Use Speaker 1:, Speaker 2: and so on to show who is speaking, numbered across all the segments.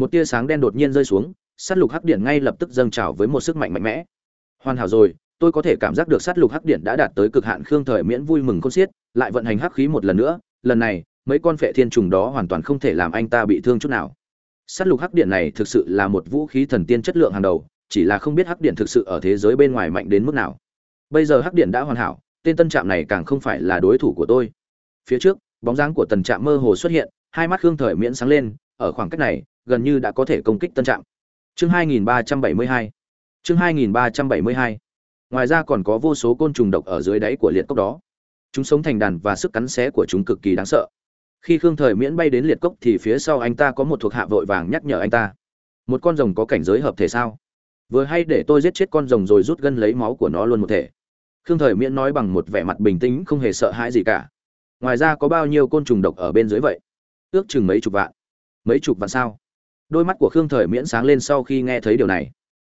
Speaker 1: một tia sáng đen đột nhiên rơi xuống, sát lục hắc điện ngay lập tức dâng trào với một sức mạnh mạnh mẽ. Hoàn hảo rồi, tôi có thể cảm giác được sát lục hắc điện đã đạt tới cực hạn khương thời miễn vui mừng con xiết, lại vận hành hắc khí một lần nữa, lần này, mấy con phệ thiên trùng đó hoàn toàn không thể làm anh ta bị thương chút nào. Sát lục hắc điện này thực sự là một vũ khí thần tiên chất lượng hàng đầu, chỉ là không biết hắc điện thực sự ở thế giới bên ngoài mạnh đến mức nào. Bây giờ hắc điện đã hoàn hảo, tên tân trạm này càng không phải là đối thủ của tôi. Phía trước, bóng dáng của tần trạm mơ hồ xuất hiện, hai mắt khương thời miễn sáng lên, ở khoảng cách này gần như đã có thể công kích tân trạm. Chương 2372 chương 2372 ngoài ra còn có vô số côn trùng độc ở dưới đáy của liệt cốc đó. Chúng sống thành đàn và sức cắn xé của chúng cực kỳ đáng sợ. Khi khương thời miễn bay đến liệt cốc thì phía sau anh ta có một thuộc hạ vội vàng nhắc nhở anh ta. Một con rồng có cảnh giới hợp thể sao? Vừa hay để tôi giết chết con rồng rồi rút gân lấy máu của nó luôn một thể. Khương thời miễn nói bằng một vẻ mặt bình tĩnh, không hề sợ hãi gì cả. Ngoài ra có bao nhiêu côn trùng độc ở bên dưới vậy? Ước chừng mấy chục vạn. Mấy chục vạn sao? Đôi mắt của khương thời miễn sáng lên sau khi nghe thấy điều này.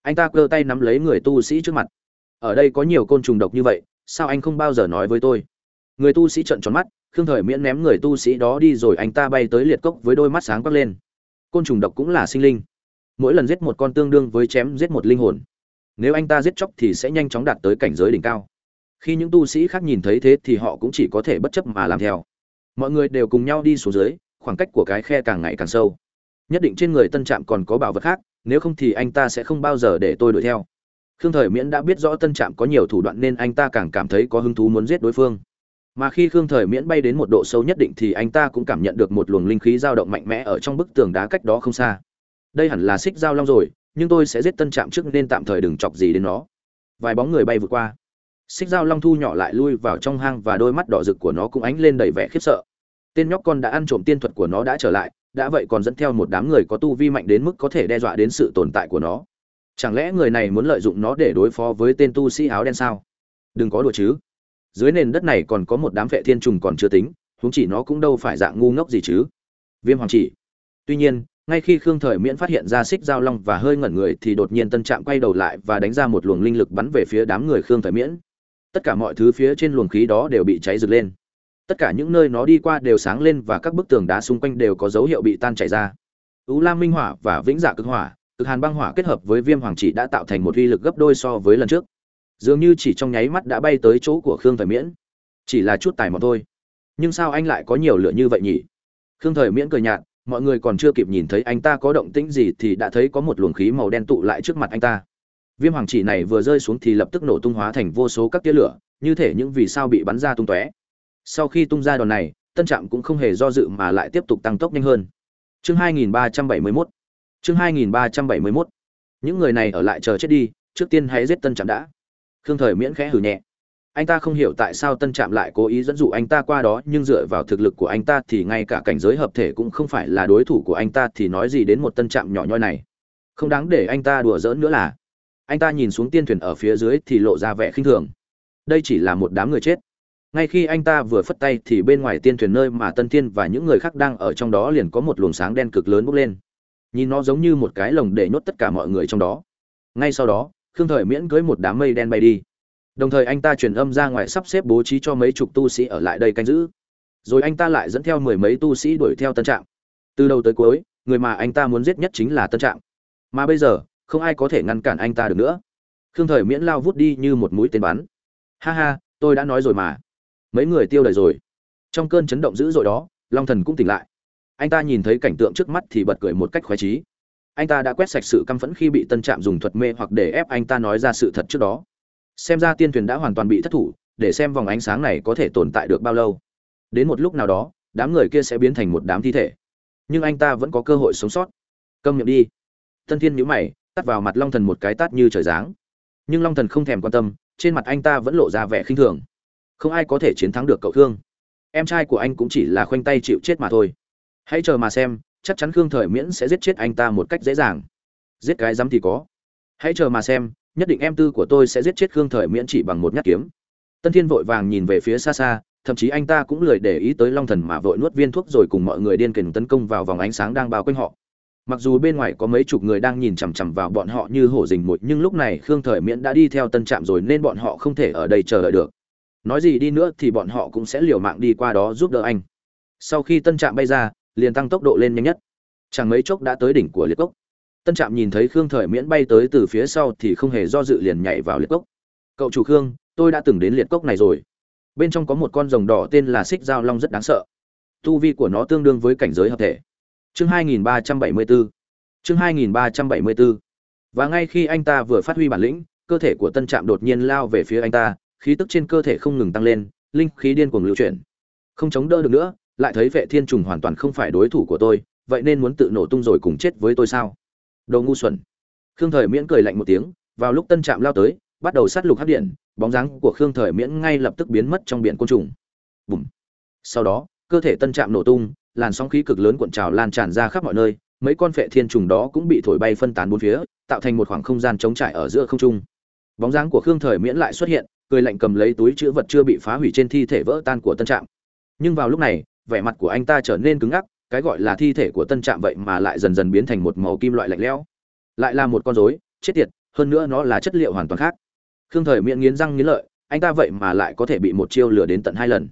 Speaker 1: Anh ta cơ tay nắm lấy người tu sĩ trước mặt. Ở đây có nhiều côn trùng độc như vậy, sao anh không bao giờ nói với tôi? Người tu sĩ trợn tròn mắt, khương thời miễn ném người tu sĩ đó đi rồi anh ta bay tới liệt cốc với đôi mắt sáng quắc lên. Côn trùng độc cũng là sinh linh. Mỗi lần giết một con tương đương với chém giết một linh hồn. Nếu anh ta giết chóc thì sẽ nhanh chóng đạt tới cảnh giới đỉnh cao. Khi những tu sĩ khác nhìn thấy thế thì họ cũng chỉ có thể bất chấp mà làm theo. Mọi người đều cùng nhau đi xuống dưới, khoảng cách của cái khe càng ngày càng sâu nhất định trên người tân trạm còn có bảo vật khác, nếu không thì anh ta sẽ không bao giờ để tôi đuổi theo. Khương thời miễn đã biết rõ tân trạm có nhiều thủ đoạn nên anh ta càng cảm thấy có hứng thú muốn giết đối phương. Mà khi khương thời miễn bay đến một độ sâu nhất định thì anh ta cũng cảm nhận được một luồng linh khí dao động mạnh mẽ ở trong bức tường đá cách đó không xa. Đây hẳn là xích dao long rồi, nhưng tôi sẽ giết tân trạm trước nên tạm thời đừng chọc gì đến nó. Vài bóng người bay vượt qua. Xích dao long thu nhỏ lại lui vào trong hang và đôi mắt đỏ rực của nó cũng ánh lên đầy vẻ khiếp sợ. Tên nhóc con đã ăn trộm tiên thuật của nó đã trở lại đã vậy còn dẫn theo một đám người có tu vi mạnh đến mức có thể đe dọa đến sự tồn tại của nó. Chẳng lẽ người này muốn lợi dụng nó để đối phó với tên tu sĩ áo đen sao? Đừng có đùa chứ. Dưới nền đất này còn có một đám vệ thiên trùng còn chưa tính, huống chỉ nó cũng đâu phải dạng ngu ngốc gì chứ. Viêm hoàng chỉ. Tuy nhiên, ngay khi khương thời miễn phát hiện ra xích giao long và hơi ngẩn người thì đột nhiên tân trạm quay đầu lại và đánh ra một luồng linh lực bắn về phía đám người khương thời miễn. Tất cả mọi thứ phía trên luồng khí đó đều bị cháy rực lên tất cả những nơi nó đi qua đều sáng lên và các bức tường đá xung quanh đều có dấu hiệu bị tan chảy ra. U lam minh hỏa và vĩnh dạ cực hỏa, cực hàn băng hỏa kết hợp với viêm hoàng chỉ đã tạo thành một uy lực gấp đôi so với lần trước. Dường như chỉ trong nháy mắt đã bay tới chỗ của khương thời miễn. Chỉ là chút tài mọn thôi. Nhưng sao anh lại có nhiều lửa như vậy nhỉ? Khương thời miễn cười nhạt, mọi người còn chưa kịp nhìn thấy anh ta có động tĩnh gì thì đã thấy có một luồng khí màu đen tụ lại trước mặt anh ta. Viêm hoàng chỉ này vừa rơi xuống thì lập tức nổ tung hóa thành vô số các tia lửa, như thể những vì sao bị bắn ra tung tóe sau khi tung ra đòn này, tân trạm cũng không hề do dự mà lại tiếp tục tăng tốc nhanh hơn. Chương 2371 chương 2371 những người này ở lại chờ chết đi, trước tiên hãy giết tân trạm đã. Khương thời miễn khẽ hử nhẹ. Anh ta không hiểu tại sao tân trạm lại cố ý dẫn dụ anh ta qua đó, nhưng dựa vào thực lực của anh ta thì ngay cả cảnh giới hợp thể cũng không phải là đối thủ của anh ta thì nói gì đến một tân trạm nhỏ nhoi này. Không đáng để anh ta đùa giỡn nữa là. Anh ta nhìn xuống tiên thuyền ở phía dưới thì lộ ra vẻ khinh thường. Đây chỉ là một đám người chết ngay khi anh ta vừa phất tay thì bên ngoài tiên thuyền nơi mà tân thiên và những người khác đang ở trong đó liền có một luồng sáng đen cực lớn bốc lên. Nhìn nó giống như một cái lồng để nhốt tất cả mọi người trong đó. Ngay sau đó, khương thời miễn cưới một đám mây đen bay đi. Đồng thời anh ta truyền âm ra ngoài sắp xếp bố trí cho mấy chục tu sĩ ở lại đây canh giữ. Rồi anh ta lại dẫn theo mười mấy tu sĩ đuổi theo tân trạm. Từ đầu tới cuối, người mà anh ta muốn giết nhất chính là tân trạm. Mà bây giờ, không ai có thể ngăn cản anh ta được nữa. Khương thời miễn lao vút đi như một mũi tên bắn. Ha ha, tôi đã nói rồi mà mấy người tiêu đời rồi. Trong cơn chấn động dữ dội đó, long thần cũng tỉnh lại. Anh ta nhìn thấy cảnh tượng trước mắt thì bật cười một cách khoái trí anh ta đã quét sạch sự căm phẫn khi bị tân trạm dùng thuật mê hoặc để ép anh ta nói ra sự thật trước đó. Xem ra tiên thuyền đã hoàn toàn bị thất thủ, để xem vòng ánh sáng này có thể tồn tại được bao lâu. Đến một lúc nào đó, đám người kia sẽ biến thành một đám thi thể. Nhưng anh ta vẫn có cơ hội sống sót. Câm miệng đi. Tân thiên nhíu mày, tắt vào mặt long thần một cái tát như trời giáng. Nhưng long thần không thèm quan tâm, trên mặt anh ta vẫn lộ ra vẻ khinh thường không ai có thể chiến thắng được cậu thương em trai của anh cũng chỉ là khoanh tay chịu chết mà thôi. Hãy chờ mà xem, chắc chắn khương thời miễn sẽ giết chết anh ta một cách dễ dàng. Giết cái dám thì có. Hãy chờ mà xem, nhất định em tư của tôi sẽ giết chết khương thời miễn chỉ bằng một nhát kiếm. Tân thiên vội vàng nhìn về phía xa xa, thậm chí anh ta cũng lười để ý tới long thần mà vội nuốt viên thuốc rồi cùng mọi người điên kình tấn công vào vòng ánh sáng đang bao quanh họ. Mặc dù bên ngoài có mấy chục người đang nhìn chằm chằm vào bọn họ như hổ dình một nhưng lúc này khương thời miễn đã đi theo tân trạm rồi nên bọn họ không thể ở đây chờ đợi được nói gì đi nữa thì bọn họ cũng sẽ liều mạng đi qua đó giúp đỡ anh. Sau khi tân trạm bay ra, liền tăng tốc độ lên nhanh nhất. Chẳng mấy chốc đã tới đỉnh của liệt cốc. Tân trạm nhìn thấy khương thời miễn bay tới từ phía sau thì không hề do dự liền nhảy vào liệt cốc. Cậu chủ khương, tôi đã từng đến liệt cốc này rồi. Bên trong có một con rồng đỏ tên là xích giao long rất đáng sợ. Tu vi của nó tương đương với cảnh giới hợp thể. Chương 2374 chương 2374 và ngay khi anh ta vừa phát huy bản lĩnh, cơ thể của tân trạm đột nhiên lao về phía anh ta khí tức trên cơ thể không ngừng tăng lên, linh khí điên cuồng lưu chuyển. Không chống đỡ được nữa, lại thấy vệ thiên trùng hoàn toàn không phải đối thủ của tôi, vậy nên muốn tự nổ tung rồi cùng chết với tôi sao? Đồ ngu xuẩn. Khương thời miễn cười lạnh một tiếng, vào lúc tân trạm lao tới, bắt đầu sát lục hấp điện, bóng dáng của khương thời miễn ngay lập tức biến mất trong biển côn trùng. Bùm. Sau đó, cơ thể tân trạm nổ tung, làn sóng khí cực lớn cuộn trào lan tràn ra khắp mọi nơi, mấy con vệ thiên trùng đó cũng bị thổi bay phân tán bốn phía, tạo thành một khoảng không gian trống trải ở giữa không trung bóng dáng của khương thời miễn lại xuất hiện, cười lạnh cầm lấy túi chữ vật chưa bị phá hủy trên thi thể vỡ tan của tân trạm. Nhưng vào lúc này, vẻ mặt của anh ta trở nên cứng ngắc, cái gọi là thi thể của tân trạm vậy mà lại dần dần biến thành một màu kim loại lạnh lẽo. Lại là một con rối, chết tiệt, hơn nữa nó là chất liệu hoàn toàn khác. Khương thời miễn nghiến răng nghiến lợi, anh ta vậy mà lại có thể bị một chiêu lửa đến tận hai lần.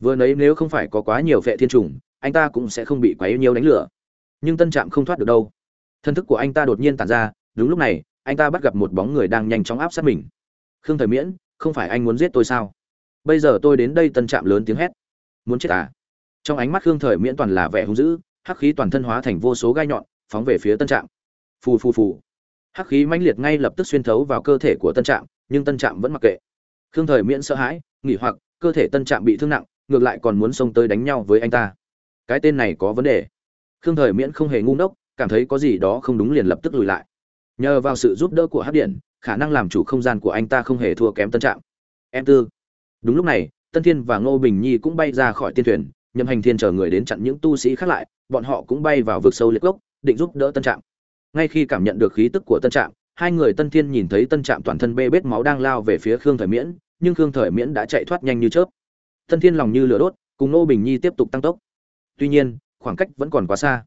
Speaker 1: Vừa nấy nếu không phải có quá nhiều vệ thiên trùng, anh ta cũng sẽ không bị quấy nhiều đánh lửa nhưng tân trạm không thoát được đâu. Thân thức của anh ta đột nhiên tàn ra, đúng lúc này anh ta bắt gặp một bóng người đang nhanh chóng áp sát mình. Khương thời miễn, không phải anh muốn giết tôi sao? Bây giờ tôi đến đây tân trạm lớn tiếng hét. Muốn chết à? Trong ánh mắt khương thời miễn toàn là vẻ hung dữ, hắc khí toàn thân hóa thành vô số gai nhọn, phóng về phía tân trạm. Phù phù phù. Hắc khí mãnh liệt ngay lập tức xuyên thấu vào cơ thể của tân trạm, nhưng tân trạm vẫn mặc kệ. Khương thời miễn sợ hãi, nghỉ hoặc, cơ thể tân trạm bị thương nặng, ngược lại còn muốn xông tới đánh nhau với anh ta. Cái tên này có vấn đề. Khương thời miễn không hề ngu ngốc, cảm thấy có gì đó không đúng liền lập tức lùi lại nhờ vào sự giúp đỡ của hát điện khả năng làm chủ không gian của anh ta không hề thua kém tân trạm. Em tư. Đúng lúc này, tân thiên và ngô bình nhi cũng bay ra khỏi tiên thuyền, nhậm hành thiên chờ người đến chặn những tu sĩ khác lại, bọn họ cũng bay vào vực sâu liệt gốc, định giúp đỡ tân trạm. Ngay khi cảm nhận được khí tức của tân trạm, hai người tân thiên nhìn thấy tân trạm toàn thân bê bết máu đang lao về phía khương thời miễn, nhưng khương thời miễn đã chạy thoát nhanh như chớp. Tân thiên lòng như lửa đốt, cùng ngô bình nhi tiếp tục tăng tốc. Tuy nhiên, khoảng cách vẫn còn quá xa.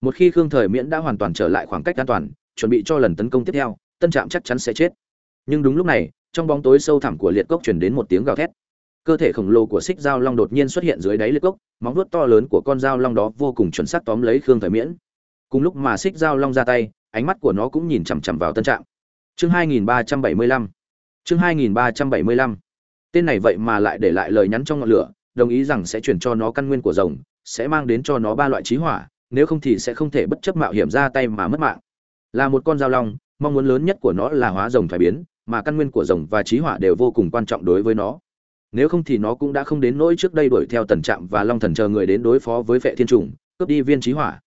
Speaker 1: Một khi khương thời miễn đã hoàn toàn trở lại khoảng cách an toàn chuẩn bị cho lần tấn công tiếp theo, tân trạm chắc chắn sẽ chết. Nhưng đúng lúc này, trong bóng tối sâu thẳm của liệt cốc chuyển đến một tiếng gào thét. Cơ thể khổng lồ của xích dao long đột nhiên xuất hiện dưới đáy liệt cốc, móng vuốt to lớn của con dao long đó vô cùng chuẩn xác tóm lấy khương thời miễn. Cùng lúc mà xích dao long ra tay, ánh mắt của nó cũng nhìn chằm chằm vào tân trạm. Chương 2375 chương 2375 tên này vậy mà lại để lại lời nhắn trong ngọn lửa, đồng ý rằng sẽ chuyển cho nó căn nguyên của rồng, sẽ mang đến cho nó ba loại trí hỏa, nếu không thì sẽ không thể bất chấp mạo hiểm ra tay mà mất mạng là một con dao long, mong muốn lớn nhất của nó là hóa rồng thoái biến, mà căn nguyên của rồng và trí hỏa đều vô cùng quan trọng đối với nó. Nếu không thì nó cũng đã không đến nỗi trước đây đuổi theo tần trạm và long thần chờ người đến đối phó với vệ thiên trùng, cướp đi viên trí hỏa.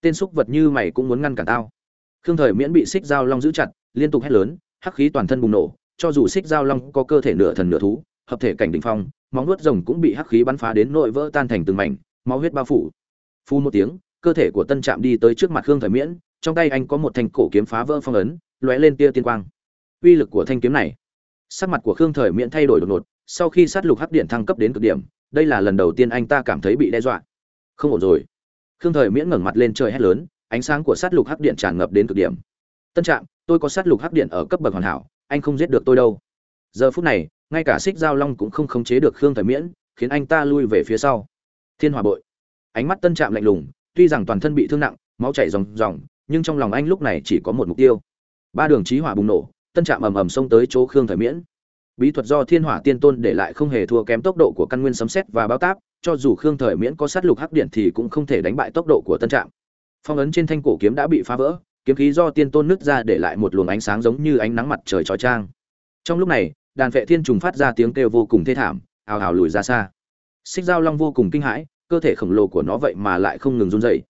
Speaker 1: Tên xúc vật như mày cũng muốn ngăn cản tao. Khương thời miễn bị xích dao long giữ chặt, liên tục hét lớn, hắc khí toàn thân bùng nổ, cho dù xích dao long có cơ thể nửa thần nửa thú, hợp thể cảnh đỉnh phong, móng nuốt rồng cũng bị hắc khí bắn phá đến nội vỡ tan thành từng mảnh, máu huyết bao phủ. Phu một tiếng, cơ thể của tân trạm đi tới trước mặt khương thời miễn trong tay anh có một thanh cổ kiếm phá vỡ phong ấn, lóe lên tia tiên quang. Uy lực của thanh kiếm này. Sắc mặt của khương thời miễn thay đổi đột ngột, sau khi sát lục hắc điện thăng cấp đến cực điểm, đây là lần đầu tiên anh ta cảm thấy bị đe dọa. Không ổn rồi. Khương thời miễn ngẩng mặt lên trời hét lớn, ánh sáng của sát lục hắc điện tràn ngập đến cực điểm. Tân trạm, tôi có sát lục hắc điện ở cấp bậc hoàn hảo, anh không giết được tôi đâu. Giờ phút này, ngay cả xích giao long cũng không khống chế được khương thời miễn, khiến anh ta lui về phía sau. Thiên hòa bội. Ánh mắt tân trạm lạnh lùng, tuy rằng toàn thân bị thương nặng, máu chảy ròng ròng nhưng trong lòng anh lúc này chỉ có một mục tiêu. Ba đường trí hỏa bùng nổ, tân trạm ầm ầm xông tới chỗ khương thời miễn. Bí thuật do thiên hỏa tiên tôn để lại không hề thua kém tốc độ của căn nguyên sấm xét và bao táp, cho dù khương thời miễn có sát lục hắc điện thì cũng không thể đánh bại tốc độ của tân trạm. Phong ấn trên thanh cổ kiếm đã bị phá vỡ, kiếm khí do tiên tôn nứt ra để lại một luồng ánh sáng giống như ánh nắng mặt trời chói trang. Trong lúc này, đàn vệ thiên trùng phát ra tiếng kêu vô cùng thê thảm, ào ào lùi ra xa. Xích dao long vô cùng kinh hãi, cơ thể khổng lồ của nó vậy mà lại không ngừng run dậy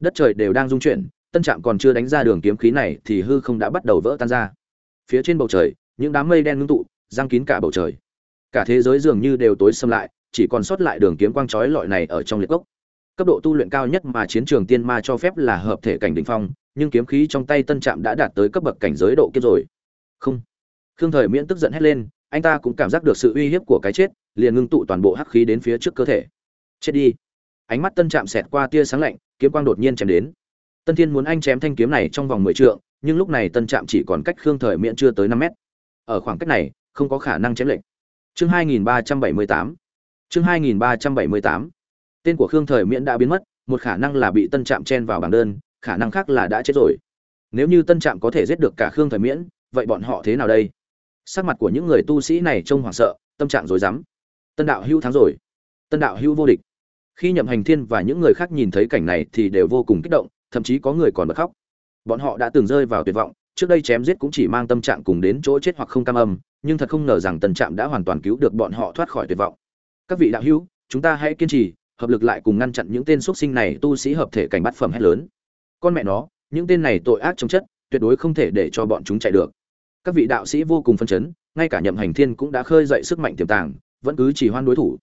Speaker 1: đất trời đều đang rung chuyển tân trạm còn chưa đánh ra đường kiếm khí này thì hư không đã bắt đầu vỡ tan ra. Phía trên bầu trời, những đám mây đen ngưng tụ giang kín cả bầu trời. Cả thế giới dường như đều tối xâm lại, chỉ còn sót lại đường kiếm quang chói lọi này ở trong liệt cốc cấp độ tu luyện cao nhất mà chiến trường tiên ma cho phép là hợp thể cảnh đỉnh phong, nhưng kiếm khí trong tay tân trạm đã đạt tới cấp bậc cảnh giới độ kiếp rồi. Không. Khương thời miễn tức giận hét lên, anh ta cũng cảm giác được sự uy hiếp của cái chết, liền ngưng tụ toàn bộ hắc khí đến phía trước cơ thể. Chết đi. Ánh mắt tân trạm xẹt qua tia sáng lạnh, kiếm quang đột nhiên chém đến tân thiên muốn anh chém thanh kiếm này trong vòng mười trượng, nhưng lúc này tân trạm chỉ còn cách khương thời miễn chưa tới năm mét. Ở khoảng cách này, không có khả năng chém lệnh chương 2378 chương 2378 tên của khương thời miễn đã biến mất, một khả năng là bị tân trạm chen vào bảng đơn, khả năng khác là đã chết rồi. Nếu như tân trạm có thể giết được cả khương thời miễn, vậy bọn họ thế nào đây? Sắc mặt của những người tu sĩ này trông hoảng sợ, tâm trạng rối rắm. Tân đạo hữu thắng rồi. Tân đạo hữu vô địch. Khi nhậm hành thiên và những người khác nhìn thấy cảnh này thì đều vô cùng kích động thậm chí có người còn bật khóc. Bọn họ đã từng rơi vào tuyệt vọng, trước đây chém giết cũng chỉ mang tâm trạng cùng đến chỗ chết hoặc không cam âm, nhưng thật không ngờ rằng tần trạm đã hoàn toàn cứu được bọn họ thoát khỏi tuyệt vọng. Các vị đạo hữu, chúng ta hãy kiên trì, hợp lực lại cùng ngăn chặn những tên xuất sinh này tu sĩ hợp thể cảnh bắt phẩm hết lớn. Con mẹ nó, những tên này tội ác trong chất, tuyệt đối không thể để cho bọn chúng chạy được. Các vị đạo sĩ vô cùng phân chấn, ngay cả nhậm hành thiên cũng đã khơi dậy sức mạnh tiềm tàng, vẫn cứ chỉ hoan đối thủ.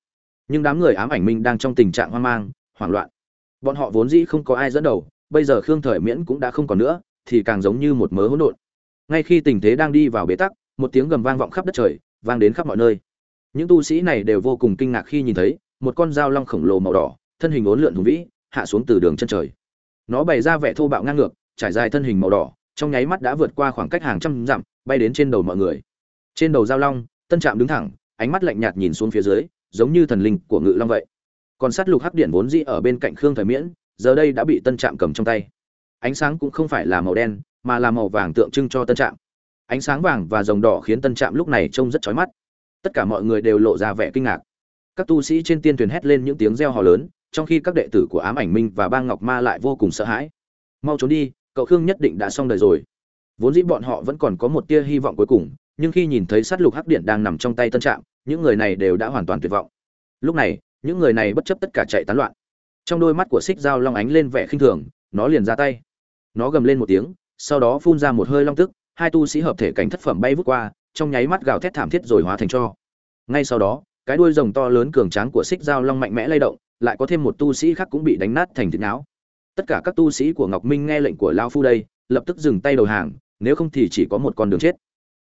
Speaker 1: Nhưng đám người ám ảnh minh đang trong tình trạng hoang mang, hoảng loạn. Bọn họ vốn dĩ không có ai dẫn đầu bây giờ khương thời miễn cũng đã không còn nữa, thì càng giống như một mớ hỗn độn. Ngay khi tình thế đang đi vào bế tắc, một tiếng gầm vang vọng khắp đất trời, vang đến khắp mọi nơi. Những tu sĩ này đều vô cùng kinh ngạc khi nhìn thấy, một con dao long khổng lồ màu đỏ, thân hình ốn lượn hùng vĩ, hạ xuống từ đường chân trời. Nó bày ra vẻ thô bạo ngang ngược, trải dài thân hình màu đỏ, trong nháy mắt đã vượt qua khoảng cách hàng trăm dặm, bay đến trên đầu mọi người. Trên đầu dao long, tân trạm đứng thẳng, ánh mắt lạnh nhạt nhìn xuống phía dưới, giống như thần linh của ngự long vậy. Còn sát lục hắc điện vốn dĩ ở bên cạnh khương thời miễn giờ đây đã bị tân trạm cầm trong tay. Ánh sáng cũng không phải là màu đen, mà là màu vàng tượng trưng cho tân trạm. Ánh sáng vàng và dòng đỏ khiến tân trạm lúc này trông rất chói mắt. Tất cả mọi người đều lộ ra vẻ kinh ngạc. Các tu sĩ trên tiên thuyền hét lên những tiếng reo hò lớn, trong khi các đệ tử của ám ảnh minh và bang ngọc ma lại vô cùng sợ hãi. Mau trốn đi, cậu khương nhất định đã xong đời rồi. Vốn dĩ bọn họ vẫn còn có một tia hy vọng cuối cùng, nhưng khi nhìn thấy sát lục hắc điện đang nằm trong tay tân trạm, những người này đều đã hoàn toàn tuyệt vọng. Lúc này, những người này bất chấp tất cả chạy tán loạn trong đôi mắt của xích dao long ánh lên vẻ khinh thường, nó liền ra tay. Nó gầm lên một tiếng, sau đó phun ra một hơi long tức, hai tu sĩ hợp thể cảnh thất phẩm bay vút qua, trong nháy mắt gào thét thảm thiết rồi hóa thành cho. Ngay sau đó, cái đuôi rồng to lớn cường tráng của xích dao long mạnh mẽ lay động, lại có thêm một tu sĩ khác cũng bị đánh nát thành thịt não tất cả các tu sĩ của ngọc minh nghe lệnh của lao phu đây, lập tức dừng tay đầu hàng, nếu không thì chỉ có một con đường chết.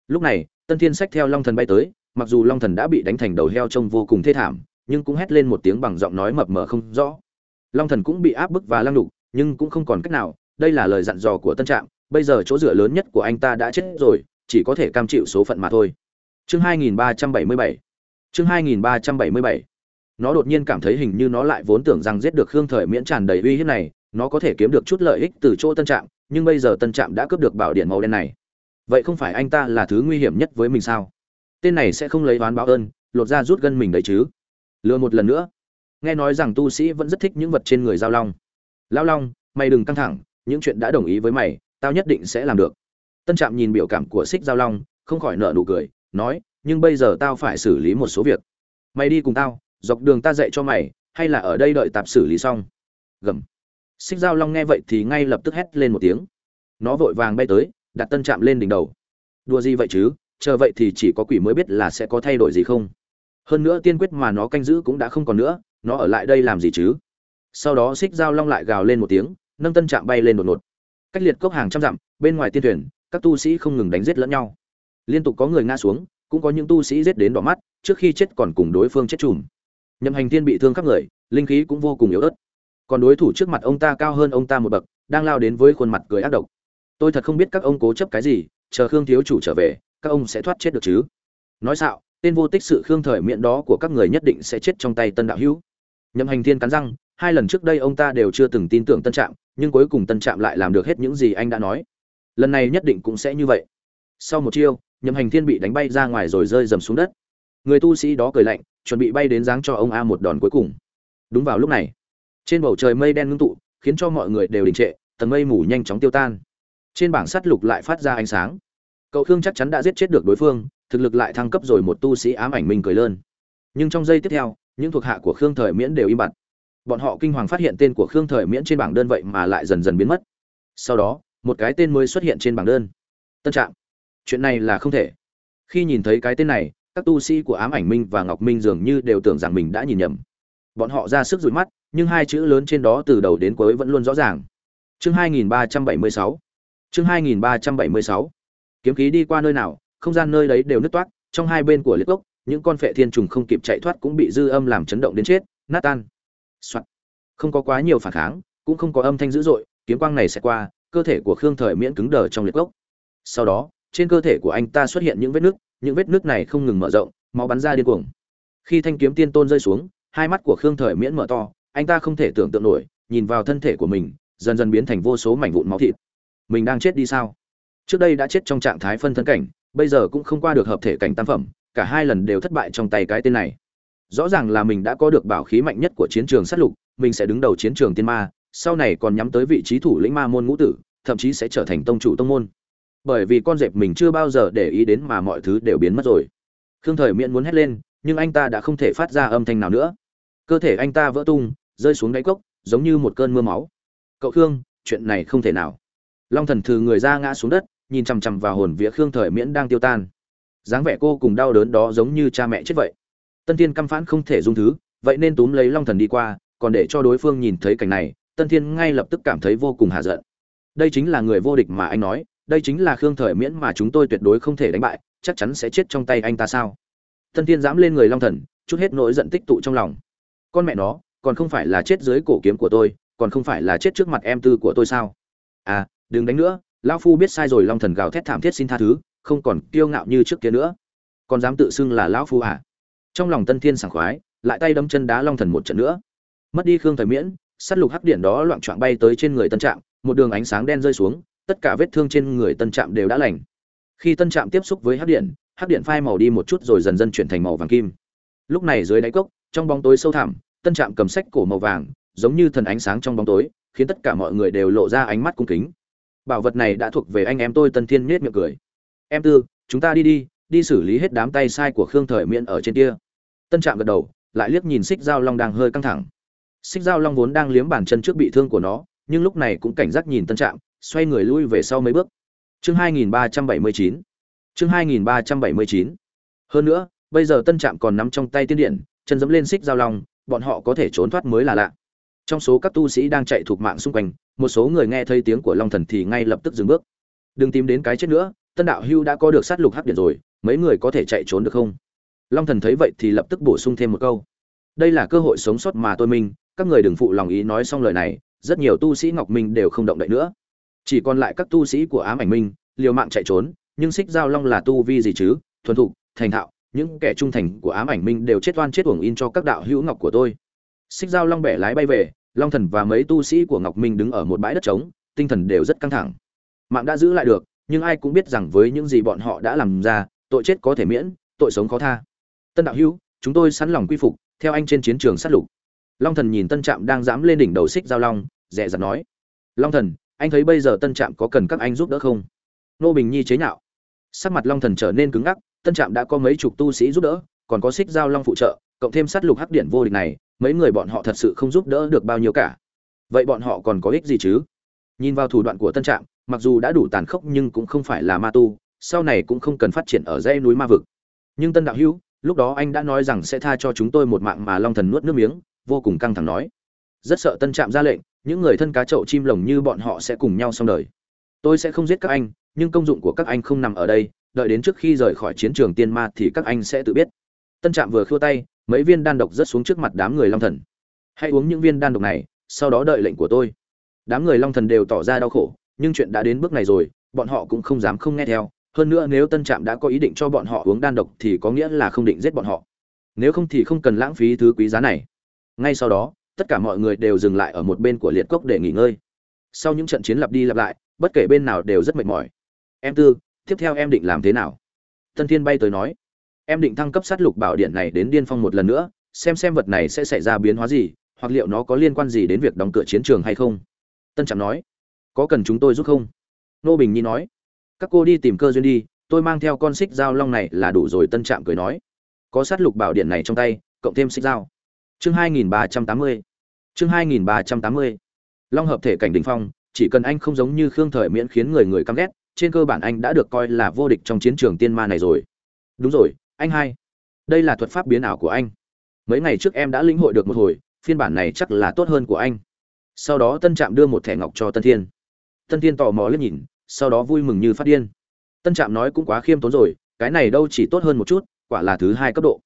Speaker 1: Lúc này, tân thiên sách theo long thần bay tới, mặc dù long thần đã bị đánh thành đầu heo trông vô cùng thê thảm, nhưng cũng hét lên một tiếng bằng giọng nói mập mờ không rõ long thần cũng bị áp bức và lăng đục nhưng cũng không còn cách nào. Đây là lời dặn dò của tân trạm. Bây giờ chỗ dựa lớn nhất của anh ta đã chết rồi, chỉ có thể cam chịu số phận mà thôi. Chương 2377 chương 2377 nó đột nhiên cảm thấy hình như nó lại vốn tưởng rằng giết được khương thời miễn tràn đầy uy hiếp này. Nó có thể kiếm được chút lợi ích từ chỗ tân trạm, nhưng bây giờ tân trạm đã cướp được bảo điện màu đen này. Vậy không phải anh ta là thứ nguy hiểm nhất với mình sao? Tên này sẽ không lấy oán báo ơn, lột ra rút gân mình đấy chứ? Lừa một lần nữa nghe nói rằng tu sĩ vẫn rất thích những vật trên người giao long. Lao long, mày đừng căng thẳng, những chuyện đã đồng ý với mày, tao nhất định sẽ làm được. Tân trạm nhìn biểu cảm của xích giao long, không khỏi nợ nụ cười, nói, nhưng bây giờ tao phải xử lý một số việc. Mày đi cùng tao, dọc đường ta dạy cho mày, hay là ở đây đợi tạp xử lý xong? Gầm. Xích giao long nghe vậy thì ngay lập tức hét lên một tiếng. Nó vội vàng bay tới, đặt tân trạm lên đỉnh đầu. Đua gì vậy chứ, chờ vậy thì chỉ có quỷ mới biết là sẽ có thay đổi gì không. Hơn nữa tiên quyết mà nó canh giữ cũng đã không còn nữa nó ở lại đây làm gì chứ? Sau đó xích giao long lại gào lên một tiếng, nâng tân trạm bay lên đột ngột. Cách liệt cốc hàng trăm dặm, bên ngoài tiên thuyền, các tu sĩ không ngừng đánh giết lẫn nhau. Liên tục có người ngã xuống, cũng có những tu sĩ giết đến đỏ mắt, trước khi chết còn cùng đối phương chết chùm. Nhậm hành tiên bị thương khắp người, linh khí cũng vô cùng yếu ớt. Còn đối thủ trước mặt ông ta cao hơn ông ta một bậc, đang lao đến với khuôn mặt cười ác độc. Tôi thật không biết các ông cố chấp cái gì, chờ khương thiếu chủ trở về, các ông sẽ thoát chết được chứ? Nói xạo, tên vô tích sự khương thời miệng đó của các người nhất định sẽ chết trong tay tân đạo hữu nhậm hành thiên cắn răng, hai lần trước đây ông ta đều chưa từng tin tưởng tân trạm, nhưng cuối cùng tân trạm lại làm được hết những gì anh đã nói. Lần này nhất định cũng sẽ như vậy. Sau một chiêu, nhậm hành thiên bị đánh bay ra ngoài rồi rơi dầm xuống đất. Người tu sĩ đó cười lạnh, chuẩn bị bay đến giáng cho ông a một đòn cuối cùng. Đúng vào lúc này, trên bầu trời mây đen ngưng tụ, khiến cho mọi người đều đình trệ, tầng mây mù nhanh chóng tiêu tan. Trên bảng sắt lục lại phát ra ánh sáng. Cậu khương chắc chắn đã giết chết được đối phương, thực lực lại thăng cấp rồi một tu sĩ ám ảnh mình cười lơn nhưng trong giây tiếp theo những thuộc hạ của khương thời miễn đều im bặt. Bọn họ kinh hoàng phát hiện tên của khương thời miễn trên bảng đơn vậy mà lại dần dần biến mất. Sau đó, một cái tên mới xuất hiện trên bảng đơn. Tân trạng chuyện này là không thể. Khi nhìn thấy cái tên này, các tu sĩ của ám ảnh minh và ngọc minh dường như đều tưởng rằng mình đã nhìn nhầm. Bọn họ ra sức dụi mắt, nhưng hai chữ lớn trên đó từ đầu đến cuối vẫn luôn rõ ràng. Chương 2376 chương 2376 kiếm khí đi qua nơi nào, không gian nơi đấy đều nứt toát trong hai bên của liệt gốc những con phệ thiên trùng không kịp chạy thoát cũng bị dư âm làm chấn động đến chết, nát tan. Soạn. không có quá nhiều phản kháng, cũng không có âm thanh dữ dội, kiếm quang này sẽ qua, cơ thể của khương thời miễn cứng đờ trong liệt gốc. Sau đó, trên cơ thể của anh ta xuất hiện những vết nứt, những vết nứt này không ngừng mở rộng, máu bắn ra điên cuồng. Khi thanh kiếm tiên tôn rơi xuống, hai mắt của khương thời miễn mở to, anh ta không thể tưởng tượng nổi, nhìn vào thân thể của mình, dần dần biến thành vô số mảnh vụn máu thịt. Mình đang chết đi sao? Trước đây đã chết trong trạng thái phân thân cảnh, bây giờ cũng không qua được hợp thể cảnh tam phẩm cả hai lần đều thất bại trong tay cái tên này. Rõ ràng là mình đã có được bảo khí mạnh nhất của chiến trường sát lục, mình sẽ đứng đầu chiến trường tiên ma, sau này còn nhắm tới vị trí thủ lĩnh ma môn ngũ tử, thậm chí sẽ trở thành tông chủ tông môn. Bởi vì con dẹp mình chưa bao giờ để ý đến mà mọi thứ đều biến mất rồi. Khương thời miễn muốn hét lên, nhưng anh ta đã không thể phát ra âm thanh nào nữa. Cơ thể anh ta vỡ tung, rơi xuống đáy cốc, giống như một cơn mưa máu. Cậu khương, chuyện này không thể nào. Long thần thừ người ra ngã xuống đất, nhìn chằm chằm vào hồn vía khương thời miễn đang tiêu tan dáng vẻ cô cùng đau đớn đó giống như cha mẹ chết vậy. Tân thiên căm phãn không thể dung thứ, vậy nên túm lấy long thần đi qua, còn để cho đối phương nhìn thấy cảnh này, tân thiên ngay lập tức cảm thấy vô cùng hạ giận. Đây chính là người vô địch mà anh nói, đây chính là khương thời miễn mà chúng tôi tuyệt đối không thể đánh bại, chắc chắn sẽ chết trong tay anh ta sao? Tân thiên dám lên người long thần, chút hết nỗi giận tích tụ trong lòng. Con mẹ nó, còn không phải là chết dưới cổ kiếm của tôi, còn không phải là chết trước mặt em tư của tôi sao? À đừng đánh nữa, lão phu biết sai rồi long thần gào thét thảm thiết xin tha thứ không còn kiêu ngạo như trước kia nữa. Còn dám tự xưng là lão phu à? Trong lòng tân thiên sảng khoái, lại tay đấm chân đá long thần một trận nữa. Mất đi khương thời miễn sắt lục hắc điện đó loạn trọn bay tới trên người tân trạm, một đường ánh sáng đen rơi xuống, tất cả vết thương trên người tân trạm đều đã lành. Khi tân trạm tiếp xúc với hắc điện hắc điện phai màu đi một chút rồi dần dần chuyển thành màu vàng kim. Lúc này dưới đáy cốc, trong bóng tối sâu thẳm, tân trạm cầm sách cổ màu vàng, giống như thần ánh sáng trong bóng tối, khiến tất cả mọi người đều lộ ra ánh mắt cung kính. Bảo vật này đã thuộc về anh em tôi tân thiên nhếch miệng cười em tư, chúng ta đi đi đi xử lý hết đám tay sai của khương thời miễn ở trên kia. Tân trạm gật đầu, lại liếc nhìn xích giao long đang hơi căng thẳng. Xích giao long vốn đang liếm bàn chân trước bị thương của nó, nhưng lúc này cũng cảnh giác nhìn tân trạm, xoay người lui về sau mấy bước. Chương 2379 chương 2379 hơn nữa, bây giờ tân trạm còn nắm trong tay tiên điện, chân dẫm lên xích giao long, bọn họ có thể trốn thoát mới là lạ. Trong số các tu sĩ đang chạy thuộc mạng xung quanh, một số người nghe thấy tiếng của long thần thì ngay lập tức dừng bước. Đừng tìm đến cái chết nữa tân đạo hưu đã có được sát lục hắc điện rồi, mấy người có thể chạy trốn được không? Long thần thấy vậy thì lập tức bổ sung thêm một câu. Đây là cơ hội sống sót mà tôi minh, các người đừng phụ lòng ý nói xong lời này, rất nhiều tu sĩ ngọc minh đều không động đậy nữa. Chỉ còn lại các tu sĩ của ám ảnh minh, liều mạng chạy trốn, nhưng xích giao long là tu vi gì chứ? Thuần thục, thành thạo, những kẻ trung thành của ám ảnh minh đều chết oan chết uổng in cho các đạo hữu ngọc của tôi. Xích giao long bẻ lái bay về, long thần và mấy tu sĩ của ngọc minh đứng ở một bãi đất trống, tinh thần đều rất căng thẳng. Mạng đã giữ lại được nhưng ai cũng biết rằng với những gì bọn họ đã làm ra, tội chết có thể miễn, tội sống khó tha. Tân đạo hữu, chúng tôi sẵn lòng quy phục, theo anh trên chiến trường sát lục. Long thần nhìn tân trạm đang dám lên đỉnh đầu xích giao long, dè dặt nói. Long thần, anh thấy bây giờ tân trạm có cần các anh giúp đỡ không? Nô bình nhi chế nhạo. Sắc mặt long thần trở nên cứng ngắc, tân trạm đã có mấy chục tu sĩ giúp đỡ, còn có xích giao long phụ trợ, cộng thêm sát lục hắc điện vô địch này, mấy người bọn họ thật sự không giúp đỡ được bao nhiêu cả. Vậy bọn họ còn có ích gì chứ? Nhìn vào thủ đoạn của tân trạm mặc dù đã đủ tàn khốc nhưng cũng không phải là ma tu, sau này cũng không cần phát triển ở dãy núi ma vực. Nhưng tân đạo hữu, lúc đó anh đã nói rằng sẽ tha cho chúng tôi một mạng mà long thần nuốt nước miếng, vô cùng căng thẳng nói. Rất sợ tân trạm ra lệnh, những người thân cá chậu chim lồng như bọn họ sẽ cùng nhau xong đời. Tôi sẽ không giết các anh, nhưng công dụng của các anh không nằm ở đây, đợi đến trước khi rời khỏi chiến trường tiên ma thì các anh sẽ tự biết. Tân trạm vừa khua tay, mấy viên đan độc rớt xuống trước mặt đám người long thần. Hãy uống những viên đan độc này, sau đó đợi lệnh của tôi. Đám người long thần đều tỏ ra đau khổ nhưng chuyện đã đến bước này rồi, bọn họ cũng không dám không nghe theo. Hơn nữa nếu tân trạm đã có ý định cho bọn họ uống đan độc thì có nghĩa là không định giết bọn họ. Nếu không thì không cần lãng phí thứ quý giá này. Ngay sau đó, tất cả mọi người đều dừng lại ở một bên của liệt cốc để nghỉ ngơi. Sau những trận chiến lặp đi lặp lại, bất kể bên nào đều rất mệt mỏi. Em tư, tiếp theo em định làm thế nào? Tân thiên bay tới nói. Em định thăng cấp sát lục bảo điện này đến điên phong một lần nữa, xem xem vật này sẽ xảy ra biến hóa gì, hoặc liệu nó có liên quan gì đến việc đóng cửa chiến trường hay không. Tân trạm nói có cần chúng tôi giúp không? Nô bình nhi nói. Các cô đi tìm cơ duyên đi, tôi mang theo con xích dao long này là đủ rồi, tân trạm cười nói. Có sát lục bảo điện này trong tay, cộng thêm xích dao. Chương 2380 chương 2380 long hợp thể cảnh đỉnh phong, chỉ cần anh không giống như khương thời miễn khiến người người căm ghét, trên cơ bản anh đã được coi là vô địch trong chiến trường tiên ma này rồi. Đúng rồi, anh hai. Đây là thuật pháp biến ảo của anh. Mấy ngày trước em đã lĩnh hội được một hồi, phiên bản này chắc là tốt hơn của anh. Sau đó tân trạm đưa một thẻ ngọc cho tân thiên tân thiên tò mò liếc nhìn, sau đó vui mừng như phát điên. Tân trạm nói cũng quá khiêm tốn rồi, cái này đâu chỉ tốt hơn một chút, quả là thứ hai cấp độ.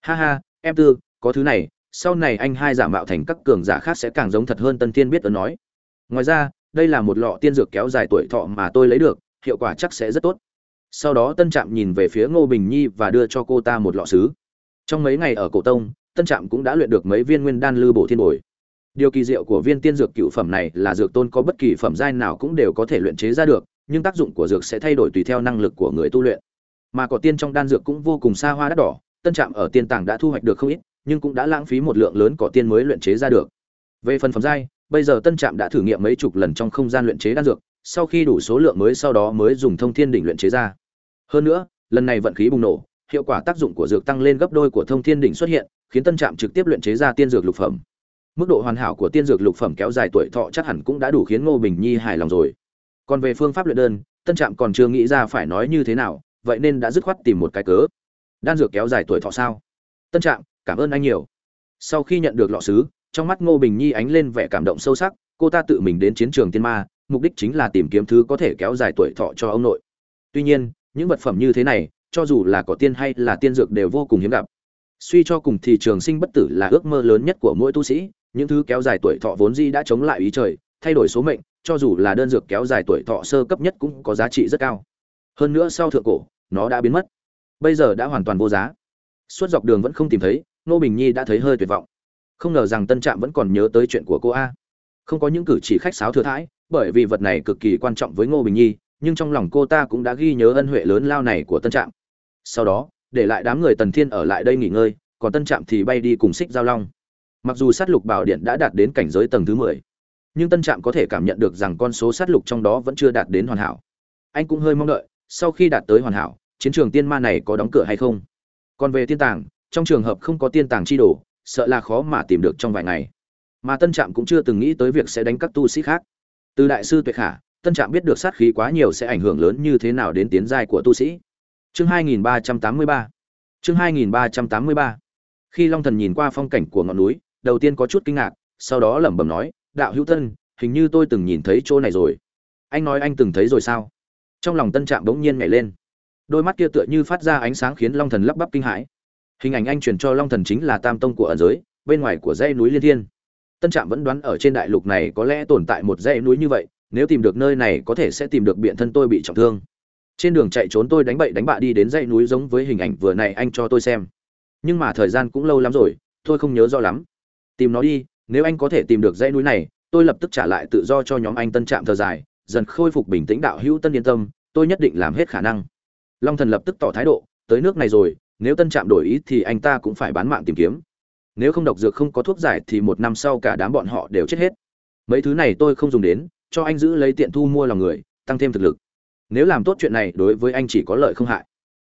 Speaker 1: Ha ha, em tư, có thứ này, sau này anh hai giả mạo thành các cường giả khác sẽ càng giống thật hơn tân thiên biết ơn nói. Ngoài ra, đây là một lọ tiên dược kéo dài tuổi thọ mà tôi lấy được, hiệu quả chắc sẽ rất tốt. Sau đó tân trạm nhìn về phía ngô bình nhi và đưa cho cô ta một lọ sứ. Trong mấy ngày ở cổ tông, tân trạm cũng đã luyện được mấy viên nguyên đan lư bổ thiên bồi điều kỳ diệu của viên tiên dược cựu phẩm này là dược tôn có bất kỳ phẩm giai nào cũng đều có thể luyện chế ra được, nhưng tác dụng của dược sẽ thay đổi tùy theo năng lực của người tu luyện. Mà cỏ tiên trong đan dược cũng vô cùng xa hoa đắt đỏ, tân trạm ở tiên tàng đã thu hoạch được không ít, nhưng cũng đã lãng phí một lượng lớn cỏ tiên mới luyện chế ra được. Về phần phẩm giai, bây giờ tân trạm đã thử nghiệm mấy chục lần trong không gian luyện chế đan dược, sau khi đủ số lượng mới sau đó mới dùng thông thiên đỉnh luyện chế ra. Hơn nữa, lần này vận khí bùng nổ, hiệu quả tác dụng của dược tăng lên gấp đôi của thông thiên đỉnh xuất hiện, khiến tân trạm trực tiếp luyện chế ra tiên dược lục phẩm mức độ hoàn hảo của tiên dược lục phẩm kéo dài tuổi thọ chắc hẳn cũng đã đủ khiến ngô bình nhi hài lòng rồi. Còn về phương pháp luyện đơn, tân trạm còn chưa nghĩ ra phải nói như thế nào, vậy nên đã dứt khoát tìm một cái cớ. Đan dược kéo dài tuổi thọ sao? Tân trạm, cảm ơn anh nhiều. Sau khi nhận được lọ sứ, trong mắt ngô bình nhi ánh lên vẻ cảm động sâu sắc, cô ta tự mình đến chiến trường tiên ma, mục đích chính là tìm kiếm thứ có thể kéo dài tuổi thọ cho ông nội. Tuy nhiên, những vật phẩm như thế này, cho dù là có tiên hay là tiên dược đều vô cùng hiếm gặp. Suy cho cùng thì trường sinh bất tử là ước mơ lớn nhất của mỗi tu sĩ những thứ kéo dài tuổi thọ vốn di đã chống lại ý trời, thay đổi số mệnh, cho dù là đơn dược kéo dài tuổi thọ sơ cấp nhất cũng có giá trị rất cao. Hơn nữa sau thượng cổ, nó đã biến mất. Bây giờ đã hoàn toàn vô giá. Suốt dọc đường vẫn không tìm thấy nô bình nhi đã thấy hơi tuyệt vọng. Không ngờ rằng tân trạm vẫn còn nhớ tới chuyện của cô a. Không có những cử chỉ khách sáo thừa thãi, bởi vì vật này cực kỳ quan trọng với ngô bình nhi, nhưng trong lòng cô ta cũng đã ghi nhớ ân huệ lớn lao này của tân trạm. Sau đó, để lại đám người tần thiên ở lại đây nghỉ ngơi, còn tân trạm thì bay đi cùng xích giao long mặc dù sát lục bảo điện đã đạt đến cảnh giới tầng thứ mười, nhưng tân trạm có thể cảm nhận được rằng con số sát lục trong đó vẫn chưa đạt đến hoàn hảo. Anh cũng hơi mong đợi, sau khi đạt tới hoàn hảo, chiến trường tiên ma này có đóng cửa hay không? Còn về tiên tàng, trong trường hợp không có tiên tàng chi đồ, sợ là khó mà tìm được trong vài ngày. Mà tân trạm cũng chưa từng nghĩ tới việc sẽ đánh các tu sĩ khác. Từ đại sư tuệ khả, tân trạm biết được sát khí quá nhiều sẽ ảnh hưởng lớn như thế nào đến tiến giai của tu sĩ. Chương 2383 chương 2383 khi long thần nhìn qua phong cảnh của ngọn núi đầu tiên có chút kinh ngạc, sau đó lẩm bẩm nói, đạo hữu tân, hình như tôi từng nhìn thấy chỗ này rồi. Anh nói anh từng thấy rồi sao? Trong lòng tân trạm bỗng nhiên nhảy lên. Đôi mắt kia tựa như phát ra ánh sáng khiến long thần lắp bắp kinh hãi. Hình ảnh anh truyền cho long thần chính là tam tông của ẩn giới, bên ngoài của dãy núi liên thiên. Tân trạm vẫn đoán ở trên đại lục này có lẽ tồn tại một dãy núi như vậy, nếu tìm được nơi này có thể sẽ tìm được biện thân tôi bị trọng thương. Trên đường chạy trốn tôi đánh bậy đánh bạ đi đến dãy núi giống với hình ảnh vừa này anh cho tôi xem. Nhưng mà thời gian cũng lâu lắm rồi, tôi không nhớ rõ lắm tìm nó đi, nếu anh có thể tìm được dãy núi này, tôi lập tức trả lại tự do cho nhóm anh tân trạm thờ dài, dần khôi phục bình tĩnh đạo hữu tân yên tâm, tôi nhất định làm hết khả năng. Long thần lập tức tỏ thái độ, tới nước này rồi, nếu tân trạm đổi ý thì anh ta cũng phải bán mạng tìm kiếm. Nếu không độc dược không có thuốc giải thì một năm sau cả đám bọn họ đều chết hết. Mấy thứ này tôi không dùng đến, cho anh giữ lấy tiện thu mua lòng người, tăng thêm thực lực. Nếu làm tốt chuyện này, đối với anh chỉ có lợi không hại.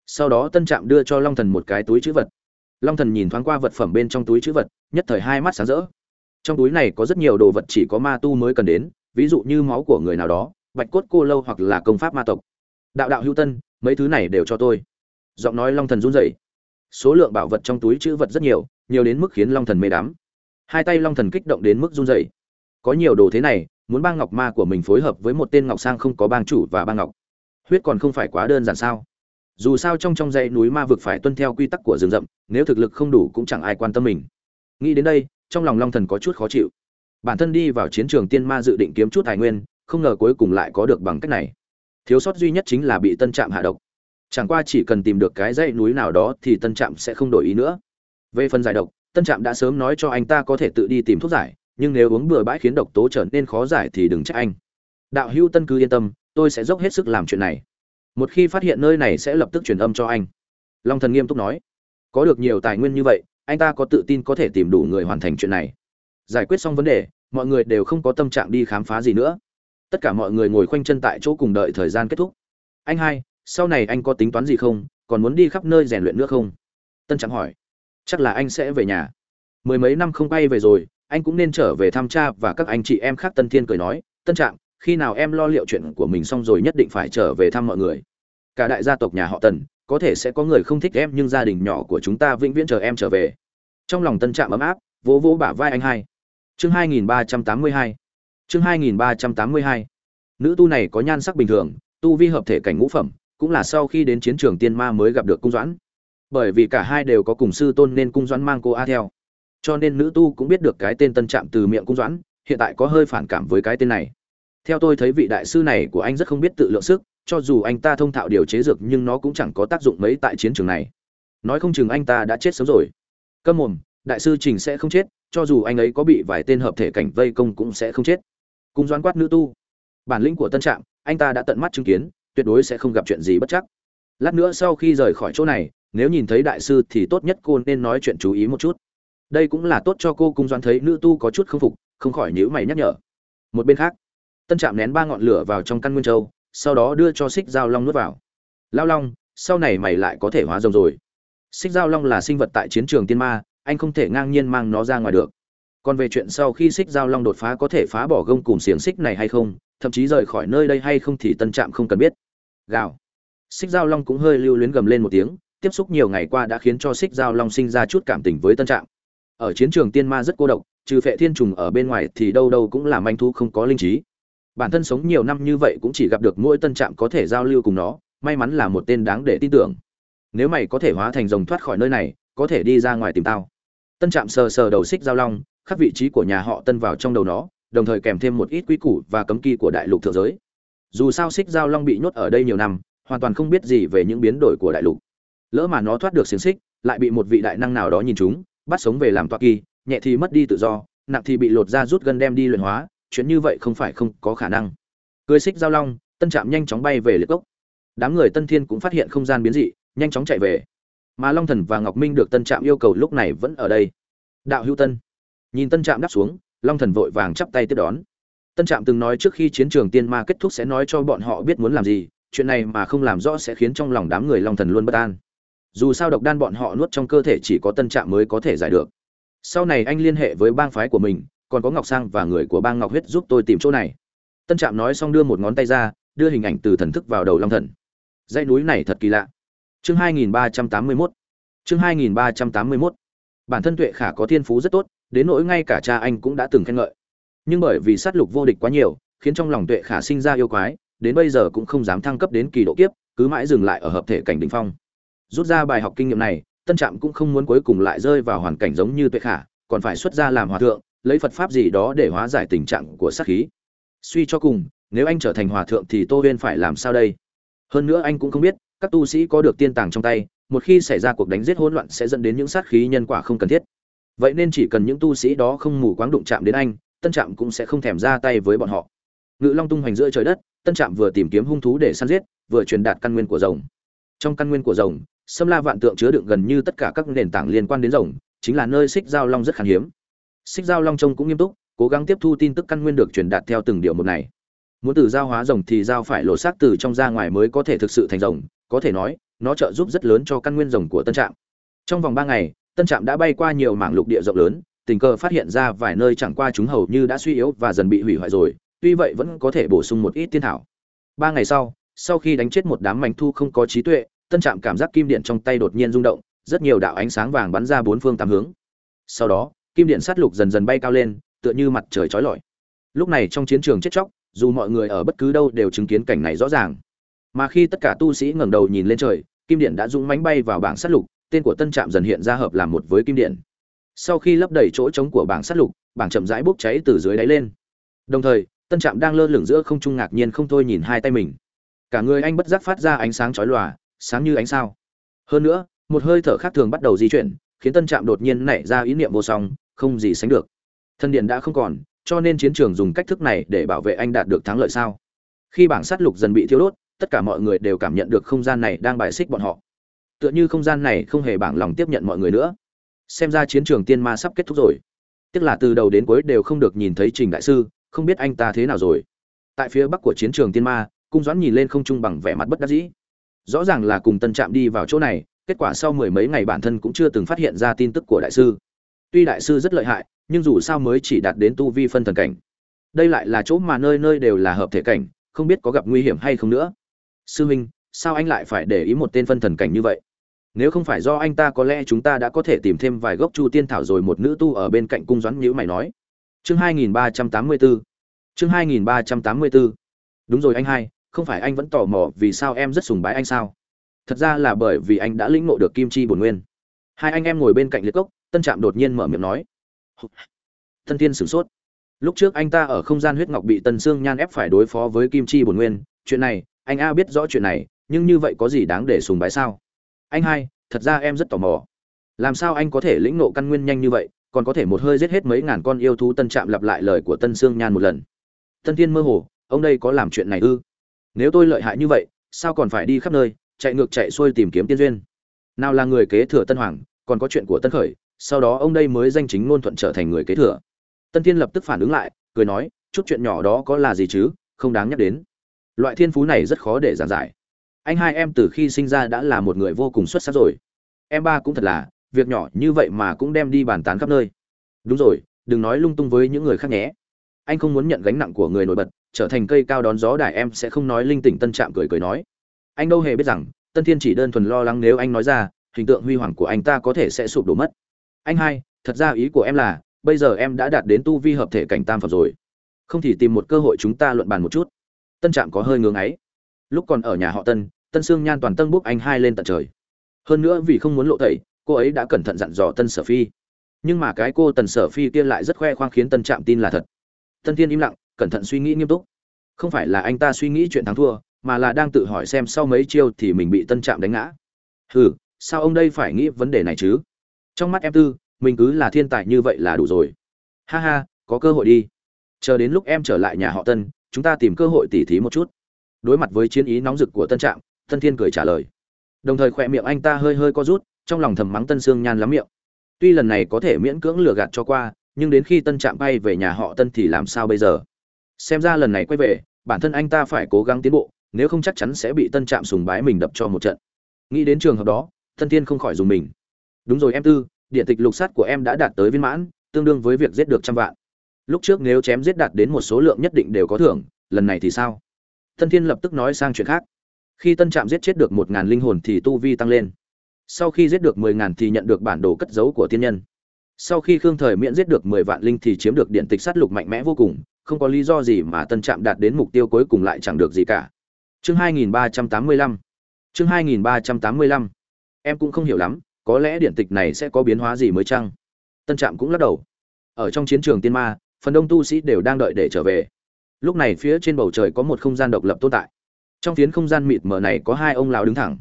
Speaker 1: Sau đó tân trạm đưa cho long thần một cái túi chữ vật. Long thần nhìn thoáng qua vật phẩm bên trong túi chữ vật nhất thời hai mắt sáng rỡ. Trong túi này có rất nhiều đồ vật chỉ có ma tu mới cần đến, ví dụ như máu của người nào đó, bạch cốt cô lâu hoặc là công pháp ma tộc. Đạo đạo hữu tân, mấy thứ này đều cho tôi. Giọng nói long thần run rẩy. Số lượng bảo vật trong túi chữ vật rất nhiều nhiều đến mức khiến long thần mê đắm. Hai tay long thần kích động đến mức run rẩy. Có nhiều đồ thế này, muốn bang ngọc ma của mình phối hợp với một tên ngọc sang không có bang chủ và bang ngọc. Huyết còn không phải quá đơn giản sao? Dù sao trong trong dãy núi ma vực phải tuân theo quy tắc của rừng rậm, nếu thực lực không đủ cũng chẳng ai quan tâm mình nghĩ đến đây, trong lòng long thần có chút khó chịu. Bản thân đi vào chiến trường tiên ma dự định kiếm chút tài nguyên, không ngờ cuối cùng lại có được bằng cách này. Thiếu sót duy nhất chính là bị tân trạm hạ độc. Chẳng qua chỉ cần tìm được cái dãy núi nào đó thì tân trạm sẽ không đổi ý nữa. Về phần giải độc, tân trạm đã sớm nói cho anh ta có thể tự đi tìm thuốc giải, nhưng nếu uống bừa bãi khiến độc tố trở nên khó giải thì đừng trách anh. Đạo hữu tân cứ yên tâm, tôi sẽ dốc hết sức làm chuyện này. Một khi phát hiện nơi này sẽ lập tức truyền âm cho anh. Long thần nghiêm túc nói. Có được nhiều tài nguyên như vậy anh ta có tự tin có thể tìm đủ người hoàn thành chuyện này. Giải quyết xong vấn đề, mọi người đều không có tâm trạng đi khám phá gì nữa. Tất cả mọi người ngồi khoanh chân tại chỗ cùng đợi thời gian kết thúc. Anh hai, sau này anh có tính toán gì không? Còn muốn đi khắp nơi rèn luyện nữa không? Tân trạng hỏi. Chắc là anh sẽ về nhà. Mười mấy năm không bay về rồi, anh cũng nên trở về thăm cha và các anh chị em khác, tân thiên cười nói. Tân trạng khi nào em lo liệu chuyện của mình xong rồi nhất định phải trở về thăm mọi người. Cả đại gia tộc nhà họ tần có thể sẽ có người không thích em, nhưng gia đình nhỏ của chúng ta vĩnh viễn chờ em trở về. Trong lòng tân trạm ấm áp, vỗ vỗ bả vai anh hai. Chương 2382 chương 2382 nữ tu này có nhan sắc bình thường, tu vi hợp thể cảnh ngũ phẩm, cũng là sau khi đến chiến trường tiên ma mới gặp được cung doãn. Bởi vì cả hai đều có cùng sư tôn nên cung doãn mang cô a theo. Cho nên nữ tu cũng biết được cái tên tân trạm từ miệng cung doãn, hiện tại có hơi phản cảm với cái tên này. Theo tôi thấy vị đại sư này của anh rất không biết tự lượng sức cho dù anh ta thông thạo điều chế dược nhưng nó cũng chẳng có tác dụng mấy tại chiến trường này. Nói không chừng anh ta đã chết sớm rồi. Câm mồm, đại sư trình sẽ không chết, cho dù anh ấy có bị vài tên hợp thể cảnh vây công cũng sẽ không chết. Cùng doan quát nữ tu. Bản lĩnh của tân trạm, anh ta đã tận mắt chứng kiến, tuyệt đối sẽ không gặp chuyện gì bất chắc. Lát nữa sau khi rời khỏi chỗ này, nếu nhìn thấy đại sư thì tốt nhất cô nên nói chuyện chú ý một chút. Đây cũng là tốt cho cô, cung doan thấy nữ tu có chút không phục, không khỏi nhíu mày nhắc nhở. Một bên khác, tân trạm nén ba ngọn lửa vào trong căn nguyên châu sau đó đưa cho xích dao long nuốt vào. Lao long, sau này mày lại có thể hóa rồng rồi. Xích dao long là sinh vật tại chiến trường tiên ma, anh không thể ngang nhiên mang nó ra ngoài được. Còn về chuyện sau khi xích dao long đột phá có thể phá bỏ gông cùng xiềng xích này hay không, thậm chí rời khỏi nơi đây hay không thì tân trạm không cần biết. Gào. Xích dao long cũng hơi lưu luyến gầm lên một tiếng, tiếp xúc nhiều ngày qua đã khiến cho xích dao long sinh ra chút cảm tình với tân trạm. Ở chiến trường tiên ma rất cô độc, trừ phệ thiên trùng ở bên ngoài thì đâu đâu cũng là manh thu không có linh trí bản thân sống nhiều năm như vậy cũng chỉ gặp được mỗi tân trạm có thể giao lưu cùng nó, may mắn là một tên đáng để tin tưởng. Nếu mày có thể hóa thành rồng thoát khỏi nơi này, có thể đi ra ngoài tìm tao. Tân trạm sờ sờ đầu xích giao long khắc vị trí của nhà họ tân vào trong đầu nó, đồng thời kèm thêm một ít quy củ và cấm kỵ của đại lục thượng giới. Dù sao xích giao long bị nhốt ở đây nhiều năm, hoàn toàn không biết gì về những biến đổi của đại lục. Lỡ mà nó thoát được xiềng xích, lại bị một vị đại năng nào đó nhìn chúng, bắt sống về làm toa kỳ, nhẹ thì mất đi tự do, nặng thì bị lột ra rút gân đem đi luyện hóa chuyện như vậy không phải không có khả năng. Cưới xích giao long, tân trạm nhanh chóng bay về liệt cốc đám người tân thiên cũng phát hiện không gian biến dị, nhanh chóng chạy về. Mà long thần và ngọc minh được tân trạm yêu cầu lúc này vẫn ở đây. Đạo hữu tân. Nhìn tân trạm đáp xuống, long thần vội vàng chắp tay tiếp đón. Tân trạm từng nói trước khi chiến trường tiên ma kết thúc sẽ nói cho bọn họ biết muốn làm gì, chuyện này mà không làm rõ sẽ khiến trong lòng đám người long thần luôn bất an. Dù sao độc đan bọn họ nuốt trong cơ thể chỉ có tân trạm mới có thể giải được. Sau này anh liên hệ với bang phái của mình còn có ngọc sang và người của bang ngọc huyết giúp tôi tìm chỗ này. Tân trạm nói xong đưa một ngón tay ra, đưa hình ảnh từ thần thức vào đầu long thần. Dãy núi này thật kỳ lạ. Chương 2381 chương 2381 bản thân tuệ khả có thiên phú rất tốt, đến nỗi ngay cả cha anh cũng đã từng khen ngợi. Nhưng bởi vì sát lục vô địch quá nhiều, khiến trong lòng tuệ khả sinh ra yêu quái, đến bây giờ cũng không dám thăng cấp đến kỳ độ kiếp, cứ mãi dừng lại ở hợp thể cảnh đỉnh phong. Rút ra bài học kinh nghiệm này, tân trạm cũng không muốn cuối cùng lại rơi vào hoàn cảnh giống như tuệ khả, còn phải xuất ra làm hòa thượng lấy phật pháp gì đó để hóa giải tình trạng của sát khí. Suy cho cùng, nếu anh trở thành hòa thượng thì tô huyên phải làm sao đây? Hơn nữa anh cũng không biết, các tu sĩ có được tiên tàng trong tay, một khi xảy ra cuộc đánh giết hỗn loạn sẽ dẫn đến những sát khí nhân quả không cần thiết. Vậy nên chỉ cần những tu sĩ đó không mù quáng đụng chạm đến anh, tân trạm cũng sẽ không thèm ra tay với bọn họ. Ngự long tung hoành giữa trời đất, tân trạm vừa tìm kiếm hung thú để săn giết, vừa truyền đạt căn nguyên của rồng. Trong căn nguyên của rồng, sâm la vạn tượng chứa đựng gần như tất cả các nền tảng liên quan đến rồng, chính là nơi xích giao long rất khan hiếm xích giao long trông cũng nghiêm túc, cố gắng tiếp thu tin tức căn nguyên được truyền đạt theo từng điều một này. Muốn từ giao hóa rồng thì giao phải lộ xác từ trong ra ngoài mới có thể thực sự thành rồng, có thể nói, nó trợ giúp rất lớn cho căn nguyên rồng của tân trạm. Trong vòng ba ngày, tân trạm đã bay qua nhiều mảng lục địa rộng lớn, tình cờ phát hiện ra vài nơi chẳng qua chúng hầu như đã suy yếu và dần bị hủy hoại rồi, tuy vậy vẫn có thể bổ sung một ít tiên thảo. Ba ngày sau sau khi đánh chết một đám mảnh thu không có trí tuệ, tân trạm cảm giác kim điện trong tay đột nhiên rung động, rất nhiều đạo ánh sáng vàng bắn ra bốn phương tám hướng. Sau đó kim điện sát lục dần dần bay cao lên, tựa như mặt trời chói lọi. Lúc này trong chiến trường chết chóc, dù mọi người ở bất cứ đâu đều chứng kiến cảnh này rõ ràng. Mà khi tất cả tu sĩ ngẩng đầu nhìn lên trời, kim điện đã dũng mánh bay vào bảng sát lục, tên của tân trạm dần hiện ra hợp làm một với kim điện. Sau khi lấp đầy chỗ trống của bảng sát lục, bảng chậm rãi bốc cháy từ dưới đáy lên. Đồng thời, tân trạm đang lơ lửng giữa không trung ngạc nhiên không thôi nhìn hai tay mình. Cả người anh bất giác phát ra ánh sáng chói lòa, sáng như ánh sao. Hơn nữa, một hơi thở khác thường bắt đầu di chuyển, khiến tân trạm đột nhiên nảy ra ý niệm vô song không gì sánh được. Thân điện đã không còn, cho nên chiến trường dùng cách thức này để bảo vệ anh đạt được thắng lợi sao? Khi bảng sát lục dần bị thiêu đốt, tất cả mọi người đều cảm nhận được không gian này đang bài xích bọn họ. Tựa như không gian này không hề bảng lòng tiếp nhận mọi người nữa. Xem ra chiến trường tiên ma sắp kết thúc rồi. Tức là từ đầu đến cuối đều không được nhìn thấy trình đại sư, không biết anh ta thế nào rồi. Tại phía bắc của chiến trường tiên ma, cung doãn nhìn lên không trung bằng vẻ mặt bất đắc dĩ. Rõ ràng là cùng tân trạm đi vào chỗ này, kết quả sau mười mấy ngày bản thân cũng chưa từng phát hiện ra tin tức của đại sư tuy đại sư rất lợi hại, nhưng dù sao mới chỉ đạt đến tu vi phân thần cảnh. Đây lại là chỗ mà nơi nơi đều là hợp thể cảnh, không biết có gặp nguy hiểm hay không nữa. Sư huynh sao anh lại phải để ý một tên phân thần cảnh như vậy? Nếu không phải do anh ta có lẽ chúng ta đã có thể tìm thêm vài gốc chu tiên thảo rồi một nữ tu ở bên cạnh cung doãn nhữ mày nói. Chương 2384 chương 2384 đúng rồi anh hai, không phải anh vẫn tò mò vì sao em rất sùng bái anh sao? Thật ra là bởi vì anh đã lĩnh ngộ được kim chi bổn nguyên. Hai anh em ngồi bên cạnh liệt cốc tân trạm đột nhiên mở miệng nói. Tân tiên sửng sốt. Lúc trước anh ta ở không gian huyết ngọc bị tần sương nhan ép phải đối phó với kim chi bổn nguyên. Chuyện này, anh a biết rõ chuyện này, nhưng như vậy có gì đáng để sùng bái sao? Anh hai, thật ra em rất tò mò. Làm sao anh có thể lĩnh nộ căn nguyên nhanh như vậy, còn có thể một hơi giết hết mấy ngàn con yêu thú tân trạm lặp lại lời của tân sương nhan một lần. Tân thiên mơ hồ, ông đây có làm chuyện này ư? Nếu tôi lợi hại như vậy, sao còn phải đi khắp nơi, chạy ngược chạy xuôi tìm kiếm tiên duyên? Nào là người kế thừa tân hoàng, còn có chuyện của tân khởi sau đó ông đây mới danh chính ngôn thuận trở thành người kế thừa. Tân thiên lập tức phản ứng lại, cười nói, chút chuyện nhỏ đó có là gì chứ, không đáng nhắc đến. Loại thiên phú này rất khó để giảng giải. Anh hai em từ khi sinh ra đã là một người vô cùng xuất sắc rồi. Em ba cũng thật là, việc nhỏ như vậy mà cũng đem đi bàn tán khắp nơi. Đúng rồi, đừng nói lung tung với những người khác nhé. Anh không muốn nhận gánh nặng của người nổi bật, trở thành cây cao đón gió đài em sẽ không nói linh tỉnh tân trạm cười cười nói. Anh đâu hề biết rằng, tân thiên chỉ đơn thuần lo lắng nếu anh nói ra, hình tượng huy hoàng của anh ta có thể sẽ sụp đổ mất anh hai, thật ra ý của em là, bây giờ em đã đạt đến tu vi hợp thể cảnh tam phẩm rồi. Không thì tìm một cơ hội chúng ta luận bàn một chút. Tân trạm có hơi ngưng ấy lúc còn ở nhà họ tân tân sương nhan toàn tân bốc anh hai lên tận trời. Hơn nữa vì không muốn lộ tẩy, cô ấy đã cẩn thận dặn dò tân sở phi. Nhưng mà cái cô tần sở phi kia lại rất khoe khoang khiến tân trạm tin là thật. Tân thiên im lặng, cẩn thận suy nghĩ nghiêm túc. Không phải là anh ta suy nghĩ chuyện thắng thua, mà là đang tự hỏi xem sau mấy chiêu thì mình bị tân trạm đánh ngã. Hừ, sao ông đây phải nghĩ vấn đề này chứ? Trong mắt em tư, mình cứ là thiên tài như vậy là đủ rồi. Ha ha, có cơ hội đi. Chờ đến lúc em trở lại nhà họ tân, chúng ta tìm cơ hội tỉ thí một chút. Đối mặt với chiến ý nóng rực của tân trạm, tân thiên cười trả lời. Đồng thời khỏe miệng anh ta hơi hơi co rút, trong lòng thầm mắng tân sương nhan lắm miệng. Tuy lần này có thể miễn cưỡng lừa gạt cho qua, nhưng đến khi tân trạm bay về nhà họ tân thì làm sao bây giờ? Xem ra lần này quay về, bản thân anh ta phải cố gắng tiến bộ, nếu không chắc chắn sẽ bị tân trạm sùng bái mình đập cho một trận. Nghĩ đến trường hợp đó, tân thiên không khỏi dùng mình đúng rồi em tư, điện tịch lục sát của em đã đạt tới viên mãn, tương đương với việc giết được trăm vạn. Lúc trước nếu chém giết đạt đến một số lượng nhất định đều có thưởng, lần này thì sao? Tân thiên lập tức nói sang chuyện khác. Khi tân trạm giết chết được một ngàn linh hồn thì tu vi tăng lên. Sau khi giết được mười ngàn thì nhận được bản đồ cất giấu của tiên nhân. Sau khi khương thời miễn giết được mười vạn linh thì chiếm được điện tịch sát lục mạnh mẽ vô cùng, không có lý do gì mà tân trạm đạt đến mục tiêu cuối cùng lại chẳng được gì cả. Chương hai nghìn ba trăm tám mươi lăm. Chương hai nghìn ba trăm tám mươi lăm. Em cũng không hiểu lắm có lẽ điện tịch này sẽ có biến hóa gì mới chăng? Tân trạm cũng lắc đầu. Ở trong chiến trường tiên ma, phần đông tu sĩ đều đang đợi để trở về. Lúc này phía trên bầu trời có một không gian độc lập tồn tại. Trong phiến không gian mịt mờ này có hai ông lão đứng thẳng.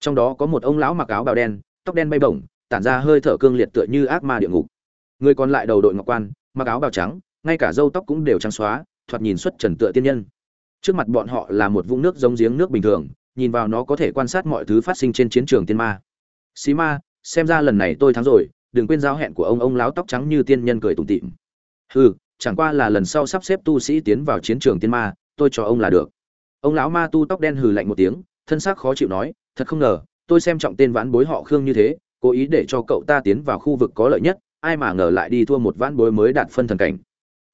Speaker 1: Trong đó có một ông lão mặc áo bào đen, tóc đen bay bổng, tản ra hơi thở cương liệt tựa như ác ma địa ngục. Người còn lại đầu đội ngọc quan, mặc áo bào trắng, ngay cả râu tóc cũng đều trắng xóa, thoạt nhìn xuất trần tựa tiên nhân. Trước mặt bọn họ là một vũng nước giống giếng nước bình thường, nhìn vào nó có thể quan sát mọi thứ phát sinh trên chiến trường tiên ma xí ma, xem ra lần này tôi thắng rồi, đừng quên giao hẹn của ông ông láo tóc trắng như tiên nhân cười tủm tỉm. Hừ, chẳng qua là lần sau sắp xếp tu sĩ tiến vào chiến trường tiên ma, tôi cho ông là được. Ông lão ma tu tóc đen hừ lạnh một tiếng, thân xác khó chịu nói, thật không ngờ, tôi xem trọng tên vãn bối họ khương như thế, cố ý để cho cậu ta tiến vào khu vực có lợi nhất, ai mà ngờ lại đi thua một vãn bối mới đạt phân thần cảnh.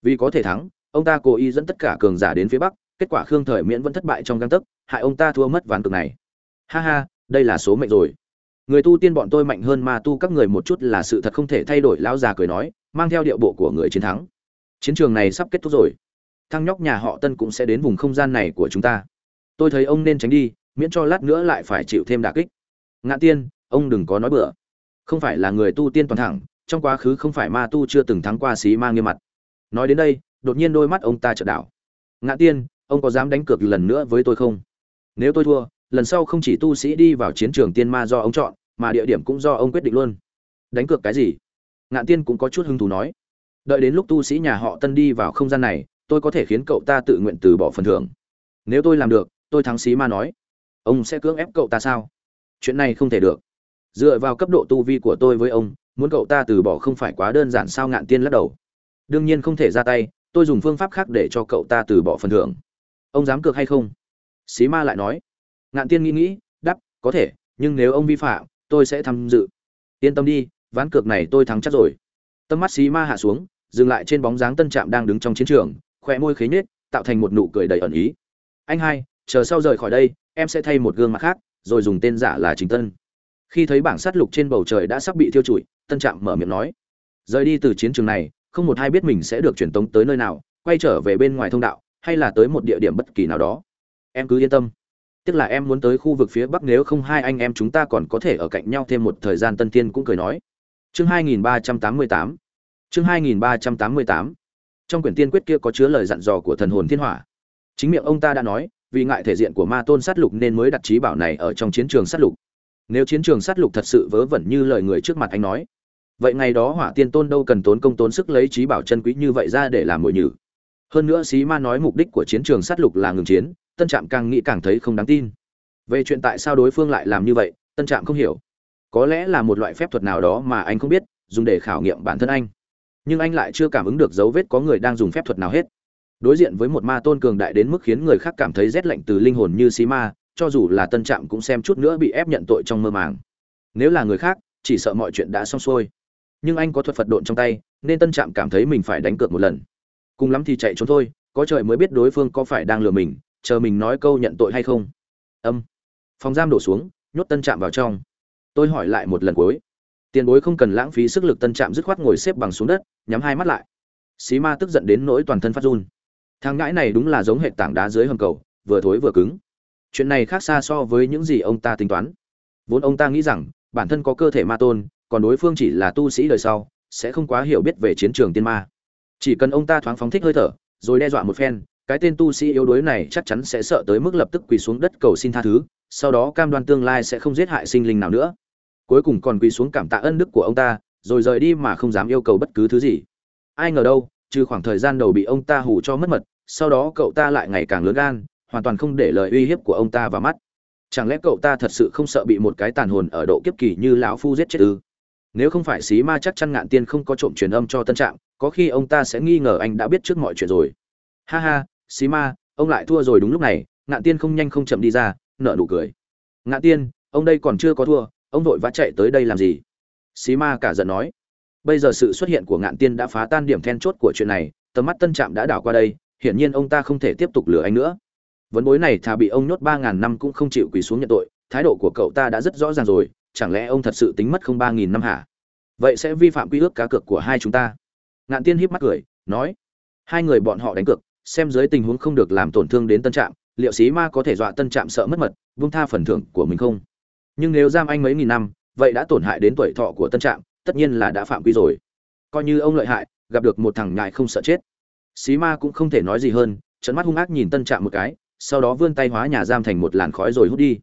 Speaker 1: Vì có thể thắng, ông ta cố ý dẫn tất cả cường giả đến phía bắc, kết quả khương thời miễn vẫn thất bại trong găng tấc, hại ông ta thua mất ván cực này. Ha ha, đây là số mệnh rồi người tu tiên bọn tôi mạnh hơn ma tu các người một chút là sự thật không thể thay đổi, lão già cười nói, mang theo điệu bộ của người chiến thắng. Chiến trường này sắp kết thúc rồi. Thăng nhóc nhà họ tân cũng sẽ đến vùng không gian này của chúng ta. Tôi thấy ông nên tránh đi, miễn cho lát nữa lại phải chịu thêm đả kích. Ngã tiên, ông đừng có nói bừa. Không phải là người tu tiên toàn thẳng, trong quá khứ không phải ma tu chưa từng thắng qua xí ma nghiêm mặt. Nói đến đây, đột nhiên đôi mắt ông ta chợt đảo. Ngã tiên, ông có dám đánh cược lần nữa với tôi không? Nếu tôi thua, lần sau không chỉ tu sĩ đi vào chiến trường tiên ma do ông chọn mà địa điểm cũng do ông quyết định luôn. Đánh cược cái gì? Ngạn tiên cũng có chút hứng thú nói. Đợi đến lúc tu sĩ nhà họ tân đi vào không gian này, tôi có thể khiến cậu ta tự nguyện từ bỏ phần thưởng. Nếu tôi làm được, tôi thắng xí ma nói. Ông sẽ cưỡng ép cậu ta sao? Chuyện này không thể được. Dựa vào cấp độ tu vi của tôi với ông, muốn cậu ta từ bỏ không phải quá đơn giản sao ngạn tiên lắc đầu. Đương nhiên không thể ra tay, tôi dùng phương pháp khác để cho cậu ta từ bỏ phần thưởng. Ông dám cược hay không? Xí ma lại nói. Ngạn tiên nghĩ nghĩ đắp có thể, nhưng nếu ông vi phạm tôi sẽ tham dự. Yên tâm đi, ván cược này tôi thắng chắc rồi. Tâm mắt xí ma hạ xuống, dừng lại trên bóng dáng tân trạm đang đứng trong chiến trường khỏe môi khế nhết tạo thành một nụ cười đầy ẩn ý. Anh hai, chờ sau rời khỏi đây, em sẽ thay một gương mặt khác, rồi dùng tên giả là chính tân. Khi thấy bảng sát lục trên bầu trời đã sắp bị thiêu trụi, tân trạm mở miệng nói, rời đi từ chiến trường này, không một ai biết mình sẽ được truyền tống tới nơi nào, quay trở về bên ngoài thông đạo, hay là tới một địa điểm bất kỳ nào đó. Em cứ yên tâm tức là em muốn tới khu vực phía bắc nếu không hai anh em chúng ta còn có thể ở cạnh nhau thêm một thời gian, tân thiên cũng cười nói. Chương 2388 chương 2388 trong quyển tiên quyết kia có chứa lời dặn dò của thần hồn thiên hỏa. Chính miệng ông ta đã nói, vì ngại thể diện của ma tôn sát lục nên mới đặt trí bảo này ở trong chiến trường sát lục. Nếu chiến trường sát lục thật sự vớ vẩn như lời người trước mặt anh nói, vậy ngày đó hỏa tiên tôn đâu cần tốn công tốn sức lấy trí bảo chân quý như vậy ra để làm mồi nhử. Hơn nữa xí ma nói mục đích của chiến trường sát lục là ngừng chiến tân trạm càng nghĩ càng thấy không đáng tin. Về chuyện tại sao đối phương lại làm như vậy, tân trạm không hiểu. Có lẽ là một loại phép thuật nào đó mà anh không biết, dùng để khảo nghiệm bản thân anh. Nhưng anh lại chưa cảm ứng được dấu vết có người đang dùng phép thuật nào hết. Đối diện với một ma tôn cường đại đến mức khiến người khác cảm thấy rét lạnh từ linh hồn như xí ma, cho dù là tân trạm cũng xem chút nữa bị ép nhận tội trong mơ màng. Nếu là người khác, chỉ sợ mọi chuyện đã xong xuôi. Nhưng anh có thuật phật độn trong tay, nên tân trạm cảm thấy mình phải đánh cược một lần. Cùng lắm thì chạy trốn thôi, có trời mới biết đối phương có phải đang lừa mình chờ mình nói câu nhận tội hay không? Âm. Phòng giam đổ xuống, nhốt tân trạm vào trong. Tôi hỏi lại một lần cuối. Tiền bối không cần lãng phí sức lực tân trạm dứt khoát ngồi xếp bằng xuống đất, nhắm hai mắt lại. Xí ma tức giận đến nỗi toàn thân phát run. Thằng ngãi này đúng là giống hệ tảng đá dưới hầm cầu, vừa thối vừa cứng. Chuyện này khác xa so với những gì ông ta tính toán. Vốn ông ta nghĩ rằng, bản thân có cơ thể ma tôn, còn đối phương chỉ là tu sĩ đời sau, sẽ không quá hiểu biết về chiến trường tiên ma. Chỉ cần ông ta thoáng phóng thích hơi thở, rồi đe dọa một phen cái tên tu sĩ yếu đuối này chắc chắn sẽ sợ tới mức lập tức quỳ xuống đất cầu xin tha thứ, sau đó cam đoan tương lai sẽ không giết hại sinh linh nào nữa. Cuối cùng còn quỳ xuống cảm tạ ân đức của ông ta, rồi rời đi mà không dám yêu cầu bất cứ thứ gì. Ai ngờ đâu, trừ khoảng thời gian đầu bị ông ta hù cho mất mật, sau đó cậu ta lại ngày càng lớn gan, hoàn toàn không để lời uy hiếp của ông ta vào mắt. Chẳng lẽ cậu ta thật sự không sợ bị một cái tàn hồn ở độ kiếp kỳ như lão phu giết chết ư? Nếu không phải xí ma chắc chắn ngạn tiên không có trộm truyền âm cho tân trạm có khi ông ta sẽ nghi ngờ anh đã biết trước mọi chuyện rồi. Ha ha xí ma, ông lại thua rồi đúng lúc này ngạn tiên không nhanh không chậm đi ra nợ nụ cười. Ngạn tiên, ông đây còn chưa có thua, ông vội vã chạy tới đây làm gì? Xí ma cả giận nói. Bây giờ sự xuất hiện của ngạn tiên đã phá tan điểm then chốt của chuyện này, tầm mắt tân trạm đã đảo qua đây, hiển nhiên ông ta không thể tiếp tục lừa anh nữa. Vấn bối này thà bị ông nhốt ba ngàn năm cũng không chịu quỳ xuống nhận tội, thái độ của cậu ta đã rất rõ ràng rồi, chẳng lẽ ông thật sự tính mất không ba nghìn năm hả? Vậy sẽ vi phạm quy ước cá cược của hai chúng ta. Ngạn tiên híp mắt cười, nói. Hai người bọn họ đánh cược xem dưới tình huống không được làm tổn thương đến tân trạm, liệu xí ma có thể dọa tân trạm sợ mất mật vung tha phần thưởng của mình không? Nhưng nếu giam anh mấy nghìn năm, vậy đã tổn hại đến tuổi thọ của tân trạm, tất nhiên là đã phạm quy rồi. Coi như ông lợi hại, gặp được một thằng nhại không sợ chết. Xí ma cũng không thể nói gì hơn trận mắt hung ác nhìn tân trạm một cái, sau đó vươn tay hóa nhà giam thành một làn khói rồi hút đi.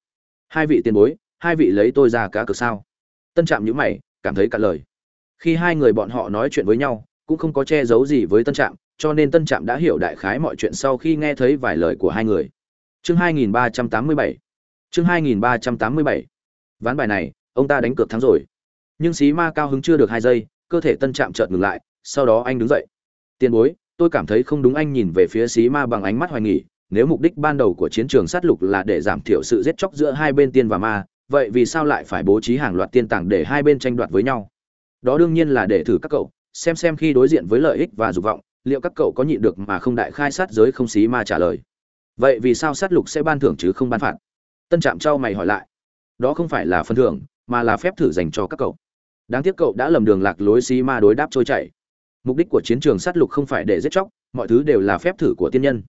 Speaker 1: Hai vị tiền bối, hai vị lấy tôi ra cá cược sao? Tân trạm nhữ mày, cảm thấy cả lời. Khi hai người bọn họ nói chuyện với nhau, cũng không có che giấu gì với tân trạm cho nên tân trạm đã hiểu đại khái mọi chuyện sau khi nghe thấy vài lời của hai người. Chương 2387 chương 2387 ván bài này, ông ta đánh cược thắng rồi. Nhưng xí ma cao hứng chưa được hai giây, cơ thể tân trạm chợt ngừng lại, sau đó anh đứng dậy. Tiền bối, tôi cảm thấy không đúng anh nhìn về phía xí ma bằng ánh mắt hoài nghỉ nếu mục đích ban đầu của chiến trường sát lục là để giảm thiểu sự giết chóc giữa hai bên tiên và ma, vậy vì sao lại phải bố trí hàng loạt tiên tàng để hai bên tranh đoạt với nhau? Đó đương nhiên là để thử các cậu, xem xem khi đối diện với lợi ích và dục vọng liệu các cậu có nhịn được mà không đại khai sát giới không xí ma trả lời? Vậy vì sao sát lục sẽ ban thưởng chứ không ban phạt? Tân trạm trao mày hỏi lại. Đó không phải là phần thưởng, mà là phép thử dành cho các cậu. Đáng tiếc cậu đã lầm đường lạc lối xí ma đối đáp trôi chảy. Mục đích của chiến trường sát lục không phải để giết chóc, mọi thứ đều là phép thử của tiên nhân.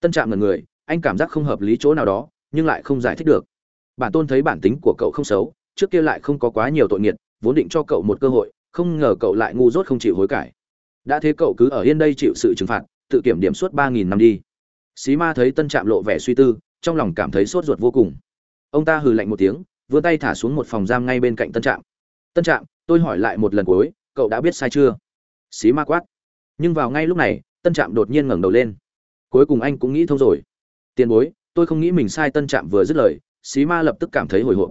Speaker 1: Tân trạm ngần người, anh cảm giác không hợp lý chỗ nào đó, nhưng lại không giải thích được. Bản tôn thấy bản tính của cậu không xấu, trước kia lại không có quá nhiều tội nghiệt vốn định cho cậu một cơ hội, không ngờ cậu lại ngu dốt không chịu hối cải đã thế cậu cứ ở yên đây chịu sự trừng phạt, tự kiểm điểm suốt ba nghìn năm đi. Xí ma thấy tân trạm lộ vẻ suy tư, trong lòng cảm thấy sốt ruột vô cùng. Ông ta hừ lạnh một tiếng, vươn tay thả xuống một phòng giam ngay bên cạnh tân trạm. Tân trạm, tôi hỏi lại một lần cuối, cậu đã biết sai chưa? Xí ma quát. Nhưng vào ngay lúc này, tân trạm đột nhiên ngẩng đầu lên. Cuối cùng anh cũng nghĩ thông rồi. Tiền bối, tôi không nghĩ mình sai tân trạm vừa dứt lời. Xí ma lập tức cảm thấy hồi hộp.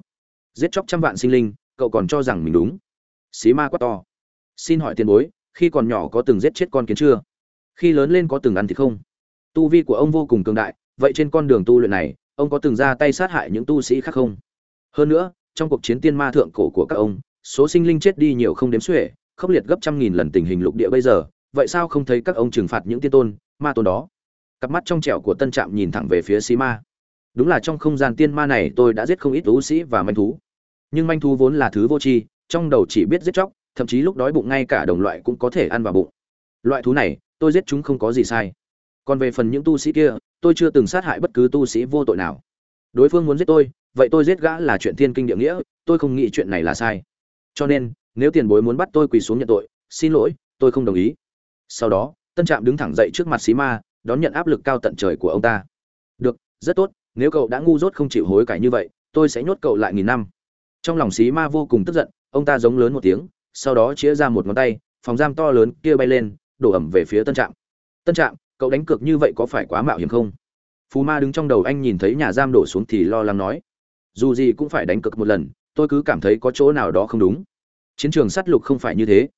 Speaker 1: Giết chóc trăm vạn sinh linh, cậu còn cho rằng mình đúng. Xí ma quát to. Xin hỏi tiền bối khi còn nhỏ có từng giết chết con kiến chưa? Khi lớn lên có từng ăn thì không? Tu vi của ông vô cùng cường đại, vậy trên con đường tu luyện này, ông có từng ra tay sát hại những tu sĩ khác không? Hơn nữa, trong cuộc chiến tiên ma thượng cổ của các ông, số sinh linh chết đi nhiều không đếm xuể, khốc liệt gấp trăm nghìn lần tình hình lục địa bây giờ, vậy sao không thấy các ông trừng phạt những tiên tôn, ma tôn đó? Cặp mắt trong trẻo của tân trạm nhìn thẳng về phía xí ma. Đúng là trong không gian tiên ma này tôi đã giết không ít thú sĩ và manh thú. Nhưng manh thú vốn là thứ vô tri, trong đầu chỉ biết giết chóc thậm chí lúc đói bụng ngay cả đồng loại cũng có thể ăn vào bụng. Loại thú này, tôi giết chúng không có gì sai. Còn về phần những tu sĩ kia, tôi chưa từng sát hại bất cứ tu sĩ vô tội nào. Đối phương muốn giết tôi, vậy tôi giết gã là chuyện thiên kinh địa nghĩa, tôi không nghĩ chuyện này là sai. Cho nên, nếu tiền bối muốn bắt tôi quỳ xuống nhận tội, xin lỗi, tôi không đồng ý. Sau đó, tân trạm đứng thẳng dậy trước mặt xí ma, đón nhận áp lực cao tận trời của ông ta. Được, rất tốt, nếu cậu đã ngu dốt không chịu hối cải như vậy, tôi sẽ nhốt cậu lại nghìn năm. Trong lòng xí ma vô cùng tức giận, ông ta giống lớn một tiếng sau đó chĩa ra một ngón tay, phòng giam to lớn kia bay lên, đổ ẩm về phía tân trạm. Tân trạm, cậu đánh cược như vậy có phải quá mạo hiểm không? Phú ma đứng trong đầu anh nhìn thấy nhà giam đổ xuống thì lo lắng nói. Dù gì cũng phải đánh cược một lần, tôi cứ cảm thấy có chỗ nào đó không đúng. Chiến trường sát lục không phải như thế.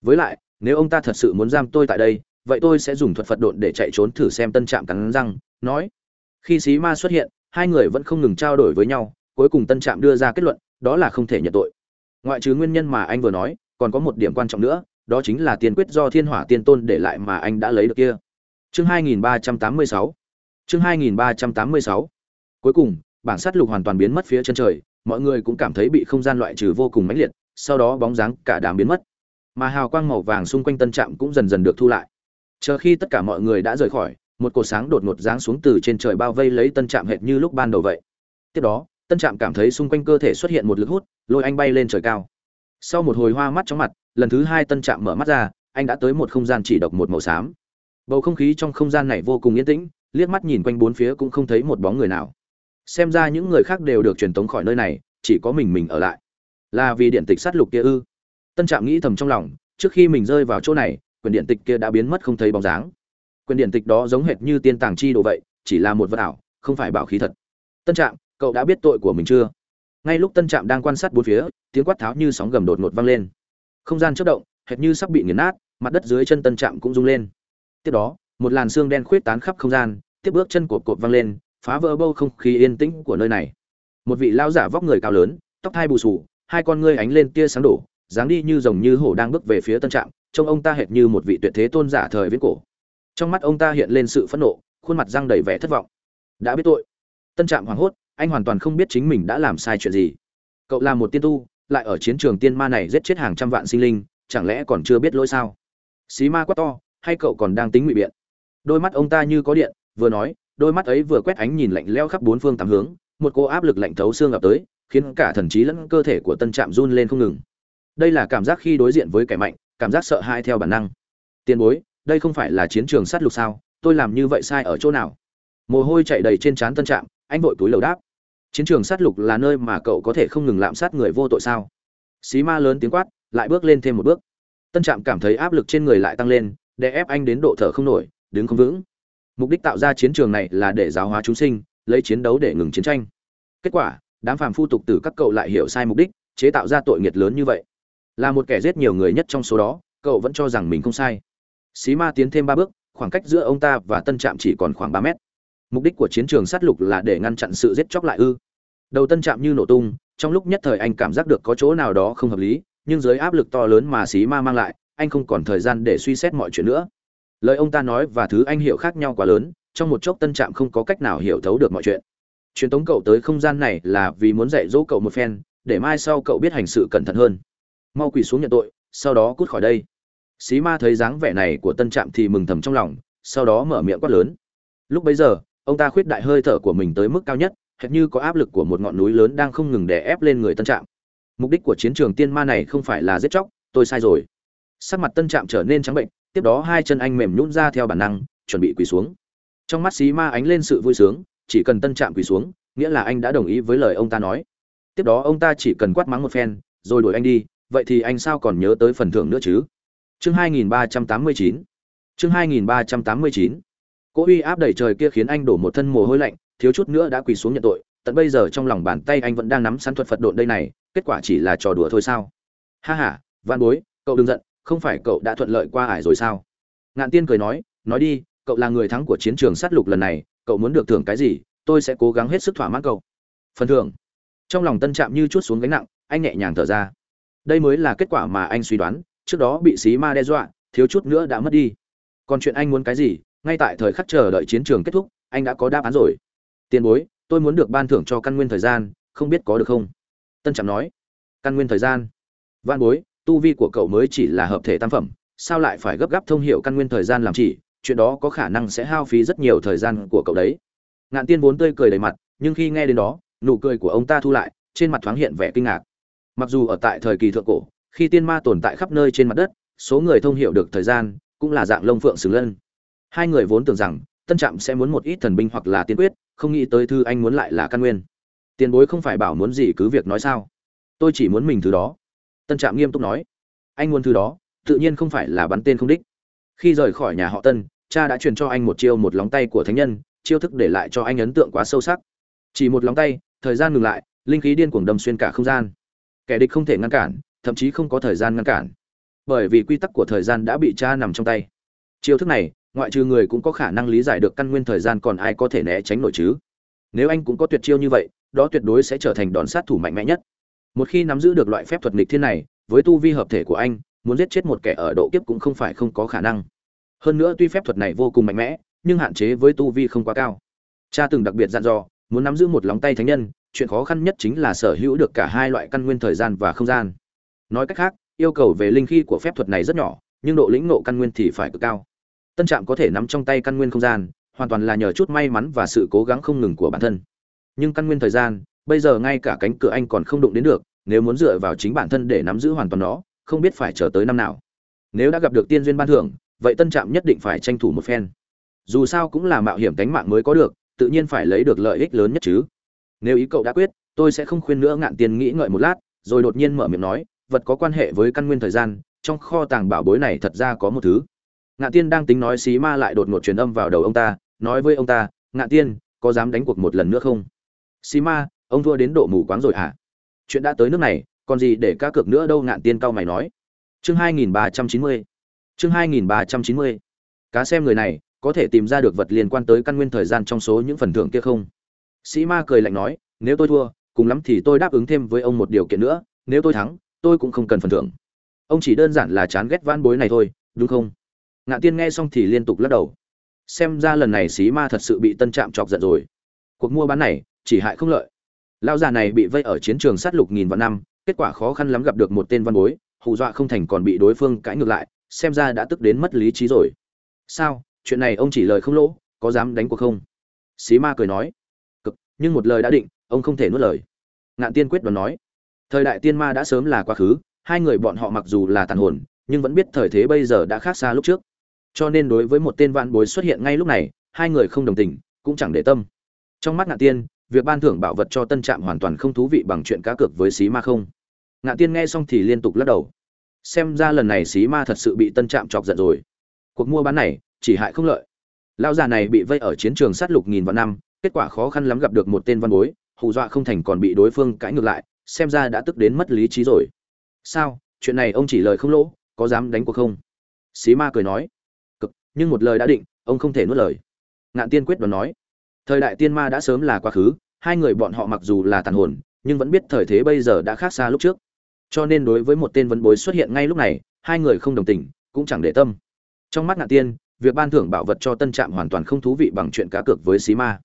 Speaker 1: Với lại, nếu ông ta thật sự muốn giam tôi tại đây, vậy tôi sẽ dùng thuật phật độn để chạy trốn thử xem tân trạm cắn răng, nói. Khi xí ma xuất hiện, hai người vẫn không ngừng trao đổi với nhau, cuối cùng tân trạm đưa ra kết luận, đó là không thể nhận tội ngoại trừ nguyên nhân mà anh vừa nói, còn có một điểm quan trọng nữa, đó chính là tiền quyết do thiên hỏa tiên tôn để lại mà anh đã lấy được kia. Chương 2386 chương 2386 cuối cùng, bảng sát lục hoàn toàn biến mất phía chân trời, mọi người cũng cảm thấy bị không gian loại trừ vô cùng mãnh liệt, sau đó bóng dáng cả đám biến mất. Mà hào quang màu vàng xung quanh tân trạm cũng dần dần được thu lại. Chờ khi tất cả mọi người đã rời khỏi, một cột sáng đột ngột giáng xuống từ trên trời bao vây lấy tân trạm hệt như lúc ban đầu vậy. Tiếp đó tân trạm cảm thấy xung quanh cơ thể xuất hiện một lực hút, lôi anh bay lên trời cao. Sau một hồi hoa mắt chóng mặt, lần thứ hai tân trạm mở mắt ra, anh đã tới một không gian chỉ độc một màu xám. Bầu không khí trong không gian này vô cùng yên tĩnh, liếc mắt nhìn quanh bốn phía cũng không thấy một bóng người nào. Xem ra những người khác đều được truyền tống khỏi nơi này, chỉ có mình mình ở lại. Là vì điện tịch sát lục kia ư? Tân trạm nghĩ thầm trong lòng, trước khi mình rơi vào chỗ này, quyền điện tịch kia đã biến mất không thấy bóng dáng. Quyền điện tịch đó giống hệt như tiên tàng chi đồ vậy, chỉ là một vật ảo, không phải bảo khí thật. Tân trạm cậu đã biết tội của mình chưa? Ngay lúc tân trạm đang quan sát bốn phía, tiếng quát tháo như sóng gầm đột ngột vang lên. Không gian chất động, hệt như sắp bị nghiền nát, mặt đất dưới chân tân trạm cũng rung lên. Tiếp đó, một làn xương đen khuyết tán khắp không gian, tiếp bước chân cột cột vang lên, phá vỡ bầu không khí yên tĩnh của nơi này. Một vị lao giả vóc người cao lớn, tóc thai bù sù hai con ngươi ánh lên tia sáng đổ, dáng đi như rồng như hổ đang bước về phía tân trạm, trông ông ta hệt như một vị tuyệt thế tôn giả thời viễn cổ. Trong mắt ông ta hiện lên sự phẫn nộ, khuôn mặt răng đầy vẻ thất vọng. Đã biết tội. Tân trạm hoảng hốt anh hoàn toàn không biết chính mình đã làm sai chuyện gì. Cậu là một tiên tu, lại ở chiến trường tiên ma này giết chết hàng trăm vạn sinh linh, chẳng lẽ còn chưa biết lỗi sao? Xí ma quá to, hay cậu còn đang tính ngụy biện? Đôi mắt ông ta như có điện, vừa nói, đôi mắt ấy vừa quét ánh nhìn lạnh leo khắp bốn phương tám hướng, một cô áp lực lạnh thấu xương ập tới, khiến cả thần trí lẫn cơ thể của tân trạm run lên không ngừng. Đây là cảm giác khi đối diện với kẻ mạnh, cảm giác sợ hãi theo bản năng. Tiền bối, đây không phải là chiến trường sát lục sao? Tôi làm như vậy sai ở chỗ nào? Mồ hôi chạy đầy trên trán tân trạm, anh vội túi lầu đáp chiến trường sát lục là nơi mà cậu có thể không ngừng lạm sát người vô tội sao? Xí ma lớn tiếng quát, lại bước lên thêm một bước. Tân trạm cảm thấy áp lực trên người lại tăng lên để ép anh đến độ thở không nổi, đứng không vững. Mục đích tạo ra chiến trường này là để giáo hóa chúng sinh, lấy chiến đấu để ngừng chiến tranh. Kết quả, đám phàm phu tục tử các cậu lại hiểu sai mục đích, chế tạo ra tội nghiệt lớn như vậy. Là một kẻ giết nhiều người nhất trong số đó, cậu vẫn cho rằng mình không sai. Xí ma tiến thêm ba bước, khoảng cách giữa ông ta và tân trạm chỉ còn khoảng ba mét mục đích của chiến trường sát lục là để ngăn chặn sự giết chóc lại ư? Đầu tân trạm như nổ tung, trong lúc nhất thời anh cảm giác được có chỗ nào đó không hợp lý, nhưng dưới áp lực to lớn mà xí ma mang lại, anh không còn thời gian để suy xét mọi chuyện nữa. Lời ông ta nói và thứ anh hiểu khác nhau quá lớn, trong một chốc tân trạm không có cách nào hiểu thấu được mọi chuyện. Truyền tống cậu tới không gian này là vì muốn dạy dỗ cậu một phen, để mai sau cậu biết hành sự cẩn thận hơn. Mau quỳ xuống nhận tội, sau đó cút khỏi đây. Xí ma thấy dáng vẻ này của tân trạm thì mừng thầm trong lòng, sau đó mở miệng quát lớn. Lúc bấy giờ ông ta khuyết đại hơi thở của mình tới mức cao nhất, hệt như có áp lực của một ngọn núi lớn đang không ngừng đè ép lên người tân trạm. Mục đích của chiến trường tiên ma này không phải là giết chóc, tôi sai rồi. Sắc mặt tân trạm trở nên trắng bệnh, tiếp đó hai chân anh mềm nhún ra theo bản năng, chuẩn bị quỳ xuống. Trong mắt xí ma ánh lên sự vui sướng, chỉ cần tân trạm quỳ xuống, nghĩa là anh đã đồng ý với lời ông ta nói. Tiếp đó ông ta chỉ cần quát mắng một phen, rồi đuổi anh đi, vậy thì anh sao còn nhớ tới phần thưởng nữa chứ? Chương 2389 chương 2389 cỗ uy áp đẩy trời kia khiến anh đổ một thân mồ hôi lạnh, thiếu chút nữa đã quỳ xuống nhận tội, tận bây giờ trong lòng bàn tay anh vẫn đang nắm sắn thuật phật độn đây này, kết quả chỉ là trò đùa thôi sao? Ha ha Van bối, cậu đừng giận, không phải cậu đã thuận lợi qua ải rồi sao? Ngạn tiên cười nói nói đi, cậu là người thắng của chiến trường sát lục lần này, cậu muốn được thưởng cái gì, tôi sẽ cố gắng hết sức thỏa mãn cậu. Phần thưởng. Trong lòng tân trạm như chút xuống gánh nặng, anh nhẹ nhàng thở ra. Đây mới là kết quả mà anh suy đoán, trước đó bị xí ma đe dọa, thiếu chút nữa đã mất đi. Còn chuyện anh muốn cái gì ngay tại thời khắc chờ đợi chiến trường kết thúc, anh đã có đáp án rồi. Tiền bối, tôi muốn được ban thưởng cho căn nguyên thời gian, không biết có được không? Tân trạm nói. Căn nguyên thời gian? Văn bối, tu vi của cậu mới chỉ là hợp thể tam phẩm, sao lại phải gấp gáp thông hiệu căn nguyên thời gian làm chỉ? Chuyện đó có khả năng sẽ hao phí rất nhiều thời gian của cậu đấy. Ngạn tiên vốn tươi cười đầy mặt, nhưng khi nghe đến đó, nụ cười của ông ta thu lại, trên mặt thoáng hiện vẻ kinh ngạc. Mặc dù ở tại thời kỳ thượng cổ, khi tiên ma tồn tại khắp nơi trên mặt đất, số người thông hiểu được thời gian cũng là dạng lông phượng xứng lân hai người vốn tưởng rằng, tân trạm sẽ muốn một ít thần binh hoặc là tiên quyết, không nghĩ tới thư anh muốn lại là căn nguyên. Tiền bối không phải bảo muốn gì cứ việc nói sao. Tôi chỉ muốn mình thứ đó. Tân trạm nghiêm túc nói. Anh muốn thứ đó, tự nhiên không phải là bắn tên không đích. Khi rời khỏi nhà họ tân, cha đã truyền cho anh một chiêu một lóng tay của thánh nhân, chiêu thức để lại cho anh ấn tượng quá sâu sắc. Chỉ một lóng tay, thời gian ngừng lại, linh khí điên cuồng đâm xuyên cả không gian. Kẻ địch không thể ngăn cản, thậm chí không có thời gian ngăn cản. Bởi vì quy tắc của thời gian đã bị cha nằm trong tay. Chiêu thức này ngoại trừ người cũng có khả năng lý giải được căn nguyên thời gian còn ai có thể né tránh nổi chứ. Nếu anh cũng có tuyệt chiêu như vậy, đó tuyệt đối sẽ trở thành đòn sát thủ mạnh mẽ nhất. Một khi nắm giữ được loại phép thuật nghịch thiên này, với tu vi hợp thể của anh, muốn giết chết một kẻ ở độ kiếp cũng không phải không có khả năng. Hơn nữa tuy phép thuật này vô cùng mạnh mẽ, nhưng hạn chế với tu vi không quá cao. Cha từng đặc biệt dặn dò, muốn nắm giữ một lóng tay thánh nhân, chuyện khó khăn nhất chính là sở hữu được cả hai loại căn nguyên thời gian và không gian. Nói cách khác, yêu cầu về linh khí của phép thuật này rất nhỏ, nhưng độ lĩnh nộ căn nguyên thì phải cực cao tân trạm có thể nắm trong tay căn nguyên không gian, hoàn toàn là nhờ chút may mắn và sự cố gắng không ngừng của bản thân. Nhưng căn nguyên thời gian, bây giờ ngay cả cánh cửa anh còn không đụng đến được, nếu muốn dựa vào chính bản thân để nắm giữ hoàn toàn nó, không biết phải chờ tới năm nào. Nếu đã gặp được tiên duyên ban thưởng, vậy tân trạm nhất định phải tranh thủ một phen. Dù sao cũng là mạo hiểm cánh mạng mới có được, tự nhiên phải lấy được lợi ích lớn nhất chứ. Nếu ý cậu đã quyết, tôi sẽ không khuyên nữa ngạn tiền nghĩ ngợi một lát, rồi đột nhiên mở miệng nói, vật có quan hệ với căn nguyên thời gian, trong kho tàng bảo bối này thật ra có một thứ. Ngạ tiên đang tính nói xí ma lại đột ngột truyền âm vào đầu ông ta, nói với ông ta, Ngạ tiên, có dám đánh cuộc một lần nữa không? Xí ma, ông thua đến độ mù quáng rồi hả? Chuyện đã tới nước này, còn gì để cá cược nữa đâu ngạn tiên cao mày nói. Chương 2390 chương 2390 cá xem người này có thể tìm ra được vật liên quan tới căn nguyên thời gian trong số những phần thưởng kia không? Sĩ ma cười lạnh nói, nếu tôi thua, cùng lắm thì tôi đáp ứng thêm với ông một điều kiện nữa, nếu tôi thắng, tôi cũng không cần phần thưởng. Ông chỉ đơn giản là chán ghét van bối này thôi, đúng không? Ngạn tiên nghe xong thì liên tục lắc đầu. Xem ra lần này xí ma thật sự bị tân trạm chọc giận rồi. Cuộc mua bán này, chỉ hại không lợi. Lao già này bị vây ở chiến trường sát lục nghìn vạn năm, kết quả khó khăn lắm gặp được một tên văn bối, hù dọa không thành còn bị đối phương cãi ngược lại, xem ra đã tức đến mất lý trí rồi. Sao? Chuyện này ông chỉ lời không lỗ, có dám đánh cuộc không? Xí ma cười nói. Cực, nhưng một lời đã định, ông không thể nuốt lời. Ngạn tiên quyết đoán nói. Thời đại tiên ma đã sớm là quá khứ, hai người bọn họ mặc dù là tàn hồn, nhưng vẫn biết thời thế bây giờ đã khác xa lúc trước cho nên đối với một tên vạn bối xuất hiện ngay lúc này, hai người không đồng tình, cũng chẳng để tâm. Trong mắt ngạn tiên, việc ban thưởng bảo vật cho tân trạm hoàn toàn không thú vị bằng chuyện cá cược với xí ma không. Ngạn tiên nghe xong thì liên tục lắc đầu. Xem ra lần này xí ma thật sự bị tân trạm chọc giận rồi. Cuộc mua bán này, chỉ hại không lợi. Lão già này bị vây ở chiến trường sát lục nghìn vạn năm, kết quả khó khăn lắm gặp được một tên văn bối, hù dọa không thành còn bị đối phương cãi ngược lại, xem ra đã tức đến mất lý trí rồi. Sao? Chuyện này ông chỉ lời không lỗ, có dám đánh cuộc không? Xí ma cười nói nhưng một lời đã định, ông không thể nuốt lời. Ngạn tiên quyết đoán nói, thời đại tiên ma đã sớm là quá khứ, hai người bọn họ mặc dù là tàn hồn, nhưng vẫn biết thời thế bây giờ đã khác xa lúc trước. Cho nên đối với một tên vấn bối xuất hiện ngay lúc này, hai người không đồng tình, cũng chẳng để tâm. Trong mắt ngạn tiên, việc ban thưởng bảo vật cho tân trạm hoàn toàn không thú vị bằng chuyện cá cược với xí ma.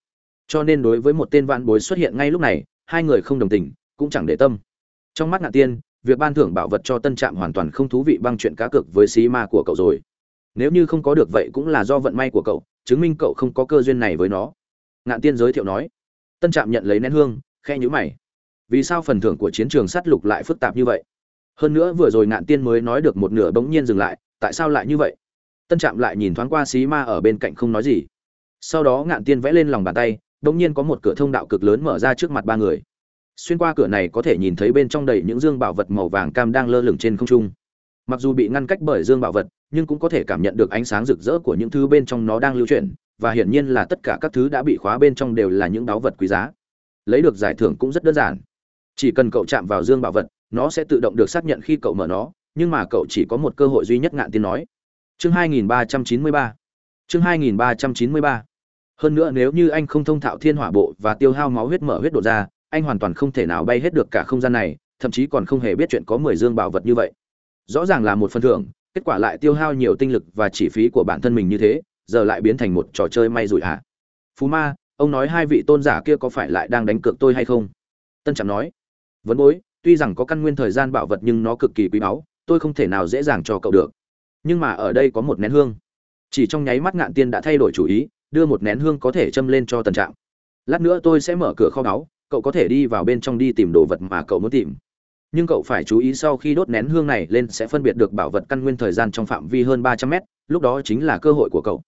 Speaker 1: Cho nên đối với một tên vạn bối xuất hiện ngay lúc này, hai người không đồng tình, cũng chẳng để tâm. Trong mắt ngạn tiên, việc ban thưởng bảo vật cho tân trạm hoàn toàn không thú vị bằng chuyện cá cược với xí ma của cậu rồi nếu như không có được vậy cũng là do vận may của cậu, chứng minh cậu không có cơ duyên này với nó. Ngạn tiên giới thiệu nói. Tân trạm nhận lấy nén hương khe nhữ mày. Vì sao phần thưởng của chiến trường sát lục lại phức tạp như vậy? Hơn nữa vừa rồi ngạn tiên mới nói được một nửa bỗng nhiên dừng lại, tại sao lại như vậy? Tân trạm lại nhìn thoáng qua xí ma ở bên cạnh không nói gì. Sau đó ngạn tiên vẽ lên lòng bàn tay, bỗng nhiên có một cửa thông đạo cực lớn mở ra trước mặt ba người. Xuyên qua cửa này có thể nhìn thấy bên trong đầy những dương bảo vật màu vàng cam đang lơ lửng trên không trung. Mặc dù bị ngăn cách bởi dương bảo vật nhưng cũng có thể cảm nhận được ánh sáng rực rỡ của những thứ bên trong nó đang lưu chuyển, và hiển nhiên là tất cả các thứ đã bị khóa bên trong đều là những báu vật quý giá. Lấy được giải thưởng cũng rất đơn giản. Chỉ cần cậu chạm vào dương bảo vật, nó sẽ tự động được xác nhận khi cậu mở nó, nhưng mà cậu chỉ có một cơ hội duy nhất ngạn tiên nói. Chương 2393 chương 2393 hơn nữa nếu như anh không thông thạo thiên hỏa bộ và tiêu hao máu huyết mở huyết đột ra, anh hoàn toàn không thể nào bay hết được cả không gian này, thậm chí còn không hề biết chuyện có mười dương bảo vật như vậy. Rõ ràng là một phần thưởng kết quả lại tiêu hao nhiều tinh lực và chi phí của bản thân mình như thế, giờ lại biến thành một trò chơi may rủi hả? Phú ma, ông nói hai vị tôn giả kia có phải lại đang đánh cược tôi hay không? Tân trạm nói, vấn bối, tuy rằng có căn nguyên thời gian bảo vật nhưng nó cực kỳ quý báu, tôi không thể nào dễ dàng cho cậu được. Nhưng mà ở đây có một nén hương. Chỉ trong nháy mắt ngạn tiên đã thay đổi chủ ý, đưa một nén hương có thể châm lên cho tần trạm. Lát nữa tôi sẽ mở cửa kho báu, cậu có thể đi vào bên trong đi tìm đồ vật mà cậu muốn tìm nhưng cậu phải chú ý sau khi đốt nén hương này lên sẽ phân biệt được bảo vật căn nguyên thời gian trong phạm vi hơn ba trăm mét, lúc đó chính là cơ hội của cậu.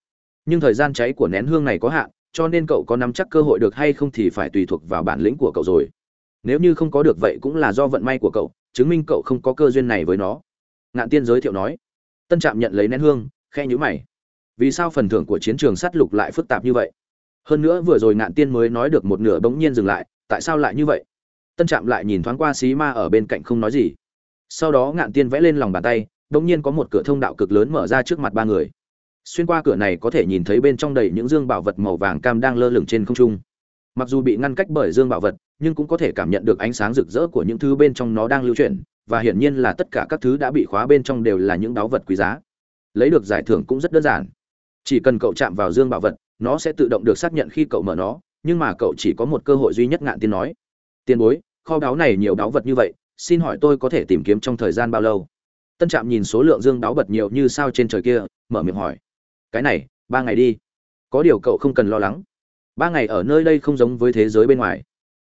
Speaker 1: Nhưng thời gian cháy của nén hương này có hạn, cho nên cậu có nắm chắc cơ hội được hay không thì phải tùy thuộc vào bản lĩnh của cậu rồi. Nếu như không có được vậy cũng là do vận may của cậu, chứng minh cậu không có cơ duyên này với nó. Ngạn tiên giới thiệu nói. Tân trạm nhận lấy nén hương khe nhữ mày. Vì sao phần thưởng của chiến trường sát lục lại phức tạp như vậy? Hơn nữa vừa rồi ngạn tiên mới nói được một nửa bỗng nhiên dừng lại, tại sao lại như vậy? Tân trạm lại nhìn thoáng qua xí ma ở bên cạnh không nói gì. Sau đó ngạn tiên vẽ lên lòng bàn tay bỗng nhiên có một cửa thông đạo cực lớn mở ra trước mặt ba người. Xuyên qua cửa này có thể nhìn thấy bên trong đầy những dương bảo vật màu vàng cam đang lơ lửng trên không trung. Mặc dù bị ngăn cách bởi dương bảo vật, nhưng cũng có thể cảm nhận được ánh sáng rực rỡ của những thứ bên trong nó đang lưu chuyển, và hiển nhiên là tất cả các thứ đã bị khóa bên trong đều là những báu vật quý giá. Lấy được giải thưởng cũng rất đơn giản. Chỉ cần cậu chạm vào dương bảo vật, nó sẽ tự động được xác nhận khi cậu mở nó, nhưng mà cậu chỉ có một cơ hội duy nhất ngạn tiên nói tiền bối, kho báu này nhiều báu vật như vậy, xin hỏi tôi có thể tìm kiếm trong thời gian bao lâu? Tân trạm nhìn số lượng dương báu vật nhiều như sao trên trời kia, mở miệng hỏi. Cái này, ba ngày đi. Có điều cậu không cần lo lắng. Ba ngày ở nơi đây không giống với thế giới bên ngoài.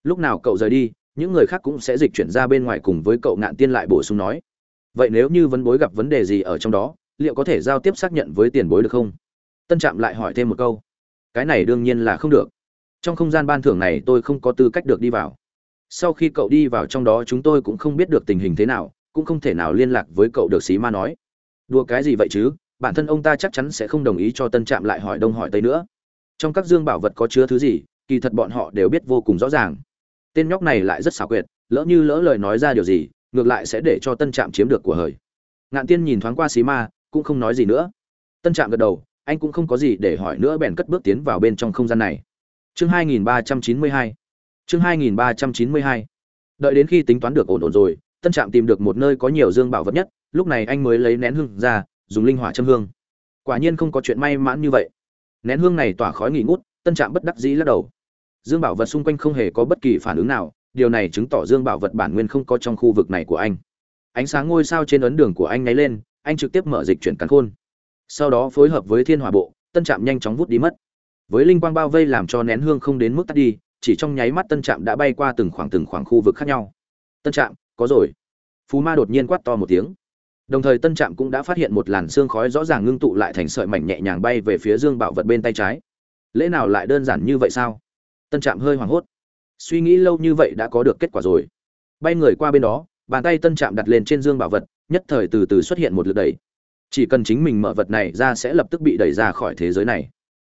Speaker 1: Lúc nào cậu rời đi, những người khác cũng sẽ dịch chuyển ra bên ngoài cùng với cậu ngạn tiên lại bổ sung nói. Vậy nếu như vấn bối gặp vấn đề gì ở trong đó, liệu có thể giao tiếp xác nhận với tiền bối được không? Tân trạm lại hỏi thêm một câu. Cái này đương nhiên là không được. Trong không gian ban thưởng này tôi không có tư cách được đi vào sau khi cậu đi vào trong đó chúng tôi cũng không biết được tình hình thế nào, cũng không thể nào liên lạc với cậu được xí ma nói. Đùa cái gì vậy chứ? Bản thân ông ta chắc chắn sẽ không đồng ý cho tân trạm lại hỏi đông hỏi tây nữa. Trong các dương bảo vật có chứa thứ gì, kỳ thật bọn họ đều biết vô cùng rõ ràng. Tên nhóc này lại rất xảo quyệt, lỡ như lỡ lời nói ra điều gì, ngược lại sẽ để cho tân trạm chiếm được của hời. Ngạn tiên nhìn thoáng qua xí ma, cũng không nói gì nữa. Tân trạm gật đầu, anh cũng không có gì để hỏi nữa, bèn cất bước tiến vào bên trong không gian này. Chương 2392 chương 2392 đợi đến khi tính toán được ổn ổn rồi, tân trạm tìm được một nơi có nhiều dương bảo vật nhất, lúc này anh mới lấy nén hương ra, dùng linh hỏa châm hương. Quả nhiên không có chuyện may mãn như vậy. Nén hương này tỏa khói nghỉ ngút, tân trạm bất đắc dĩ lắc đầu. Dương bảo vật xung quanh không hề có bất kỳ phản ứng nào, điều này chứng tỏ dương bảo vật bản nguyên không có trong khu vực này của anh. Ánh sáng ngôi sao trên ấn đường của anh nháy lên, anh trực tiếp mở dịch chuyển càn khôn. Sau đó phối hợp với thiên hỏa bộ, tân trạm nhanh chóng vút đi mất. Với linh quang bao vây làm cho nén hương không đến mức tắt đi chỉ trong nháy mắt tân trạm đã bay qua từng khoảng từng khoảng khu vực khác nhau. Tân trạm, có rồi. Phú ma đột nhiên quát to một tiếng. Đồng thời tân trạm cũng đã phát hiện một làn xương khói rõ ràng ngưng tụ lại thành sợi mảnh nhẹ nhàng bay về phía dương bảo vật bên tay trái. Lễ nào lại đơn giản như vậy sao? Tân trạm hơi hoảng hốt. Suy nghĩ lâu như vậy đã có được kết quả rồi. Bay người qua bên đó, bàn tay tân trạm đặt lên trên dương bảo vật, nhất thời từ từ xuất hiện một lực đẩy. Chỉ cần chính mình mở vật này ra sẽ lập tức bị đẩy ra khỏi thế giới này.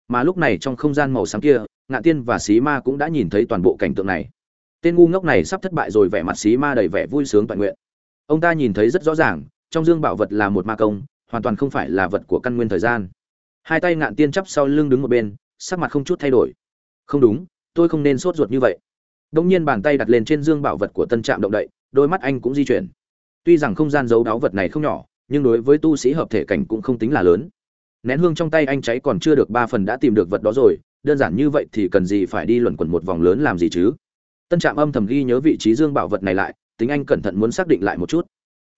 Speaker 1: Mà lúc này trong không gian màu sáng kia ngạn tiên và xí ma cũng đã nhìn thấy toàn bộ cảnh tượng này. Tên ngu ngốc này sắp thất bại rồi, vẻ mặt xí ma đầy vẻ vui sướng toàn nguyện. Ông ta nhìn thấy rất rõ ràng, trong dương bảo vật là một ma công, hoàn toàn không phải là vật của căn nguyên thời gian. Hai tay ngạn tiên chắp sau lưng đứng một bên, sắc mặt không chút thay đổi. Không đúng, tôi không nên sốt ruột như vậy. Đông nhiên bàn tay đặt lên trên dương bảo vật của tân trạm động đậy, đôi mắt anh cũng di chuyển. Tuy rằng không gian giấu đáo vật này không nhỏ, nhưng đối với tu sĩ hợp thể cảnh cũng không tính là lớn nén hương trong tay anh cháy còn chưa được ba phần đã tìm được vật đó rồi, đơn giản như vậy thì cần gì phải đi luẩn quẩn một vòng lớn làm gì chứ? Tân trạm âm thầm ghi nhớ vị trí dương bảo vật này lại, tính anh cẩn thận muốn xác định lại một chút.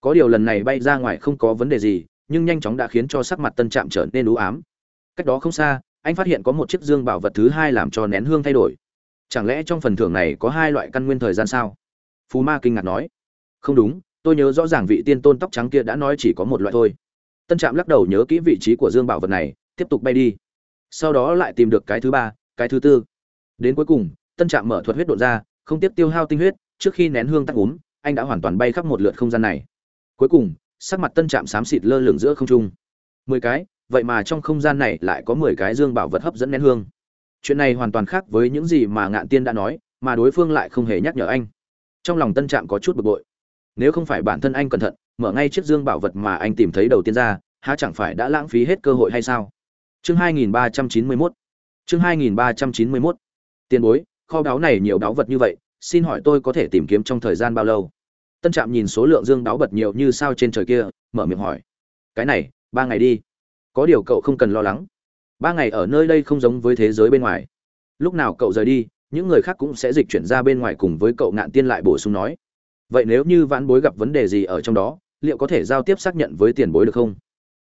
Speaker 1: Có điều lần này bay ra ngoài không có vấn đề gì, nhưng nhanh chóng đã khiến cho sắc mặt tân trạm trở nên ưu ám. Cách đó không xa, anh phát hiện có một chiếc dương bảo vật thứ hai làm cho nén hương thay đổi. Chẳng lẽ trong phần thưởng này có hai loại căn nguyên thời gian sao? Phú ma kinh ngạc nói. Không đúng, tôi nhớ rõ ràng vị tiên tôn tóc trắng kia đã nói chỉ có một loại thôi tân trạm lắc đầu nhớ kỹ vị trí của dương bảo vật này, tiếp tục bay đi. Sau đó lại tìm được cái thứ ba, cái thứ tư. Đến cuối cùng, tân trạm mở thuật huyết đột ra, không tiếp tiêu hao tinh huyết, trước khi nén hương tắc úm, anh đã hoàn toàn bay khắp một lượt không gian này. Cuối cùng, sắc mặt tân trạm xám xịt lơ lửng giữa không trung. Mười cái, vậy mà trong không gian này lại có mười cái dương bảo vật hấp dẫn nén hương. Chuyện này hoàn toàn khác với những gì mà ngạn tiên đã nói, mà đối phương lại không hề nhắc nhở anh. Trong lòng tân trạm có chút bực bội. Nếu không phải bản thân anh cẩn thận mở ngay chiếc dương bảo vật mà anh tìm thấy đầu tiên ra, há chẳng phải đã lãng phí hết cơ hội hay sao? Chương 2391 chương 2391 tiền bối, kho báu này nhiều báu vật như vậy, xin hỏi tôi có thể tìm kiếm trong thời gian bao lâu? Tân trạm nhìn số lượng dương báu vật nhiều như sao trên trời kia, mở miệng hỏi. Cái này, ba ngày đi. Có điều cậu không cần lo lắng. Ba ngày ở nơi đây không giống với thế giới bên ngoài. Lúc nào cậu rời đi, những người khác cũng sẽ dịch chuyển ra bên ngoài cùng với cậu ngạn tiên lại bổ sung nói. Vậy nếu như vãn bối gặp vấn đề gì ở trong đó liệu có thể giao tiếp xác nhận với tiền bối được không?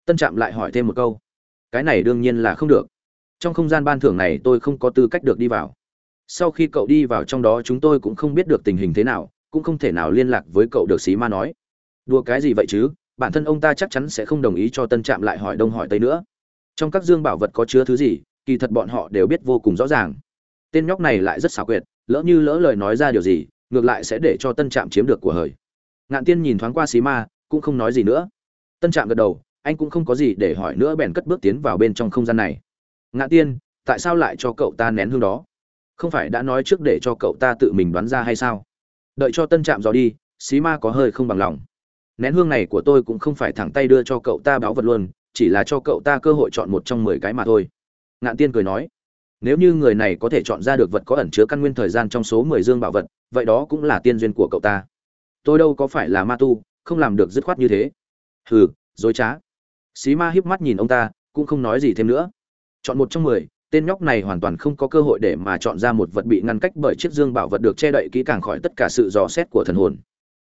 Speaker 1: Tân trạm lại hỏi thêm một câu. Cái này đương nhiên là không được. Trong không gian ban thưởng này tôi không có tư cách được đi vào. Sau khi cậu đi vào trong đó chúng tôi cũng không biết được tình hình thế nào, cũng không thể nào liên lạc với cậu được xí ma nói. Đùa cái gì vậy chứ? Bản thân ông ta chắc chắn sẽ không đồng ý cho tân trạm lại hỏi đông hỏi tây nữa. Trong các dương bảo vật có chứa thứ gì, kỳ thật bọn họ đều biết vô cùng rõ ràng. Tên nhóc này lại rất xảo quyệt, lỡ như lỡ lời nói ra điều gì, ngược lại sẽ để cho tân trạm chiếm được của hời. Ngạn tiên nhìn thoáng qua xí ma cũng không nói gì nữa. Tân trạm gật đầu, anh cũng không có gì để hỏi nữa bèn cất bước tiến vào bên trong không gian này. Ngã tiên, tại sao lại cho cậu ta nén hương đó? Không phải đã nói trước để cho cậu ta tự mình đoán ra hay sao? Đợi cho tân trạm dò đi, xí ma có hơi không bằng lòng. Nén hương này của tôi cũng không phải thẳng tay đưa cho cậu ta báo vật luôn, chỉ là cho cậu ta cơ hội chọn một trong mười cái mà thôi. Ngạn tiên cười nói, nếu như người này có thể chọn ra được vật có ẩn chứa căn nguyên thời gian trong số mười dương bảo vật, vậy đó cũng là tiên duyên của cậu ta. Tôi đâu có phải là ma tu không làm được dứt khoát như thế. Hừ, dối trá. Xí ma híp mắt nhìn ông ta, cũng không nói gì thêm nữa. Chọn một trong mười, tên nhóc này hoàn toàn không có cơ hội để mà chọn ra một vật bị ngăn cách bởi chiếc dương bảo vật được che đậy kỹ càng khỏi tất cả sự dò xét của thần hồn.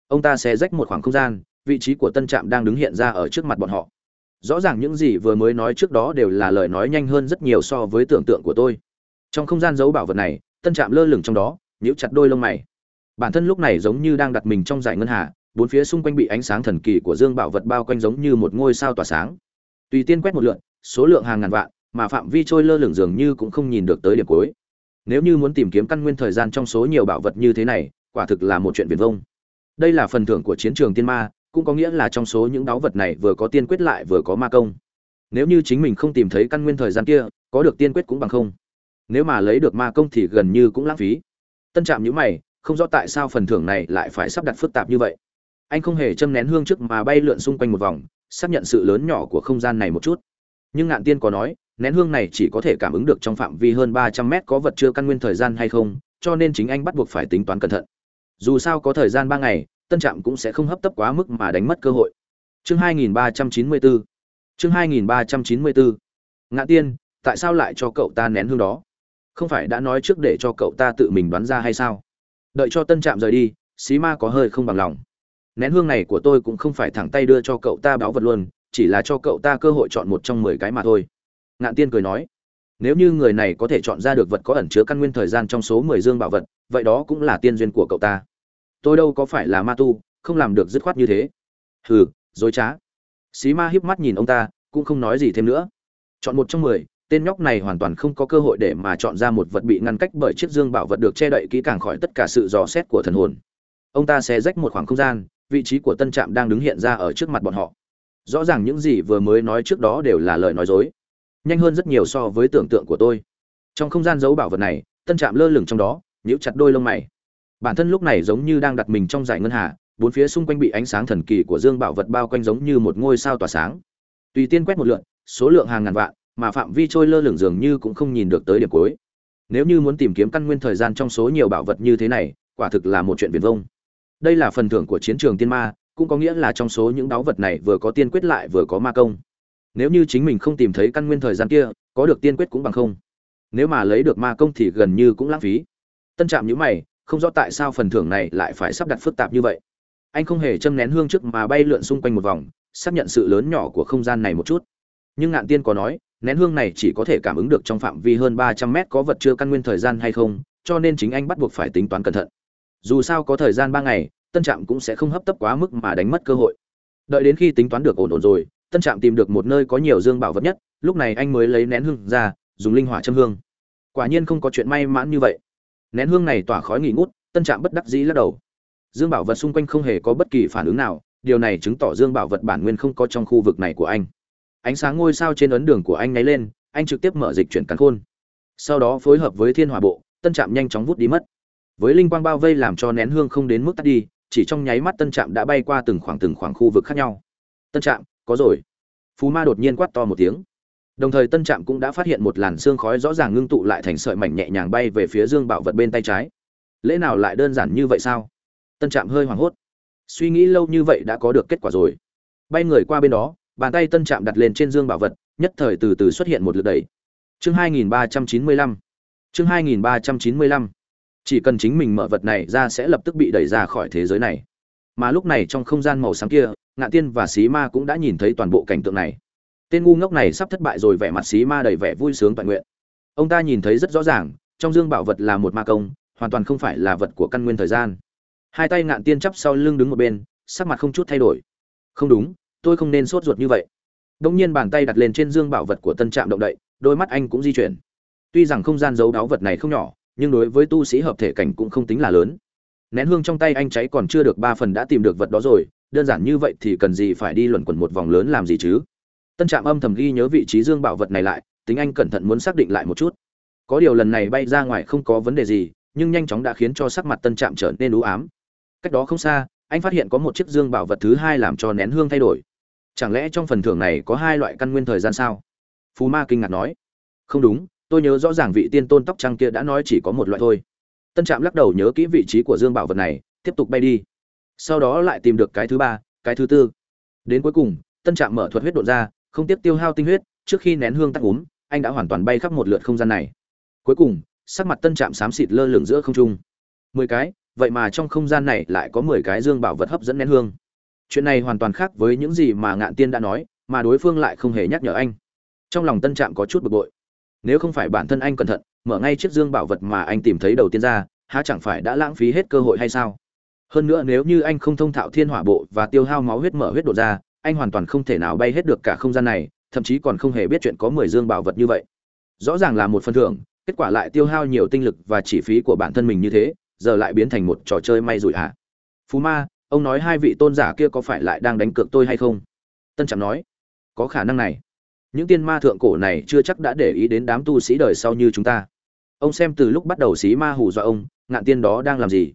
Speaker 1: Ông ta sẽ rách một khoảng không gian, vị trí của tân trạm đang đứng hiện ra ở trước mặt bọn họ. Rõ ràng những gì vừa mới nói trước đó đều là lời nói nhanh hơn rất nhiều so với tưởng tượng của tôi. Trong không gian giấu bảo vật này, tân trạm lơ lửng trong đó, nhíu chặt đôi lông mày. Bản thân lúc này giống như đang đặt mình trong giải ngân hà bốn phía xung quanh bị ánh sáng thần kỳ của dương bảo vật bao quanh giống như một ngôi sao tỏa sáng. Tùy tiên quét một lượn số lượng hàng ngàn vạn, mà phạm vi trôi lơ lửng dường như cũng không nhìn được tới điểm cuối. Nếu như muốn tìm kiếm căn nguyên thời gian trong số nhiều bảo vật như thế này, quả thực là một chuyện viển vông. Đây là phần thưởng của chiến trường tiên ma, cũng có nghĩa là trong số những đáo vật này vừa có tiên quyết lại vừa có ma công. Nếu như chính mình không tìm thấy căn nguyên thời gian kia, có được tiên quyết cũng bằng không. Nếu mà lấy được ma công thì gần như cũng lãng phí. Tân trạm nhữ mày, không rõ tại sao phần thưởng này lại phải sắp đặt phức tạp như vậy anh không hề châm nén hương trước mà bay lượn xung quanh một vòng, xác nhận sự lớn nhỏ của không gian này một chút. Nhưng ngạn tiên có nói, nén hương này chỉ có thể cảm ứng được trong phạm vi hơn ba trăm mét có vật chưa căn nguyên thời gian hay không, cho nên chính anh bắt buộc phải tính toán cẩn thận. Dù sao có thời gian ba ngày, tân trạm cũng sẽ không hấp tấp quá mức mà đánh mất cơ hội. Chương 2394 chương 2394 ngạn tiên, tại sao lại cho cậu ta nén hương đó? Không phải đã nói trước để cho cậu ta tự mình đoán ra hay sao? Đợi cho tân trạm rời đi, xí ma có hơi không bằng lòng nén hương này của tôi cũng không phải thẳng tay đưa cho cậu ta báo vật luôn, chỉ là cho cậu ta cơ hội chọn một trong mười cái mà thôi. Ngạn tiên cười nói. Nếu như người này có thể chọn ra được vật có ẩn chứa căn nguyên thời gian trong số mười dương bảo vật, vậy đó cũng là tiên duyên của cậu ta. Tôi đâu có phải là ma tu, không làm được dứt khoát như thế. Hừ, dối trá. Xí ma hiếp mắt nhìn ông ta, cũng không nói gì thêm nữa. Chọn một trong mười, tên nhóc này hoàn toàn không có cơ hội để mà chọn ra một vật bị ngăn cách bởi chiếc dương bảo vật được che đậy kỹ càng khỏi tất cả sự dò xét của thần hồn. Ông ta sẽ rách một khoảng không gian vị trí của tân trạm đang đứng hiện ra ở trước mặt bọn họ. Rõ ràng những gì vừa mới nói trước đó đều là lời nói dối. Nhanh hơn rất nhiều so với tưởng tượng của tôi. Trong không gian giấu bảo vật này, tân trạm lơ lửng trong đó, nhíu chặt đôi lông mày. Bản thân lúc này giống như đang đặt mình trong giải ngân hà, bốn phía xung quanh bị ánh sáng thần kỳ của dương bảo vật bao quanh giống như một ngôi sao tỏa sáng. Tùy tiên quét một lượn, số lượng hàng ngàn vạn, mà phạm vi trôi lơ lửng dường như cũng không nhìn được tới điểm cuối. Nếu như muốn tìm kiếm căn nguyên thời gian trong số nhiều bảo vật như thế này, quả thực là một chuyện viển vông đây là phần thưởng của chiến trường tiên ma, cũng có nghĩa là trong số những báu vật này vừa có tiên quyết lại vừa có ma công. Nếu như chính mình không tìm thấy căn nguyên thời gian kia, có được tiên quyết cũng bằng không. Nếu mà lấy được ma công thì gần như cũng lãng phí. Tân trạm nhữ mày, không rõ tại sao phần thưởng này lại phải sắp đặt phức tạp như vậy. Anh không hề châm nén hương trước mà bay lượn xung quanh một vòng, xác nhận sự lớn nhỏ của không gian này một chút. Nhưng ngạn tiên có nói, nén hương này chỉ có thể cảm ứng được trong phạm vi hơn ba trăm mét có vật chưa căn nguyên thời gian hay không, cho nên chính anh bắt buộc phải tính toán cẩn thận dù sao có thời gian ba ngày, tân trạm cũng sẽ không hấp tấp quá mức mà đánh mất cơ hội. Đợi đến khi tính toán được ổn ổn rồi, tân trạm tìm được một nơi có nhiều dương bảo vật nhất, lúc này anh mới lấy nén hương ra, dùng linh hỏa châm hương. Quả nhiên không có chuyện may mãn như vậy. Nén hương này tỏa khói nghỉ ngút, tân trạm bất đắc dĩ lắc đầu. Dương bảo vật xung quanh không hề có bất kỳ phản ứng nào, điều này chứng tỏ dương bảo vật bản nguyên không có trong khu vực này của anh. Ánh sáng ngôi sao trên ấn đường của anh nháy lên, anh trực tiếp mở dịch chuyển cắn khôn. Sau đó phối hợp với thiên hỏa bộ, tân trạm nhanh chóng vút đi mất với linh quang bao vây làm cho nén hương không đến mức tắt đi, chỉ trong nháy mắt tân trạm đã bay qua từng khoảng từng khoảng khu vực khác nhau. Tân trạm, có rồi. Phú ma đột nhiên quát to một tiếng. Đồng thời tân trạm cũng đã phát hiện một làn xương khói rõ ràng ngưng tụ lại thành sợi mảnh nhẹ nhàng bay về phía dương bảo vật bên tay trái. Lễ nào lại đơn giản như vậy sao? Tân trạm hơi hoảng hốt. Suy nghĩ lâu như vậy đã có được kết quả rồi. Bay người qua bên đó, bàn tay tân trạm đặt lên trên dương bảo vật, nhất thời từ từ xuất hiện một lượt đẩy. Chương 2395 chương 2395 chỉ cần chính mình mở vật này ra sẽ lập tức bị đẩy ra khỏi thế giới này. Mà lúc này trong không gian màu sáng kia, ngạ tiên và xí ma cũng đã nhìn thấy toàn bộ cảnh tượng này. Tên ngu ngốc này sắp thất bại rồi, vẻ mặt xí ma đầy vẻ vui sướng toàn nguyện. Ông ta nhìn thấy rất rõ ràng, trong dương bảo vật là một ma công, hoàn toàn không phải là vật của căn nguyên thời gian. Hai tay ngạn tiên chắp sau lưng đứng một bên, sắc mặt không chút thay đổi. Không đúng, tôi không nên sốt ruột như vậy. Đông nhiên bàn tay đặt lên trên dương bảo vật của tân trạm động đậy, đôi mắt anh cũng di chuyển. Tuy rằng không gian giấu đáo vật này không nhỏ nhưng đối với tu sĩ hợp thể cảnh cũng không tính là lớn. Nén hương trong tay anh cháy còn chưa được ba phần đã tìm được vật đó rồi, đơn giản như vậy thì cần gì phải đi luẩn quẩn một vòng lớn làm gì chứ? Tân trạm âm thầm ghi nhớ vị trí dương bảo vật này lại, tính anh cẩn thận muốn xác định lại một chút. Có điều lần này bay ra ngoài không có vấn đề gì, nhưng nhanh chóng đã khiến cho sắc mặt tân trạm trở nên u ám. Cách đó không xa, anh phát hiện có một chiếc dương bảo vật thứ hai làm cho nén hương thay đổi. Chẳng lẽ trong phần thưởng này có hai loại căn nguyên thời gian sao? Phú ma kinh ngạc nói. Không đúng tôi nhớ rõ ràng vị tiên tôn tóc trăng kia đã nói chỉ có một loại thôi. Tân trạm lắc đầu nhớ kỹ vị trí của dương bảo vật này, tiếp tục bay đi. Sau đó lại tìm được cái thứ ba, cái thứ tư. Đến cuối cùng, tân trạm mở thuật huyết đột ra, không tiếp tiêu hao tinh huyết, trước khi nén hương tắc úm, anh đã hoàn toàn bay khắp một lượt không gian này. Cuối cùng, sắc mặt tân trạm xám xịt lơ lửng giữa không trung. Mười cái, vậy mà trong không gian này lại có mười cái dương bảo vật hấp dẫn nén hương. Chuyện này hoàn toàn khác với những gì mà ngạn tiên đã nói, mà đối phương lại không hề nhắc nhở anh. Trong lòng tân trạm có chút bực bội nếu không phải bản thân anh cẩn thận, mở ngay chiếc dương bảo vật mà anh tìm thấy đầu tiên ra, há chẳng phải đã lãng phí hết cơ hội hay sao? Hơn nữa nếu như anh không thông thạo thiên hỏa bộ và tiêu hao máu huyết mở huyết độ ra, anh hoàn toàn không thể nào bay hết được cả không gian này, thậm chí còn không hề biết chuyện có mười dương bảo vật như vậy. Rõ ràng là một phần thưởng, kết quả lại tiêu hao nhiều tinh lực và chi phí của bản thân mình như thế, giờ lại biến thành một trò chơi may rủi hả? Phú ma, ông nói hai vị tôn giả kia có phải lại đang đánh cược tôi hay không? Tân trạm nói, có khả năng này những tiên ma thượng cổ này chưa chắc đã để ý đến đám tu sĩ đời sau như chúng ta. Ông xem từ lúc bắt đầu xí ma hù dọa ông, ngạn tiên đó đang làm gì?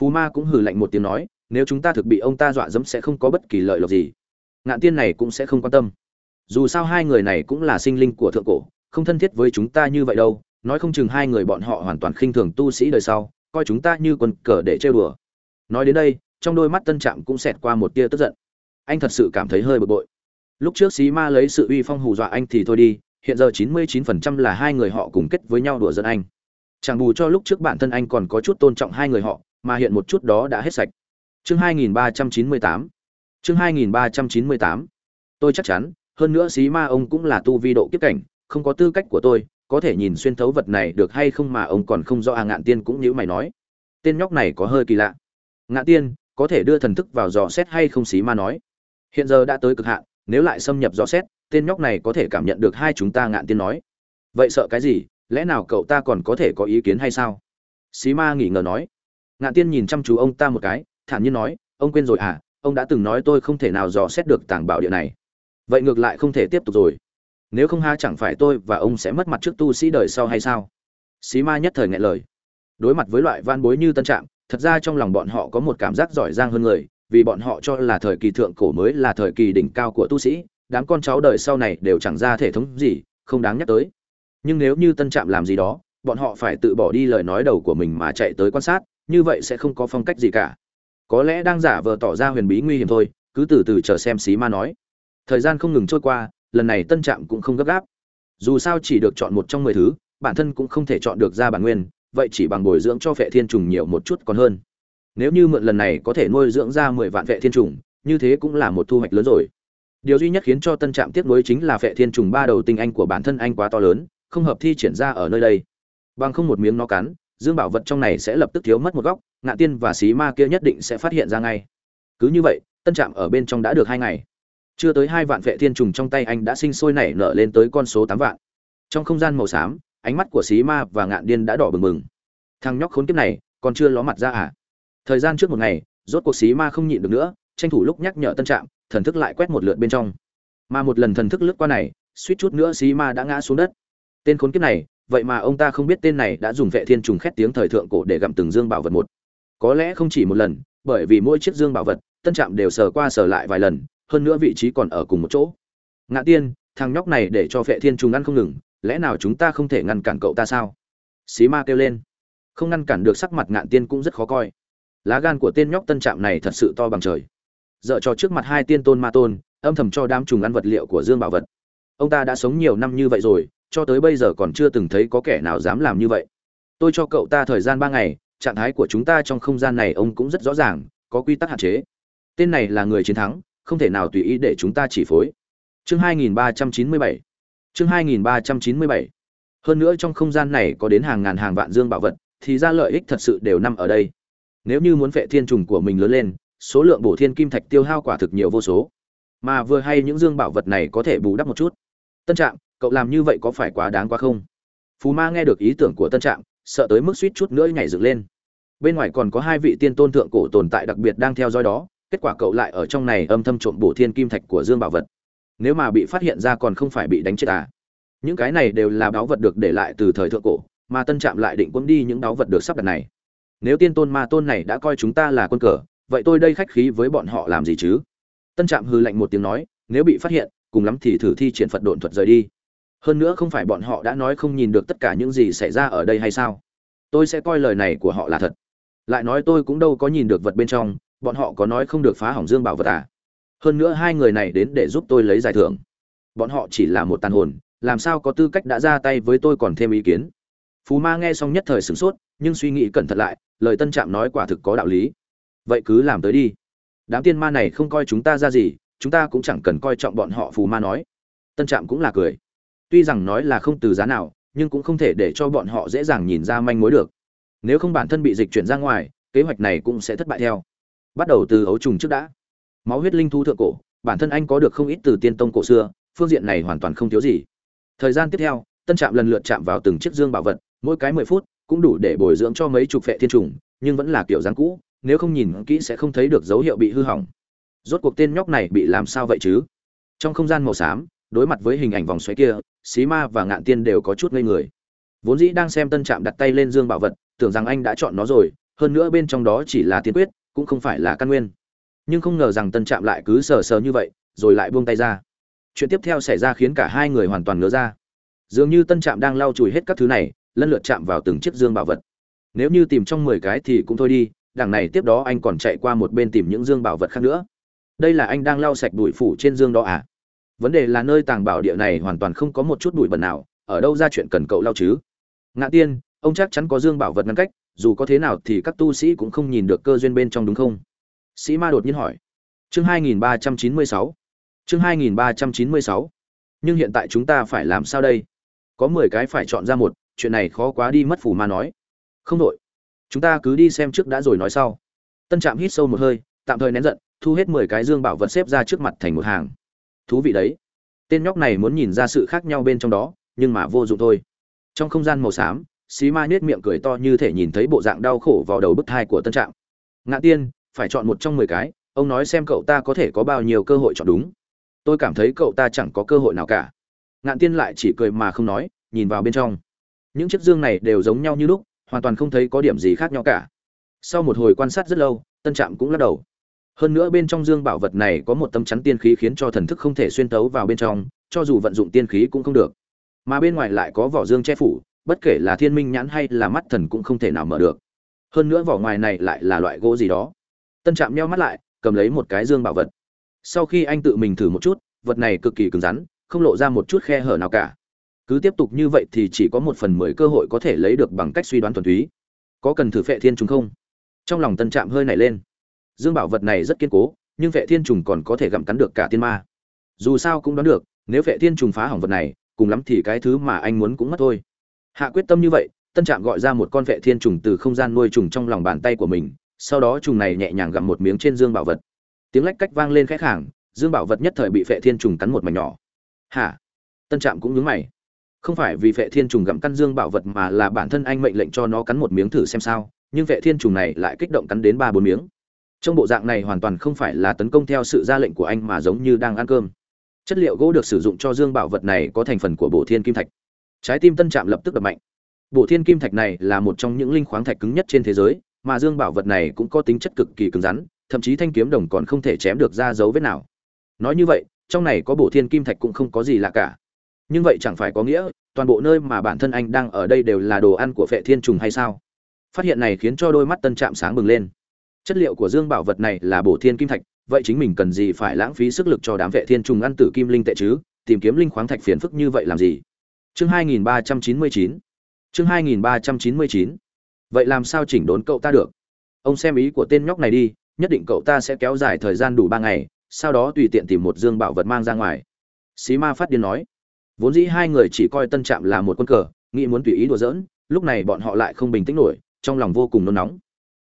Speaker 1: Phú ma cũng hừ lạnh một tiếng nói, nếu chúng ta thực bị ông ta dọa dẫm sẽ không có bất kỳ lợi lộc gì. Ngạn tiên này cũng sẽ không quan tâm. Dù sao hai người này cũng là sinh linh của thượng cổ, không thân thiết với chúng ta như vậy đâu, nói không chừng hai người bọn họ hoàn toàn khinh thường tu sĩ đời sau, coi chúng ta như quần cờ để chơi đùa. Nói đến đây, trong đôi mắt tân trạm cũng xẹt qua một tia tức giận. Anh thật sự cảm thấy hơi bực bội lúc trước xí ma lấy sự uy phong hù dọa anh thì thôi đi, hiện giờ chín mươi chín phần trăm là hai người họ cùng kết với nhau đùa giận anh. Chẳng bù cho lúc trước bản thân anh còn có chút tôn trọng hai người họ, mà hiện một chút đó đã hết sạch. Chương hai nghìn ba trăm chín mươi tám. Chương hai nghìn ba trăm chín mươi tám. Tôi chắc chắn, hơn nữa xí ma ông cũng là tu vi độ kiếp cảnh, không có tư cách của tôi, có thể nhìn xuyên thấu vật này được hay không mà ông còn không do à ngạn tiên cũng như mày nói. Tên nhóc này có hơi kỳ lạ. Ngạn tiên, có thể đưa thần thức vào dò xét hay không xí ma nói. Hiện giờ đã tới cực hạn nếu lại xâm nhập rõ xét, tên nhóc này có thể cảm nhận được hai chúng ta ngạn tiên nói. Vậy sợ cái gì? Lẽ nào cậu ta còn có thể có ý kiến hay sao? Xí ma nghỉ ngờ nói. Ngạn tiên nhìn chăm chú ông ta một cái, thản nhiên nói, ông quên rồi à ông đã từng nói tôi không thể nào dò xét được tàng bảo địa này. Vậy ngược lại không thể tiếp tục rồi. Nếu không ha, chẳng phải tôi và ông sẽ mất mặt trước tu sĩ đời sau hay sao? Xí ma nhất thời ngại lời. Đối mặt với loại van bối như tân trạm, thật ra trong lòng bọn họ có một cảm giác giỏi giang hơn người vì bọn họ cho là thời kỳ thượng cổ mới là thời kỳ đỉnh cao của tu sĩ, đám con cháu đời sau này đều chẳng ra thể thống gì, không đáng nhắc tới. Nhưng nếu như tân trạm làm gì đó, bọn họ phải tự bỏ đi lời nói đầu của mình mà chạy tới quan sát, như vậy sẽ không có phong cách gì cả. Có lẽ đang giả vờ tỏ ra huyền bí nguy hiểm thôi, cứ từ từ chờ xem xí ma nói. Thời gian không ngừng trôi qua, lần này tân trạm cũng không gấp gáp. Dù sao chỉ được chọn một trong mười thứ, bản thân cũng không thể chọn được ra bản nguyên, vậy chỉ bằng bồi dưỡng cho phệ thiên trùng nhiều một chút còn hơn nếu như mượn lần này có thể nuôi dưỡng ra mười vạn vệ thiên trùng, như thế cũng là một thu hoạch lớn rồi. Điều duy nhất khiến cho tân trạm tiếc nuối chính là vệ thiên trùng ba đầu tinh anh của bản thân anh quá to lớn, không hợp thi triển ra ở nơi đây. Bằng không một miếng nó cắn, dương bảo vật trong này sẽ lập tức thiếu mất một góc ngạ tiên và xí ma kia nhất định sẽ phát hiện ra ngay. Cứ như vậy, tân trạm ở bên trong đã được hai ngày. Chưa tới hai vạn vệ thiên trùng trong tay anh đã sinh sôi nảy nở lên tới con số tám vạn. Trong không gian màu xám, ánh mắt của xí ma và ngạn điên đã đỏ bừng bừng. Thằng nhóc khốn kiếp này còn chưa ló mặt ra à? Thời gian trước một ngày, rốt cuộc xí ma không nhịn được nữa, tranh thủ lúc nhắc nhở tân trạm, thần thức lại quét một lượt bên trong. Mà một lần thần thức lướt qua này, suýt chút nữa xí ma đã ngã xuống đất. Tên khốn kiếp này, vậy mà ông ta không biết tên này đã dùng vệ thiên trùng khét tiếng thời thượng cổ để gặm từng dương bảo vật một. Có lẽ không chỉ một lần, bởi vì mỗi chiếc dương bảo vật, tân trạm đều sờ qua sờ lại vài lần, hơn nữa vị trí còn ở cùng một chỗ. Ngã tiên, thằng nhóc này để cho vệ thiên trùng ăn không ngừng, lẽ nào chúng ta không thể ngăn cản cậu ta sao? Xí ma kêu lên. Không ngăn cản được sắc mặt ngạn tiên cũng rất khó coi lá gan của tên nhóc tân trạm này thật sự to bằng trời. Dợ cho trước mặt hai tiên tôn ma tôn, âm thầm cho đám trùng ăn vật liệu của dương bảo vật. Ông ta đã sống nhiều năm như vậy rồi, cho tới bây giờ còn chưa từng thấy có kẻ nào dám làm như vậy. Tôi cho cậu ta thời gian ba ngày, trạng thái của chúng ta trong không gian này ông cũng rất rõ ràng, có quy tắc hạn chế. Tên này là người chiến thắng, không thể nào tùy ý để chúng ta chỉ phối. Chương 2397 chương 2397 hơn nữa trong không gian này có đến hàng ngàn hàng vạn dương bảo vật, thì ra lợi ích thật sự đều nằm ở đây nếu như muốn vệ thiên trùng của mình lớn lên, số lượng bổ thiên kim thạch tiêu hao quả thực nhiều vô số. Mà vừa hay những dương bảo vật này có thể bù đắp một chút. Tân trạm, cậu làm như vậy có phải quá đáng quá không? Phù ma nghe được ý tưởng của tân trạm, sợ tới mức suýt chút nữa nhảy dựng lên. Bên ngoài còn có hai vị tiên tôn thượng cổ tồn tại đặc biệt đang theo dõi đó, kết quả cậu lại ở trong này âm thầm trộm bổ thiên kim thạch của dương bảo vật. Nếu mà bị phát hiện ra còn không phải bị đánh chết à? Những cái này đều là báu vật được để lại từ thời thượng cổ, mà tân trạm lại định quân đi những báu vật được sắp đặt này nếu tiên tôn ma tôn này đã coi chúng ta là quân cờ, vậy tôi đây khách khí với bọn họ làm gì chứ? Tân trạm hư lạnh một tiếng nói, nếu bị phát hiện, cùng lắm thì thử thi triển phật độn thuật rời đi. Hơn nữa không phải bọn họ đã nói không nhìn được tất cả những gì xảy ra ở đây hay sao? Tôi sẽ coi lời này của họ là thật. Lại nói tôi cũng đâu có nhìn được vật bên trong, bọn họ có nói không được phá hỏng dương bảo vật à? Hơn nữa hai người này đến để giúp tôi lấy giải thưởng. Bọn họ chỉ là một tàn hồn, làm sao có tư cách đã ra tay với tôi còn thêm ý kiến? Phú ma nghe xong nhất thời sửng sốt nhưng suy nghĩ cẩn thận lại, lời tân trạm nói quả thực có đạo lý. Vậy cứ làm tới đi. Đám tiên ma này không coi chúng ta ra gì, chúng ta cũng chẳng cần coi trọng bọn họ phù ma nói. Tân trạm cũng là cười. Tuy rằng nói là không từ giá nào, nhưng cũng không thể để cho bọn họ dễ dàng nhìn ra manh mối được. Nếu không bản thân bị dịch chuyển ra ngoài, kế hoạch này cũng sẽ thất bại theo. Bắt đầu từ ấu trùng trước đã. Máu huyết linh thu thượng cổ, bản thân anh có được không ít từ tiên tông cổ xưa, phương diện này hoàn toàn không thiếu gì. Thời gian tiếp theo, tân trạm lần lượt chạm vào từng chiếc dương bảo vật, mỗi cái mười phút cũng đủ để bồi dưỡng cho mấy chục phệ thiên trùng, nhưng vẫn là kiểu dáng cũ, nếu không nhìn kỹ sẽ không thấy được dấu hiệu bị hư hỏng. Rốt cuộc tên nhóc này bị làm sao vậy chứ? Trong không gian màu xám, đối mặt với hình ảnh vòng xoáy kia, xí ma và ngạn tiên đều có chút ngây người. Vốn dĩ đang xem tân trạm đặt tay lên dương bảo vật, tưởng rằng anh đã chọn nó rồi, hơn nữa bên trong đó chỉ là tiên quyết, cũng không phải là căn nguyên. Nhưng không ngờ rằng tân trạm lại cứ sờ sờ như vậy, rồi lại buông tay ra. Chuyện tiếp theo xảy ra khiến cả hai người hoàn toàn ngỡ ra. Dường như tân trạm đang lau chùi hết các thứ này lân lượt chạm vào từng chiếc dương bảo vật. Nếu như tìm trong mười cái thì cũng thôi đi, đằng này tiếp đó anh còn chạy qua một bên tìm những dương bảo vật khác nữa. Đây là anh đang lau sạch bụi phủ trên dương đó à? Vấn đề là nơi tàng bảo địa này hoàn toàn không có một chút bụi bẩn nào, ở đâu ra chuyện cần cậu lau chứ? Ngạ tiên, ông chắc chắn có dương bảo vật ngăn cách, dù có thế nào thì các tu sĩ cũng không nhìn được cơ duyên bên trong đúng không? Sĩ ma đột nhiên hỏi. Chương 2396 chương 2396 nhưng hiện tại chúng ta phải làm sao đây? Có mười cái phải chọn ra một chuyện này khó quá đi mất phủ ma nói. Không đội chúng ta cứ đi xem trước đã rồi nói sau. Tân trạm hít sâu một hơi, tạm thời nén giận, thu hết mười cái dương bảo vật xếp ra trước mặt thành một hàng. Thú vị đấy. Tên nhóc này muốn nhìn ra sự khác nhau bên trong đó, nhưng mà vô dụng thôi. Trong không gian màu xám, xí ma nhếch miệng cười to như thể nhìn thấy bộ dạng đau khổ vào đầu bức thai của tân trạm. Ngạ tiên, phải chọn một trong mười cái, ông nói xem cậu ta có thể có bao nhiêu cơ hội chọn đúng. Tôi cảm thấy cậu ta chẳng có cơ hội nào cả. Ngạn tiên lại chỉ cười mà không nói, nhìn vào bên trong những chiếc dương này đều giống nhau như lúc, hoàn toàn không thấy có điểm gì khác nhau cả. Sau một hồi quan sát rất lâu, tân trạm cũng lắc đầu. Hơn nữa bên trong dương bảo vật này có một tấm chắn tiên khí khiến cho thần thức không thể xuyên tấu vào bên trong, cho dù vận dụng tiên khí cũng không được. Mà bên ngoài lại có vỏ dương che phủ, bất kể là thiên minh nhãn hay là mắt thần cũng không thể nào mở được. Hơn nữa vỏ ngoài này lại là loại gỗ gì đó. Tân trạm nheo mắt lại, cầm lấy một cái dương bảo vật. Sau khi anh tự mình thử một chút, vật này cực kỳ cứng rắn, không lộ ra một chút khe hở nào cả cứ tiếp tục như vậy thì chỉ có một phần mười cơ hội có thể lấy được bằng cách suy đoán thuần túy. Có cần thử phệ thiên trùng không? Trong lòng tân trạm hơi nảy lên. Dương bảo vật này rất kiên cố, nhưng phệ thiên trùng còn có thể gặm cắn được cả tiên ma. Dù sao cũng đoán được, nếu phệ thiên trùng phá hỏng vật này, cùng lắm thì cái thứ mà anh muốn cũng mất thôi. Hạ quyết tâm như vậy, tân trạm gọi ra một con phệ thiên trùng từ không gian nuôi trùng trong lòng bàn tay của mình, sau đó trùng này nhẹ nhàng gặm một miếng trên dương bảo vật. Tiếng lách cách vang lên khẽ khàng, dương bảo vật nhất thời bị phệ thiên trùng cắn một mảnh nhỏ. Hả? Tân trạm cũng nhướng mày không phải vì vệ thiên trùng gặm căn dương bảo vật mà là bản thân anh mệnh lệnh cho nó cắn một miếng thử xem sao, nhưng vệ thiên trùng này lại kích động cắn đến ba bốn miếng. Trong bộ dạng này hoàn toàn không phải là tấn công theo sự ra lệnh của anh mà giống như đang ăn cơm. Chất liệu gỗ được sử dụng cho dương bảo vật này có thành phần của bổ thiên kim thạch. Trái tim tân trạm lập tức đập mạnh. Bổ thiên kim thạch này là một trong những linh khoáng thạch cứng nhất trên thế giới, mà dương bảo vật này cũng có tính chất cực kỳ cứng rắn, thậm chí thanh kiếm đồng còn không thể chém được ra dấu vết nào. Nói như vậy, trong này có bổ thiên kim thạch cũng không có gì lạ cả nhưng vậy chẳng phải có nghĩa, toàn bộ nơi mà bản thân anh đang ở đây đều là đồ ăn của phệ thiên trùng hay sao? Phát hiện này khiến cho đôi mắt tân trạm sáng bừng lên. Chất liệu của dương bảo vật này là bổ thiên kim thạch, vậy chính mình cần gì phải lãng phí sức lực cho đám vệ thiên trùng ăn tử kim linh tệ chứ? Tìm kiếm linh khoáng thạch phiền phức như vậy làm gì? Chương 2399 chương 2399 vậy làm sao chỉnh đốn cậu ta được? Ông xem ý của tên nhóc này đi, nhất định cậu ta sẽ kéo dài thời gian đủ ba ngày, sau đó tùy tiện tìm một dương bảo vật mang ra ngoài. Xí ma phát điên nói vốn dĩ hai người chỉ coi tân trạm là một quân cờ, nghĩ muốn tùy ý đùa giỡn, lúc này bọn họ lại không bình tĩnh nổi, trong lòng vô cùng nôn nóng.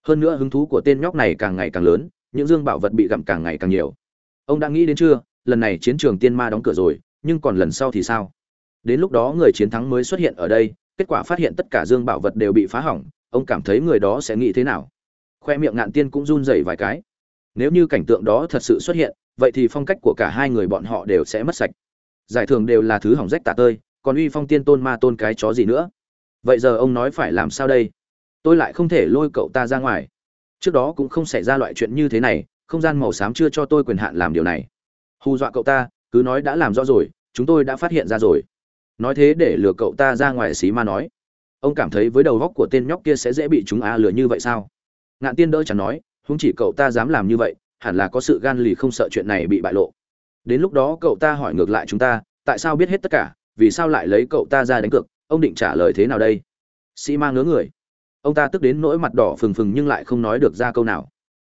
Speaker 1: Hơn nữa hứng thú của tên nhóc này càng ngày càng lớn, những dương bảo vật bị gặm càng ngày càng nhiều. Ông đã nghĩ đến chưa, lần này chiến trường tiên ma đóng cửa rồi, nhưng còn lần sau thì sao? Đến lúc đó người chiến thắng mới xuất hiện ở đây, kết quả phát hiện tất cả dương bảo vật đều bị phá hỏng, ông cảm thấy người đó sẽ nghĩ thế nào? Khoe miệng ngạn tiên cũng run rẩy vài cái. Nếu như cảnh tượng đó thật sự xuất hiện, vậy thì phong cách của cả hai người bọn họ đều sẽ mất sạch giải thưởng đều là thứ hỏng rách tả tơi, còn uy phong tiên tôn ma tôn cái chó gì nữa? Vậy giờ ông nói phải làm sao đây? Tôi lại không thể lôi cậu ta ra ngoài. Trước đó cũng không xảy ra loại chuyện như thế này, không gian màu xám chưa cho tôi quyền hạn làm điều này. Hù dọa cậu ta, cứ nói đã làm rõ rồi, chúng tôi đã phát hiện ra rồi. Nói thế để lừa cậu ta ra ngoài xí ma nói. Ông cảm thấy với đầu góc của tên nhóc kia sẽ dễ bị chúng a lừa như vậy sao? Ngạn tiên đỡ chẳng nói, huống chỉ cậu ta dám làm như vậy, hẳn là có sự gan lì không sợ chuyện này bị bại lộ đến lúc đó cậu ta hỏi ngược lại chúng ta, tại sao biết hết tất cả, vì sao lại lấy cậu ta ra đánh cược, ông định trả lời thế nào đây? Sĩ ma ngớ người. Ông ta tức đến nỗi mặt đỏ phừng phừng nhưng lại không nói được ra câu nào.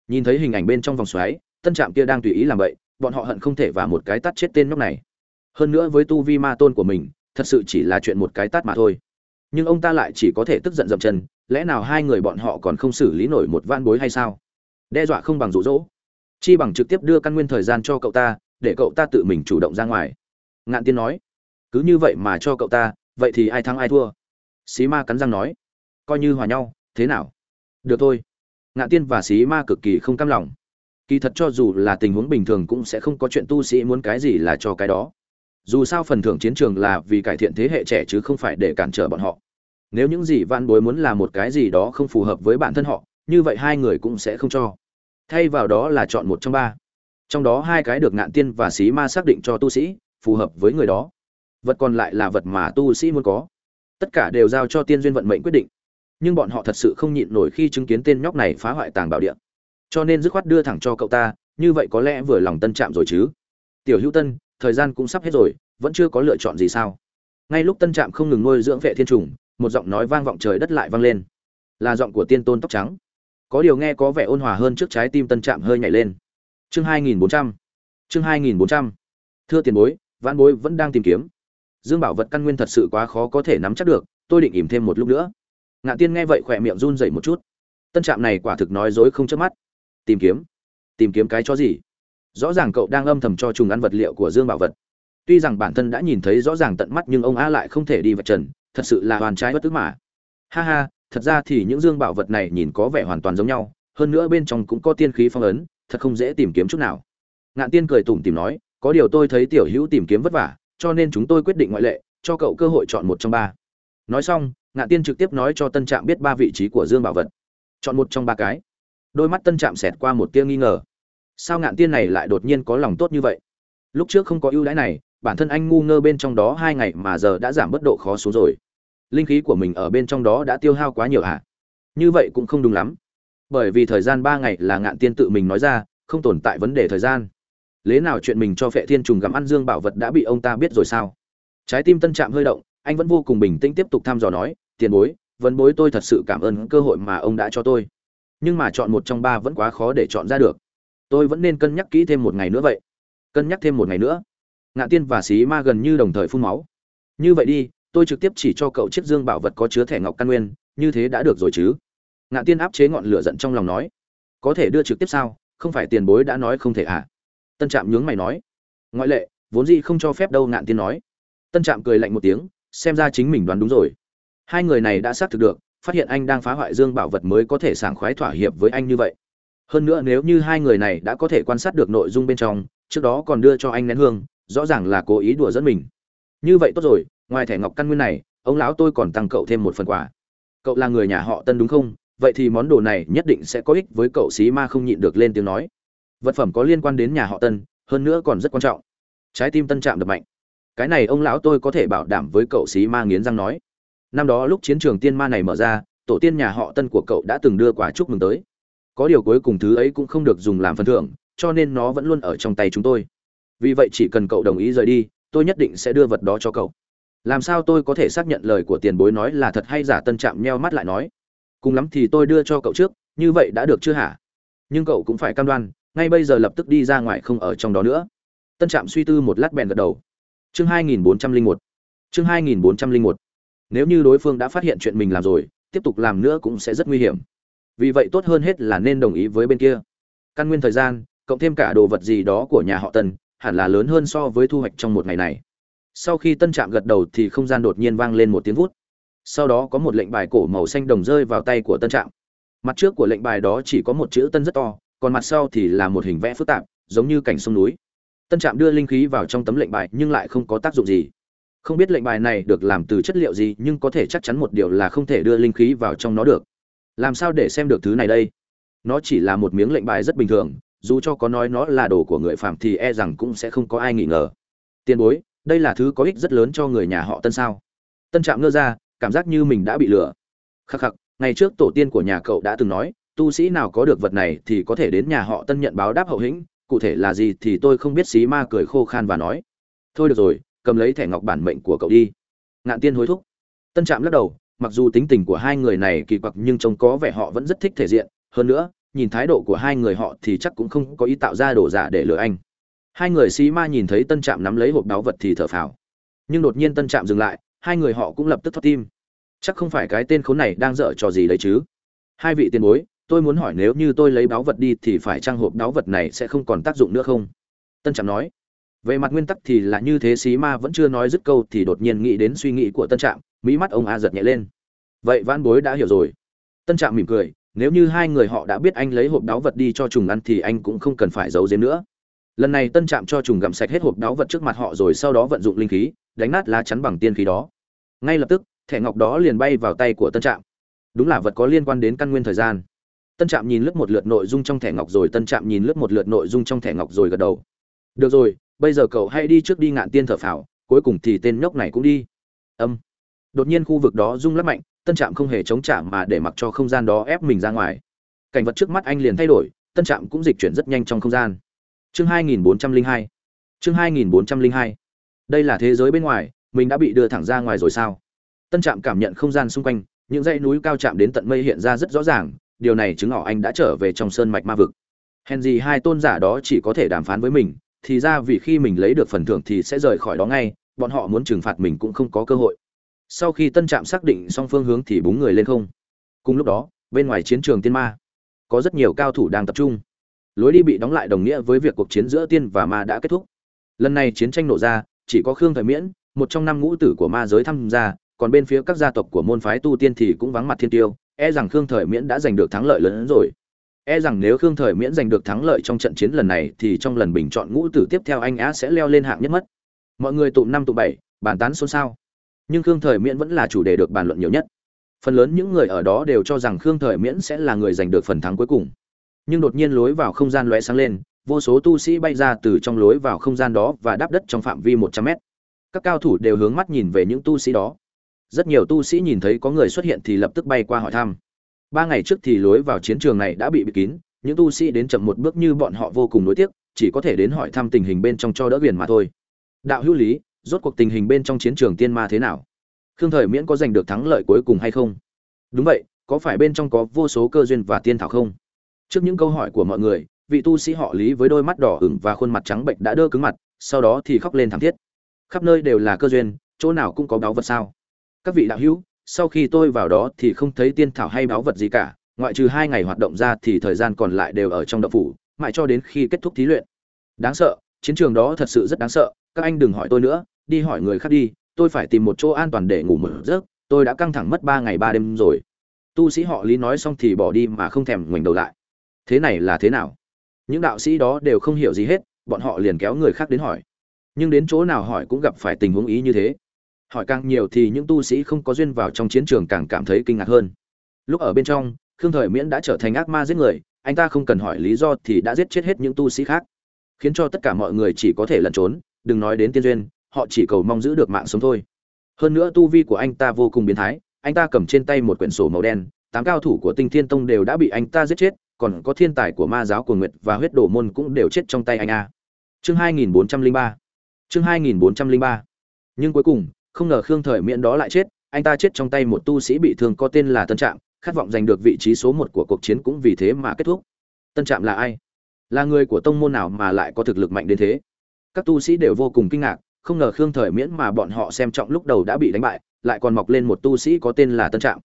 Speaker 1: Nhìn thấy hình ảnh bên trong vòng xoáy, tân trạm kia đang tùy ý làm vậy bọn họ hận không thể và một cái tắt chết tên nhóc này. Hơn nữa với tu vi ma tôn của mình, thật sự chỉ là chuyện một cái tát mà thôi. Nhưng ông ta lại chỉ có thể tức giận dậm chân, lẽ nào hai người bọn họ còn không xử lý nổi một van bối hay sao? Đe dọa không bằng rụ rỗ chi bằng trực tiếp đưa căn nguyên thời gian cho cậu ta để cậu ta tự mình chủ động ra ngoài. Ngạn tiên nói, cứ như vậy mà cho cậu ta, vậy thì ai thắng ai thua? Xí ma cắn răng nói, coi như hòa nhau, thế nào? Được thôi. Ngạn tiên và xí ma cực kỳ không cam lòng. Kỳ thật cho dù là tình huống bình thường cũng sẽ không có chuyện tu sĩ muốn cái gì là cho cái đó. Dù sao phần thưởng chiến trường là vì cải thiện thế hệ trẻ chứ không phải để cản trở bọn họ. Nếu những gì van bối muốn là một cái gì đó không phù hợp với bản thân họ, như vậy hai người cũng sẽ không cho. Thay vào đó là chọn một trong ba trong đó hai cái được ngạn tiên và xí ma xác định cho tu sĩ, phù hợp với người đó. Vật còn lại là vật mà tu sĩ muốn có. Tất cả đều giao cho tiên duyên vận mệnh quyết định. Nhưng bọn họ thật sự không nhịn nổi khi chứng kiến tên nhóc này phá hoại tàng bảo địa. Cho nên dứt khoát đưa thẳng cho cậu ta, như vậy có lẽ vừa lòng tân trạm rồi chứ. Tiểu hữu tân, thời gian cũng sắp hết rồi, vẫn chưa có lựa chọn gì sao? Ngay lúc tân trạm không ngừng nuôi dưỡng vệ thiên trùng, một giọng nói vang vọng trời đất lại vang lên. Là giọng của tiên tôn tóc trắng. Có điều nghe có vẻ ôn hòa hơn trước trái tim tân trạm hơi nhảy lên chương 2400 chương 2400 thưa tiền bối, vãn bối vẫn đang tìm kiếm. Dương bảo vật căn nguyên thật sự quá khó có thể nắm chắc được, tôi định ìm thêm một lúc nữa. Ngạn tiên nghe vậy khỏe miệng run dậy một chút. Tân trạm này quả thực nói dối không chớp mắt. Tìm kiếm? Tìm kiếm cái cho gì? Rõ ràng cậu đang âm thầm cho trùng ăn vật liệu của dương bảo vật. Tuy rằng bản thân đã nhìn thấy rõ ràng tận mắt nhưng ông a lại không thể đi vật trần, thật sự là hoàn trái bất tức mà. Ha ha, thật ra thì những dương bảo vật này nhìn có vẻ hoàn toàn giống nhau, hơn nữa bên trong cũng có tiên khí phong ấn thật không dễ tìm kiếm chút nào. Ngạn tiên cười tủm tìm nói, có điều tôi thấy tiểu hữu tìm kiếm vất vả, cho nên chúng tôi quyết định ngoại lệ, cho cậu cơ hội chọn một trong ba. Nói xong, ngạn tiên trực tiếp nói cho tân trạm biết ba vị trí của dương bảo vật. Chọn một trong ba cái. Đôi mắt tân trạm xẹt qua một tia nghi ngờ. Sao ngạn tiên này lại đột nhiên có lòng tốt như vậy? Lúc trước không có ưu đãi này, bản thân anh ngu ngơ bên trong đó hai ngày mà giờ đã giảm bất độ khó xuống rồi. Linh khí của mình ở bên trong đó đã tiêu hao quá nhiều hả? Như vậy cũng không đúng lắm bởi vì thời gian ba ngày là ngạn tiên tự mình nói ra, không tồn tại vấn đề thời gian. Lẽ nào chuyện mình cho phệ thiên trùng gặm ăn dương bảo vật đã bị ông ta biết rồi sao? Trái tim tân trạm hơi động, anh vẫn vô cùng bình tĩnh tiếp tục thăm dò nói, tiền bối vấn bối tôi thật sự cảm ơn cơ hội mà ông đã cho tôi. Nhưng mà chọn một trong ba vẫn quá khó để chọn ra được. Tôi vẫn nên cân nhắc kỹ thêm một ngày nữa vậy. Cân nhắc thêm một ngày nữa? Ngạ tiên và xí ma gần như đồng thời phun máu. Như vậy đi, tôi trực tiếp chỉ cho cậu chiếc dương bảo vật có chứa thẻ ngọc căn nguyên, như thế đã được rồi chứ ngạ tiên áp chế ngọn lửa giận trong lòng nói, có thể đưa trực tiếp sao? Không phải tiền bối đã nói không thể à? Tân trạm nhướng mày nói, ngoại lệ, vốn gì không cho phép đâu, ngạn tiên nói. Tân trạm cười lạnh một tiếng, xem ra chính mình đoán đúng rồi. Hai người này đã xác thực được, phát hiện anh đang phá hoại dương bảo vật mới có thể sảng khoái thỏa hiệp với anh như vậy. Hơn nữa nếu như hai người này đã có thể quan sát được nội dung bên trong, trước đó còn đưa cho anh nén hương, rõ ràng là cố ý đùa dẫn mình. Như vậy tốt rồi, ngoài thẻ ngọc căn nguyên này, ông lão tôi còn tăng cậu thêm một phần quà. Cậu là người nhà họ tân đúng không? Vậy thì món đồ này nhất định sẽ có ích với cậu xí ma không nhịn được lên tiếng nói. Vật phẩm có liên quan đến nhà họ tân, hơn nữa còn rất quan trọng. Trái tim tân chạm đập mạnh. Cái này ông lão tôi có thể bảo đảm với cậu xí ma nghiến răng nói. Năm đó lúc chiến trường tiên ma này mở ra, tổ tiên nhà họ tân của cậu đã từng đưa quà chúc mừng tới. Có điều cuối cùng thứ ấy cũng không được dùng làm phần thưởng, cho nên nó vẫn luôn ở trong tay chúng tôi. Vì vậy chỉ cần cậu đồng ý rời đi, tôi nhất định sẽ đưa vật đó cho cậu. Làm sao tôi có thể xác nhận lời của tiền bối nói là thật hay giả tân trạm nheo mắt lại nói cùng lắm thì tôi đưa cho cậu trước, như vậy đã được chưa hả? Nhưng cậu cũng phải cam đoan, ngay bây giờ lập tức đi ra ngoài không ở trong đó nữa. Tân trạm suy tư một lát bèn gật đầu. Chương 2401 chương 2401 nếu như đối phương đã phát hiện chuyện mình làm rồi, tiếp tục làm nữa cũng sẽ rất nguy hiểm. Vì vậy tốt hơn hết là nên đồng ý với bên kia. Căn nguyên thời gian, cộng thêm cả đồ vật gì đó của nhà họ tân hẳn là lớn hơn so với thu hoạch trong một ngày này. Sau khi tân trạm gật đầu thì không gian đột nhiên vang lên một tiếng vút sau đó có một lệnh bài cổ màu xanh đồng rơi vào tay của tân trạm. Mặt trước của lệnh bài đó chỉ có một chữ tân rất to, còn mặt sau thì là một hình vẽ phức tạp, giống như cảnh sông núi. Tân trạm đưa linh khí vào trong tấm lệnh bài nhưng lại không có tác dụng gì. Không biết lệnh bài này được làm từ chất liệu gì, nhưng có thể chắc chắn một điều là không thể đưa linh khí vào trong nó được. Làm sao để xem được thứ này đây? Nó chỉ là một miếng lệnh bài rất bình thường, dù cho có nói nó là đồ của người phạm thì e rằng cũng sẽ không có ai nghi ngờ. Tiền bối, đây là thứ có ích rất lớn cho người nhà họ tân sao? Tân trạm ngơ ra cảm giác như mình đã bị lừa. Khắc khắc, ngày trước tổ tiên của nhà cậu đã từng nói, tu sĩ nào có được vật này thì có thể đến nhà họ tân nhận báo đáp hậu hĩnh, cụ thể là gì thì tôi không biết, xí ma cười khô khan và nói. Thôi được rồi, cầm lấy thẻ ngọc bản mệnh của cậu đi. Ngạn tiên hối thúc. Tân trạm lắc đầu, mặc dù tính tình của hai người này kỳ quặc nhưng trông có vẻ họ vẫn rất thích thể diện. Hơn nữa, nhìn thái độ của hai người họ thì chắc cũng không có ý tạo ra đồ giả để lừa anh. Hai người xí ma nhìn thấy tân trạm nắm lấy hộp đáo vật thì thở phào. Nhưng đột nhiên tân trạm dừng lại hai người họ cũng lập tức thoát tim. Chắc không phải cái tên khốn này đang dở trò gì đấy chứ. Hai vị tiền bối, tôi muốn hỏi nếu như tôi lấy báu vật đi thì phải trang hộp báu vật này sẽ không còn tác dụng nữa không? Tân trạm nói. Về mặt nguyên tắc thì là như thế xí ma vẫn chưa nói dứt câu thì đột nhiên nghĩ đến suy nghĩ của tân trạm mỹ mắt ông a giật nhẹ lên. Vậy van bối đã hiểu rồi. Tân trạm mỉm cười, nếu như hai người họ đã biết anh lấy hộp đáo vật đi cho trùng ăn thì anh cũng không cần phải giấu giếm nữa. Lần này tân trạm cho trùng gặm sạch hết hộp đáo vật trước mặt họ rồi sau đó vận dụng linh khí, đánh nát lá chắn bằng tiên khí đó ngay lập tức, thẻ ngọc đó liền bay vào tay của tân trạm. Đúng là vật có liên quan đến căn nguyên thời gian. Tân trạm nhìn lướt một lượt nội dung trong thẻ ngọc rồi, tân trạm nhìn lướt một lượt nội dung trong thẻ ngọc rồi gật đầu. Được rồi, bây giờ cậu hãy đi trước đi ngạn tiên thở phào, cuối cùng thì tên nhóc này cũng đi. Âm. Đột nhiên khu vực đó rung lắc mạnh, tân trạm không hề chống trả mà để mặc cho không gian đó ép mình ra ngoài. Cảnh vật trước mắt anh liền thay đổi, tân trạm cũng dịch chuyển rất nhanh trong không gian. Chương 2402 chương 2402 đây là thế giới bên ngoài mình đã bị đưa thẳng ra ngoài rồi sao? Tân trạm cảm nhận không gian xung quanh, những dãy núi cao chạm đến tận mây hiện ra rất rõ ràng, điều này chứng tỏ anh đã trở về trong sơn mạch ma vực. Hèn gì hai tôn giả đó chỉ có thể đàm phán với mình, thì ra vì khi mình lấy được phần thưởng thì sẽ rời khỏi đó ngay, bọn họ muốn trừng phạt mình cũng không có cơ hội. Sau khi tân trạm xác định xong phương hướng thì búng người lên không. Cùng lúc đó, bên ngoài chiến trường tiên ma, có rất nhiều cao thủ đang tập trung. Lối đi bị đóng lại đồng nghĩa với việc cuộc chiến giữa tiên và ma đã kết thúc. Lần này chiến tranh nổ ra, chỉ có khương thời miễn một trong năm ngũ tử của ma giới tham gia, còn bên phía các gia tộc của môn phái tu tiên thì cũng vắng mặt thiên tiêu e rằng khương thời miễn đã giành được thắng lợi lớn hơn rồi. E rằng nếu khương thời miễn giành được thắng lợi trong trận chiến lần này thì trong lần bình chọn ngũ tử tiếp theo anh á sẽ leo lên hạng nhất mất. Mọi người tụ năm tụ bảy, bàn tán xôn xao. Nhưng khương thời miễn vẫn là chủ đề được bàn luận nhiều nhất. Phần lớn những người ở đó đều cho rằng khương thời miễn sẽ là người giành được phần thắng cuối cùng. Nhưng đột nhiên lối vào không gian lóe sáng lên, vô số tu sĩ bay ra từ trong lối vào không gian đó và đáp đất trong phạm vi một trăm mét các cao thủ đều hướng mắt nhìn về những tu sĩ đó. Rất nhiều tu sĩ nhìn thấy có người xuất hiện thì lập tức bay qua hỏi thăm. Ba ngày trước thì lối vào chiến trường này đã bị bịt kín, những tu sĩ đến chậm một bước như bọn họ vô cùng nối tiếc, chỉ có thể đến hỏi thăm tình hình bên trong cho đỡ biển mà thôi. Đạo hữu lý, rốt cuộc tình hình bên trong chiến trường tiên ma thế nào? Khương thời miễn có giành được thắng lợi cuối cùng hay không? Đúng vậy, có phải bên trong có vô số cơ duyên và tiên thảo không? Trước những câu hỏi của mọi người, vị tu sĩ họ lý với đôi mắt đỏ ửng và khuôn mặt trắng bệnh đã đơ cứng mặt, sau đó thì khóc lên thảm thiết khắp nơi đều là cơ duyên, chỗ nào cũng có báu vật sao? Các vị đạo hữu, sau khi tôi vào đó thì không thấy tiên thảo hay báu vật gì cả, ngoại trừ hai ngày hoạt động ra thì thời gian còn lại đều ở trong đậu phủ, mãi cho đến khi kết thúc thí luyện. Đáng sợ, chiến trường đó thật sự rất đáng sợ, các anh đừng hỏi tôi nữa, đi hỏi người khác đi, tôi phải tìm một chỗ an toàn để ngủ một giấc, tôi đã căng thẳng mất ba ngày ba đêm rồi. Tu sĩ họ lý nói xong thì bỏ đi mà không thèm ngoảnh đầu lại. Thế này là thế nào? Những đạo sĩ đó đều không hiểu gì hết, bọn họ liền kéo người khác đến hỏi nhưng đến chỗ nào hỏi cũng gặp phải tình huống ý như thế. Hỏi càng nhiều thì những tu sĩ không có duyên vào trong chiến trường càng cảm thấy kinh ngạc hơn. Lúc ở bên trong, khương thời miễn đã trở thành ác ma giết người, anh ta không cần hỏi lý do thì đã giết chết hết những tu sĩ khác. Khiến cho tất cả mọi người chỉ có thể lẩn trốn, đừng nói đến tiên duyên, họ chỉ cầu mong giữ được mạng sống thôi. Hơn nữa tu vi của anh ta vô cùng biến thái, anh ta cầm trên tay một quyển sổ màu đen, tám cao thủ của tinh thiên tông đều đã bị anh ta giết chết, còn có thiên tài của ma giáo của nguyệt và huyết đổ môn cũng đều chết trong tay anh a. Chương 2403 chương 2403 nhưng cuối cùng, không ngờ khương thời miễn đó lại chết, anh ta chết trong tay một tu sĩ bị thương có tên là tân trạm, khát vọng giành được vị trí số một của cuộc chiến cũng vì thế mà kết thúc. Tân trạm là ai? Là người của tông môn nào mà lại có thực lực mạnh đến thế? Các tu sĩ đều vô cùng kinh ngạc, không ngờ khương thời miễn mà bọn họ xem trọng lúc đầu đã bị đánh bại, lại còn mọc lên một tu sĩ có tên là tân trạm.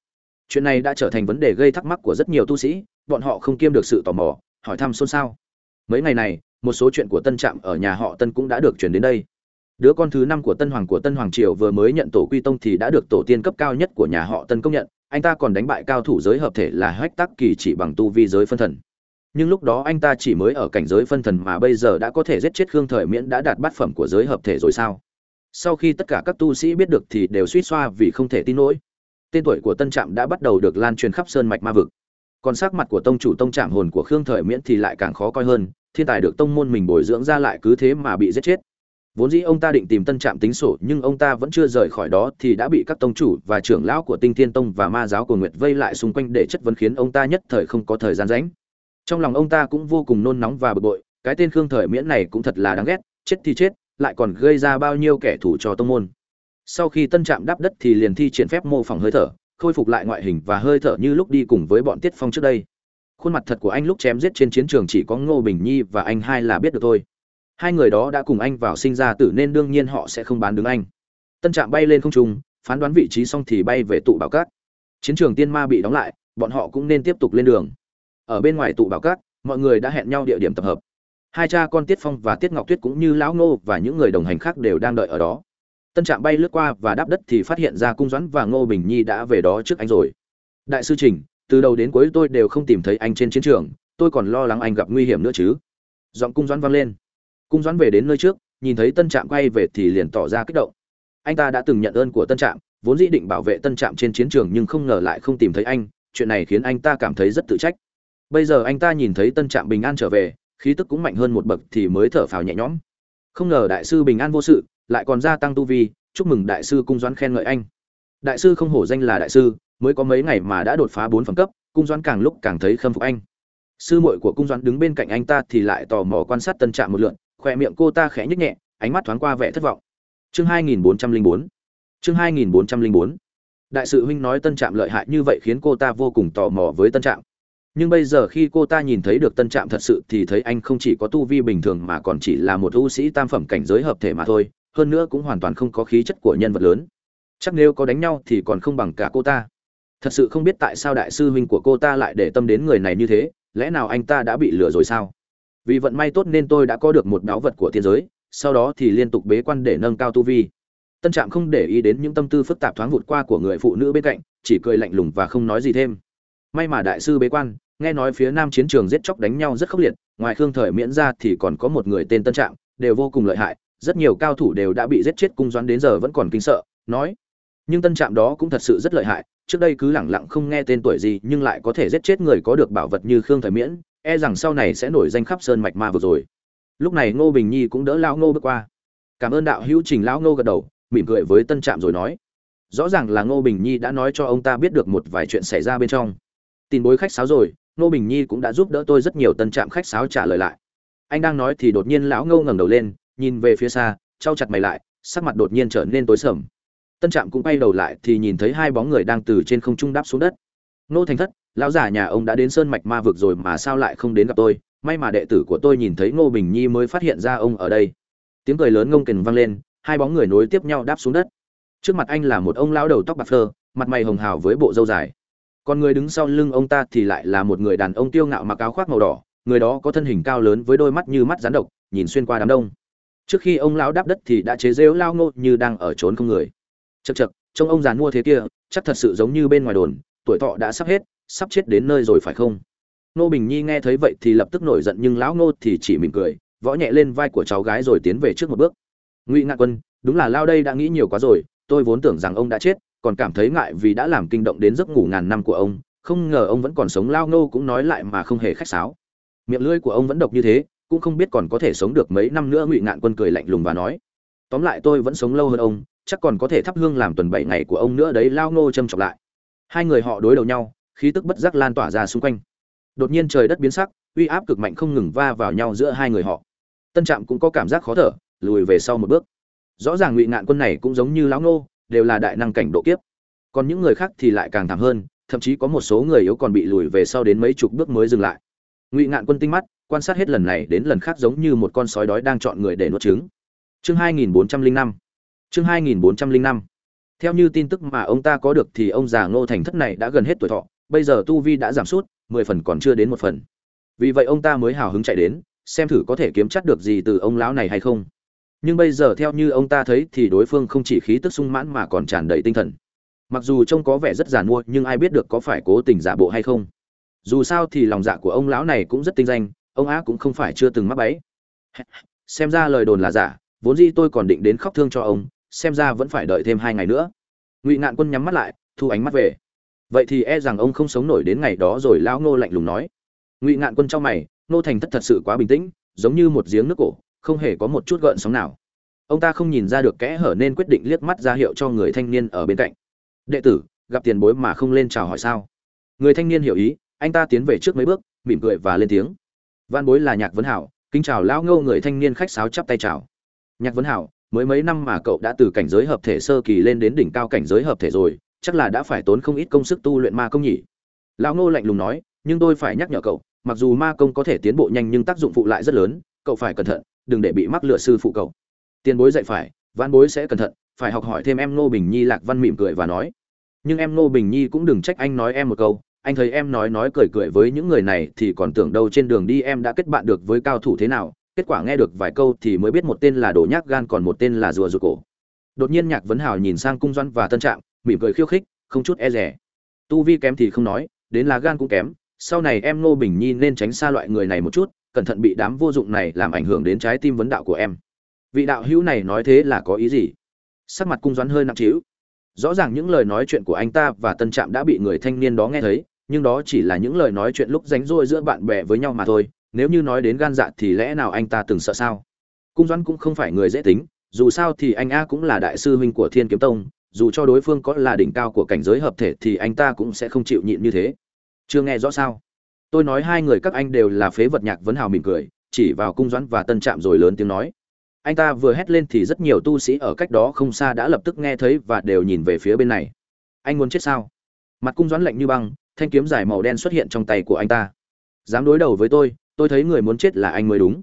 Speaker 1: Chuyện này đã trở thành vấn đề gây thắc mắc của rất nhiều tu sĩ, bọn họ không kiêm được sự tò mò, hỏi thăm xôn xao. Mấy ngày này, một số chuyện của tân trạm ở nhà họ tân cũng đã được chuyển đến đây đứa con thứ năm của tân hoàng của tân hoàng triều vừa mới nhận tổ quy tông thì đã được tổ tiên cấp cao nhất của nhà họ tân công nhận. Anh ta còn đánh bại cao thủ giới hợp thể là hách tắc kỳ chỉ bằng tu vi giới phân thần. Nhưng lúc đó anh ta chỉ mới ở cảnh giới phân thần mà bây giờ đã có thể giết chết khương thời miễn đã đạt bát phẩm của giới hợp thể rồi sao? Sau khi tất cả các tu sĩ biết được thì đều suýt xoa vì không thể tin nổi tên tuổi của tân trạm đã bắt đầu được lan truyền khắp sơn mạch ma vực. Còn sắc mặt của tông chủ tông trạm hồn của khương thời miễn thì lại càng khó coi hơn. Thiên tài được tông môn mình bồi dưỡng ra lại cứ thế mà bị giết chết vốn dĩ ông ta định tìm tân trạm tính sổ, nhưng ông ta vẫn chưa rời khỏi đó thì đã bị các tông chủ và trưởng lão của tinh thiên tông và ma giáo của nguyệt vây lại xung quanh để chất vấn khiến ông ta nhất thời không có thời gian rảnh. Trong lòng ông ta cũng vô cùng nôn nóng và bực bội, cái tên khương thời miễn này cũng thật là đáng ghét, chết thì chết, lại còn gây ra bao nhiêu kẻ thù cho tông môn. Sau khi tân trạm đáp đất thì liền thi triển phép mô phỏng hơi thở, khôi phục lại ngoại hình và hơi thở như lúc đi cùng với bọn tiết phong trước đây. Khuôn mặt thật của anh lúc chém giết trên chiến trường chỉ có ngô bình nhi và anh hai là biết được thôi hai người đó đã cùng anh vào sinh ra tử nên đương nhiên họ sẽ không bán đứng anh. Tân trạm bay lên không trung, phán đoán vị trí xong thì bay về tụ bảo cát. Chiến trường tiên ma bị đóng lại, bọn họ cũng nên tiếp tục lên đường. Ở bên ngoài tụ bảo cát, mọi người đã hẹn nhau địa điểm tập hợp. Hai cha con tiết phong và tiết ngọc tuyết cũng như lão ngô và những người đồng hành khác đều đang đợi ở đó. Tân trạm bay lướt qua và đáp đất thì phát hiện ra cung doãn và ngô bình nhi đã về đó trước anh rồi. Đại sư trình, từ đầu đến cuối tôi đều không tìm thấy anh trên chiến trường, tôi còn lo lắng anh gặp nguy hiểm nữa chứ. Giọng cung doãn vang lên cung doãn về đến nơi trước, nhìn thấy tân trạm quay về thì liền tỏ ra kích động. Anh ta đã từng nhận ơn của tân trạm, vốn dĩ định bảo vệ tân trạm trên chiến trường nhưng không ngờ lại không tìm thấy anh, chuyện này khiến anh ta cảm thấy rất tự trách. Bây giờ anh ta nhìn thấy tân trạm bình an trở về, khí tức cũng mạnh hơn một bậc thì mới thở phào nhẹ nhõm. Không ngờ đại sư bình an vô sự, lại còn gia tăng tu vi, chúc mừng đại sư cung doãn khen ngợi anh. Đại sư không hổ danh là đại sư, mới có mấy ngày mà đã đột phá bốn phẩm cấp, cung doãn càng lúc càng thấy khâm phục anh. Sư muội của cung doãn đứng bên cạnh anh ta thì lại tò mò quan sát tân trạm một lượn khỏe miệng cô ta khẽ nhếch nhẹ, ánh mắt thoáng qua vẻ thất vọng. Chương 2404 chương 2404 đại sự huynh nói tân trạm lợi hại như vậy khiến cô ta vô cùng tò mò với tân trạm. Nhưng bây giờ khi cô ta nhìn thấy được tân trạm thật sự thì thấy anh không chỉ có tu vi bình thường mà còn chỉ là một ưu sĩ tam phẩm cảnh giới hợp thể mà thôi, hơn nữa cũng hoàn toàn không có khí chất của nhân vật lớn. Chắc nếu có đánh nhau thì còn không bằng cả cô ta. Thật sự không biết tại sao đại sư huynh của cô ta lại để tâm đến người này như thế, lẽ nào anh ta đã bị lừa rồi sao? Vì vận may tốt nên tôi đã có được một đáo vật của thiên giới, sau đó thì liên tục bế quan để nâng cao tu vi. Tân trạm không để ý đến những tâm tư phức tạp thoáng vụt qua của người phụ nữ bên cạnh, chỉ cười lạnh lùng và không nói gì thêm. May mà đại sư bế quan, nghe nói phía nam chiến trường giết chóc đánh nhau rất khốc liệt, ngoài khương thời miễn ra thì còn có một người tên tân trạm, đều vô cùng lợi hại, rất nhiều cao thủ đều đã bị giết chết cung doãn đến giờ vẫn còn kinh sợ, nói. Nhưng tân trạm đó cũng thật sự rất lợi hại, trước đây cứ lẳng lặng không nghe tên tuổi gì nhưng lại có thể giết chết người có được bảo vật như khương thời miễn e rằng sau này sẽ nổi danh khắp sơn mạch ma vực rồi. Lúc này ngô bình nhi cũng đỡ lão ngô bước qua. Cảm ơn đạo hữu trình lão ngô gật đầu, mỉm cười với tân trạm rồi nói, rõ ràng là ngô bình nhi đã nói cho ông ta biết được một vài chuyện xảy ra bên trong. Tin bối khách sáo rồi, ngô bình nhi cũng đã giúp đỡ tôi rất nhiều. Tân trạm khách sáo trả lời lại. Anh đang nói thì đột nhiên lão ngô ngẩng đầu lên, nhìn về phía xa, trao chặt mày lại, sắc mặt đột nhiên trở nên tối sầm. Tân trạm cũng quay đầu lại thì nhìn thấy hai bóng người đang từ trên không trung đáp xuống đất. Nô thành thất lão giả nhà ông đã đến sơn mạch ma vực rồi mà sao lại không đến gặp tôi? May mà đệ tử của tôi nhìn thấy ngô bình nhi mới phát hiện ra ông ở đây. Tiếng cười lớn ngông kềnh vang lên, hai bóng người nối tiếp nhau đáp xuống đất. Trước mặt anh là một ông lão đầu tóc bạc phơ, mặt mày hồng hào với bộ râu dài. Còn người đứng sau lưng ông ta thì lại là một người đàn ông tiêu ngạo mặc áo khoác màu đỏ, người đó có thân hình cao lớn với đôi mắt như mắt rắn độc, nhìn xuyên qua đám đông. Trước khi ông lão đáp đất thì đã chế rêu lao ngô như đang ở trốn không người. Chật chật trông ông già mua thế kia, chắc thật sự giống như bên ngoài đồn, tuổi thọ đã sắp hết sắp chết đến nơi rồi phải không? Nô bình nhi nghe thấy vậy thì lập tức nổi giận nhưng lão ngô thì chỉ mỉm cười, võ nhẹ lên vai của cháu gái rồi tiến về trước một bước. Ngụy ngạn quân, đúng là lao đây đã nghĩ nhiều quá rồi, tôi vốn tưởng rằng ông đã chết, còn cảm thấy ngại vì đã làm kinh động đến giấc ngủ ngàn năm của ông, không ngờ ông vẫn còn sống, lao ngô cũng nói lại mà không hề khách sáo. Miệng lưỡi của ông vẫn độc như thế, cũng không biết còn có thể sống được mấy năm nữa, ngụy ngạn quân cười lạnh lùng và nói. Tóm lại tôi vẫn sống lâu hơn ông, chắc còn có thể thắp hương làm tuần bảy ngày của ông nữa, đấy, lao ngô châm chọc lại. Hai người họ đối đầu nhau khí tức bất giác lan tỏa ra xung quanh. Đột nhiên trời đất biến sắc, uy áp cực mạnh không ngừng va vào nhau giữa hai người họ. Tân trạm cũng có cảm giác khó thở, lùi về sau một bước. Rõ ràng ngụy ngạn quân này cũng giống như lão ngô đều là đại năng cảnh độ kiếp. Còn những người khác thì lại càng thảm hơn, thậm chí có một số người yếu còn bị lùi về sau đến mấy chục bước mới dừng lại. Ngụy ngạn quân tinh mắt, quan sát hết lần này đến lần khác giống như một con sói đói đang chọn người để nuốt trứng. Chương 2405 chương 2405 theo như tin tức mà ông ta có được thì ông già ngô thành thất này đã gần hết tuổi thọ bây giờ tu vi đã giảm sút, mười phần còn chưa đến một phần. Vì vậy ông ta mới hào hứng chạy đến, xem thử có thể kiếm chắc được gì từ ông lão này hay không. Nhưng bây giờ theo như ông ta thấy thì đối phương không chỉ khí tức sung mãn mà còn tràn đầy tinh thần. Mặc dù trông có vẻ rất giàn mua nhưng ai biết được có phải cố tình giả bộ hay không. Dù sao thì lòng dạ của ông lão này cũng rất tinh danh, ông á cũng không phải chưa từng mắc bẫy. Xem ra lời đồn là giả, vốn dĩ tôi còn định đến khóc thương cho ông, xem ra vẫn phải đợi thêm hai ngày nữa. Ngụy ngạn quân nhắm mắt lại, thu ánh mắt về vậy thì e rằng ông không sống nổi đến ngày đó rồi lão ngô lạnh lùng nói. Ngụy ngạn quân trong mày nô thành thất thật sự quá bình tĩnh, giống như một giếng nước cổ, không hề có một chút gợn sóng nào. Ông ta không nhìn ra được kẽ hở nên quyết định liếc mắt ra hiệu cho người thanh niên ở bên cạnh. Đệ tử, gặp tiền bối mà không lên chào hỏi sao? Người thanh niên hiểu ý, anh ta tiến về trước mấy bước, mỉm cười và lên tiếng. Văn bối là nhạc vấn hảo, kính chào lão ngô. Người thanh niên khách sáo chắp tay chào. Nhạc vấn hảo, mới mấy năm mà cậu đã từ cảnh giới hợp thể sơ kỳ lên đến đỉnh cao cảnh giới hợp thể rồi chắc là đã phải tốn không ít công sức tu luyện ma công nhỉ. Lão ngô lạnh lùng nói, nhưng tôi phải nhắc nhở cậu, mặc dù ma công có thể tiến bộ nhanh nhưng tác dụng phụ lại rất lớn, cậu phải cẩn thận, đừng để bị mắc lựa sư phụ cậu. Tiền bối dạy phải văn bối sẽ cẩn thận, phải học hỏi thêm em nô bình nhi lạc văn mỉm cười và nói. Nhưng em nô bình nhi cũng đừng trách anh nói em một câu, anh thấy em nói nói cười cười với những người này thì còn tưởng đâu trên đường đi em đã kết bạn được với cao thủ thế nào, kết quả nghe được vài câu thì mới biết một tên là đồ nhác gan còn một tên là rùa rụt cổ. Đột nhiên nhạc vấn hào nhìn sang cung doãn và tân trạm mỉm cười khiêu khích, không chút e rẻ tu vi kém thì không nói, đến là gan cũng kém, sau này em ngô bình nhi nên tránh xa loại người này một chút, cẩn thận bị đám vô dụng này làm ảnh hưởng đến trái tim vấn đạo của em. Vị đạo hữu này nói thế là có ý gì? Sắc mặt cung doãn hơi nặng trĩu. Rõ ràng những lời nói chuyện của anh ta và tân trạm đã bị người thanh niên đó nghe thấy, nhưng đó chỉ là những lời nói chuyện lúc ránh rỗi giữa bạn bè với nhau mà thôi, nếu như nói đến gan dạ thì lẽ nào anh ta từng sợ sao? Cung doãn cũng không phải người dễ tính, dù sao thì anh a cũng là đại sư huynh của thiên kiếm tông dù cho đối phương có là đỉnh cao của cảnh giới hợp thể thì anh ta cũng sẽ không chịu nhịn như thế. Chưa nghe rõ sao? Tôi nói hai người các anh đều là phế vật nhạc vấn hào mỉm cười, chỉ vào cung doãn và tân trạm rồi lớn tiếng nói. Anh ta vừa hét lên thì rất nhiều tu sĩ ở cách đó không xa đã lập tức nghe thấy và đều nhìn về phía bên này. Anh muốn chết sao? Mặt cung doãn lạnh như băng, thanh kiếm dài màu đen xuất hiện trong tay của anh ta. Dám đối đầu với tôi tôi thấy người muốn chết là anh mới đúng.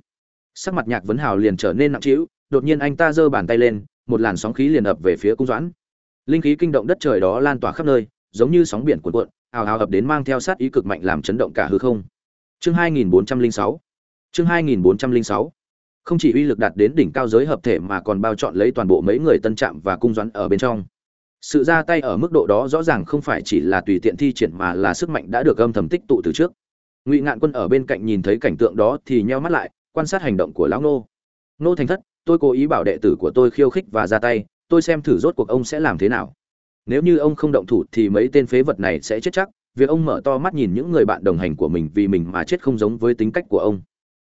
Speaker 1: Sắc mặt nhạc vấn hào liền trở nên nặng trĩu, đột nhiên anh ta giơ bàn tay lên, một làn sóng khí liền ập về phía cung doãn linh khí kinh động đất trời đó lan tỏa khắp nơi, giống như sóng biển cuộn cuộn, ào ào ập đến mang theo sát ý cực mạnh làm chấn động cả hư không. Chương 2406 chương 2406 không chỉ uy lực đạt đến đỉnh cao giới hợp thể mà còn bao trọn lấy toàn bộ mấy người tân trạm và cung doãn ở bên trong. Sự ra tay ở mức độ đó rõ ràng không phải chỉ là tùy tiện thi triển mà là sức mạnh đã được âm thầm tích tụ từ trước. Ngụy ngạn quân ở bên cạnh nhìn thấy cảnh tượng đó thì nheo mắt lại, quan sát hành động của lão nô. Nô thành thất, tôi cố ý bảo đệ tử của tôi khiêu khích và ra tay tôi xem thử rốt cuộc ông sẽ làm thế nào. Nếu như ông không động thủ thì mấy tên phế vật này sẽ chết chắc, việc ông mở to mắt nhìn những người bạn đồng hành của mình vì mình mà chết không giống với tính cách của ông.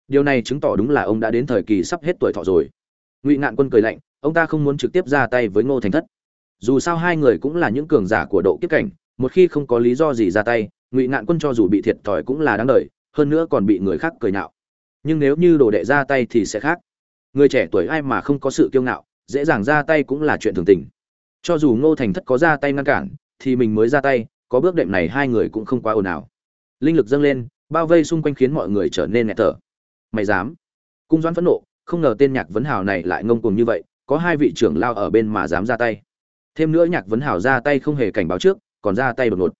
Speaker 1: Điều này chứng tỏ đúng là ông đã đến thời kỳ sắp hết tuổi thọ rồi. Ngụy ngạn quân cười lạnh, ông ta không muốn trực tiếp ra tay với ngô thành thất. Dù sao hai người cũng là những cường giả của độ kiếp cảnh, một khi không có lý do gì ra tay, ngụy ngạn quân cho dù bị thiệt thòi cũng là đáng đời, hơn nữa còn bị người khác cười nhạo nhưng nếu như đồ đệ ra tay thì sẽ khác. Người trẻ tuổi ai mà không có sự kiêu ngạo dễ dàng ra tay cũng là chuyện thường tình. Cho dù ngô thành thất có ra tay ngăn cản, thì mình mới ra tay, có bước đệm này hai người cũng không quá ồn ào. Linh lực dâng lên, bao vây xung quanh khiến mọi người trở nên nghẹt thở. Mày dám? Cung doãn phẫn nộ, không ngờ tên nhạc vấn hào này lại ngông cuồng như vậy, có hai vị trưởng lao ở bên mà dám ra tay. Thêm nữa nhạc vấn hào ra tay không hề cảnh báo trước, còn ra tay đột ngột.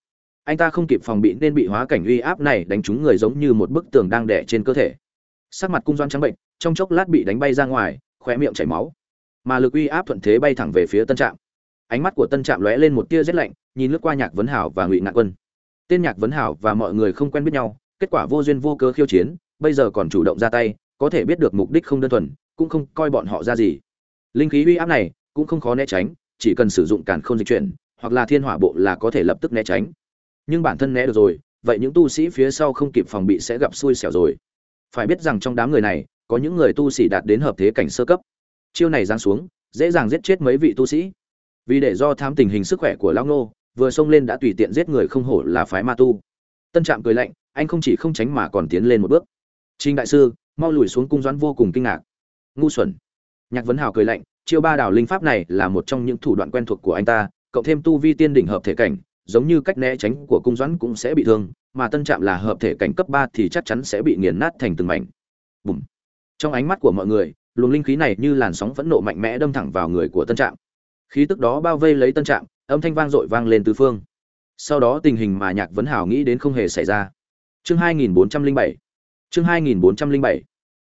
Speaker 1: Anh ta không kịp phòng bị nên bị hóa cảnh uy áp này đánh trúng người giống như một bức tường đang đẻ trên cơ thể. Sắc mặt cung Doãn trắng bệnh trong chốc lát bị đánh bay ra ngoài, khóe miệng chảy máu mà lực uy áp thuận thế bay thẳng về phía tân trạm. Ánh mắt của tân trạm lóe lên một tia rét lạnh, nhìn lướt qua nhạc vấn hảo và ngụy ngạn quân. Tên nhạc vấn hảo và mọi người không quen biết nhau, kết quả vô duyên vô cớ khiêu chiến, bây giờ còn chủ động ra tay, có thể biết được mục đích không đơn thuần, cũng không coi bọn họ ra gì. Linh khí uy áp này cũng không khó né tránh, chỉ cần sử dụng càn không dịch chuyển, hoặc là thiên hỏa bộ là có thể lập tức né tránh. Nhưng bản thân né được rồi, vậy những tu sĩ phía sau không kịp phòng bị sẽ gặp xui xẻo rồi. Phải biết rằng trong đám người này, có những người tu sĩ đạt đến hợp thế cảnh sơ cấp chiêu này giáng xuống, dễ dàng giết chết mấy vị tu sĩ. Vì để do thám tình hình sức khỏe của lão nô vừa xông lên đã tùy tiện giết người không hổ là phái ma tu. Tân trạm cười lạnh, anh không chỉ không tránh mà còn tiến lên một bước. Trinh đại sư, mau lùi xuống cung doãn vô cùng kinh ngạc. Ngu xuẩn. Nhạc vấn hào cười lạnh, chiêu ba đảo linh pháp này là một trong những thủ đoạn quen thuộc của anh ta, cộng thêm tu vi tiên đỉnh hợp thể cảnh, giống như cách né tránh của cung doãn cũng sẽ bị thương, mà tân trạm là hợp thể cảnh cấp ba thì chắc chắn sẽ bị nghiền nát thành từng mảnh. Bùm. trong ánh mắt của mọi người luồng linh khí này như làn sóng phẫn nộ mạnh mẽ đâm thẳng vào người của tân trạm. Khí tức đó bao vây lấy tân trạm, âm thanh vang dội vang lên tứ phương. Sau đó tình hình mà nhạc vấn hảo nghĩ đến không hề xảy ra. Chương 2407 chương 2407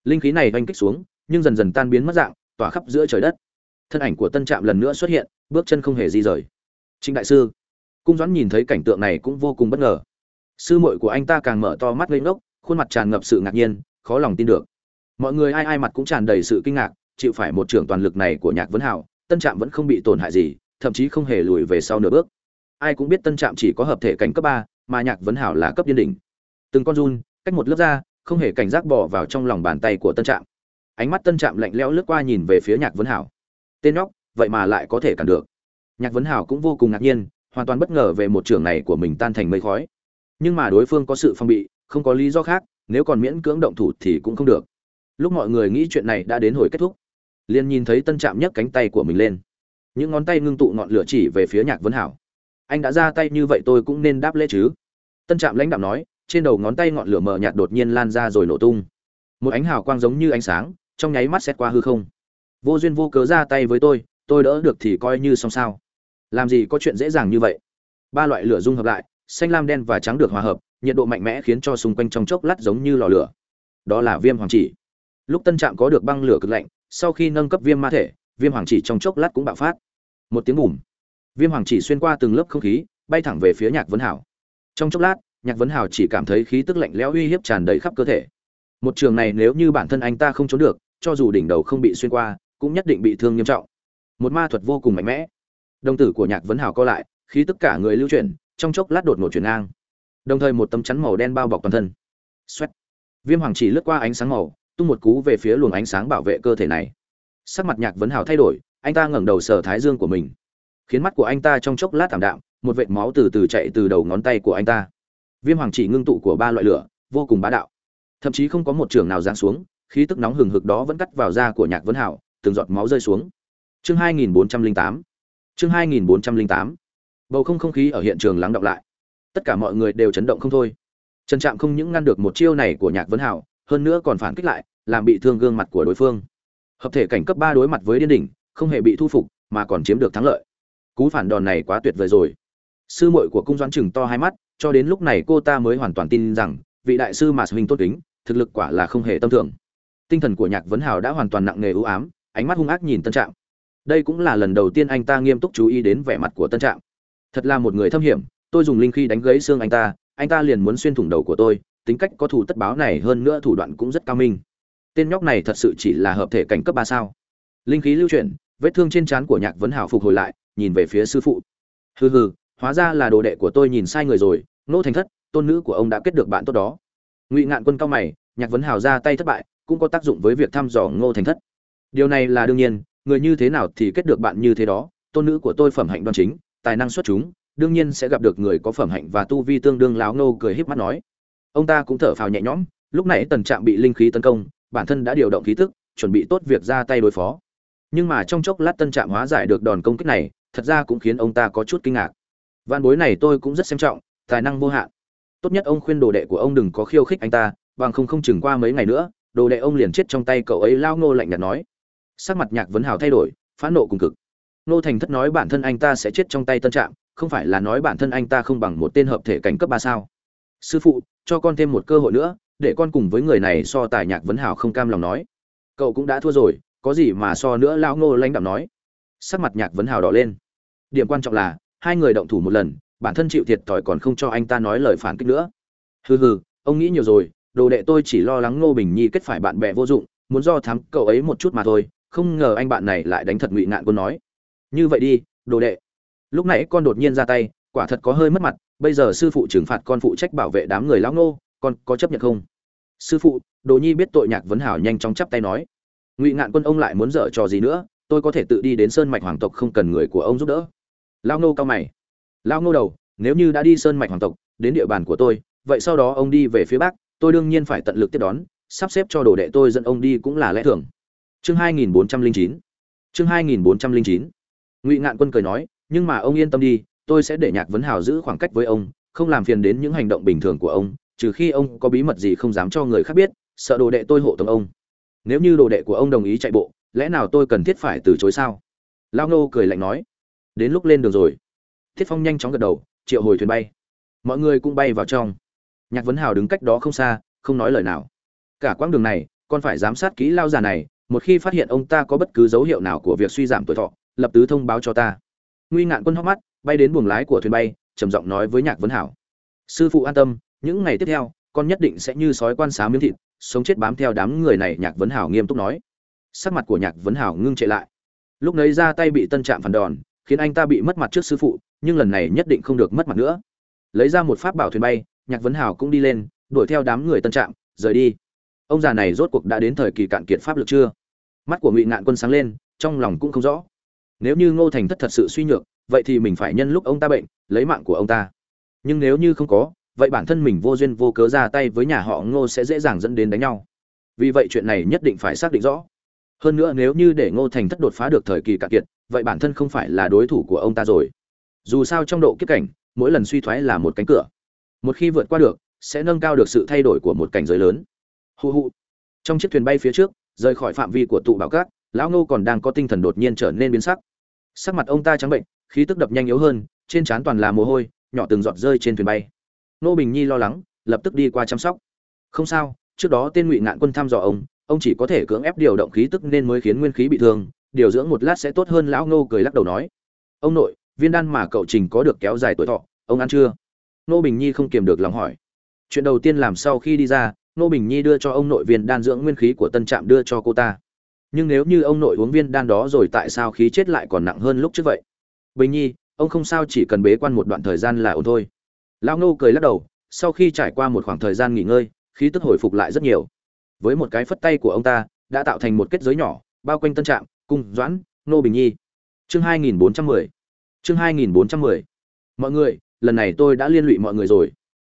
Speaker 1: linh khí này oanh kích xuống, nhưng dần dần tan biến mất dạng, tỏa khắp giữa trời đất. Thân ảnh của tân trạm lần nữa xuất hiện, bước chân không hề di rời. Trịnh đại sư, cung doãn nhìn thấy cảnh tượng này cũng vô cùng bất ngờ. Sư muội của anh ta càng mở to mắt ngây ngốc, khuôn mặt tràn ngập sự ngạc nhiên, khó lòng tin được mọi người ai ai mặt cũng tràn đầy sự kinh ngạc, chịu phải một trưởng toàn lực này của nhạc vấn hảo, tân trạm vẫn không bị tổn hại gì, thậm chí không hề lùi về sau nửa bước. Ai cũng biết tân trạm chỉ có hợp thể cảnh cấp ba, mà nhạc vấn hảo là cấp điên đỉnh. Từng con run, cách một lớp da, không hề cảnh giác bỏ vào trong lòng bàn tay của tân trạm. Ánh mắt tân trạm lạnh lẽo lướt qua nhìn về phía nhạc vấn hảo. Tên nhóc, vậy mà lại có thể cản được. Nhạc vấn hảo cũng vô cùng ngạc nhiên, hoàn toàn bất ngờ về một trưởng này của mình tan thành mây khói. Nhưng mà đối phương có sự phong bị, không có lý do khác, nếu còn miễn cưỡng động thủ thì cũng không được lúc mọi người nghĩ chuyện này đã đến hồi kết thúc, liền nhìn thấy tân trạm nhấc cánh tay của mình lên. Những ngón tay ngưng tụ ngọn lửa chỉ về phía nhạc vấn hảo. Anh đã ra tay như vậy tôi cũng nên đáp lễ chứ? Tân trạm lãnh đạo nói, trên đầu ngón tay ngọn lửa mờ nhạt đột nhiên lan ra rồi nổ tung. Một ánh hào quang giống như ánh sáng, trong nháy mắt xét qua hư không. Vô duyên vô cớ ra tay với tôi tôi đỡ được thì coi như xong sao. Làm gì có chuyện dễ dàng như vậy? Ba loại lửa dung hợp lại, xanh lam đen và trắng được hòa hợp, nhiệt độ mạnh mẽ khiến cho xung quanh trong chốc lát giống như lò lửa. Đó là viêm hoàng chỉ lúc tân trạm có được băng lửa cực lạnh, sau khi nâng cấp viêm ma thể, viêm hoàng chỉ trong chốc lát cũng bạo phát. Một tiếng bùm. Viêm hoàng chỉ xuyên qua từng lớp không khí, bay thẳng về phía nhạc vấn hảo. Trong chốc lát, nhạc vấn hảo chỉ cảm thấy khí tức lạnh lẽo uy hiếp tràn đầy khắp cơ thể. Một trường này nếu như bản thân anh ta không trốn được, cho dù đỉnh đầu không bị xuyên qua, cũng nhất định bị thương nghiêm trọng. Một ma thuật vô cùng mạnh mẽ. Đồng tử của nhạc vấn hảo co lại, khí tất cả người lưu chuyển, trong chốc lát đột ngột chuyển ngang. Đồng thời một tấm chắn màu đen bao bọc toàn thân. Xoét. viêm hoàng chỉ lướt qua ánh sáng màu tung một cú về phía luồng ánh sáng bảo vệ cơ thể này. Sắc mặt nhạc vấn hảo thay đổi, anh ta ngẩng đầu sờ thái dương của mình. Khiến mắt của anh ta trong chốc lát thảm đạm, một vệt máu từ từ chạy từ đầu ngón tay của anh ta. Viêm hoàng chỉ ngưng tụ của ba loại lửa, vô cùng bá đạo. Thậm chí không có một trường nào giáng xuống, khí tức nóng hừng hực đó vẫn cắt vào da của nhạc vấn hảo từng giọt máu rơi xuống. Chương 2408 chương 2408 bầu không không khí ở hiện trường lắng động lại. Tất cả mọi người đều chấn động không thôi. Trần trạm không những ngăn được một chiêu này của nhạc vấn hảo hơn nữa còn phản kích lại, làm bị thương gương mặt của đối phương. Hợp thể cảnh cấp ba đối mặt với điên đỉnh, không hề bị thu phục, mà còn chiếm được thắng lợi. Cú phản đòn này quá tuyệt vời rồi. Sư muội của cung doãn chừng to hai mắt, cho đến lúc này cô ta mới hoàn toàn tin rằng, vị đại sư mà huynh tốt kính, thực lực quả là không hề tâm thường. Tinh thần của nhạc vấn hào đã hoàn toàn nặng nề ưu ám, ánh mắt hung ác nhìn tân trạm. Đây cũng là lần đầu tiên anh ta nghiêm túc chú ý đến vẻ mặt của tân trạm. Thật là một người thâm hiểm, tôi dùng linh khi đánh gãy xương anh ta anh ta liền muốn xuyên thủng đầu của tôi tính cách có thủ tất báo này hơn nữa thủ đoạn cũng rất cao minh. Tên nhóc này thật sự chỉ là hợp thể cảnh cấp ba sao? Linh khí lưu chuyển, vết thương trên trán của nhạc vấn hảo phục hồi lại, nhìn về phía sư phụ. Hừ hừ, hóa ra là đồ đệ của tôi nhìn sai người rồi, nô thành thất, tôn nữ của ông đã kết được bạn tốt đó. Ngụy ngạn quân cao mày, nhạc vấn hào ra tay thất bại, cũng có tác dụng với việc thăm dò ngô thành thất. Điều này là đương nhiên, người như thế nào thì kết được bạn như thế đó, tôn nữ của tôi phẩm hạnh đoan chính, tài năng xuất chúng, đương nhiên sẽ gặp được người có phẩm hạnh và tu vi tương đương láo ngô cười híp mắt nói ông ta cũng thở phào nhẹ nhõm, lúc này tần trạm bị linh khí tấn công, bản thân đã điều động khí tức, chuẩn bị tốt việc ra tay đối phó. Nhưng mà trong chốc lát tân trạm hóa giải được đòn công kích này, thật ra cũng khiến ông ta có chút kinh ngạc. Văn bối này tôi cũng rất xem trọng, tài năng vô hạn. Tốt nhất ông khuyên đồ đệ của ông đừng có khiêu khích anh ta, bằng không không chừng qua mấy ngày nữa, đồ đệ ông liền chết trong tay cậu ấy, lao ngô lạnh nhạt nói. Sắc mặt nhạc vấn hào thay đổi, phẫn nộ cùng cực. Nô thành thất nói bản thân anh ta sẽ chết trong tay tân trạm, không phải là nói bản thân anh ta không bằng một tên hợp thể cảnh cấp ba sao. Sư phụ cho con thêm một cơ hội nữa, để con cùng với người này so tài nhạc vấn hào không cam lòng nói. Cậu cũng đã thua rồi, có gì mà so nữa lão ngô lãnh đạm nói. Sắc mặt nhạc vấn hào đỏ lên. Điểm quan trọng là, hai người động thủ một lần, bản thân chịu thiệt thòi còn không cho anh ta nói lời phản kích nữa. Hừ hừ, ông nghĩ nhiều rồi, đồ đệ tôi chỉ lo lắng ngô bình nhi kết phải bạn bè vô dụng, muốn do thắng cậu ấy một chút mà thôi, không ngờ anh bạn này lại đánh thật ngụy ngạn quân nói. Như vậy đi, đồ đệ. Lúc nãy con đột nhiên ra tay, quả thật có hơi mất mặt bây giờ sư phụ trừng phạt con phụ trách bảo vệ đám người lão ngô, con có chấp nhận không? Sư phụ, đồ nhi biết tội nhạc vấn hảo nhanh chóng chắp tay nói. Ngụy ngạn quân ông lại muốn dở trò gì nữa, tôi có thể tự đi đến sơn mạch hoàng tộc không cần người của ông giúp đỡ. Lao ngô cao mày. Lao ngô đầu, nếu như đã đi sơn mạch hoàng tộc, đến địa bàn của tôi, vậy sau đó ông đi về phía bắc, tôi đương nhiên phải tận lực tiếp đón, sắp xếp cho đồ đệ tôi dẫn ông đi cũng là lẽ thường. Chương 2409 chương 2409 ngụy ngạn quân cười nói, nhưng mà ông yên tâm đi tôi sẽ để nhạc vấn hào giữ khoảng cách với ông, không làm phiền đến những hành động bình thường của ông, trừ khi ông có bí mật gì không dám cho người khác biết, sợ đồ đệ tôi hộ tống ông. Nếu như đồ đệ của ông đồng ý chạy bộ, lẽ nào tôi cần thiết phải từ chối sao? Lao Nô cười lạnh nói. Đến lúc lên đường rồi. Thiết phong nhanh chóng gật đầu, triệu hồi thuyền bay. Mọi người cũng bay vào trong. Nhạc vấn hào đứng cách đó không xa, không nói lời nào. Cả quãng đường này, con phải giám sát kỹ lao già này, một khi phát hiện ông ta có bất cứ dấu hiệu nào của việc suy giảm tuổi thọ, lập tức thông báo cho ta nguy ngạn quân hóc mắt, bay đến buồng lái của thuyền bay, trầm giọng nói với nhạc vấn hảo. Sư phụ an tâm, những ngày tiếp theo, con nhất định sẽ như sói quan xá miếng thịt, sống chết bám theo đám người này, nhạc vấn hảo nghiêm túc nói. Sắc mặt của nhạc vấn hảo ngưng trệ lại. Lúc nấy ra tay bị tân trạm phản đòn, khiến anh ta bị mất mặt trước sư phụ, nhưng lần này nhất định không được mất mặt nữa. Lấy ra một pháp bảo thuyền bay, nhạc vấn hảo cũng đi lên, đuổi theo đám người tân trạm, rời đi. Ông già này rốt cuộc đã đến thời kỳ cạn kiệt pháp lực chưa? Mắt của ngụy ngạn quân sáng lên, trong lòng cũng không rõ nếu như ngô thành thất thật sự suy nhược, vậy thì mình phải nhân lúc ông ta bệnh, lấy mạng của ông ta. Nhưng nếu như không có, vậy bản thân mình vô duyên vô cớ ra tay với nhà họ ngô sẽ dễ dàng dẫn đến đánh nhau. Vì vậy chuyện này nhất định phải xác định rõ. Hơn nữa nếu như để ngô thành thất đột phá được thời kỳ cạn kiệt, vậy bản thân không phải là đối thủ của ông ta rồi. Dù sao trong độ kiếp cảnh, mỗi lần suy thoái là một cánh cửa. Một khi vượt qua được, sẽ nâng cao được sự thay đổi của một cảnh giới lớn. Hu hu trong chiếc thuyền bay phía trước, rời khỏi phạm vi của tụ bảo cát lão ngô còn đang có tinh thần đột nhiên trở nên biến sắc. Sắc mặt ông ta trắng bệnh, khí tức đập nhanh yếu hơn, trên trán toàn là mồ hôi, nhỏ từng giọt rơi trên thuyền bay. Nô bình nhi lo lắng, lập tức đi qua chăm sóc. Không sao, trước đó tên ngụy ngạn quân thăm dò ông ông chỉ có thể cưỡng ép điều động khí tức nên mới khiến nguyên khí bị thương, điều dưỡng một lát sẽ tốt hơn lão ngô cười lắc đầu nói. Ông nội, viên đan mà cậu trình có được kéo dài tuổi thọ, ông ăn chưa? Nô bình nhi không kiềm được lòng hỏi. Chuyện đầu tiên làm sau khi đi ra nô bình nhi đưa cho ông nội viên đan dưỡng nguyên khí của tân trạm đưa cho cô ta nhưng nếu như ông nội uống viên đan đó rồi tại sao khí chết lại còn nặng hơn lúc trước vậy? Bình nhi, ông không sao chỉ cần bế quan một đoạn thời gian là ổn thôi. Lao Nô cười lắc đầu, sau khi trải qua một khoảng thời gian nghỉ ngơi, khí tức hồi phục lại rất nhiều. Với một cái phất tay của ông ta, đã tạo thành một kết giới nhỏ, bao quanh tân trạm, cung, doãn nô bình nhi. Chương 2410 chương 2410 mọi người, lần này tôi đã liên lụy mọi người rồi.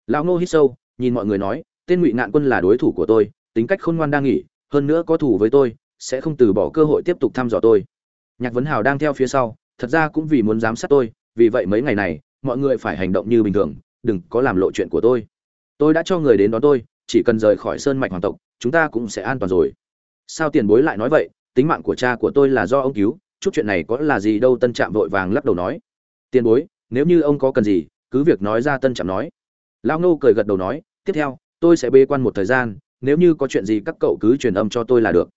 Speaker 1: Lão Nô hít sâu, nhìn mọi người nói, tên ngụy ngạn quân là đối thủ của tôi, tính cách khôn ngoan đang nghỉ, hơn nữa có thủ với tôi sẽ không từ bỏ cơ hội tiếp tục thăm dò tôi. Nhạc vấn hào đang theo phía sau, thật ra cũng vì muốn giám sát tôi, vì vậy mấy ngày này, mọi người phải hành động như bình thường, đừng có làm lộ chuyện của tôi. Tôi đã cho người đến đón tôi, chỉ cần rời khỏi sơn mạch hoàng tộc, chúng ta cũng sẽ an toàn rồi. Sao tiền bối lại nói vậy? Tính mạng của cha của tôi là do ông cứu, chút chuyện này có là gì đâu, tân trạm vội vàng lắc đầu nói. Tiền bối, nếu như ông có cần gì, cứ việc nói ra, tân trạm nói. Lão ngô cười gật đầu nói, tiếp theo, tôi sẽ bê quan một thời gian, nếu như có chuyện gì các cậu cứ truyền âm cho tôi là được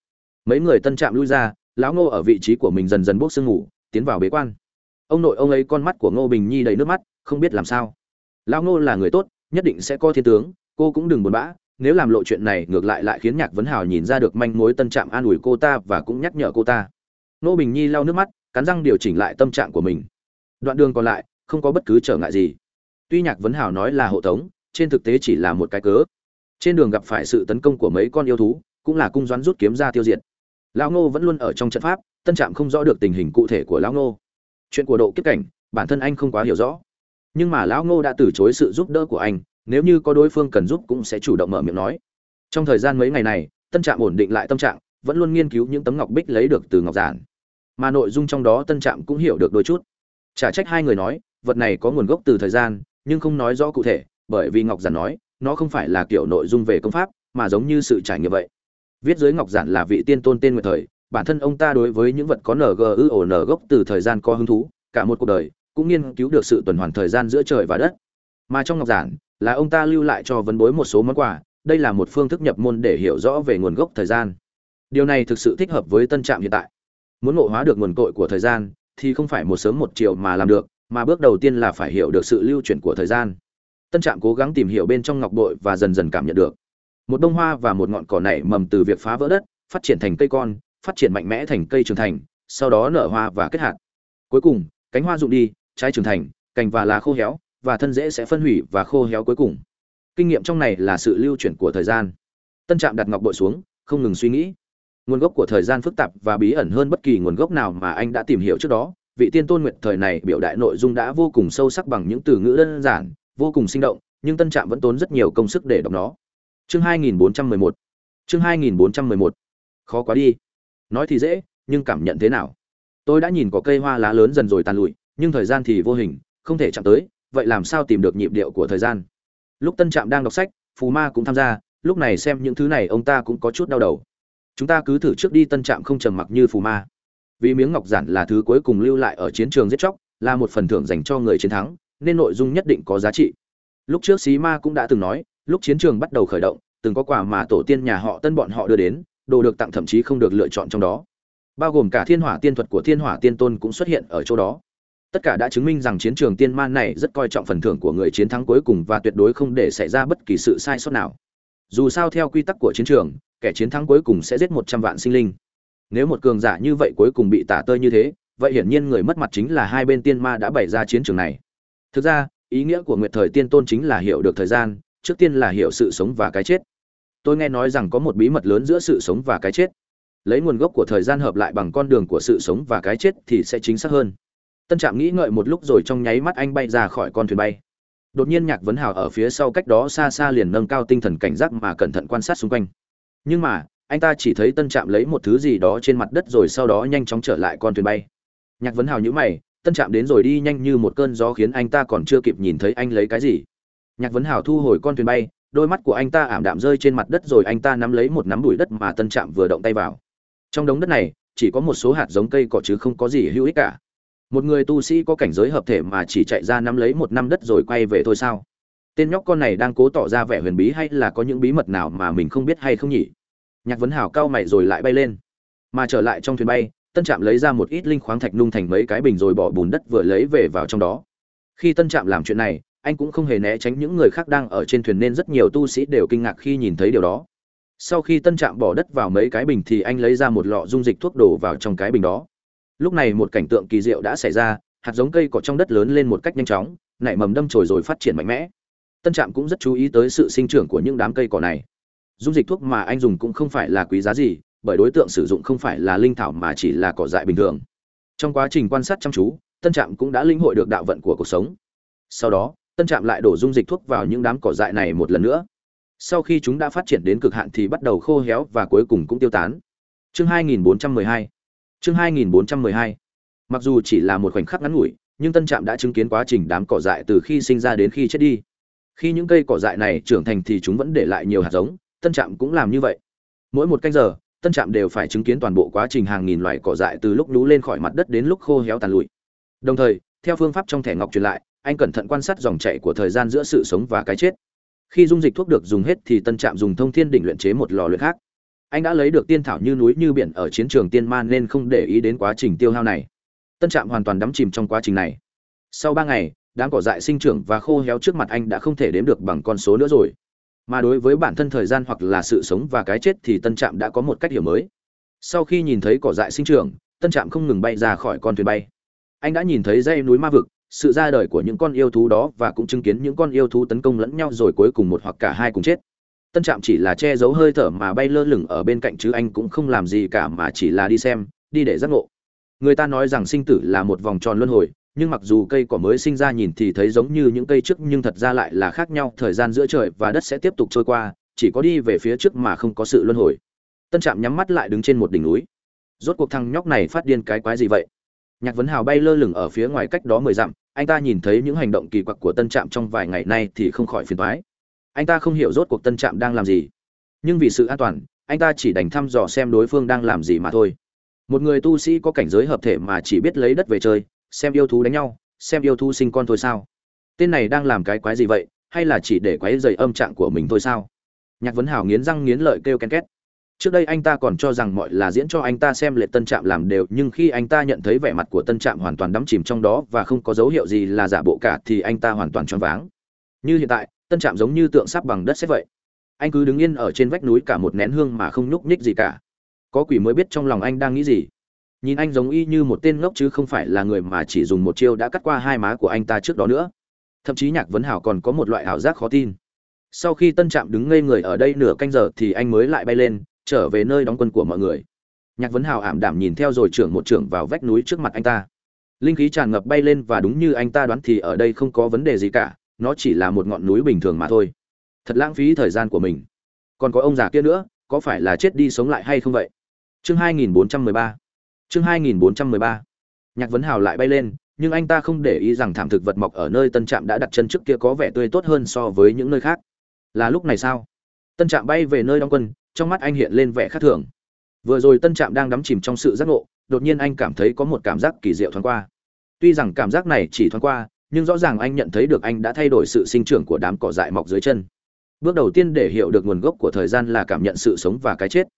Speaker 1: mấy người tân trạm lui ra, lão ngô ở vị trí của mình dần dần bốc sương ngủ tiến vào bế quan. Ông nội ông ấy con mắt của ngô bình nhi đầy nước mắt, không biết làm sao. Lão ngô là người tốt, nhất định sẽ có thiên tướng, cô cũng đừng buồn bã, nếu làm lộ chuyện này ngược lại lại khiến nhạc vấn hào nhìn ra được manh mối tân trạm an ủi cô ta và cũng nhắc nhở cô ta. Ngô bình nhi lau nước mắt, cắn răng điều chỉnh lại tâm trạng của mình. Đoạn đường còn lại, không có bất cứ trở ngại gì. Tuy nhạc vấn hào nói là hộ tống, trên thực tế chỉ là một cái cớ. Trên đường gặp phải sự tấn công của mấy con yêu thú, cũng là cung doãn rút kiếm ra tiêu diệt lão ngô vẫn luôn ở trong trận pháp, tân trạm không rõ được tình hình cụ thể của lão ngô. Chuyện của độ kiếp cảnh, bản thân anh không quá hiểu rõ. Nhưng mà lão ngô đã từ chối sự giúp đỡ của anh, nếu như có đối phương cần giúp cũng sẽ chủ động mở miệng nói. Trong thời gian mấy ngày này, tân trạm ổn định lại tâm trạng, vẫn luôn nghiên cứu những tấm ngọc bích lấy được từ ngọc giản. Mà nội dung trong đó tân trạm cũng hiểu được đôi chút. Chả trách hai người nói, vật này có nguồn gốc từ thời gian, nhưng không nói rõ cụ thể, bởi vì ngọc giản nói, nó không phải là kiểu nội dung về công pháp, mà giống như sự trải nghiệm vậy viết dưới ngọc giản là vị tiên tôn tên nguyệt thời, bản thân ông ta đối với những vật có ng ư n gốc từ thời gian có hứng thú, cả một cuộc đời, cũng nghiên cứu được sự tuần hoàn thời gian giữa trời và đất. Mà trong ngọc giản, là ông ta lưu lại cho vấn bối một số món quà, đây là một phương thức nhập môn để hiểu rõ về nguồn gốc thời gian. Điều này thực sự thích hợp với tân trạm hiện tại. Muốn ngộ hóa được nguồn cội của thời gian, thì không phải một sớm một chiều mà làm được, mà bước đầu tiên là phải hiểu được sự lưu chuyển của thời gian. Tân trạm cố gắng tìm hiểu bên trong ngọc bội và dần dần cảm nhận được một bông hoa và một ngọn cỏ nảy mầm từ việc phá vỡ đất, phát triển thành cây con, phát triển mạnh mẽ thành cây trưởng thành, sau đó nở hoa và kết hạt. Cuối cùng, cánh hoa rụng đi, trái trưởng thành, cành và lá khô héo, và thân rễ sẽ phân hủy và khô héo cuối cùng. Kinh nghiệm trong này là sự lưu chuyển của thời gian. Tân trạm đặt ngọc bội xuống, không ngừng suy nghĩ. Nguồn gốc của thời gian phức tạp và bí ẩn hơn bất kỳ nguồn gốc nào mà anh đã tìm hiểu trước đó, vị tiên tôn nguyện thời này biểu đại nội dung đã vô cùng sâu sắc bằng những từ ngữ đơn giản, vô cùng sinh động, nhưng tân trạm vẫn tốn rất nhiều công sức để đọc nó chương 2411 chương 2411 khó quá đi. Nói thì dễ, nhưng cảm nhận thế nào? Tôi đã nhìn có cây hoa lá lớn dần rồi tàn lụi, nhưng thời gian thì vô hình, không thể chạm tới, vậy làm sao tìm được nhịp điệu của thời gian? Lúc tân trạm đang đọc sách, phù ma cũng tham gia, lúc này xem những thứ này ông ta cũng có chút đau đầu. Chúng ta cứ thử trước đi, tân trạm không trầm mặc như phù ma. Vì miếng ngọc giản là thứ cuối cùng lưu lại ở chiến trường giết chóc, là một phần thưởng dành cho người chiến thắng, nên nội dung nhất định có giá trị. Lúc trước xí ma cũng đã từng nói lúc chiến trường bắt đầu khởi động, từng có quà mà tổ tiên nhà họ tân bọn họ đưa đến, đồ được tặng thậm chí không được lựa chọn trong đó. Bao gồm cả thiên hỏa tiên thuật của thiên hỏa tiên tôn cũng xuất hiện ở chỗ đó. Tất cả đã chứng minh rằng chiến trường tiên man này rất coi trọng phần thưởng của người chiến thắng cuối cùng và tuyệt đối không để xảy ra bất kỳ sự sai sót nào. Dù sao theo quy tắc của chiến trường, kẻ chiến thắng cuối cùng sẽ giết một trăm vạn sinh linh. Nếu một cường giả như vậy cuối cùng bị tả tơi như thế, vậy hiển nhiên người mất mặt chính là hai bên tiên ma đã bày ra chiến trường này. Thực ra, ý nghĩa của nguyệt thời tiên tôn chính là hiểu được thời gian trước tiên là hiểu sự sống và cái chết. Tôi nghe nói rằng có một bí mật lớn giữa sự sống và cái chết. Lấy nguồn gốc của thời gian hợp lại bằng con đường của sự sống và cái chết thì sẽ chính xác hơn. Tân trạm nghĩ ngợi một lúc rồi trong nháy mắt anh bay ra khỏi con thuyền bay. Đột nhiên nhạc vấn hào ở phía sau cách đó xa xa liền nâng cao tinh thần cảnh giác mà cẩn thận quan sát xung quanh. Nhưng mà, anh ta chỉ thấy tân trạm lấy một thứ gì đó trên mặt đất rồi sau đó nhanh chóng trở lại con thuyền bay. Nhạc vấn hào nhữ mày, tân trạm đến rồi đi nhanh như một cơn gió khiến anh ta còn chưa kịp nhìn thấy anh lấy cái gì nhạc vấn hào thu hồi con thuyền bay, đôi mắt của anh ta ảm đạm rơi trên mặt đất rồi anh ta nắm lấy một nắm bụi đất mà tân trạm vừa động tay vào. Trong đống đất này, chỉ có một số hạt giống cây cỏ chứ không có gì hữu ích cả. Một người tu sĩ có cảnh giới hợp thể mà chỉ chạy ra nắm lấy một năm đất rồi quay về thôi sao? Tên nhóc con này đang cố tỏ ra vẻ huyền bí hay là có những bí mật nào mà mình không biết hay không nhỉ? Nhạc vấn hảo cao mày rồi lại bay lên. Mà trở lại trong thuyền bay, tân trạm lấy ra một ít linh khoáng thạch nung thành mấy cái bình rồi bỏ bùn đất vừa lấy về vào trong đó. Khi tân trạm làm chuyện này anh cũng không hề né tránh những người khác đang ở trên thuyền nên rất nhiều tu sĩ đều kinh ngạc khi nhìn thấy điều đó. Sau khi tân trạm bỏ đất vào mấy cái bình thì anh lấy ra một lọ dung dịch thuốc đổ vào trong cái bình đó. Lúc này một cảnh tượng kỳ diệu đã xảy ra, hạt giống cây cỏ trong đất lớn lên một cách nhanh chóng, nảy mầm đâm chồi rồi phát triển mạnh mẽ. Tân trạm cũng rất chú ý tới sự sinh trưởng của những đám cây cỏ này. Dung dịch thuốc mà anh dùng cũng không phải là quý giá gì, bởi đối tượng sử dụng không phải là linh thảo mà chỉ là cỏ dại bình thường. Trong quá trình quan sát chăm chú, tân trạm cũng đã linh hội được đạo vận của cuộc sống. Sau đó tân trạm lại đổ dung dịch thuốc vào những đám cỏ dại này một lần nữa. Sau khi chúng đã phát triển đến cực hạn thì bắt đầu khô héo và cuối cùng cũng tiêu tán. Chương 2412 chương 2412 mặc dù chỉ là một khoảnh khắc ngắn ngủi, nhưng tân trạm đã chứng kiến quá trình đám cỏ dại từ khi sinh ra đến khi chết đi. Khi những cây cỏ dại này trưởng thành thì chúng vẫn để lại nhiều hạt giống, tân trạm cũng làm như vậy. Mỗi một canh giờ, tân trạm đều phải chứng kiến toàn bộ quá trình hàng nghìn loài cỏ dại từ lúc lú lên khỏi mặt đất đến lúc khô héo tàn lụi. Đồng thời, theo phương pháp trong thẻ ngọc truyền lại anh cẩn thận quan sát dòng chảy của thời gian giữa sự sống và cái chết. Khi dung dịch thuốc được dùng hết thì tân trạm dùng thông thiên đỉnh luyện chế một lò luyện khác. Anh đã lấy được tiên thảo như núi như biển ở chiến trường tiên man nên không để ý đến quá trình tiêu hao này. Tân trạm hoàn toàn đắm chìm trong quá trình này. Sau ba ngày, đám cỏ dại sinh trưởng và khô héo trước mặt anh đã không thể đếm được bằng con số nữa rồi. Mà đối với bản thân thời gian hoặc là sự sống và cái chết thì tân trạm đã có một cách hiểu mới. Sau khi nhìn thấy cỏ dại sinh trưởng, tân trạm không ngừng bay ra khỏi con thuyền bay. Anh đã nhìn thấy dây núi ma vực sự ra đời của những con yêu thú đó và cũng chứng kiến những con yêu thú tấn công lẫn nhau rồi cuối cùng một hoặc cả hai cùng chết. Tân trạm chỉ là che giấu hơi thở mà bay lơ lửng ở bên cạnh chứ anh cũng không làm gì cả mà chỉ là đi xem, đi để giác ngộ. Người ta nói rằng sinh tử là một vòng tròn luân hồi, nhưng mặc dù cây cỏ mới sinh ra nhìn thì thấy giống như những cây trước nhưng thật ra lại là khác nhau, thời gian giữa trời và đất sẽ tiếp tục trôi qua, chỉ có đi về phía trước mà không có sự luân hồi. Tân trạm nhắm mắt lại đứng trên một đỉnh núi. Rốt cuộc thằng nhóc này phát điên cái quái gì vậy? Nhạc vấn hào bay lơ lửng ở phía ngoài cách đó mười dặm anh ta nhìn thấy những hành động kỳ quặc của tân trạm trong vài ngày nay thì không khỏi phiền toái. anh ta không hiểu rốt cuộc tân trạm đang làm gì. Nhưng vì sự an toàn, anh ta chỉ đành thăm dò xem đối phương đang làm gì mà thôi. Một người tu sĩ có cảnh giới hợp thể mà chỉ biết lấy đất về chơi, xem yêu thú đánh nhau, xem yêu thú sinh con thôi sao? Tên này đang làm cái quái gì vậy, hay là chỉ để quái dày âm trạng của mình thôi sao? Nhạc vấn Hảo nghiến răng nghiến lợi kêu ken két trước đây anh ta còn cho rằng mọi là diễn cho anh ta xem lệ tân trạm làm đều, nhưng khi anh ta nhận thấy vẻ mặt của tân trạm hoàn toàn đắm chìm trong đó và không có dấu hiệu gì là giả bộ cả, thì anh ta hoàn toàn choáng váng. Như hiện tại, tân trạm giống như tượng sắp bằng đất xét vậy. Anh cứ đứng yên ở trên vách núi cả một nén hương mà không nhúc nhích gì cả. Có quỷ mới biết trong lòng anh đang nghĩ gì. Nhìn anh giống y như một tên ngốc chứ không phải là người mà chỉ dùng một chiêu đã cắt qua hai má của anh ta trước đó nữa. Thậm chí nhạc vấn hảo còn có một loại ảo giác khó tin. Sau khi tân trạm đứng ngây người ở đây nửa canh giờ thì anh mới lại bay lên trở về nơi đóng quân của mọi người. Nhạc vấn hào ảm đảm nhìn theo rồi trưởng một trưởng vào vách núi trước mặt anh ta. Linh khí tràn ngập bay lên và đúng như anh ta đoán thì ở đây không có vấn đề gì cả, nó chỉ là một ngọn núi bình thường mà thôi. Thật lãng phí thời gian của mình. Còn có ông già kia nữa, có phải là chết đi sống lại hay không vậy? Chương 2413 chương 2413 nhạc vấn hào lại bay lên, nhưng anh ta không để ý rằng thảm thực vật mọc ở nơi tân trạm đã đặt chân trước kia có vẻ tươi tốt hơn so với những nơi khác. Là lúc này sao? Tân trạm bay về nơi đóng quân trong mắt anh hiện lên vẻ khác thường. Vừa rồi tân trạm đang đắm chìm trong sự giác ngộ, đột nhiên anh cảm thấy có một cảm giác kỳ diệu thoáng qua. Tuy rằng cảm giác này chỉ thoáng qua, nhưng rõ ràng anh nhận thấy được anh đã thay đổi sự sinh trưởng của đám cỏ dại mọc dưới chân. Bước đầu tiên để hiểu được nguồn gốc của thời gian là cảm nhận sự sống và cái chết.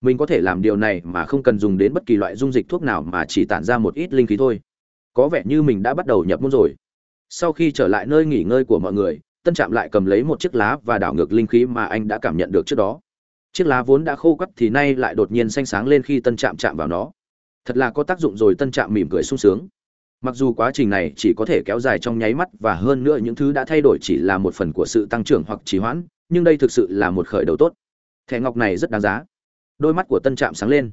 Speaker 1: Mình có thể làm điều này mà không cần dùng đến bất kỳ loại dung dịch thuốc nào mà chỉ tản ra một ít linh khí thôi. Có vẻ như mình đã bắt đầu nhập môn rồi. Sau khi trở lại nơi nghỉ ngơi của mọi người, tân trạm lại cầm lấy một chiếc lá và đảo ngược linh khí mà anh đã cảm nhận được trước đó chiếc lá vốn đã khô quắt thì nay lại đột nhiên xanh sáng lên khi tân trạm chạm vào nó. Thật là có tác dụng rồi tân trạm mỉm cười sung sướng. Mặc dù quá trình này chỉ có thể kéo dài trong nháy mắt và hơn nữa những thứ đã thay đổi chỉ là một phần của sự tăng trưởng hoặc trì hoãn, nhưng đây thực sự là một khởi đầu tốt. Thẻ ngọc này rất đáng giá. Đôi mắt của tân trạm sáng lên.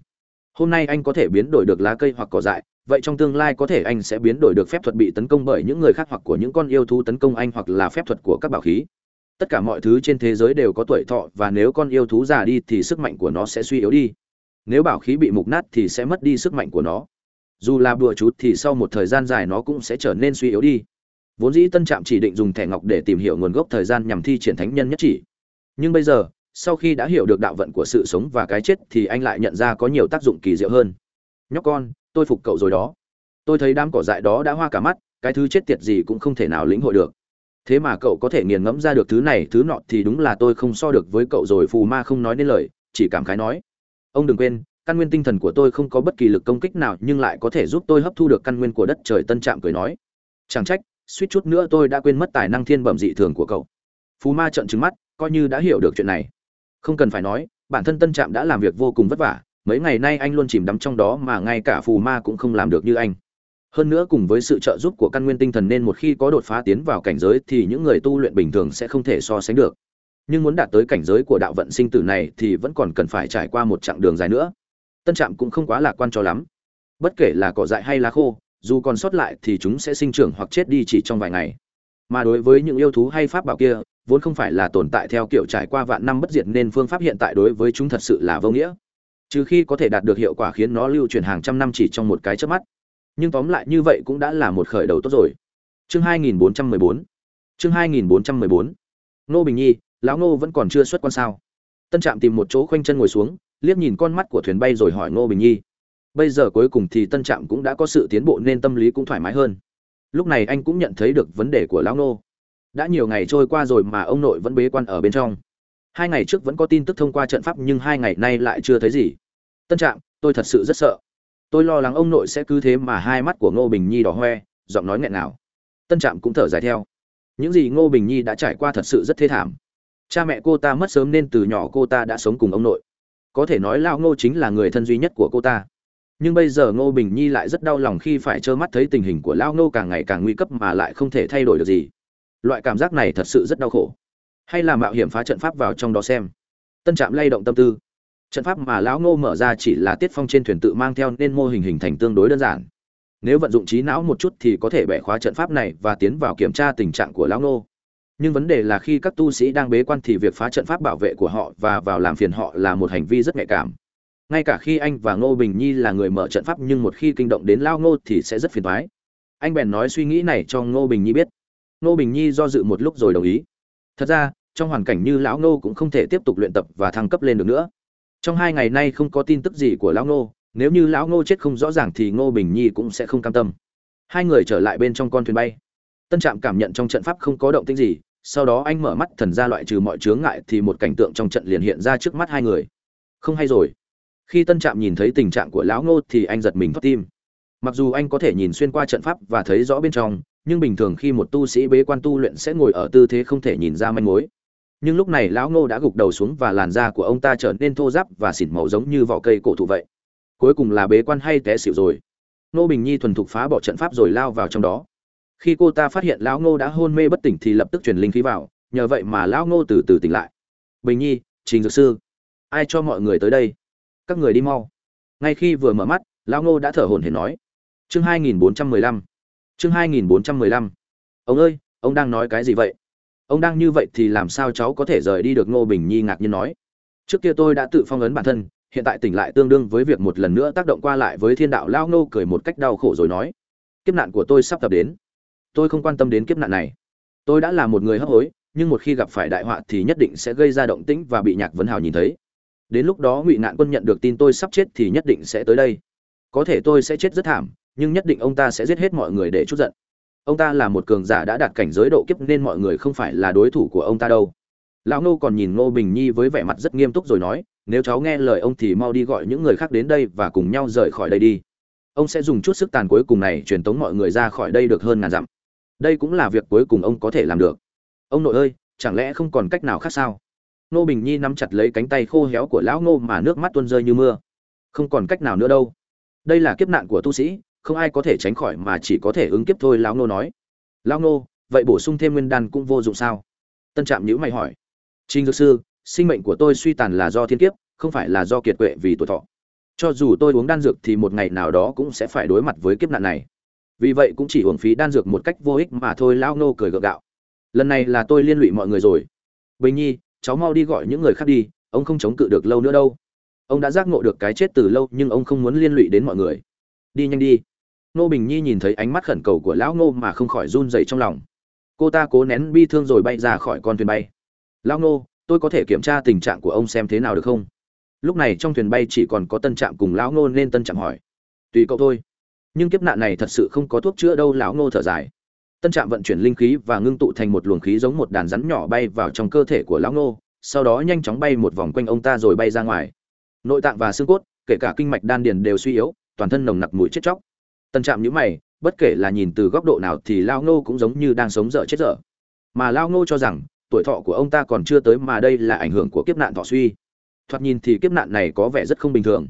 Speaker 1: Hôm nay anh có thể biến đổi được lá cây hoặc cỏ dại, vậy trong tương lai có thể anh sẽ biến đổi được phép thuật bị tấn công bởi những người khác hoặc của những con yêu thú tấn công anh hoặc là phép thuật của các bảo khí tất cả mọi thứ trên thế giới đều có tuổi thọ và nếu con yêu thú già đi thì sức mạnh của nó sẽ suy yếu đi. Nếu bảo khí bị mục nát thì sẽ mất đi sức mạnh của nó. Dù là bùa chút thì sau một thời gian dài nó cũng sẽ trở nên suy yếu đi. Vốn dĩ tân trạm chỉ định dùng thẻ ngọc để tìm hiểu nguồn gốc thời gian nhằm thi triển thánh nhân nhất chỉ. Nhưng bây giờ, sau khi đã hiểu được đạo vận của sự sống và cái chết thì anh lại nhận ra có nhiều tác dụng kỳ diệu hơn. Nhóc con, tôi phục cậu rồi đó. Tôi thấy đám cỏ dại đó đã hoa cả mắt, cái thứ chết tiệt gì cũng không thể nào lĩnh hội được thế mà cậu có thể nghiền ngẫm ra được thứ này, thứ nọ thì đúng là tôi không so được với cậu rồi, phù ma không nói nên lời, chỉ cảm khái nói. Ông đừng quên, căn nguyên tinh thần của tôi không có bất kỳ lực công kích nào, nhưng lại có thể giúp tôi hấp thu được căn nguyên của đất trời, tân trạm cười nói. Chẳng trách, suýt chút nữa tôi đã quên mất tài năng thiên bẩm dị thường của cậu. Phù ma trợn trừng mắt, coi như đã hiểu được chuyện này. Không cần phải nói, bản thân tân trạm đã làm việc vô cùng vất vả, mấy ngày nay anh luôn chìm đắm trong đó mà ngay cả phù ma cũng không làm được như anh hơn nữa cùng với sự trợ giúp của căn nguyên tinh thần nên một khi có đột phá tiến vào cảnh giới thì những người tu luyện bình thường sẽ không thể so sánh được. Nhưng muốn đạt tới cảnh giới của đạo vận sinh tử này thì vẫn còn cần phải trải qua một chặng đường dài nữa. Tân trạm cũng không quá lạc quan cho lắm. Bất kể là cỏ dại hay lá khô, dù còn sót lại thì chúng sẽ sinh trưởng hoặc chết đi chỉ trong vài ngày. Mà đối với những yêu thú hay pháp bảo kia, vốn không phải là tồn tại theo kiểu trải qua vạn năm bất diệt nên phương pháp hiện tại đối với chúng thật sự là vô nghĩa. Trừ khi có thể đạt được hiệu quả khiến nó lưu truyền hàng trăm năm chỉ trong một cái chớp mắt nhưng tóm lại như vậy cũng đã là một khởi đầu tốt rồi. Chương 2414 chương 2414 nô bình nhi, lão ngô vẫn còn chưa xuất quan sao? Tân trạm tìm một chỗ khoanh chân ngồi xuống, liếc nhìn con mắt của thuyền bay rồi hỏi ngô bình nhi. Bây giờ cuối cùng thì tân trạm cũng đã có sự tiến bộ nên tâm lý cũng thoải mái hơn. Lúc này anh cũng nhận thấy được vấn đề của lão ngô. Đã nhiều ngày trôi qua rồi mà ông nội vẫn bế quan ở bên trong. Hai ngày trước vẫn có tin tức thông qua trận pháp nhưng hai ngày nay lại chưa thấy gì. Tân trạm, tôi thật sự rất sợ tôi lo lắng ông nội sẽ cứ thế mà hai mắt của ngô bình nhi đỏ hoe, giọng nói nghẹn nào tân trạm cũng thở dài theo. Những gì ngô bình nhi đã trải qua thật sự rất thê thảm. Cha mẹ cô ta mất sớm nên từ nhỏ cô ta đã sống cùng ông nội. Có thể nói lao ngô chính là người thân duy nhất của cô ta. Nhưng bây giờ ngô bình nhi lại rất đau lòng khi phải trơ mắt thấy tình hình của lao ngô càng ngày càng nguy cấp mà lại không thể thay đổi được gì. Loại cảm giác này thật sự rất đau khổ. Hay là mạo hiểm phá trận pháp vào trong đó xem. Tân trạm lay động tâm tư trận pháp mà lão ngô mở ra chỉ là tiết phong trên thuyền tự mang theo nên mô hình hình thành tương đối đơn giản. Nếu vận dụng trí não một chút thì có thể bẻ khóa trận pháp này và tiến vào kiểm tra tình trạng của lão ngô. Nhưng vấn đề là khi các tu sĩ đang bế quan thì việc phá trận pháp bảo vệ của họ và vào làm phiền họ là một hành vi rất nhạy cảm. Ngay cả khi anh và ngô bình nhi là người mở trận pháp nhưng một khi kinh động đến lao ngô thì sẽ rất phiền thoái anh bèn nói suy nghĩ này cho ngô bình nhi biết. Ngô bình nhi do dự một lúc rồi đồng ý. Thật ra, trong hoàn cảnh như lão ngô cũng không thể tiếp tục luyện tập và thăng cấp lên được nữa trong hai ngày nay không có tin tức gì của lão ngô, nếu như lão ngô chết không rõ ràng thì ngô bình nhi cũng sẽ không cam tâm. Hai người trở lại bên trong con thuyền bay. Tân trạm cảm nhận trong trận pháp không có động tĩnh gì, sau đó anh mở mắt thần ra loại trừ mọi chướng ngại thì một cảnh tượng trong trận liền hiện ra trước mắt hai người. Không hay rồi. Khi tân trạm nhìn thấy tình trạng của lão ngô thì anh giật mình thoát tim. Mặc dù anh có thể nhìn xuyên qua trận pháp và thấy rõ bên trong, nhưng bình thường khi một tu sĩ bế quan tu luyện sẽ ngồi ở tư thế không thể nhìn ra manh mối nhưng lúc này lão ngô đã gục đầu xuống và làn da của ông ta trở nên thô ráp và xỉn màu giống như vỏ cây cổ thụ vậy. Cuối cùng là bế quan hay té xỉu rồi. Nô bình nhi thuần thục phá bỏ trận pháp rồi lao vào trong đó. Khi cô ta phát hiện lão ngô đã hôn mê bất tỉnh thì lập tức truyền linh khí vào, nhờ vậy mà lão ngô từ từ tỉnh lại. Bình nhi, trình dược sư, ai cho mọi người tới đây? Các người đi mau. Ngay khi vừa mở mắt, lão ngô đã thở hổn hển nói. Chương 2415 chương 2415 ông ơi, ông đang nói cái gì vậy? Ông đang như vậy thì làm sao cháu có thể rời đi được ngô bình nhi ngạc nhiên nói. Trước kia tôi đã tự phong ấn bản thân, hiện tại tỉnh lại tương đương với việc một lần nữa tác động qua lại với thiên đạo lao ngô cười một cách đau khổ rồi nói. Kiếp nạn của tôi sắp tập đến. Tôi không quan tâm đến kiếp nạn này. Tôi đã là một người hấp hối, nhưng một khi gặp phải đại họa thì nhất định sẽ gây ra động tĩnh và bị nhạc vấn hào nhìn thấy. Đến lúc đó ngụy nạn quân nhận được tin tôi sắp chết thì nhất định sẽ tới đây. Có thể tôi sẽ chết rất thảm, nhưng nhất định ông ta sẽ giết hết mọi người để chút giận ông ta là một cường giả đã đạt cảnh giới độ kiếp nên mọi người không phải là đối thủ của ông ta đâu. Lão Ngô còn nhìn ngô bình nhi với vẻ mặt rất nghiêm túc rồi nói, nếu cháu nghe lời ông thì mau đi gọi những người khác đến đây và cùng nhau rời khỏi đây đi. Ông sẽ dùng chút sức tàn cuối cùng này truyền tống mọi người ra khỏi đây được hơn ngàn dặm. Đây cũng là việc cuối cùng ông có thể làm được. Ông nội ơi, chẳng lẽ không còn cách nào khác sao? Ngô bình nhi nắm chặt lấy cánh tay khô héo của lão ngô mà nước mắt tuôn rơi như mưa. Không còn cách nào nữa đâu. Đây là kiếp nạn của tu sĩ không ai có thể tránh khỏi mà chỉ có thể ứng kiếp thôi lão nô nói. Lão nô, vậy bổ sung thêm nguyên đan cũng vô dụng sao? Tân trạm nhữ mày hỏi. Trinh dược sư sinh mệnh của tôi suy tàn là do thiên kiếp không phải là do kiệt quệ vì tuổi thọ. Cho dù tôi uống đan dược thì một ngày nào đó cũng sẽ phải đối mặt với kiếp nạn này. Vì vậy cũng chỉ uống phí đan dược một cách vô ích mà thôi lão nô cười gượng gạo. Lần này là tôi liên lụy mọi người rồi. Bình nhi cháu mau đi gọi những người khác đi ông không chống cự được lâu nữa đâu. Ông đã giác ngộ được cái chết từ lâu nhưng ông không muốn liên lụy đến mọi người đi nhanh đi. Nô bình nhi nhìn thấy ánh mắt khẩn cầu của lão ngô mà không khỏi run dậy trong lòng. Cô ta cố nén bi thương rồi bay ra khỏi con thuyền bay. Lão ngô, tôi có thể kiểm tra tình trạng của ông xem thế nào được không? Lúc này trong thuyền bay chỉ còn có tân trạm cùng lão ngô nên tân trạm hỏi. Tùy cậu thôi. Nhưng kiếp nạn này thật sự không có thuốc chữa đâu, lão ngô thở dài. Tân trạm vận chuyển linh khí và ngưng tụ thành một luồng khí giống một đàn rắn nhỏ bay vào trong cơ thể của lão ngô, sau đó nhanh chóng bay một vòng quanh ông ta rồi bay ra ngoài. Nội tạng và xương cốt, kể cả kinh mạch đan điền đều suy yếu toàn thân nồng nặc mùi chết chóc. Tân trạm nhữ mày, bất kể là nhìn từ góc độ nào thì lao ngô cũng giống như đang sống dở chết dở. Mà lao ngô cho rằng, tuổi thọ của ông ta còn chưa tới mà đây là ảnh hưởng của kiếp nạn thọ suy. Thoạt nhìn thì kiếp nạn này có vẻ rất không bình thường.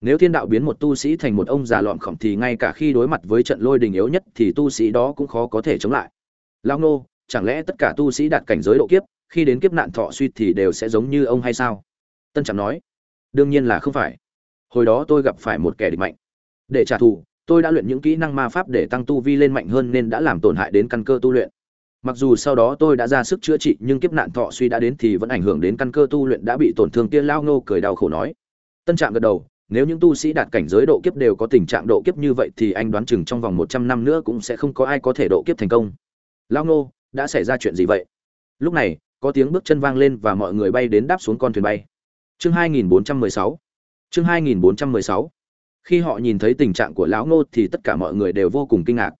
Speaker 1: Nếu thiên đạo biến một tu sĩ thành một ông già lọm khổng thì ngay cả khi đối mặt với trận lôi đình yếu nhất thì tu sĩ đó cũng khó có thể chống lại. Lao nô chẳng lẽ tất cả tu sĩ đạt cảnh giới độ kiếp, khi đến kiếp nạn thọ suy thì đều sẽ giống như ông hay sao? Tân trạm nói, đương nhiên là không phải. Hồi đó tôi gặp phải một kẻ địch mạnh để trả thù, tôi đã luyện những kỹ năng ma pháp để tăng tu vi lên mạnh hơn nên đã làm tổn hại đến căn cơ tu luyện. Mặc dù sau đó tôi đã ra sức chữa trị, nhưng kiếp nạn thọ suy đã đến thì vẫn ảnh hưởng đến căn cơ tu luyện đã bị tổn thương kia lao ngô cười đau khổ nói. Tân trạm gật đầu, nếu những tu sĩ đạt cảnh giới độ kiếp đều có tình trạng độ kiếp như vậy thì anh đoán chừng trong vòng một trăm năm nữa cũng sẽ không có ai có thể độ kiếp thành công. Lao ngô, đã xảy ra chuyện gì vậy? Lúc này, có tiếng bước chân vang lên và mọi người bay đến đáp xuống con thuyền bay. Chương 2416 chương 2416 khi họ nhìn thấy tình trạng của lão ngô thì tất cả mọi người đều vô cùng kinh ngạc.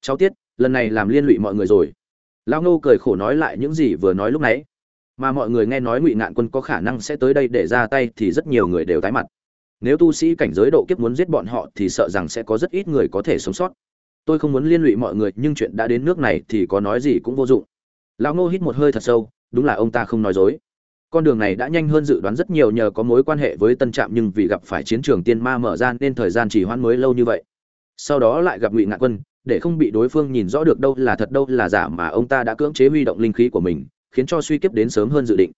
Speaker 1: Cháu tiết, lần này làm liên lụy mọi người rồi. Lão ngô cười khổ nói lại những gì vừa nói lúc nãy. Mà mọi người nghe nói ngụy ngạn quân có khả năng sẽ tới đây để ra tay thì rất nhiều người đều tái mặt. Nếu tu sĩ cảnh giới độ kiếp muốn giết bọn họ thì sợ rằng sẽ có rất ít người có thể sống sót. Tôi không muốn liên lụy mọi người, nhưng chuyện đã đến nước này thì có nói gì cũng vô dụng. Lão ngô hít một hơi thật sâu, đúng là ông ta không nói dối con đường này đã nhanh hơn dự đoán rất nhiều nhờ có mối quan hệ với tân trạm nhưng vì gặp phải chiến trường tiên ma mở ra nên thời gian chỉ hoãn mới lâu như vậy. Sau đó lại gặp ngụy ngạn quân, để không bị đối phương nhìn rõ được đâu là thật đâu là giả mà ông ta đã cưỡng chế huy động linh khí của mình, khiến cho suy kiếp đến sớm hơn dự định.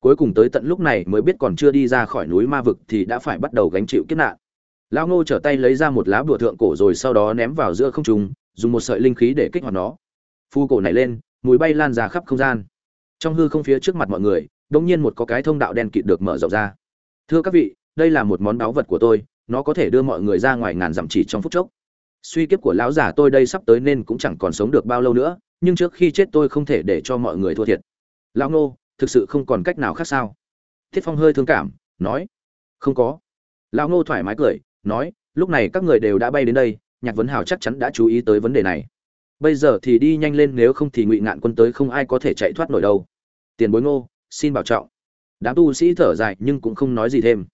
Speaker 1: Cuối cùng tới tận lúc này mới biết còn chưa đi ra khỏi núi ma vực thì đã phải bắt đầu gánh chịu kiếp nạn. Lão ngô trở tay lấy ra một lá bùa thượng cổ rồi sau đó ném vào giữa không trung, dùng một sợi linh khí để kích hoạt nó. Phu cổ này lên, mùi bay lan ra khắp không gian. Trong hư không phía trước mặt mọi người đột nhiên một có cái thông đạo đen kịt được mở rộng ra. Thưa các vị, đây là một món báu vật của tôi, nó có thể đưa mọi người ra ngoài ngàn dặm chỉ trong phút chốc. Suy kiếp của lão già tôi đây sắp tới nên cũng chẳng còn sống được bao lâu nữa, nhưng trước khi chết tôi không thể để cho mọi người thua thiệt. Lão ngô, thực sự không còn cách nào khác sao? Thiết phong hơi thương cảm, nói, không có. Lão ngô thoải mái cười, nói, lúc này các người đều đã bay đến đây, nhạc vấn hào chắc chắn đã chú ý tới vấn đề này. Bây giờ thì đi nhanh lên, nếu không thì ngụy ngạn quân tới không ai có thể chạy thoát nổi đâu. Tiền bối ngô xin bảo trọng. Đám tu sĩ thở dài nhưng cũng không nói gì thêm.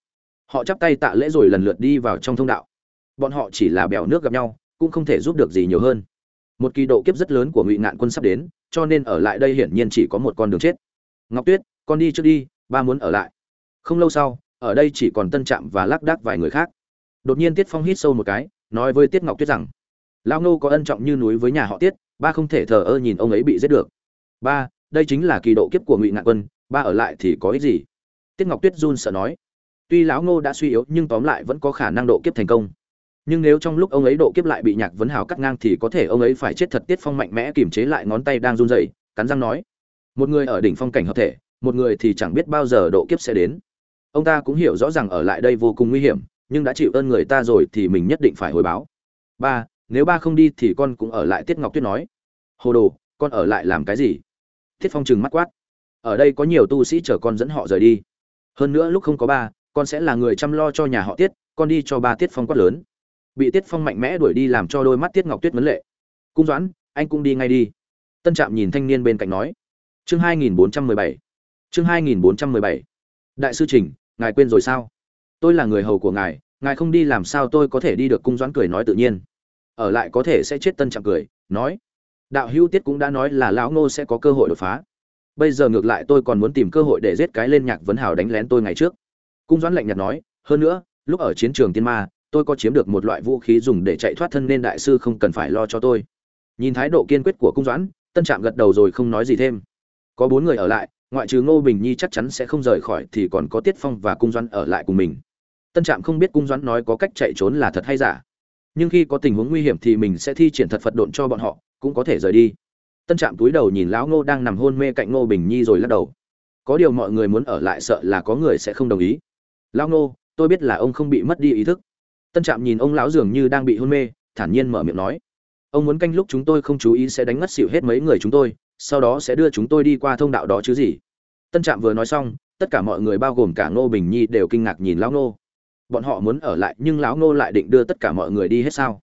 Speaker 1: Họ chắp tay tạ lễ rồi lần lượt đi vào trong thông đạo. Bọn họ chỉ là bèo nước gặp nhau, cũng không thể giúp được gì nhiều hơn. Một kỳ độ kiếp rất lớn của ngụy ngạn quân sắp đến, cho nên ở lại đây hiển nhiên chỉ có một con đường chết. Ngọc tuyết, con đi trước đi, ba muốn ở lại. Không lâu sau, ở đây chỉ còn tân trạm và lác đác vài người khác. Đột nhiên tiết phong hít sâu một cái, nói với tiết ngọc tuyết rằng lao ngô có ân trọng như núi với nhà họ tiết, ba không thể thờ ơ nhìn ông ấy bị giết được. Ba, đây chính là kỳ độ kiếp của ngụy ngạn quân ba ở lại thì có ích gì? Tiết ngọc tuyết run sợ nói. Tuy lão ngô đã suy yếu, nhưng tóm lại vẫn có khả năng độ kiếp thành công. Nhưng nếu trong lúc ông ấy độ kiếp lại bị nhạc vấn hào cắt ngang thì có thể ông ấy phải chết thật tiết phong mạnh mẽ kiềm chế lại ngón tay đang run rẩy, cắn răng nói. Một người ở đỉnh phong cảnh hợp thể, một người thì chẳng biết bao giờ độ kiếp sẽ đến. Ông ta cũng hiểu rõ ràng ở lại đây vô cùng nguy hiểm, nhưng đã chịu ơn người ta rồi thì mình nhất định phải hồi báo. Ba, nếu ba không đi thì con cũng ở lại, tiết ngọc tuyết nói. Hồ đồ, con ở lại làm cái gì? Tiết phong trừng mắt quát ở đây có nhiều tu sĩ chở con dẫn họ rời đi. Hơn nữa lúc không có ba, con sẽ là người chăm lo cho nhà họ tiết, con đi cho ba tiết phong quát lớn. Bị tiết phong mạnh mẽ đuổi đi làm cho đôi mắt tiết ngọc tuyết vấn lệ. Cung doãn, anh cũng đi ngay đi. Tân trạm nhìn thanh niên bên cạnh nói. Chương 2417 chương 2417 đại sư trình, ngài quên rồi sao? Tôi là người hầu của ngài ngài không đi làm sao tôi có thể đi được? Cung doãn cười nói tự nhiên. Ở lại có thể sẽ chết tân trạm cười, nói. Đạo hữu tiết cũng đã nói là lão ngô sẽ có cơ hội đột phá bây giờ ngược lại tôi còn muốn tìm cơ hội để giết cái lên nhạc vấn hào đánh lén tôi ngày trước. Cung doãn lạnh nhạt nói, hơn nữa, lúc ở chiến trường tiên ma, tôi có chiếm được một loại vũ khí dùng để chạy thoát thân nên đại sư không cần phải lo cho tôi. Nhìn thái độ kiên quyết của cung doãn, tân trạm gật đầu rồi không nói gì thêm. Có bốn người ở lại, ngoại trừ ngô bình nhi chắc chắn sẽ không rời khỏi thì còn có tiết phong và cung doãn ở lại cùng mình. Tân trạm không biết cung doãn nói có cách chạy trốn là thật hay giả. Nhưng khi có tình huống nguy hiểm thì mình sẽ thi triển thật phật độn cho bọn họ, cũng có thể rời đi tân trạm túi đầu nhìn lão ngô đang nằm hôn mê cạnh ngô bình nhi rồi lắc đầu. Có điều mọi người muốn ở lại sợ là có người sẽ không đồng ý. Lão ngô, tôi biết là ông không bị mất đi ý thức. Tân trạm nhìn ông lão dường như đang bị hôn mê, thản nhiên mở miệng nói. Ông muốn canh lúc chúng tôi không chú ý sẽ đánh ngất xỉu hết mấy người chúng tôi, sau đó sẽ đưa chúng tôi đi qua thông đạo đó chứ gì. Tân trạm vừa nói xong, tất cả mọi người bao gồm cả ngô bình nhi đều kinh ngạc nhìn lão ngô. Bọn họ muốn ở lại, nhưng lão ngô lại định đưa tất cả mọi người đi hết sao?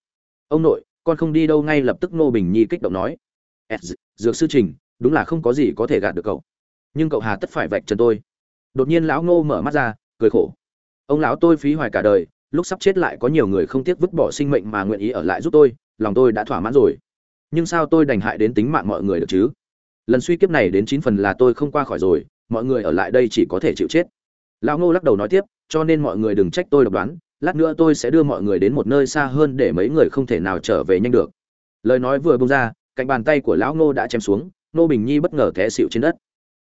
Speaker 1: Ông nội, con không đi đâu ngay lập tức ngô bình nhi kích động nói dược sư trình, đúng là không có gì có thể gạt được cậu. Nhưng cậu hà tất phải vạch trần tôi. Đột nhiên lão ngô mở mắt ra, cười khổ. Ông lão tôi phí hoài cả đời, lúc sắp chết lại có nhiều người không tiếc vứt bỏ sinh mệnh mà nguyện ý ở lại giúp tôi, lòng tôi đã thỏa mãn rồi. Nhưng sao tôi đành hại đến tính mạng mọi người được chứ? Lần suy kiếp này đến chín phần là tôi không qua khỏi rồi, mọi người ở lại đây chỉ có thể chịu chết. Lão ngô lắc đầu nói tiếp, cho nên mọi người đừng trách tôi độc đoán, lát nữa tôi sẽ đưa mọi người đến một nơi xa hơn để mấy người không thể nào trở về nhanh được. Lời nói vừa bông ra cạnh bàn tay của lão ngô đã chém xuống nô bình nhi bất ngờ té xịu trên đất.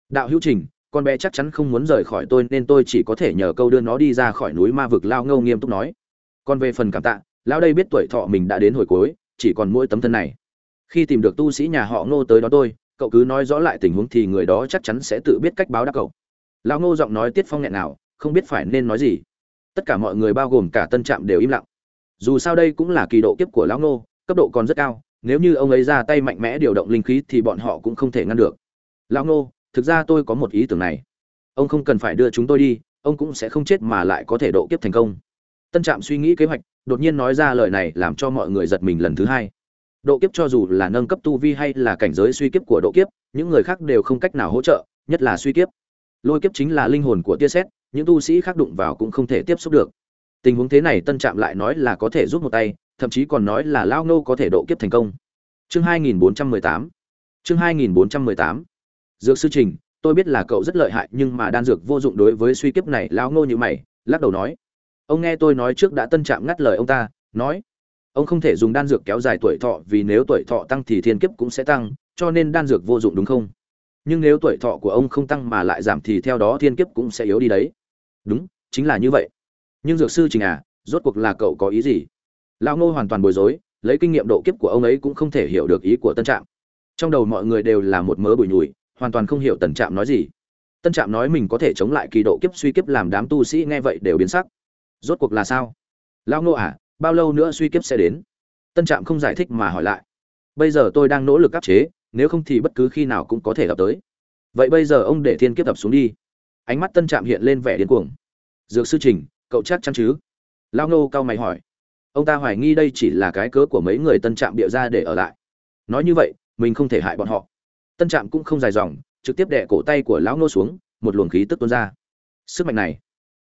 Speaker 1: Đạo hữu trình, con bé chắc chắn không muốn rời khỏi tôi nên tôi chỉ có thể nhờ câu đưa nó đi ra khỏi núi ma vực lao ngâu nghiêm túc nói. Còn về phần cảm tạ, lão đây biết tuổi thọ mình đã đến hồi cuối, chỉ còn mỗi tấm thân này. Khi tìm được tu sĩ nhà họ ngô tới đó tôi, cậu cứ nói rõ lại tình huống thì người đó chắc chắn sẽ tự biết cách báo đáp cậu. Lão ngô giọng nói tiết phong nghẹn nào không biết phải nên nói gì. Tất cả mọi người bao gồm cả tân trạm đều im lặng. Dù sao đây cũng là kỳ độ kiếp của lão ngô, cấp độ còn rất cao nếu như ông ấy ra tay mạnh mẽ điều động linh khí thì bọn họ cũng không thể ngăn được. Lão ngô, thực ra tôi có một ý tưởng này. Ông không cần phải đưa chúng tôi đi, ông cũng sẽ không chết mà lại có thể độ kiếp thành công. Tân trạm suy nghĩ kế hoạch, đột nhiên nói ra lời này làm cho mọi người giật mình lần thứ hai. Độ kiếp cho dù là nâng cấp tu vi hay là cảnh giới suy kiếp của độ kiếp, những người khác đều không cách nào hỗ trợ, nhất là suy kiếp. Lôi kiếp chính là linh hồn của tia xét những tu sĩ khác đụng vào cũng không thể tiếp xúc được. Tình huống thế này tân trạm lại nói là có thể giúp một tay thậm chí còn nói là lao nô có thể độ kiếp thành công. Chương 2418 chương 2418 dược sư trình, tôi biết là cậu rất lợi hại nhưng mà đan dược vô dụng đối với suy kiếp này, lao nô như mày, lắc đầu nói. Ông nghe tôi nói trước đã tân trạm ngắt lời ông ta, nói. Ông không thể dùng đan dược kéo dài tuổi thọ vì nếu tuổi thọ tăng thì thiên kiếp cũng sẽ tăng, cho nên đan dược vô dụng đúng không? Nhưng nếu tuổi thọ của ông không tăng mà lại giảm thì theo đó thiên kiếp cũng sẽ yếu đi đấy. Đúng, chính là như vậy. Nhưng dược sư trình à rốt cuộc là cậu có ý gì? Lão ngô hoàn toàn bối rối, lấy kinh nghiệm độ kiếp của ông ấy cũng không thể hiểu được ý của tân trạm. Trong đầu mọi người đều là một mớ bụi nhùi, hoàn toàn không hiểu tần trạm nói gì. Tân trạm nói mình có thể chống lại kỳ độ kiếp suy kiếp làm đám tu sĩ nghe vậy đều biến sắc. Rốt cuộc là sao? Lão ngô à bao lâu nữa suy kiếp sẽ đến? Tân trạm không giải thích mà hỏi lại. Bây giờ tôi đang nỗ lực áp chế, nếu không thì bất cứ khi nào cũng có thể gặp tới. Vậy bây giờ ông để thiên kiếp tập xuống đi. Ánh mắt tân trạm hiện lên vẻ điên cuồng. Dược sư trình, cậu chắc chắn chứ? Lao ngô cao mày hỏi ông ta hoài nghi đây chỉ là cái cớ của mấy người tân trạm bịa ra để ở lại. Nói như vậy, mình không thể hại bọn họ. Tân trạm cũng không dài dòng, trực tiếp đẻ cổ tay của lão ngô xuống, một luồng khí tức tuôn ra. Sức mạnh này,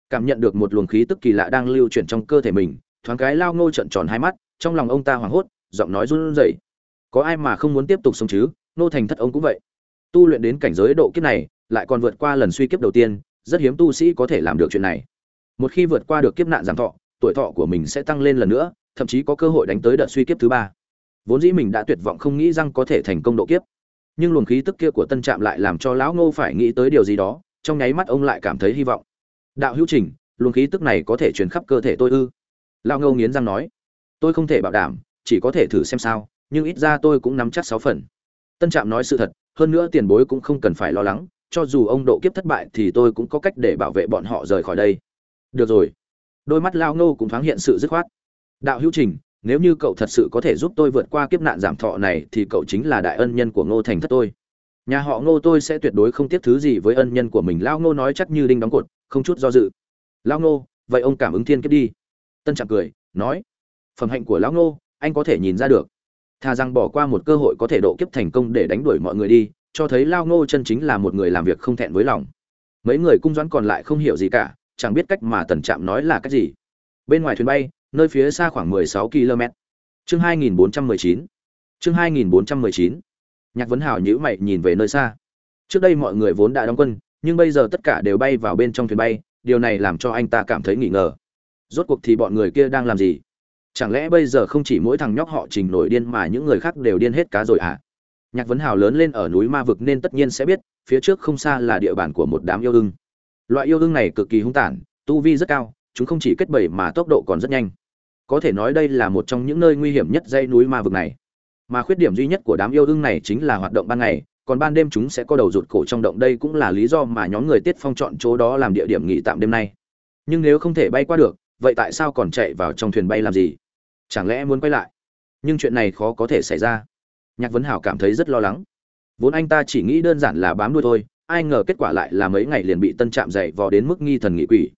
Speaker 1: cảm nhận được một luồng khí tức kỳ lạ đang lưu chuyển trong cơ thể mình, thoáng cái lao ngô trận tròn hai mắt, trong lòng ông ta hoảng hốt, giọng nói run rẩy. Có ai mà không muốn tiếp tục sống chứ? Nô thành thất ông cũng vậy. Tu luyện đến cảnh giới độ kiếp này, lại còn vượt qua lần suy kiếp đầu tiên, rất hiếm tu sĩ có thể làm được chuyện này. Một khi vượt qua được kiếp nạn giảm thọ tuổi thọ của mình sẽ tăng lên lần nữa, thậm chí có cơ hội đánh tới đợt suy kiếp thứ ba. Vốn dĩ mình đã tuyệt vọng không nghĩ rằng có thể thành công độ kiếp. Nhưng luồng khí tức kia của tân trạm lại làm cho lão ngô phải nghĩ tới điều gì đó, trong nháy mắt ông lại cảm thấy hy vọng. Đạo hữu trình, luồng khí tức này có thể truyền khắp cơ thể tôi ư? Lão ngô nghiến răng nói. Tôi không thể bảo đảm, chỉ có thể thử xem sao, nhưng ít ra tôi cũng nắm chắc sáu phần. Tân trạm nói sự thật, hơn nữa tiền bối cũng không cần phải lo lắng, cho dù ông độ kiếp thất bại thì tôi cũng có cách để bảo vệ bọn họ rời khỏi đây. Được rồi đôi mắt lao ngô cũng thoáng hiện sự dứt khoát. Đạo hữu trình, nếu như cậu thật sự có thể giúp tôi vượt qua kiếp nạn giảm thọ này, thì cậu chính là đại ân nhân của ngô thành thất tôi. Nhà họ ngô tôi sẽ tuyệt đối không tiếc thứ gì với ân nhân của mình. Lao ngô nói chắc như đinh đóng cột, không chút do dự. Lao ngô, vậy ông cảm ứng thiên kiếp đi. Tân trạm cười, nói, phẩm hạnh của lão ngô, anh có thể nhìn ra được. Thà rằng bỏ qua một cơ hội có thể độ kiếp thành công để đánh đuổi mọi người đi, cho thấy lao ngô chân chính là một người làm việc không thẹn với lòng. Mấy người cung doãn còn lại không hiểu gì cả chẳng biết cách mà tần trạm nói là cách gì. Bên ngoài thuyền bay, nơi phía xa khoảng 16 km chương 2419 chương 2419 nhạc vấn hào nhữ mày nhìn về nơi xa. Trước đây mọi người vốn đã đóng quân, nhưng bây giờ tất cả đều bay vào bên trong thuyền bay, điều này làm cho anh ta cảm thấy nghi ngờ. Rốt cuộc thì bọn người kia đang làm gì? Chẳng lẽ bây giờ không chỉ mỗi thằng nhóc họ trình nổi điên mà những người khác đều điên hết cá rồi à nhạc vấn hào lớn lên ở núi ma vực nên tất nhiên sẽ biết, phía trước không xa là địa bàn của một đám yêu ưng loại yêu đương này cực kỳ hung tàn, tu vi rất cao, chúng không chỉ kết bầy mà tốc độ còn rất nhanh. Có thể nói đây là một trong những nơi nguy hiểm nhất dãy núi ma vực này. Mà khuyết điểm duy nhất của đám yêu đương này chính là hoạt động ban ngày, còn ban đêm chúng sẽ có đầu rụt cổ trong động, đây cũng là lý do mà nhóm người tiết phong chọn chỗ đó làm địa điểm nghỉ tạm đêm nay. Nhưng nếu không thể bay qua được, vậy tại sao còn chạy vào trong thuyền bay làm gì? Chẳng lẽ muốn quay lại? Nhưng chuyện này khó có thể xảy ra. Nhạc vấn hảo cảm thấy rất lo lắng. Vốn anh ta chỉ nghĩ đơn giản là bám đuôi thôi ai ngờ kết quả lại là mấy ngày liền bị tân trạm dậy vò đến mức nghi thần nghị quỷ.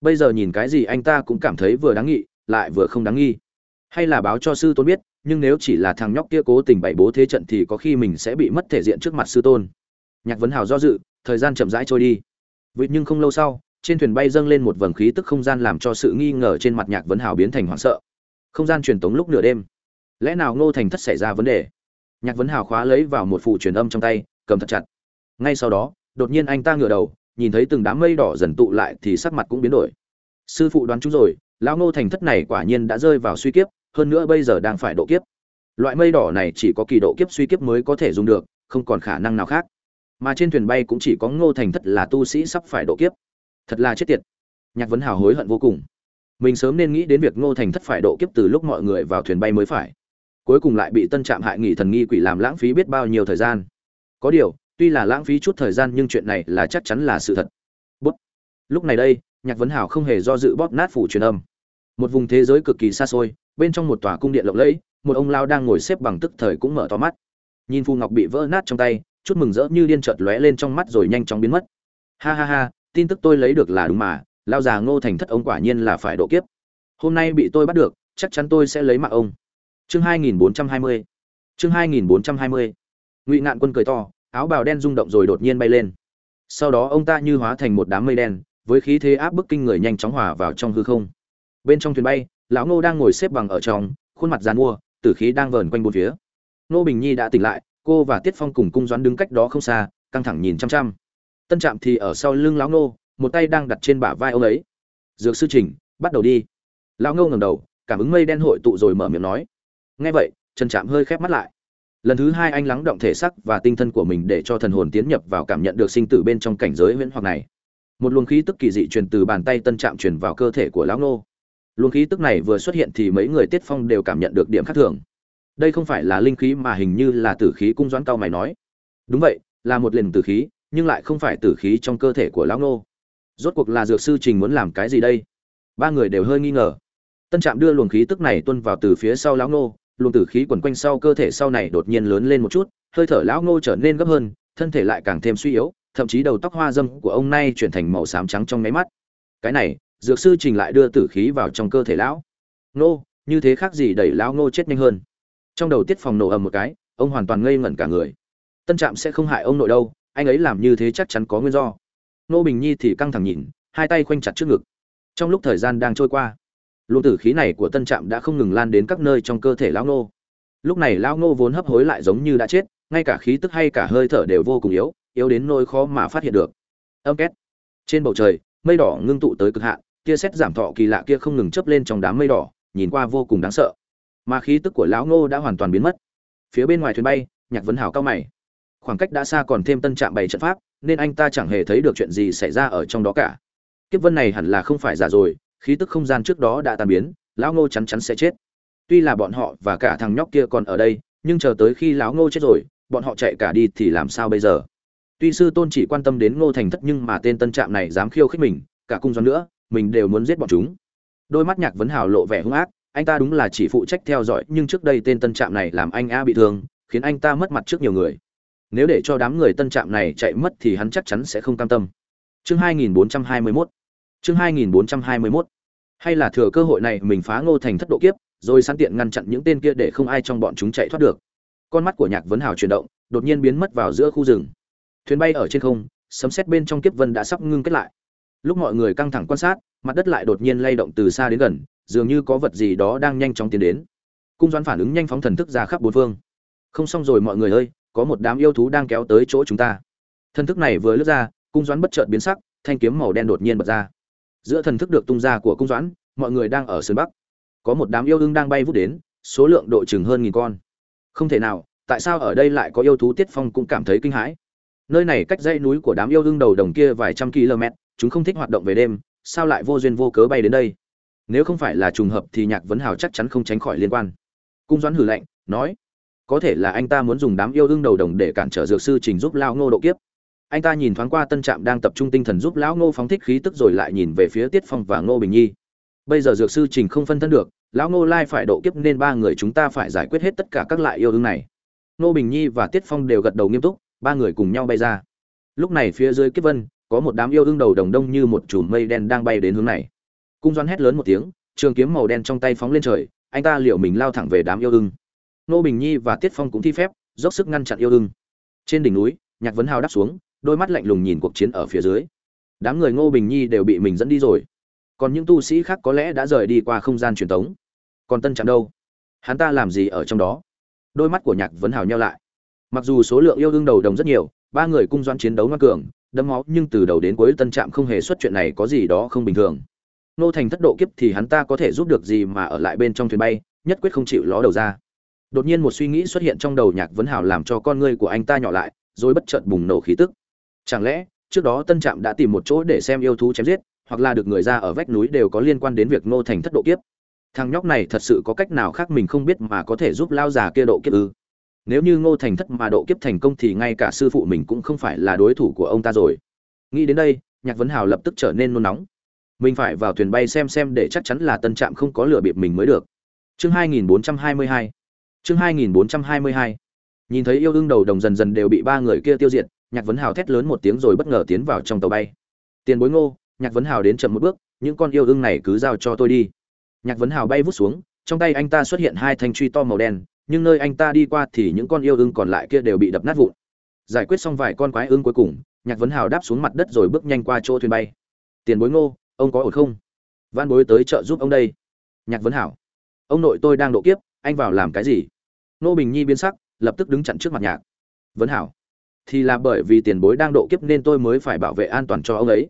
Speaker 1: Bây giờ nhìn cái gì anh ta cũng cảm thấy vừa đáng nghị, lại vừa không đáng nghi. Hay là báo cho sư tôn biết, nhưng nếu chỉ là thằng nhóc kia cố tình bày bố thế trận thì có khi mình sẽ bị mất thể diện trước mặt sư tôn. Nhạc vấn hào do dự, thời gian chậm rãi trôi đi. Vậy nhưng không lâu sau, trên thuyền bay dâng lên một vầng khí tức không gian làm cho sự nghi ngờ trên mặt nhạc vấn hào biến thành hoảng sợ. Không gian truyền tống lúc nửa đêm. Lẽ nào ngô thành thất xảy ra vấn đề? Nhạc vấn hào khóa lấy vào một phụ truyền âm trong tay, cầm thật chặt. Ngay sau đó đột nhiên anh ta ngửa đầu, nhìn thấy từng đám mây đỏ dần tụ lại thì sắc mặt cũng biến đổi. Sư phụ đoán chúng rồi, lão ngô thành thất này quả nhiên đã rơi vào suy kiếp, hơn nữa bây giờ đang phải độ kiếp. Loại mây đỏ này chỉ có kỳ độ kiếp suy kiếp mới có thể dùng được, không còn khả năng nào khác. Mà trên thuyền bay cũng chỉ có ngô thành thất là tu sĩ sắp phải độ kiếp. Thật là chết tiệt. Nhạc vấn hào hối hận vô cùng. Mình sớm nên nghĩ đến việc ngô thành thất phải độ kiếp từ lúc mọi người vào thuyền bay mới phải. Cuối cùng lại bị tân trạm hại nghỉ thần nghi quỷ làm lãng phí biết bao nhiêu thời gian. Có điều tuy là lãng phí chút thời gian nhưng chuyện này là chắc chắn là sự thật. Bút. lúc này đây, nhạc vấn hảo không hề do dự bóp nát phủ truyền âm. Một vùng thế giới cực kỳ xa xôi, bên trong một tòa cung điện lộng lẫy, một ông lao đang ngồi xếp bằng tức thời cũng mở to mắt. Nhìn phù ngọc bị vỡ nát trong tay, chút mừng rỡ như điên chợt lóe lên trong mắt rồi nhanh chóng biến mất. Ha ha ha, tin tức tôi lấy được là đúng mà lao già ngô thành thất ông quả nhiên là phải độ kiếp. Hôm nay bị tôi bắt được, chắc chắn tôi sẽ lấy mạng ông. Chương 2420 chương 2420 ngụy ngạn quân cười to áo bào đen rung động rồi đột nhiên bay lên. Sau đó ông ta như hóa thành một đám mây đen, với khí thế áp bức kinh người nhanh chóng hòa vào trong hư không. Bên trong thuyền bay, lão ngô đang ngồi xếp bằng ở trong, khuôn mặt dàn mua tử khí đang vờn quanh bốn phía. Ngô bình nhi đã tỉnh lại, cô và tiết phong cùng cung doãn đứng cách đó không xa, căng thẳng nhìn chăm chăm. Tân trạm thì ở sau lưng lão ngô, một tay đang đặt trên bả vai ông ấy. Dược sư trình, bắt đầu đi. Lão ngô ngẩng đầu, cảm ứng mây đen hội tụ rồi mở miệng nói. Nghe vậy, trần trạm hơi khép mắt lại lần thứ hai anh lắng động thể sắc và tinh thần của mình để cho thần hồn tiến nhập vào cảm nhận được sinh tử bên trong cảnh giới huyễn hoặc này một luồng khí tức kỳ dị truyền từ bàn tay tân trạm truyền vào cơ thể của lão nô. luồng khí tức này vừa xuất hiện thì mấy người tiết phong đều cảm nhận được điểm khác thường đây không phải là linh khí mà hình như là tử khí cung doãn cao mày nói đúng vậy, là một lần tử khí, nhưng lại không phải tử khí trong cơ thể của lão nô. rốt cuộc là dược sư trình muốn làm cái gì đây ba người đều hơi nghi ngờ tân trạm đưa luồng khí tức này tuân vào từ phía sau lão nô luồng tử khí quẩn quanh sau cơ thể sau này đột nhiên lớn lên một chút hơi thở lão ngô trở nên gấp hơn thân thể lại càng thêm suy yếu thậm chí đầu tóc hoa dâm của ông nay chuyển thành màu xám trắng trong máy mắt. Cái này dược sư trình lại đưa tử khí vào trong cơ thể lão. Ngô, như thế khác gì đẩy lão ngô chết nhanh hơn. Trong đầu tiết phòng nổ ầm một cái ông hoàn toàn ngây ngẩn cả người. Tân trạm sẽ không hại ông nội đâu anh ấy làm như thế chắc chắn có nguyên do. Nô bình nhi thì căng thẳng nhìn hai tay khoanh chặt trước ngực. Trong lúc thời gian đang trôi qua luồng tử khí này của tân trạm đã không ngừng lan đến các nơi trong cơ thể lão nô lúc này lão nô vốn hấp hối lại giống như đã chết, ngay cả khí tức hay cả hơi thở đều vô cùng yếu yếu đến nỗi khó mà phát hiện được. Âm két. Trên bầu trời, mây đỏ ngưng tụ tới cực hạn, tia xét giảm thọ kỳ lạ kia không ngừng chớp lên trong đám mây đỏ, nhìn qua vô cùng đáng sợ. Mà khí tức của lão ngô đã hoàn toàn biến mất. Phía bên ngoài thuyền bay, nhạc vấn hào cao mày. Khoảng cách đã xa còn thêm tân trạm bày trận pháp, nên anh ta chẳng hề thấy được chuyện gì xảy ra ở trong đó cả. Kiếp vân này hẳn là không phải giả rồi khí tức không gian trước đó đã tan biến, lão ngô chắn chắn sẽ chết. Tuy là bọn họ và cả thằng nhóc kia còn ở đây, nhưng chờ tới khi lão ngô chết rồi, bọn họ chạy cả đi thì làm sao bây giờ? Tuy sư tôn chỉ quan tâm đến ngô thành thất nhưng mà tên tân trạm này dám khiêu khích mình, cả cung doan nữa, mình đều muốn giết bọn chúng. Đôi mắt nhạc vấn hào lộ vẻ hung ác, anh ta đúng là chỉ phụ trách theo dõi, nhưng trước đây tên tân trạm này làm anh a bị thương, khiến anh ta mất mặt trước nhiều người. Nếu để cho đám người tân trạm này chạy mất thì hắn chắc chắn sẽ không cam tâm. Chương 2421 chương 2421 hay là thừa cơ hội này mình phá ngô thành thất độ kiếp, rồi sẵn tiện ngăn chặn những tên kia để không ai trong bọn chúng chạy thoát được. Con mắt của nhạc vấn hào chuyển động, đột nhiên biến mất vào giữa khu rừng. Thuyền bay ở trên không, sấm sét bên trong kiếp vân đã sắp ngưng kết lại. Lúc mọi người căng thẳng quan sát, mặt đất lại đột nhiên lay động từ xa đến gần, dường như có vật gì đó đang nhanh chóng tiến đến. Cung doãn phản ứng nhanh phóng thần thức ra khắp bốn phương. Không xong rồi mọi người ơi, có một đám yêu thú đang kéo tới chỗ chúng ta. Thần thức này vừa lướt ra, cung doãn bất chợt biến sắc, thanh kiếm màu đen đột nhiên bật ra giữa thần thức được tung ra của cung doãn, mọi người đang ở sườn bắc. Có một đám yêu ưng đang bay vút đến, số lượng độ chừng hơn nghìn con. Không thể nào, tại sao ở đây lại có yêu thú tiết phong cũng cảm thấy kinh hãi. Nơi này cách dãy núi của đám yêu ưng đầu đồng kia vài trăm km, chúng không thích hoạt động về đêm, sao lại vô duyên vô cớ bay đến đây? Nếu không phải là trùng hợp thì nhạc vấn hào chắc chắn không tránh khỏi liên quan. Cung doãn hử lạnh, nói, có thể là anh ta muốn dùng đám yêu ưng đầu đồng để cản trở dược sư trình giúp lao ngô độ kiếp anh ta nhìn thoáng qua tân trạm đang tập trung tinh thần giúp lão ngô phóng thích khí tức rồi lại nhìn về phía tiết phong và ngô bình nhi bây giờ dược sư trình không phân thân được, lão ngô lai phải độ kiếp nên ba người chúng ta phải giải quyết hết tất cả các loại yêu đương này ngô bình nhi và tiết phong đều gật đầu nghiêm túc, ba người cùng nhau bay ra lúc này phía dưới kiếp vân, có một đám yêu đương đầu đồng đông như một chùm mây đen đang bay đến hướng này cung doan hét lớn một tiếng, trường kiếm màu đen trong tay phóng lên trời, anh ta liệu mình lao thẳng về đám yêu đương. Ngô bình nhi và tiết phong cũng thi phép, dốc sức ngăn chặn yêu đương. trên đỉnh núi, nhạc vấn hào đáp xuống đôi mắt lạnh lùng nhìn cuộc chiến ở phía dưới. Đám người ngô bình nhi đều bị mình dẫn đi rồi. Còn những tu sĩ khác có lẽ đã rời đi qua không gian truyền thống. Còn tân trạm đâu? Hắn ta làm gì ở trong đó? Đôi mắt của nhạc vấn hào nhau lại. Mặc dù số lượng yêu đương đầu đồng rất nhiều, ba người cung doan chiến đấu ngoan cường, đấm máu, nhưng từ đầu đến cuối tân trạm không hề xuất chuyện này có gì đó không bình thường. Nô thành thất độ kiếp thì hắn ta có thể giúp được gì mà ở lại bên trong thuyền bay, nhất quyết không chịu ló đầu ra. Đột nhiên một suy nghĩ xuất hiện trong đầu nhạc vấn hào làm cho con ngươi của anh ta nhỏ lại, rồi bất chợt bùng nổ khí tức chẳng lẽ, trước đó tân trạm đã tìm một chỗ để xem yêu thú chém giết, hoặc là được người ra ở vách núi đều có liên quan đến việc Ngô thành thất độ kiếp? Thằng nhóc này thật sự có cách nào khác mình không biết mà có thể giúp lao già kia độ kiếp ư? Nếu như ngô thành thất mà độ kiếp thành công thì ngay cả sư phụ mình cũng không phải là đối thủ của ông ta rồi. Nghĩ đến đây, nhạc vấn hào lập tức trở nên nôn nóng. Mình phải vào thuyền bay xem xem để chắc chắn là tân trạm không có lửa bịp mình mới được. Chương 2422 chương 2422 nhìn thấy yêu đương đầu đồng dần dần đều bị ba người kia tiêu diệt nhạc vấn hào thét lớn một tiếng rồi bất ngờ tiến vào trong tàu bay. Tiền bối ngô, nhạc vấn hào đến chậm một bước, những con yêu ưng này cứ giao cho tôi đi. Nhạc vấn hào bay vút xuống, trong tay anh ta xuất hiện hai thanh truy to màu đen, nhưng nơi anh ta đi qua thì những con yêu ưng còn lại kia đều bị đập nát vụn. Giải quyết xong vài con quái ưng cuối cùng, nhạc vấn hào đáp xuống mặt đất rồi bước nhanh qua chỗ thuyền bay. Tiền bối ngô, ông có ổn không? Van bối tới trợ giúp ông đây. Nhạc vấn hảo ông nội tôi đang độ kiếp, anh vào làm cái gì? Nô bình nhi biến sắc, lập tức đứng chặn trước mặt nhạc vấn hảo thì là bởi vì tiền bối đang độ kiếp nên tôi mới phải bảo vệ an toàn cho ông ấy.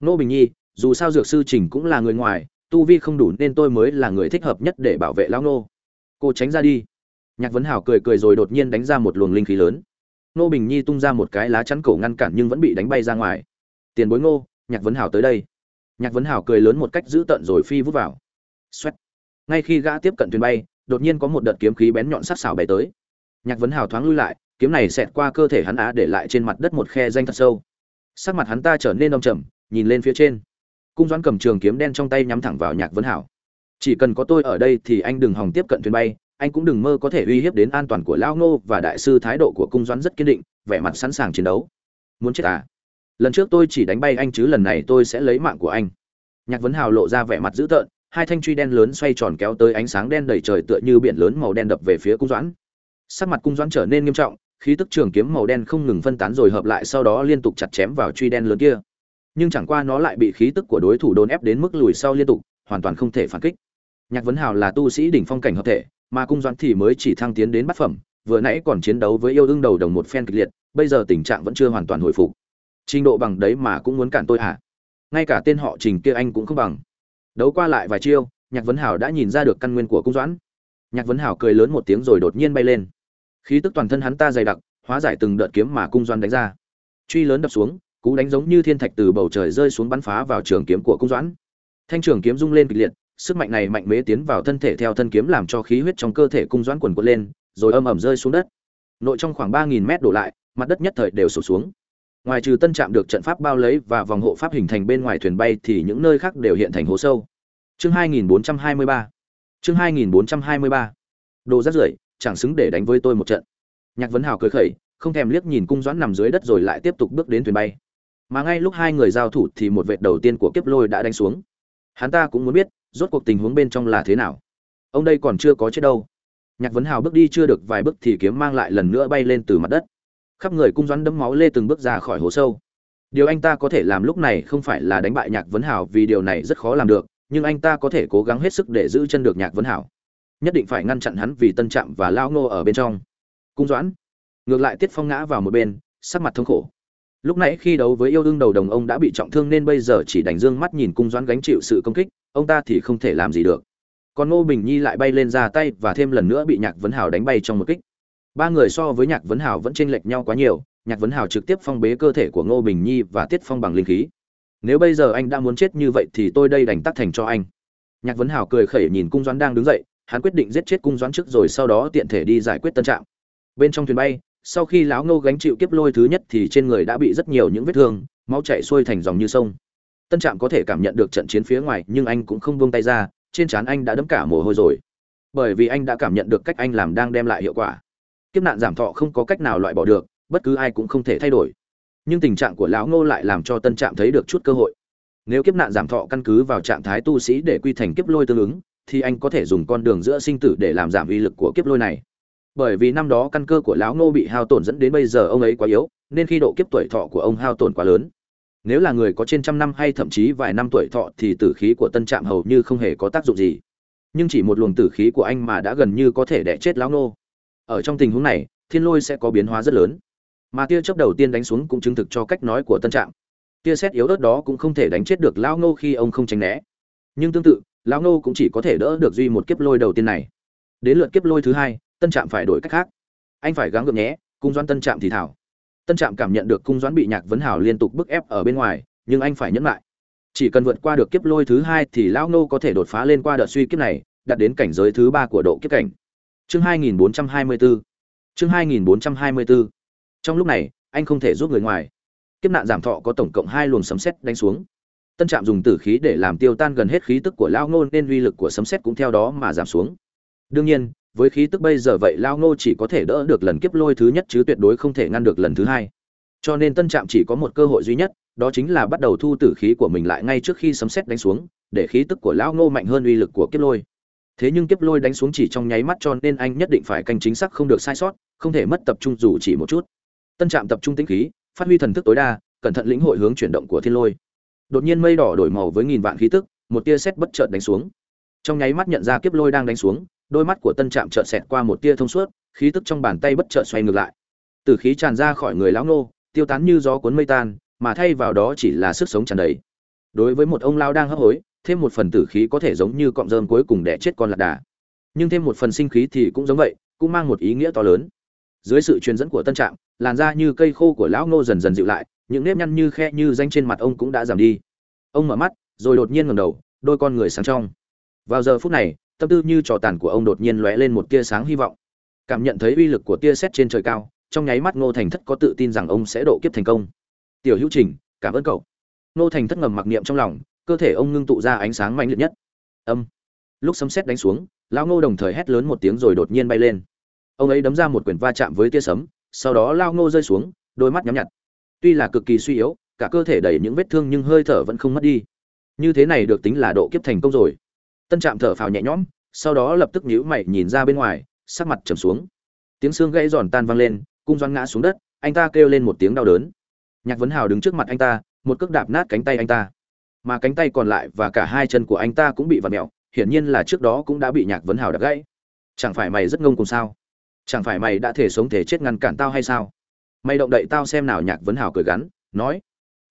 Speaker 1: Nô bình nhi, dù sao dược sư trình cũng là người ngoài, tu vi không đủ nên tôi mới là người thích hợp nhất để bảo vệ lão nô cô tránh ra đi. Nhạc vấn hảo cười cười rồi đột nhiên đánh ra một luồng linh khí lớn. Nô bình nhi tung ra một cái lá chắn cổ ngăn cản nhưng vẫn bị đánh bay ra ngoài. Tiền bối ngô, nhạc vấn hảo tới đây. Nhạc vấn hảo cười lớn một cách dữ tợn rồi phi vút vào. Xoét. ngay khi gã tiếp cận thuyền bay, đột nhiên có một đợt kiếm khí bén nhọn sắc xảo bay tới. Nhạc vấn hảo thoáng lui lại kiếm này xẹt qua cơ thể hắn á để lại trên mặt đất một khe danh thật sâu. Sắc mặt hắn ta trở nên đông trầm, nhìn lên phía trên. Cung doãn cầm trường kiếm đen trong tay nhắm thẳng vào nhạc vấn hảo. Chỉ cần có tôi ở đây thì anh đừng hòng tiếp cận thuyền bay, anh cũng đừng mơ có thể uy hiếp đến an toàn của lao ngô và đại sư thái độ của cung doãn rất kiên định, vẻ mặt sẵn sàng chiến đấu. Muốn chết à? Lần trước tôi chỉ đánh bay anh chứ lần này tôi sẽ lấy mạng của anh. Nhạc vấn hào lộ ra vẻ mặt dữ tợn, hai thanh truy đen lớn xoay tròn kéo tới ánh sáng đen đầy trời tựa như biển lớn màu đen đập về phía cung doãn. Sắc mặt cung doãn trở nên nghiêm trọng khí tức trường kiếm màu đen không ngừng phân tán rồi hợp lại sau đó liên tục chặt chém vào truy đen lớn kia. Nhưng chẳng qua nó lại bị khí tức của đối thủ đồn ép đến mức lùi sau liên tục, hoàn toàn không thể phản kích. Nhạc vấn hào là tu sĩ đỉnh phong cảnh hợp thể, mà cung doãn thì mới chỉ thăng tiến đến bát phẩm, vừa nãy còn chiến đấu với yêu ưng đầu đồng một phen kịch liệt, bây giờ tình trạng vẫn chưa hoàn toàn hồi phục. Trình độ bằng đấy mà cũng muốn cản tôi hả? Ngay cả tên họ trình kia anh cũng không bằng. Đấu qua lại vài chiêu, nhạc vấn hảo đã nhìn ra được căn nguyên của cung doãn. Nhạc vấn hảo cười lớn một tiếng rồi đột nhiên bay lên khí tức toàn thân hắn ta dày đặc, hóa giải từng đợt kiếm mà cung doãn đánh ra. Truy lớn đập xuống, cú đánh giống như thiên thạch từ bầu trời rơi xuống bắn phá vào trường kiếm của cung doãn. Thanh trường kiếm rung lên kịch liệt, sức mạnh này mạnh mẽ tiến vào thân thể theo thân kiếm làm cho khí huyết trong cơ thể cung doãn quần quật lên, rồi âm ầm rơi xuống đất. Nội trong khoảng ba nghìn mét đổ lại, mặt đất nhất thời đều sụp xuống. Ngoài trừ tân trạm được trận pháp bao lấy và vòng hộ pháp hình thành bên ngoài thuyền bay thì những nơi khác đều hiện thành hố sâu. Chương 2423 chương 2423 đồ rác rưởi chẳng xứng để đánh với tôi một trận. Nhạc vấn hào cười khẩy, không thèm liếc nhìn cung doãn nằm dưới đất rồi lại tiếp tục bước đến thuyền bay. Mà ngay lúc hai người giao thủ thì một vệt đầu tiên của kiếp lôi đã đánh xuống. Hắn ta cũng muốn biết, rốt cuộc tình huống bên trong là thế nào. Ông đây còn chưa có chết đâu. Nhạc vấn hào bước đi chưa được vài bước thì kiếm mang lại lần nữa bay lên từ mặt đất. Khắp người cung doãn đấm máu lê từng bước ra khỏi hố sâu. Điều anh ta có thể làm lúc này không phải là đánh bại nhạc vấn Hào vì điều này rất khó làm được, nhưng anh ta có thể cố gắng hết sức để giữ chân được nhạc vấn hảo nhất định phải ngăn chặn hắn vì tân trạm và lao ngô ở bên trong. Cung doãn, ngược lại tiết phong ngã vào một bên, sắc mặt thống khổ. Lúc nãy khi đấu với yêu đương đầu đồng ông đã bị trọng thương nên bây giờ chỉ đành dương mắt nhìn cung doãn gánh chịu sự công kích, ông ta thì không thể làm gì được. Còn ngô bình nhi lại bay lên ra tay và thêm lần nữa bị nhạc vấn hào đánh bay trong một kích. Ba người so với nhạc vấn hào vẫn chênh lệch nhau quá nhiều, nhạc vấn hào trực tiếp phong bế cơ thể của ngô bình nhi và tiết phong bằng linh khí. Nếu bây giờ anh đã muốn chết như vậy thì tôi đây đành tắt thành cho anh. Nhạc vấn hào cười khẩy nhìn cung doãn đang đứng dậy hắn quyết định giết chết cung doãn trước rồi sau đó tiện thể đi giải quyết tân Trạm. bên trong thuyền bay, sau khi lão ngô gánh chịu kiếp lôi thứ nhất thì trên người đã bị rất nhiều những vết thương, máu chảy xuôi thành dòng như sông. Tân trạm có thể cảm nhận được trận chiến phía ngoài, nhưng anh cũng không buông tay ra, trên trán anh đã đẫm cả mồ hôi rồi. Bởi vì anh đã cảm nhận được cách anh làm đang đem lại hiệu quả. Kiếp nạn giảm thọ không có cách nào loại bỏ được, bất cứ ai cũng không thể thay đổi. Nhưng tình trạng của lão ngô lại làm cho tân trạm thấy được chút cơ hội. Nếu kiếp nạn giảm thọ căn cứ vào trạng thái tu sĩ để quy thành kiếp lôi tương ứng thì anh có thể dùng con đường giữa sinh tử để làm giảm uy lực của kiếp lôi này. Bởi vì năm đó căn cơ của lão ngô bị hao tổn dẫn đến bây giờ ông ấy quá yếu, nên khi độ kiếp tuổi thọ của ông hao tổn quá lớn. Nếu là người có trên trăm năm hay thậm chí vài năm tuổi thọ thì tử khí của tân trạm hầu như không hề có tác dụng gì. Nhưng chỉ một luồng tử khí của anh mà đã gần như có thể đẻ chết lão ngô. Ở trong tình huống này, thiên lôi sẽ có biến hóa rất lớn. Mà tia chớp đầu tiên đánh xuống cũng chứng thực cho cách nói của tân trạm. Tia xét yếu ớt đó cũng không thể đánh chết được lão ngô khi ông không tránh né. Nhưng tương tự lão nô cũng chỉ có thể đỡ được duy một kiếp lôi đầu tiên này. Đến lượt kiếp lôi thứ hai, tân trạm phải đổi cách khác. Anh phải gắng gượng nhé, cung doãn tân trạm thì thảo. Tân trạm cảm nhận được cung doãn bị nhạc vấn hào liên tục bức ép ở bên ngoài, nhưng anh phải nhẫn lại. Chỉ cần vượt qua được kiếp lôi thứ hai thì lão nô có thể đột phá lên qua đợt suy kiếp này, đạt đến cảnh giới thứ ba của độ kiếp cảnh. Chương 2424 chương 2424 trong lúc này, anh không thể giúp người ngoài. Kiếp nạn giảm thọ có tổng cộng hai luồng sấm sét đánh xuống tân trạm dùng tử khí để làm tiêu tan gần hết khí tức của lão ngô nên uy lực của sấm sét cũng theo đó mà giảm xuống. Đương nhiên, với khí tức bây giờ vậy lao ngô chỉ có thể đỡ được lần kiếp lôi thứ nhất chứ tuyệt đối không thể ngăn được lần thứ hai. Cho nên tân trạm chỉ có một cơ hội duy nhất, đó chính là bắt đầu thu tử khí của mình lại ngay trước khi sấm xét đánh xuống, để khí tức của lão ngô mạnh hơn uy lực của kiếp lôi. Thế nhưng kiếp lôi đánh xuống chỉ trong nháy mắt cho nên anh nhất định phải canh chính xác không được sai sót, không thể mất tập trung dù chỉ một chút. Tân trạm tập trung tĩnh khí, phát huy thần thức tối đa, cẩn thận lĩnh hội hướng chuyển động của thiên lôi đột nhiên mây đỏ đổi màu với nghìn vạn khí tức, một tia sét bất chợt đánh xuống. Trong nháy mắt nhận ra kiếp lôi đang đánh xuống, đôi mắt của tân trạm chợt xẹt qua một tia thông suốt, khí tức trong bàn tay bất chợt xoay ngược lại. Từ khí tràn ra khỏi người lão nô tiêu tán như gió cuốn mây tan, mà thay vào đó chỉ là sức sống tràn đầy. Đối với một ông lao đang hấp hối, thêm một phần tử khí có thể giống như cọng rơm cuối cùng đẻ chết con lạc đà. Nhưng thêm một phần sinh khí thì cũng giống vậy, cũng mang một ý nghĩa to lớn. Dưới sự truyền dẫn của tân trạm, làn da như cây khô của lão ngô dần dần dịu lại những nếp nhăn như khe như danh trên mặt ông cũng đã giảm đi. Ông mở mắt, rồi đột nhiên ngẩng đầu, đôi con người sáng trong. Vào giờ phút này, tâm tư như trò tàn của ông đột nhiên lóe lên một tia sáng hy vọng. Cảm nhận thấy uy lực của tia sét trên trời cao, trong nháy mắt ngô thành thất có tự tin rằng ông sẽ độ kiếp thành công. Tiểu hữu trình, cảm ơn cậu. Ngô thành thất ngầm mặc niệm trong lòng, cơ thể ông ngưng tụ ra ánh sáng mạnh liệt nhất. Âm. Lúc sấm sét đánh xuống, lão ngô đồng thời hét lớn một tiếng rồi đột nhiên bay lên. Ông ấy đấm ra một quyền va chạm với tia sấm, sau đó lao ngô rơi xuống, đôi mắt nhắm nhặt tuy là cực kỳ suy yếu, cả cơ thể đầy những vết thương nhưng hơi thở vẫn không mất đi. Như thế này được tính là độ kiếp thành công rồi. Tân trạm thở phào nhẹ nhõm, sau đó lập tức nhíu mày nhìn ra bên ngoài, sắc mặt trầm xuống. Tiếng xương gãy giòn tan vang lên, cung doan ngã xuống đất, anh ta kêu lên một tiếng đau đớn. Nhạc vấn hào đứng trước mặt anh ta, một cước đạp nát cánh tay anh ta. Mà cánh tay còn lại và cả hai chân của anh ta cũng bị vặt mẹo, hiển nhiên là trước đó cũng đã bị nhạc vấn hào đập gãy. Chẳng phải mày rất ngông cùng sao? Chẳng phải mày đã thể sống thể chết ngăn cản tao hay sao? Mày động đậy tao xem nào, nhạc vấn hào cười gắn, nói,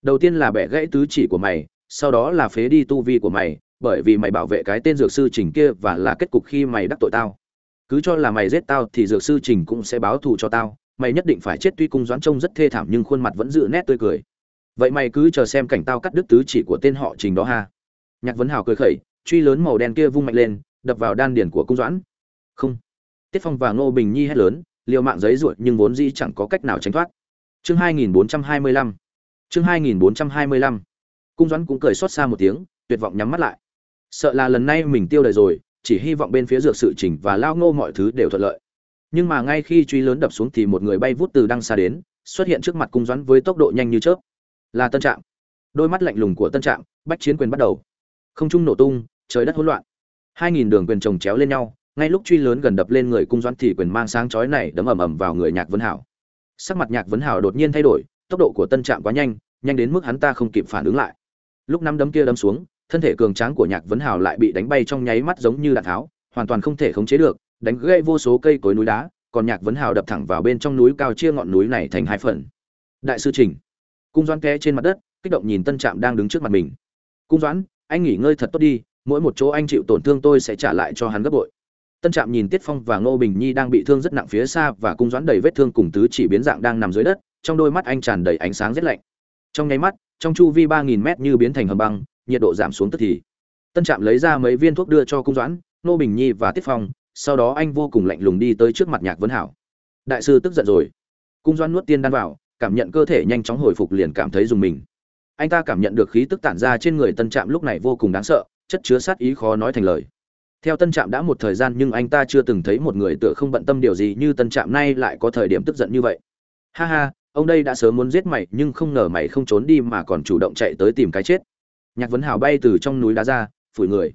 Speaker 1: đầu tiên là bẻ gãy tứ chỉ của mày, sau đó là phế đi tu vi của mày, bởi vì mày bảo vệ cái tên dược sư trình kia và là kết cục khi mày đắc tội tao. Cứ cho là mày giết tao thì dược sư trình cũng sẽ báo thù cho tao, mày nhất định phải chết. Tuy cung doãn trông rất thê thảm nhưng khuôn mặt vẫn giữ nét tươi cười. Vậy mày cứ chờ xem cảnh tao cắt đứt tứ chỉ của tên họ trình đó ha. Nhạc vấn hào cười khẩy, truy lớn màu đen kia vung mạnh lên, đập vào đan điển của cung doãn. Không. Tiết phong và ngô bình nhi hét lớn liều mạng giấy ruột nhưng vốn dĩ chẳng có cách nào tránh thoát. Chương 2425 chương 2425 cung doãn cũng cười xót xa một tiếng, tuyệt vọng nhắm mắt lại. Sợ là lần này mình tiêu đời rồi, chỉ hy vọng bên phía dược sự chỉnh và lao ngô mọi thứ đều thuận lợi. Nhưng mà ngay khi truy lớn đập xuống thì một người bay vút từ đằng xa đến, xuất hiện trước mặt cung doãn với tốc độ nhanh như chớp. Là tân trạm. Đôi mắt lạnh lùng của tân trạm, bách chiến quyền bắt đầu. Không trung nổ tung, trời đất hỗn loạn. Hai nghìn đường quyền chồng chéo lên nhau ngay lúc truy lớn gần đập lên người cung doãn thì quyền mang sáng chói này đấm ầm ầm vào người nhạc vấn hảo. Sắc mặt nhạc vấn hảo đột nhiên thay đổi, tốc độ của tân trạm quá nhanh nhanh đến mức hắn ta không kịp phản ứng lại. Lúc năm đấm kia đấm xuống, thân thể cường tráng của nhạc vấn Hảo lại bị đánh bay trong nháy mắt giống như đạn tháo, hoàn toàn không thể khống chế được, đánh gãy vô số cây cối núi đá, còn nhạc vấn hào đập thẳng vào bên trong núi cao chia ngọn núi này thành hai phần. Đại sư trình, cung doãn té trên mặt đất, kích động nhìn tân trạm đang đứng trước mặt mình. Cung doãn, anh nghỉ ngơi thật tốt đi, mỗi một chỗ anh chịu tổn thương tôi sẽ trả lại cho hắn gấp bội tân trạm nhìn tiết phong và ngô bình nhi đang bị thương rất nặng phía xa và cung doãn đầy vết thương cùng tứ chỉ biến dạng đang nằm dưới đất, trong đôi mắt anh tràn đầy ánh sáng rét lạnh. Trong nháy mắt, trong chu vi ba nghìn mét như biến thành hầm băng, nhiệt độ giảm xuống tức thì. Tân trạm lấy ra mấy viên thuốc đưa cho cung doãn, ngô bình nhi và tiết phong, sau đó anh vô cùng lạnh lùng đi tới trước mặt nhạc vấn hảo. Đại sư tức giận rồi. Cung doãn nuốt tiên đan vào, cảm nhận cơ thể nhanh chóng hồi phục liền cảm thấy dùng mình. Anh ta cảm nhận được khí tức tản ra trên người tân trạm lúc này vô cùng đáng sợ, chất chứa sát ý khó nói thành lời theo tân trạm đã một thời gian nhưng anh ta chưa từng thấy một người tựa không bận tâm điều gì như tân trạm nay lại có thời điểm tức giận như vậy. Ha ha ông đây đã sớm muốn giết mày nhưng không ngờ mày không trốn đi mà còn chủ động chạy tới tìm cái chết. Nhạc vấn hào bay từ trong núi đá ra phủi người.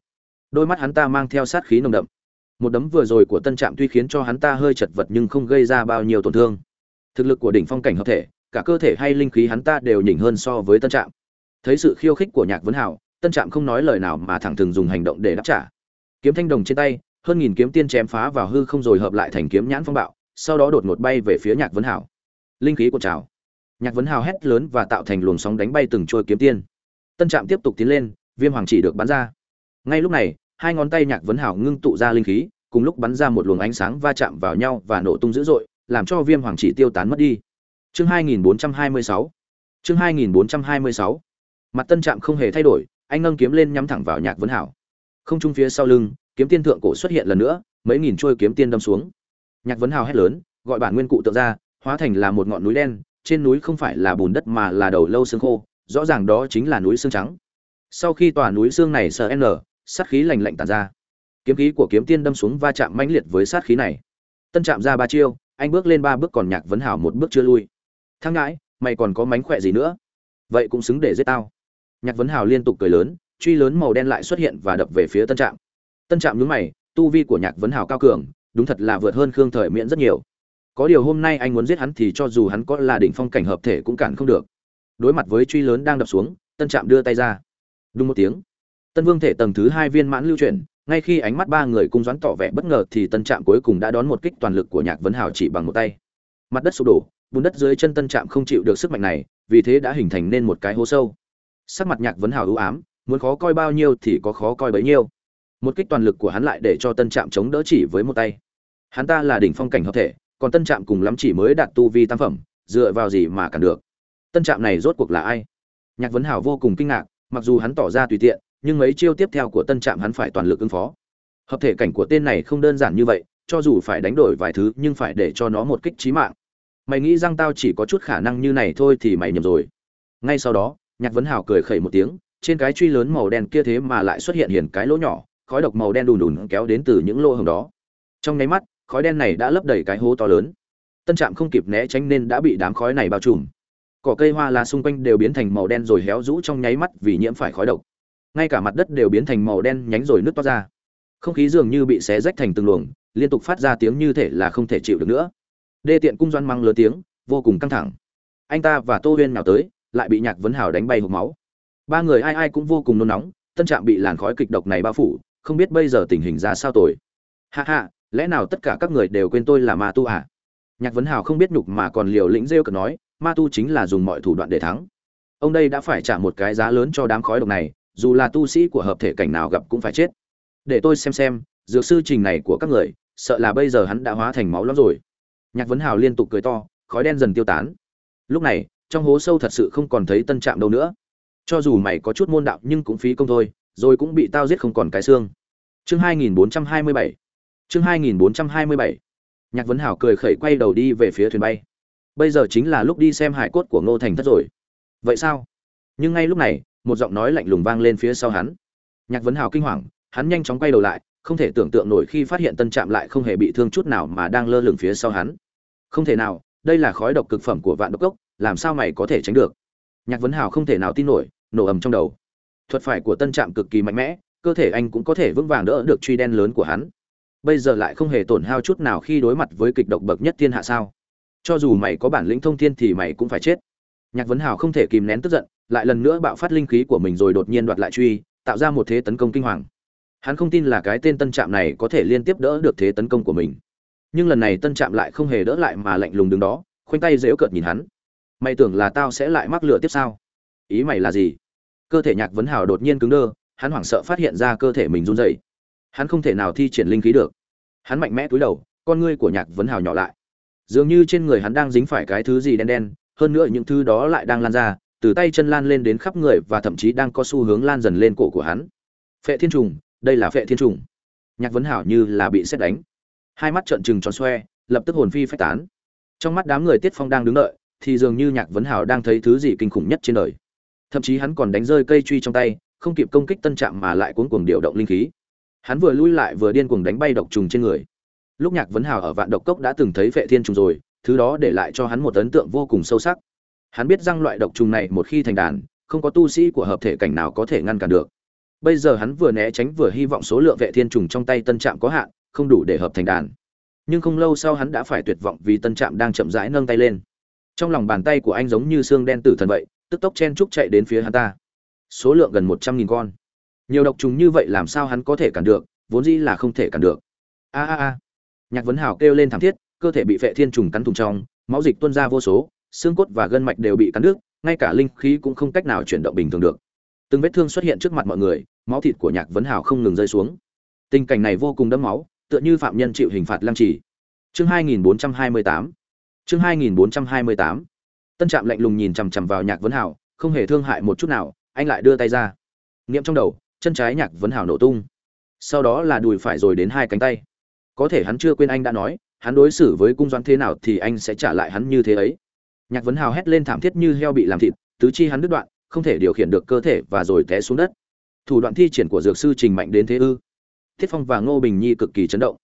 Speaker 1: Đôi mắt hắn ta mang theo sát khí nồng đậm. Một đấm vừa rồi của tân trạm tuy khiến cho hắn ta hơi chật vật nhưng không gây ra bao nhiêu tổn thương. Thực lực của đỉnh phong cảnh hợp thể cả cơ thể hay linh khí hắn ta đều nhỉnh hơn so với tân trạm. Thấy sự khiêu khích của nhạc vấn Hào, tân trạm không nói lời nào mà thẳng thừng dùng hành động để đáp trả kiếm thanh đồng trên tay, hơn nghìn kiếm tiên chém phá vào hư không rồi hợp lại thành kiếm nhãn phong bạo, sau đó đột ngột bay về phía nhạc vấn hảo. Linh khí của trào. Nhạc vấn hào hét lớn và tạo thành luồng sóng đánh bay từng trôi kiếm tiên. Tân trạm tiếp tục tiến lên, viêm hoàng chỉ được bắn ra. Ngay lúc này, hai ngón tay nhạc vấn hào ngưng tụ ra linh khí, cùng lúc bắn ra một luồng ánh sáng va chạm vào nhau và nổ tung dữ dội, làm cho viêm hoàng chỉ tiêu tán mất đi. Chương 2426 chương 2426 mặt tân trạm không hề thay đổi, anh nâng kiếm lên nhắm thẳng vào nhạc vấn hảo không trung phía sau lưng, kiếm tiên thượng cổ xuất hiện lần nữa, mấy nghìn trôi kiếm tiên đâm xuống. Nhạc vấn hào hét lớn, gọi bản nguyên cụ tượng ra, hóa thành là một ngọn núi đen, trên núi không phải là bùn đất mà là đầu lâu xương khô, rõ ràng đó chính là núi xương trắng. Sau khi tòa núi xương này sờ n, sát khí lành lạnh tàn ra. Kiếm khí của kiếm tiên đâm xuống va chạm mãnh liệt với sát khí này. Tân chạm ra ba chiêu, anh bước lên ba bước còn nhạc vấn hảo một bước chưa lui. Thang ngãi, mày còn có mánh khỏe gì nữa? Vậy cũng xứng để giết tao. Nhạc vấn hào liên tục cười lớn truy lớn màu đen lại xuất hiện và đập về phía tân trạm. Tân trạm nhúng mày, tu vi của nhạc vấn hào cao cường, đúng thật là vượt hơn khương thời miễn rất nhiều. Có điều hôm nay anh muốn giết hắn thì cho dù hắn có là đỉnh phong cảnh hợp thể cũng cản không được. Đối mặt với truy lớn đang đập xuống, tân trạm đưa tay ra. Đúng một tiếng. Tân vương thể tầng thứ hai viên mãn lưu chuyển, ngay khi ánh mắt ba người cung doãn tỏ vẻ bất ngờ thì tân trạm cuối cùng đã đón một kích toàn lực của nhạc vấn hào chỉ bằng một tay. Mặt đất sụp đổ, bùn đất dưới chân tân trạm không chịu được sức mạnh này, vì thế đã hình thành nên một cái hố sâu. Sắc mặt nhạc vấn hào ưu ám muốn khó coi bao nhiêu thì có khó coi bấy nhiêu. Một kích toàn lực của hắn lại để cho tân trạm chống đỡ chỉ với một tay. Hắn ta là đỉnh phong cảnh hợp thể, còn tân trạm cùng lắm chỉ mới đạt tu vi tam phẩm, dựa vào gì mà cản được? Tân trạm này rốt cuộc là ai? Nhạc vấn hào vô cùng kinh ngạc, mặc dù hắn tỏ ra tùy tiện, nhưng mấy chiêu tiếp theo của tân trạm hắn phải toàn lực ứng phó. Hợp thể cảnh của tên này không đơn giản như vậy, cho dù phải đánh đổi vài thứ nhưng phải để cho nó một kích trí mạng. Mày nghĩ rằng tao chỉ có chút khả năng như này thôi thì mày nhầm rồi. Ngay sau đó, nhạc vấn hào cười khẩy một tiếng trên cái truy lớn màu đen kia thế mà lại xuất hiện hiển cái lỗ nhỏ, khói độc màu đen đùn đùn kéo đến từ những lỗ hồng đó. Trong nháy mắt, khói đen này đã lấp đầy cái hố to lớn. Tân trạm không kịp né tránh nên đã bị đám khói này bao trùm. Cỏ cây hoa lá xung quanh đều biến thành màu đen rồi héo rũ trong nháy mắt vì nhiễm phải khói độc. Ngay cả mặt đất đều biến thành màu đen nhánh rồi nứt toát ra. Không khí dường như bị xé rách thành từng luồng, liên tục phát ra tiếng như thể là không thể chịu được nữa. Đê tiện cung doan măng lớn tiếng, vô cùng căng thẳng. Anh ta và tô huyên nào tới, lại bị nhạc vấn hào đánh bay hộp máu ba người ai ai cũng vô cùng nôn nóng, tân trạm bị làn khói kịch độc này bao phủ, không biết bây giờ tình hình ra sao tồi hạ hạ lẽ nào tất cả các người đều quên tôi là ma tu à? Nhạc vấn hào không biết nhục mà còn liều lĩnh rêu cực nói, ma tu chính là dùng mọi thủ đoạn để thắng. Ông đây đã phải trả một cái giá lớn cho đám khói độc này, dù là tu sĩ của hợp thể cảnh nào gặp cũng phải chết. Để tôi xem xem, dược sư trình này của các người, sợ là bây giờ hắn đã hóa thành máu lắm rồi. Nhạc vấn hào liên tục cười to, khói đen dần tiêu tán. Lúc này, trong hố sâu thật sự không còn thấy tân trạm đâu nữa cho dù mày có chút môn đạo nhưng cũng phí công thôi, rồi cũng bị tao giết không còn cái xương. Chương 2427 chương 2427 nhạc vấn hảo cười khẩy quay đầu đi về phía thuyền bay. Bây giờ chính là lúc đi xem hải cốt của ngô thành thất rồi. Vậy sao? Nhưng ngay lúc này, một giọng nói lạnh lùng vang lên phía sau hắn. Nhạc vấn hảo kinh hoàng, hắn nhanh chóng quay đầu lại, không thể tưởng tượng nổi khi phát hiện tân trạm lại không hề bị thương chút nào mà đang lơ lửng phía sau hắn. Không thể nào, đây là khói độc cực phẩm của vạn độc cốc, làm sao mày có thể tránh được? Nhạc vấn Hảo không thể nào tin nổi nổ ầm trong đầu. Thuật phải của tân trạm cực kỳ mạnh mẽ, cơ thể anh cũng có thể vững vàng đỡ được truy đen lớn của hắn. Bây giờ lại không hề tổn hao chút nào khi đối mặt với kịch độc bậc nhất thiên hạ sao? Cho dù mày có bản lĩnh thông thiên thì mày cũng phải chết. Nhạc vấn hào không thể kìm nén tức giận, lại lần nữa bạo phát linh khí của mình rồi đột nhiên đoạt lại truy, tạo ra một thế tấn công kinh hoàng. Hắn không tin là cái tên tân trạm này có thể liên tiếp đỡ được thế tấn công của mình. Nhưng lần này tân trạm lại không hề đỡ lại mà lạnh lùng đứng đó, khoanh tay dễu cợt nhìn hắn. Mày tưởng là tao sẽ lại mắc lửa tiếp sao? Ý mày là gì? Cơ thể nhạc vấn hào đột nhiên cứng đơ, hắn hoảng sợ phát hiện ra cơ thể mình run rẩy. Hắn không thể nào thi triển linh khí được. Hắn mạnh mẽ cúi đầu, con ngươi của nhạc vấn hào nhỏ lại. Dường như trên người hắn đang dính phải cái thứ gì đen đen, hơn nữa những thứ đó lại đang lan ra, từ tay chân lan lên đến khắp người và thậm chí đang có xu hướng lan dần lên cổ của hắn. Phệ thiên trùng, đây là phệ thiên trùng. Nhạc vấn hảo như là bị xét đánh. Hai mắt trợn trừng tròn xoe, lập tức hồn phi phách tán. Trong mắt đám người tiết phong đang đứng đợi, thì dường như nhạc vấn hảo đang thấy thứ gì kinh khủng nhất trên đời thậm chí hắn còn đánh rơi cây truy trong tay, không kịp công kích tân trạm mà lại cuốn cuồng điều động linh khí. Hắn vừa lui lại vừa điên cuồng đánh bay độc trùng trên người. Lúc nhạc vấn hào ở vạn độc cốc đã từng thấy vệ thiên trùng rồi, thứ đó để lại cho hắn một ấn tượng vô cùng sâu sắc. Hắn biết rằng loại độc trùng này một khi thành đàn, không có tu sĩ của hợp thể cảnh nào có thể ngăn cản được. Bây giờ hắn vừa né tránh vừa hy vọng số lượng vệ thiên trùng trong tay tân trạm có hạn, không đủ để hợp thành đàn. Nhưng không lâu sau hắn đã phải tuyệt vọng vì tân trạm đang chậm rãi nâng tay lên. Trong lòng bàn tay của anh giống như xương đen tử thần vậy tức tốc chen trúc chạy đến phía hắn ta. Số lượng gần một trăm nghìn con. Nhiều độc trùng như vậy làm sao hắn có thể cản được, vốn dĩ là không thể cản được. A a a. Nhạc vấn hào kêu lên thảm thiết, cơ thể bị vệ thiên trùng cắn thùng trong, máu dịch tuôn ra vô số, xương cốt và gân mạch đều bị cắn đứt, ngay cả linh khí cũng không cách nào chuyển động bình thường được. Từng vết thương xuất hiện trước mặt mọi người, máu thịt của nhạc vấn hào không ngừng rơi xuống. Tình cảnh này vô cùng đẫm máu, tựa như phạm nhân chịu hình phạt lăng trì. Chương 2428 chương 2428 tân trạm lạnh lùng nhìn chằm chằm vào nhạc vấn hào không hề thương hại một chút nào, anh lại đưa tay ra. Niệm trong đầu, chân trái nhạc vấn hào nổ tung. Sau đó là đùi phải rồi đến hai cánh tay. Có thể hắn chưa quên anh đã nói, hắn đối xử với cung doãn thế nào thì anh sẽ trả lại hắn như thế ấy. Nhạc vấn hào hét lên thảm thiết như heo bị làm thịt, tứ chi hắn đứt đoạn, không thể điều khiển được cơ thể và rồi té xuống đất. Thủ đoạn thi triển của dược sư trình mạnh đến thế ư? Thiết phong và ngô bình nhi cực kỳ chấn động.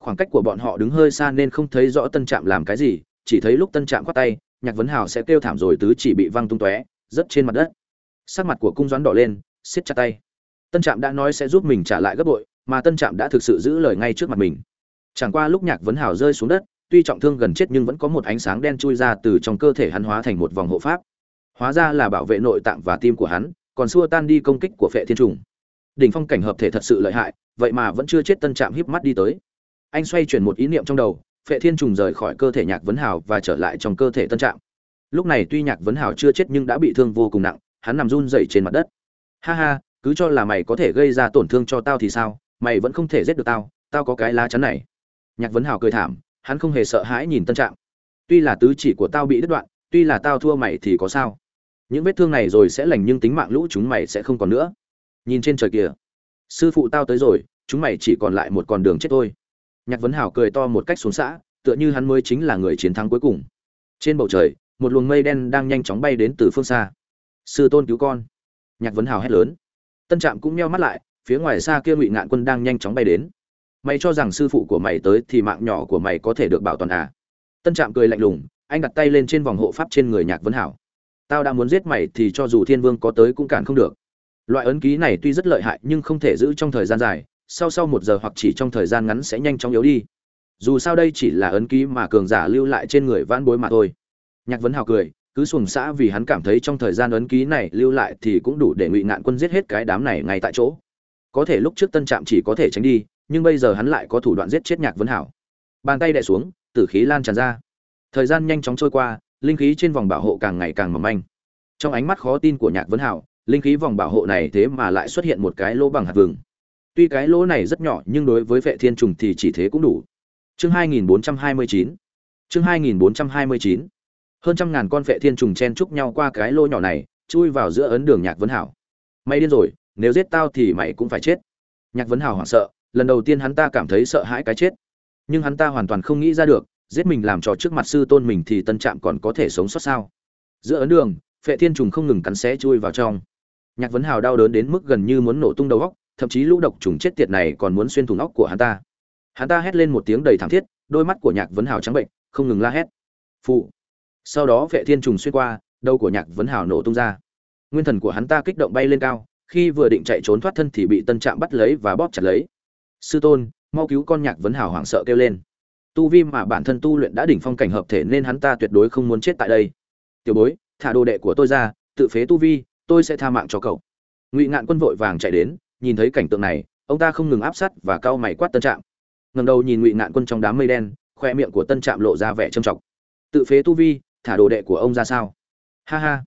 Speaker 1: Khoảng cách của bọn họ đứng hơi xa nên không thấy rõ tân trạm làm cái gì, chỉ thấy lúc tân trạm khoác tay nhạc vấn hào sẽ kêu thảm rồi tứ chỉ bị văng tung tóe rất trên mặt đất. Sắc mặt của cung doãn đỏ lên, siết chặt tay. Tân trạm đã nói sẽ giúp mình trả lại gấp bội, mà tân trạm đã thực sự giữ lời ngay trước mặt mình. Chẳng qua lúc nhạc vấn hào rơi xuống đất, tuy trọng thương gần chết nhưng vẫn có một ánh sáng đen chui ra từ trong cơ thể hắn hóa thành một vòng hộ pháp. Hóa ra là bảo vệ nội tạng và tim của hắn, còn xua tan đi công kích của phệ thiên trùng. Đỉnh phong cảnh hợp thể thật sự lợi hại, vậy mà vẫn chưa chết tân trạm híp mắt đi tới. Anh xoay chuyển một ý niệm trong đầu phệ thiên trùng rời khỏi cơ thể nhạc vấn hào và trở lại trong cơ thể tân trạm. Lúc này tuy nhạc vấn hào chưa chết nhưng đã bị thương vô cùng nặng, hắn nằm run rẩy trên mặt đất. Ha ha, cứ cho là mày có thể gây ra tổn thương cho tao thì sao? Mày vẫn không thể giết được tao tao có cái lá chắn này. Nhạc vấn hào cười thảm, hắn không hề sợ hãi nhìn tân trạm. Tuy là tứ chỉ của tao bị đứt đoạn, tuy là tao thua mày thì có sao? Những vết thương này rồi sẽ lành nhưng tính mạng lũ chúng mày sẽ không còn nữa. Nhìn trên trời kìa. Sư phụ tao tới rồi, chúng mày chỉ còn lại một con đường chết thôi nhạc vấn hào cười to một cách xuống xã, tựa như hắn mới chính là người chiến thắng cuối cùng. Trên bầu trời, một luồng mây đen đang nhanh chóng bay đến từ phương xa. Sư tôn cứu con. Nhạc vấn hào hét lớn. Tân trạm cũng meo mắt lại, phía ngoài xa kia ngụy ngạn quân đang nhanh chóng bay đến. Mày cho rằng sư phụ của mày tới thì mạng nhỏ của mày có thể được bảo toàn à? Tân trạm cười lạnh lùng, anh đặt tay lên trên vòng hộ pháp trên người nhạc vấn hảo. Tao đã muốn giết mày thì cho dù thiên vương có tới cũng cản không được. Loại ấn ký này tuy rất lợi hại nhưng không thể giữ trong thời gian dài sau sau một giờ hoặc chỉ trong thời gian ngắn sẽ nhanh chóng yếu đi. Dù sao đây chỉ là ấn ký mà cường giả lưu lại trên người vãn bối mà thôi. Nhạc vấn hào cười, cứ xuồng xã vì hắn cảm thấy trong thời gian ấn ký này lưu lại thì cũng đủ để ngụy nạn quân giết hết cái đám này ngay tại chỗ. Có thể lúc trước tân trạm chỉ có thể tránh đi, nhưng bây giờ hắn lại có thủ đoạn giết chết nhạc vấn hảo bàn tay đẻ xuống, tử khí lan tràn ra. Thời gian nhanh chóng trôi qua, linh khí trên vòng bảo hộ càng ngày càng mỏng manh. Trong ánh mắt khó tin của nhạc vấn hảo linh khí vòng bảo hộ này thế mà lại xuất hiện một cái lỗ bằng hạt vừng tuy cái lỗ này rất nhỏ, nhưng đối với vệ thiên trùng thì chỉ thế cũng đủ. Chương 2429 chương 2429 hơn trăm ngàn con vệ thiên trùng chen chúc nhau qua cái lỗ nhỏ này, chui vào giữa ấn đường nhạc vấn hảo. Mày điên rồi, nếu giết tao thì mày cũng phải chết. Nhạc vấn hảo hoảng sợ, lần đầu tiên hắn ta cảm thấy sợ hãi cái chết. Nhưng hắn ta hoàn toàn không nghĩ ra được, giết mình làm trò trước mặt sư tôn mình thì tân trạm còn có thể sống sót sao? Giữa ấn đường phệ thiên trùng không ngừng cắn xé chui vào trong. Nhạc vấn hào đau đớn đến mức gần như muốn nổ tung đầu óc thậm chí lũ độc trùng chết tiệt này còn muốn xuyên thủng óc của hắn ta. Hắn ta hét lên một tiếng đầy thảm thiết, đôi mắt của nhạc vấn hào trắng bệnh không ngừng la hét. Phụ sau đó vệ thiên trùng xuyên qua, đầu của nhạc vấn hào nổ tung ra. Nguyên thần của hắn ta kích động bay lên cao, khi vừa định chạy trốn thoát thân thì bị tân trạm bắt lấy và bóp chặt lấy. Sư tôn, mau cứu con nhạc vấn hào hoảng sợ kêu lên. Tu vi mà bản thân tu luyện đã đỉnh phong cảnh hợp thể nên hắn ta tuyệt đối không muốn chết tại đây. Tiểu bối, thả đồ đệ của tôi ra, tự phế tu vi, tôi sẽ tha mạng cho cậu. Ngụy ngạn quân vội vàng chạy đến nhìn thấy cảnh tượng này, ông ta không ngừng áp sát và cau mày quát tân trạm. Ngầm đầu nhìn ngụy ngạn quân trong đám mây đen khoe miệng của tân trạm lộ ra vẻ trầm trọng. Tự phế tu vi, thả đồ đệ của ông ra sao? Ha ha.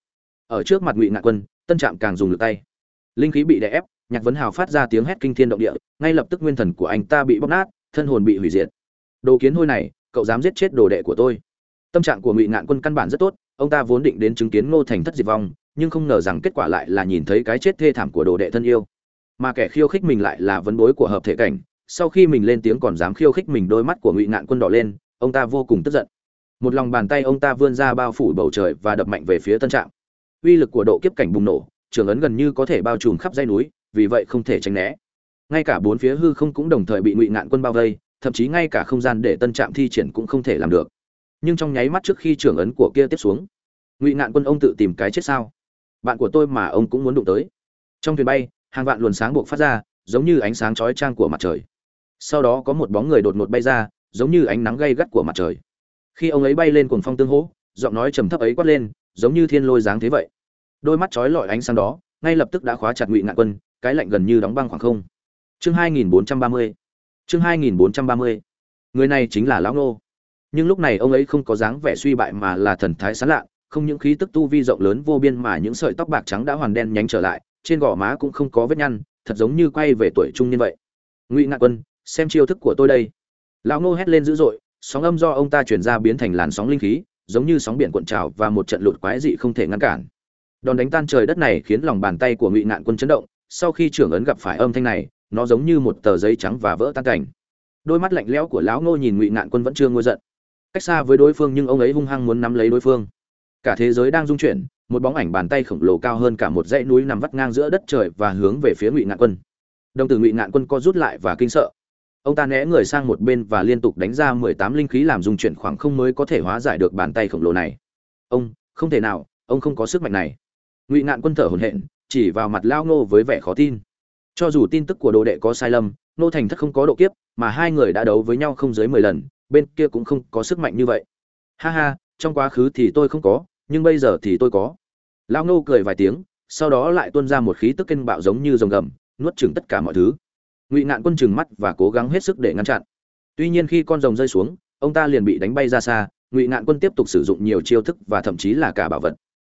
Speaker 1: Ở trước mặt ngụy ngạn quân, tân trạm càng dùng lực tay. Linh khí bị đè ép, nhạc vấn hào phát ra tiếng hét kinh thiên động địa, ngay lập tức nguyên thần của anh ta bị bóc nát, thân hồn bị hủy diệt. Đồ kiến hôi này, cậu dám giết chết đồ đệ của tôi. Tâm trạng của ngụy ngạn quân căn bản rất tốt, ông ta vốn định đến chứng kiến ngô thành thất diệt vong, nhưng không ngờ rằng kết quả lại là nhìn thấy cái chết thê thảm của đồ đệ thân yêu mà kẻ khiêu khích mình lại là vấn bối của hợp thể cảnh. Sau khi mình lên tiếng còn dám khiêu khích mình, đôi mắt của ngụy ngạn quân đỏ lên, ông ta vô cùng tức giận. Một lòng bàn tay ông ta vươn ra bao phủ bầu trời và đập mạnh về phía tân trạm. Uy lực của độ kiếp cảnh bùng nổ, trường ấn gần như có thể bao trùm khắp dãy núi, vì vậy không thể tránh né. Ngay cả bốn phía hư không cũng đồng thời bị ngụy ngạn quân bao vây, thậm chí ngay cả không gian để tân trạm thi triển cũng không thể làm được. Nhưng trong nháy mắt trước khi trưởng ấn của kia tiếp xuống, ngụy ngạn quân ông tự tìm cái chết sao? Bạn của tôi mà ông cũng muốn đụng tới. Trong thuyền bay hàng vạn luồng sáng buộc phát ra, giống như ánh sáng chói trang của mặt trời. Sau đó có một bóng người đột ngột bay ra, giống như ánh nắng gay gắt của mặt trời. Khi ông ấy bay lên cuồng phong tương hỗ, giọng nói trầm thấp ấy quát lên, giống như thiên lôi dáng thế vậy. Đôi mắt chói lọi ánh sáng đó, ngay lập tức đã khóa chặt ngụy ngạn quân, cái lạnh gần như đóng băng khoảng không. Chương 2430 chương 2430 người này chính là lão ngô nhưng lúc này ông ấy không có dáng vẻ suy bại mà là thần thái sán lạ, không những khí tức tu vi rộng lớn vô biên mà những sợi tóc bạc trắng đã hoàn đen nhánh trở lại trên gò má cũng không có vết nhăn, thật giống như quay về tuổi trung niên vậy. Ngụy ngạn quân, xem chiêu thức của tôi đây. Lão ngô hét lên dữ dội, sóng âm do ông ta chuyển ra biến thành làn sóng linh khí, giống như sóng biển cuộn trào và một trận lụt quái dị không thể ngăn cản. Đòn đánh tan trời đất này khiến lòng bàn tay của ngụy ngạn quân chấn động, sau khi trưởng ấn gặp phải âm thanh này, nó giống như một tờ giấy trắng và vỡ tan cảnh. Đôi mắt lạnh lẽo của lão ngô nhìn ngụy ngạn quân vẫn chưa ngôi giận. Cách xa với đối phương nhưng ông ấy hung hăng muốn nắm lấy đối phương. Cả thế giới đang rung chuyển một bóng ảnh bàn tay khổng lồ cao hơn cả một dãy núi nằm vắt ngang giữa đất trời và hướng về phía ngụy ngạn quân đồng tử ngụy ngạn quân co rút lại và kinh sợ ông ta né người sang một bên và liên tục đánh ra mười tám linh khí làm dung chuyển khoảng không mới có thể hóa giải được bàn tay khổng lồ này ông không thể nào ông không có sức mạnh này ngụy ngạn quân thở hổn hển chỉ vào mặt lao ngô với vẻ khó tin cho dù tin tức của đồ đệ có sai lầm nô thành thất không có độ kiếp mà hai người đã đấu với nhau không dưới mười lần bên kia cũng không có sức mạnh như vậy ha ha trong quá khứ thì tôi không có nhưng bây giờ thì tôi có lao ngô cười vài tiếng, sau đó lại tuôn ra một khí tức kinh bạo giống như rồng gầm, nuốt chừng tất cả mọi thứ. Ngụy ngạn quân chừng mắt và cố gắng hết sức để ngăn chặn. Tuy nhiên khi con rồng rơi xuống, ông ta liền bị đánh bay ra xa, ngụy ngạn quân tiếp tục sử dụng nhiều chiêu thức và thậm chí là cả bảo vật.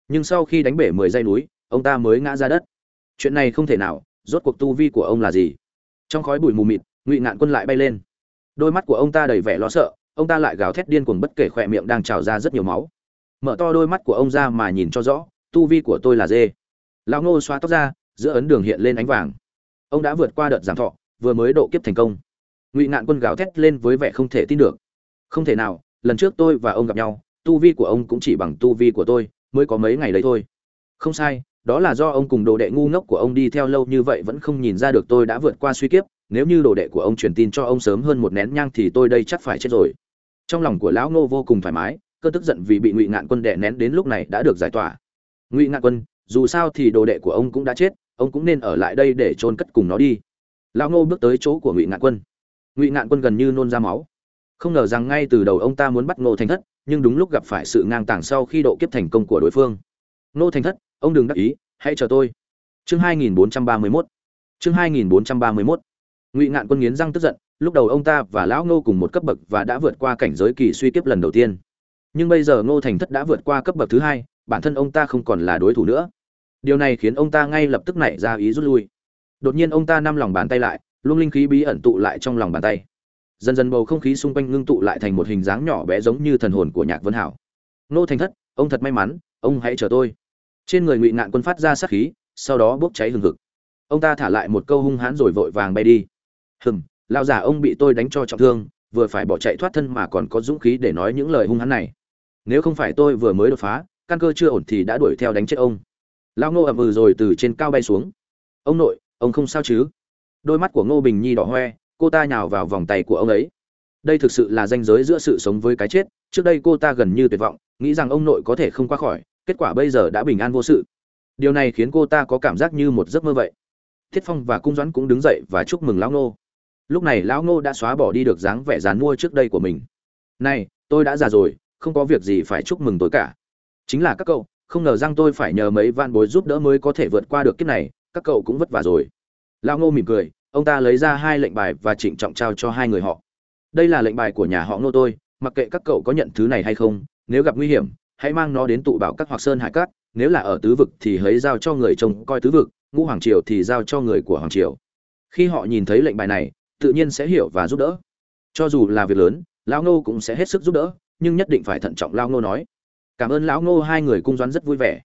Speaker 1: Nhưng sau khi đánh bể mười dây núi, ông ta mới ngã ra đất. Chuyện này không thể nào, rốt cuộc tu vi của ông là gì? Trong khói bụi mù mịt, ngụy ngạn quân lại bay lên. Đôi mắt của ông ta đầy vẻ lo sợ, ông ta lại gào thét điên cuồng bất kể khỏe miệng đang trào ra rất nhiều máu. Mở to đôi mắt của ông ra mà nhìn cho rõ tu vi của tôi là dê. Lão ngô xóa tóc ra, giữa ấn đường hiện lên ánh vàng. Ông đã vượt qua đợt giảm thọ, vừa mới độ kiếp thành công. Ngụy ngạn quân gào thét lên với vẻ không thể tin được. Không thể nào, lần trước tôi và ông gặp nhau, tu vi của ông cũng chỉ bằng tu vi của tôi, mới có mấy ngày đấy thôi. Không sai, đó là do ông cùng đồ đệ ngu ngốc của ông đi theo lâu như vậy vẫn không nhìn ra được tôi đã vượt qua suy kiếp. Nếu như đồ đệ của ông truyền tin cho ông sớm hơn một nén nhang thì tôi đây chắc phải chết rồi. Trong lòng của lão ngô vô cùng thoải mái, cơn tức giận vì bị ngụy ngạn quân đệ nén đến lúc này đã được giải tỏa ngụy ngạn quân, dù sao thì đồ đệ của ông cũng đã chết, ông cũng nên ở lại đây để chôn cất cùng nó đi. Lão ngô bước tới chỗ của ngụy ngạn quân. Ngụy ngạn quân gần như nôn ra máu. Không ngờ rằng ngay từ đầu ông ta muốn bắt ngô thành thất, nhưng đúng lúc gặp phải sự ngang tàng sau khi độ kiếp thành công của đối phương. Ngô thành thất, ông đừng đắc ý, hãy chờ tôi. Chương 2431 chương 2431 ngụy ngạn quân nghiến răng tức giận, lúc đầu ông ta và lão ngô cùng một cấp bậc và đã vượt qua cảnh giới kỳ suy kiếp lần đầu tiên. Nhưng bây giờ ngô thành thất đã vượt qua cấp bậc thứ hai bản thân ông ta không còn là đối thủ nữa. Điều này khiến ông ta ngay lập tức nảy ra ý rút lui. Đột nhiên ông ta nắm lòng bàn tay lại luôn linh khí bí ẩn tụ lại trong lòng bàn tay. Dần dần bầu không khí xung quanh ngưng tụ lại thành một hình dáng nhỏ bé giống như thần hồn của nhạc vân hảo. Nô thành thất, ông thật may mắn, ông hãy chờ tôi. Trên người ngụy ngạn quân phát ra sát khí, sau đó bốc cháy hừng hực. Ông ta thả lại một câu hung hãn rồi vội vàng bay đi. Hừm lao giả ông bị tôi đánh cho trọng thương, vừa phải bỏ chạy thoát thân mà còn có dũng khí để nói những lời hung hãn này. Nếu không phải tôi vừa mới đột phá căn cơ chưa ổn thì đã đuổi theo đánh chết ông. Lao ngô ậm ừ rồi từ trên cao bay xuống. Ông nội, ông không sao chứ? Đôi mắt của ngô bình nhi đỏ hoe, cô ta nhào vào vòng tay của ông ấy. Đây thực sự là ranh giới giữa sự sống với cái chết, trước đây cô ta gần như tuyệt vọng, nghĩ rằng ông nội có thể không qua khỏi, kết quả bây giờ đã bình an vô sự. Điều này khiến cô ta có cảm giác như một giấc mơ vậy. Thiết phong và cung doãn cũng đứng dậy và chúc mừng lão ngô. Lúc này lão ngô đã xóa bỏ đi được dáng vẻ dán mua trước đây của mình. Này, tôi đã già rồi, không có việc gì phải chúc mừng tôi cả chính là các cậu, không ngờ rằng tôi phải nhờ mấy van bối giúp đỡ mới có thể vượt qua được kiếp này, các cậu cũng vất vả rồi. Lao ngô mỉm cười, ông ta lấy ra hai lệnh bài và trịnh trọng trao cho hai người họ. Đây là lệnh bài của nhà họ ngô tôi, mặc kệ các cậu có nhận thứ này hay không, nếu gặp nguy hiểm, hãy mang nó đến tụ bảo các hoặc sơn hải cát, nếu là ở tứ vực thì hãy giao cho người trông coi tứ vực, ngũ hoàng triều thì giao cho người của hoàng triều. Khi họ nhìn thấy lệnh bài này, tự nhiên sẽ hiểu và giúp đỡ. Cho dù là việc lớn, lão ngô cũng sẽ hết sức giúp đỡ, nhưng nhất định phải thận trọng, lão ngô nói cảm ơn lão ngô, hai người cung doãn rất vui vẻ.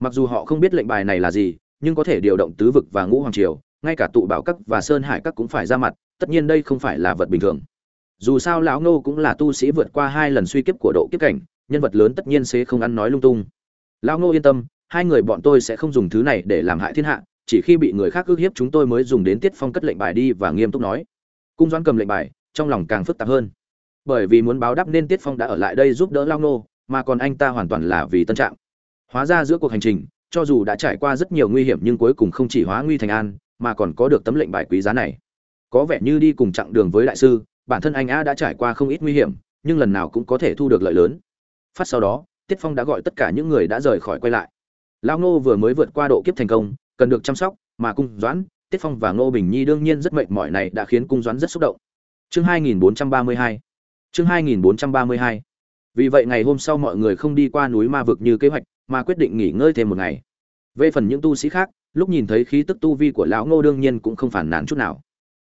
Speaker 1: Mặc dù họ không biết lệnh bài này là gì, nhưng có thể điều động tứ vực và ngũ hoàng triều, ngay cả tụ bảo các và sơn hải các cũng phải ra mặt, tất nhiên đây không phải là vật bình thường. Dù sao lão ngô cũng là tu sĩ vượt qua hai lần suy kiếp của độ kiếp cảnh, nhân vật lớn tất nhiên sẽ không ăn nói lung tung. Lão ngô yên tâm, hai người bọn tôi sẽ không dùng thứ này để làm hại thiên hạ, chỉ khi bị người khác ức hiếp chúng tôi mới dùng đến tiết phong cất lệnh bài đi và nghiêm túc nói. Cung doãn cầm lệnh bài, trong lòng càng phức tạp hơn. Bởi vì muốn báo đáp nên tiết phong đã ở lại đây giúp đỡ lao nô mà còn anh ta hoàn toàn là vì tân trạng. Hóa ra giữa cuộc hành trình, cho dù đã trải qua rất nhiều nguy hiểm nhưng cuối cùng không chỉ hóa nguy thành an, mà còn có được tấm lệnh bài quý giá này. Có vẻ như đi cùng chặng đường với đại sư, bản thân anh a đã trải qua không ít nguy hiểm, nhưng lần nào cũng có thể thu được lợi lớn. Phát sau đó, tiết phong đã gọi tất cả những người đã rời khỏi quay lại. Lao ngô vừa mới vượt qua độ kiếp thành công, cần được chăm sóc, mà cung doãn, tiết phong và ngô bình nhi đương nhiên rất mệt mỏi này đã khiến cung doãn rất xúc động. Chương 2432 chương 2432 vì vậy ngày hôm sau mọi người không đi qua núi ma vực như kế hoạch, mà quyết định nghỉ ngơi thêm một ngày. Về phần những tu sĩ khác, lúc nhìn thấy khí tức tu vi của lão ngô đương nhiên cũng không phản nản chút nào.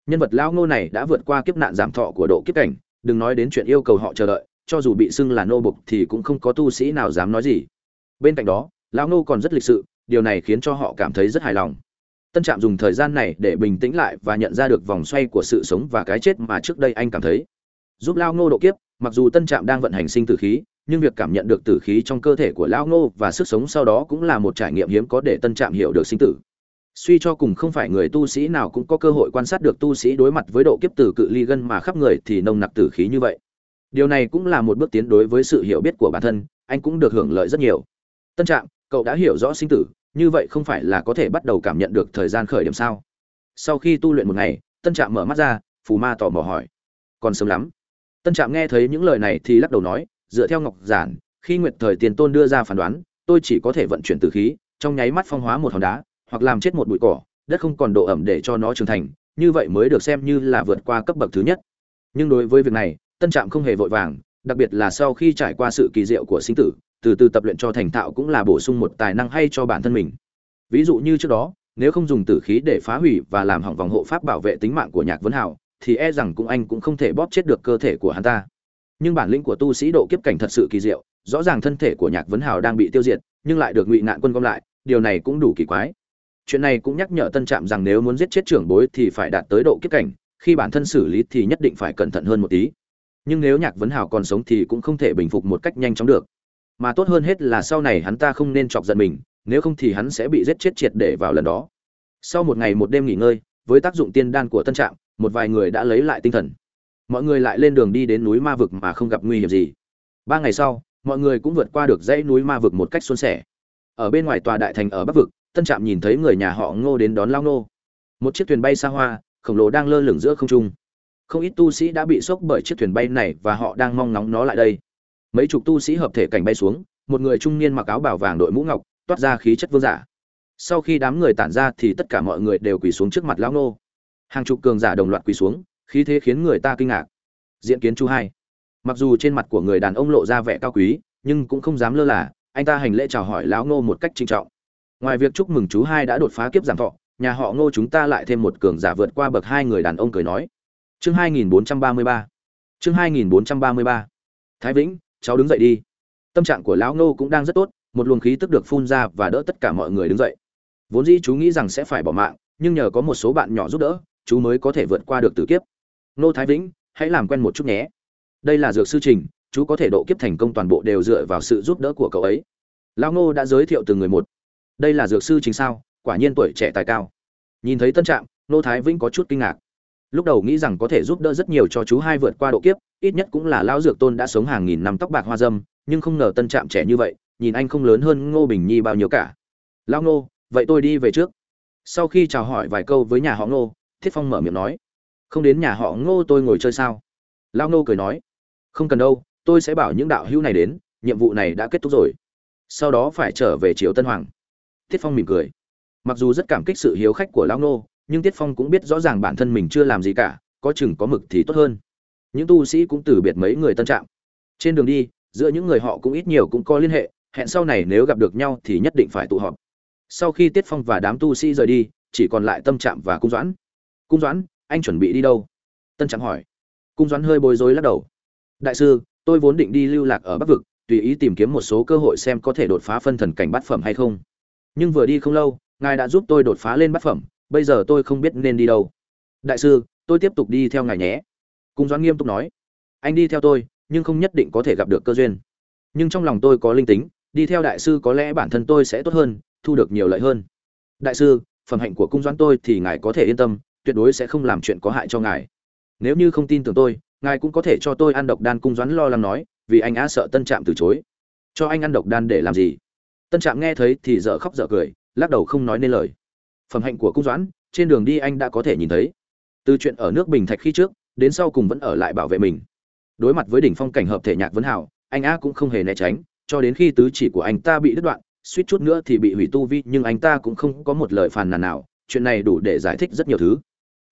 Speaker 1: Nhân vật lão ngô này đã vượt qua kiếp nạn giảm thọ của độ kiếp cảnh, đừng nói đến chuyện yêu cầu họ chờ đợi, cho dù bị xưng là nô bục thì cũng không có tu sĩ nào dám nói gì. Bên cạnh đó, lão ngô còn rất lịch sự, điều này khiến cho họ cảm thấy rất hài lòng. Tân trạm dùng thời gian này để bình tĩnh lại và nhận ra được vòng xoay của sự sống và cái chết mà trước đây anh cảm thấy. Giúp lao ngô độ kiếp mặc dù tân trạm đang vận hành sinh tử khí, nhưng việc cảm nhận được tử khí trong cơ thể của lão ngô và sức sống sau đó cũng là một trải nghiệm hiếm có để tân trạm hiểu được sinh tử. Suy cho cùng không phải người tu sĩ nào cũng có cơ hội quan sát được tu sĩ đối mặt với độ kiếp tử cự ly gân mà khắp người thì nồng nặc tử khí như vậy. Điều này cũng là một bước tiến đối với sự hiểu biết của bản thân, anh cũng được hưởng lợi rất nhiều. Tân trạm, cậu đã hiểu rõ sinh tử, như vậy không phải là có thể bắt đầu cảm nhận được thời gian khởi điểm sao? Sau khi tu luyện một ngày, tân trạm mở mắt ra, phù ma tò mò hỏi. Còn sớm lắm tân trạm nghe thấy những lời này thì lắc đầu nói, dựa theo ngọc giản, khi nguyệt thời tiền tôn đưa ra phán đoán, tôi chỉ có thể vận chuyển từ khí, trong nháy mắt phong hóa một hòn đá, hoặc làm chết một bụi cỏ, đất không còn độ ẩm để cho nó trưởng thành, như vậy mới được xem như là vượt qua cấp bậc thứ nhất nhưng đối với việc này, tân trạm không hề vội vàng, đặc biệt là sau khi trải qua sự kỳ diệu của sinh tử, từ từ tập luyện cho thành thạo cũng là bổ sung một tài năng hay cho bản thân mình ví dụ như trước đó, nếu không dùng tử khí để phá hủy và làm hỏng vòng hộ pháp bảo vệ tính mạng của nhạc vấn Hạo thì e rằng cũng anh cũng không thể bóp chết được cơ thể của hắn ta. Nhưng bản lĩnh của tu sĩ độ kiếp cảnh thật sự kỳ diệu, rõ ràng thân thể của nhạc vấn hào đang bị tiêu diệt, nhưng lại được ngụy nạn quân gom lại, điều này cũng đủ kỳ quái. Chuyện này cũng nhắc nhở tân trạm rằng nếu muốn giết chết trưởng bối thì phải đạt tới độ kiếp cảnh, khi bản thân xử lý thì nhất định phải cẩn thận hơn một tí. Nhưng nếu nhạc vấn hào còn sống thì cũng không thể bình phục một cách nhanh chóng được. Mà tốt hơn hết là sau này hắn ta không nên chọc giận mình, nếu không thì hắn sẽ bị giết chết triệt để vào lần đó. Sau một ngày một đêm nghỉ ngơi, với tác dụng tiên đan của tân trạm một vài người đã lấy lại tinh thần. Mọi người lại lên đường đi đến núi ma vực mà không gặp nguy hiểm gì. Ba ngày sau, mọi người cũng vượt qua được dãy núi ma vực một cách suôn sẻ. Ở bên ngoài tòa đại thành ở bắc vực, tân trạm nhìn thấy người nhà họ ngô đến đón lao ngô. Một chiếc thuyền bay xa hoa, khổng lồ đang lơ lửng giữa không trung. Không ít tu sĩ đã bị sốc bởi chiếc thuyền bay này và họ đang mong ngóng nó lại đây. Mấy chục tu sĩ hợp thể cảnh bay xuống, một người trung niên mặc áo bảo vàng đội mũ ngọc, toát ra khí chất vương giả. Sau khi đám người tản ra thì tất cả mọi người đều quỳ xuống trước mặt lão Ngô hàng chục cường giả đồng loạt quỳ xuống, khí thế khiến người ta kinh ngạc. Diện kiến chú hai. Mặc dù trên mặt của người đàn ông lộ ra vẻ cao quý, nhưng cũng không dám lơ là, anh ta hành lễ chào hỏi lão Ngô một cách trinh trọng. Ngoài việc chúc mừng chú hai đã đột phá kiếp giảm thọ, nhà họ ngô chúng ta lại thêm một cường giả vượt qua bậc hai người đàn ông cười nói. Chương 2433 chương 2433 thái vĩnh, cháu đứng dậy đi. Tâm trạng của lão ngô cũng đang rất tốt, một luồng khí tức được phun ra và đỡ tất cả mọi người đứng dậy. Vốn dĩ chú nghĩ rằng sẽ phải bỏ mạng, nhưng nhờ có một số bạn nhỏ giúp đỡ chú mới có thể vượt qua được tử kiếp. Nô thái vĩnh, hãy làm quen một chút nhé. Đây là dược sư trình, chú có thể độ kiếp thành công toàn bộ đều dựa vào sự giúp đỡ của cậu ấy. Lao ngô đã giới thiệu từng người một. Đây là dược sư trình sao, quả nhiên tuổi trẻ tài cao. Nhìn thấy tân trạng, nô thái vĩnh có chút kinh ngạc. Lúc đầu nghĩ rằng có thể giúp đỡ rất nhiều cho chú hai vượt qua độ kiếp, ít nhất cũng là lão dược tôn đã sống hàng nghìn năm tóc bạc hoa dâm, nhưng không ngờ tân trạm trẻ như vậy, nhìn anh không lớn hơn ngô bình nhi bao nhiêu cả. Lão ngô, vậy tôi đi về trước. Sau khi chào hỏi vài câu với nhà họ ngô thiết phong mở miệng nói không đến nhà họ ngô tôi ngồi chơi sao? Lão ngô cười nói không cần đâu tôi sẽ bảo những đạo hữu này đến nhiệm vụ này đã kết thúc rồi. Sau đó phải trở về triều tân hoàng. Thiết phong mỉm cười. Mặc dù rất cảm kích sự hiếu khách của lão Ngô, nhưng tiết phong cũng biết rõ ràng bản thân mình chưa làm gì cả có chừng có mực thì tốt hơn. Những tu sĩ cũng từ biệt mấy người tân trạng. trên đường đi giữa những người họ cũng ít nhiều cũng có liên hệ hẹn sau này nếu gặp được nhau thì nhất định phải tụ họp. Sau khi tiết phong và đám tu sĩ rời đi chỉ còn lại tâm trạm và cung doãn cung doãn, anh chuẩn bị đi đâu? Tân trạm hỏi. Cung doãn hơi bối rối lắc đầu. Đại sư, tôi vốn định đi lưu lạc ở bắc vực, tùy ý tìm kiếm một số cơ hội xem có thể đột phá phân thần cảnh bát phẩm hay không. Nhưng vừa đi không lâu, ngài đã giúp tôi đột phá lên bát phẩm, bây giờ tôi không biết nên đi đâu. Đại sư, tôi tiếp tục đi theo ngài nhé. Cung doãn nghiêm túc nói. Anh đi theo tôi, nhưng không nhất định có thể gặp được cơ duyên. Nhưng trong lòng tôi có linh tính, đi theo đại sư có lẽ bản thân tôi sẽ tốt hơn, thu được nhiều lợi hơn. Đại sư, phẩm hạnh của cung doãn tôi thì ngài có thể yên tâm tuyệt đối sẽ không làm chuyện có hại cho ngài. Nếu như không tin tưởng tôi, ngài cũng có thể cho tôi ăn độc đan cung doãn lo lắng nói, vì anh á sợ tân trạm từ chối. Cho anh ăn độc đan để làm gì? Tân trạm nghe thấy thì dở khóc dở cười, lắc đầu không nói nên lời. Phẩm hạnh của cung doãn, trên đường đi anh đã có thể nhìn thấy. Từ chuyện ở nước bình thạch khi trước, đến sau cùng vẫn ở lại bảo vệ mình. Đối mặt với đỉnh phong cảnh hợp thể nhạc vấn hảo, anh á cũng không hề né tránh, cho đến khi tứ chỉ của anh ta bị đứt đoạn, suýt chút nữa thì bị hủy tu vi, nhưng anh ta cũng không có một lời phàn nàn nào, chuyện này đủ để giải thích rất nhiều thứ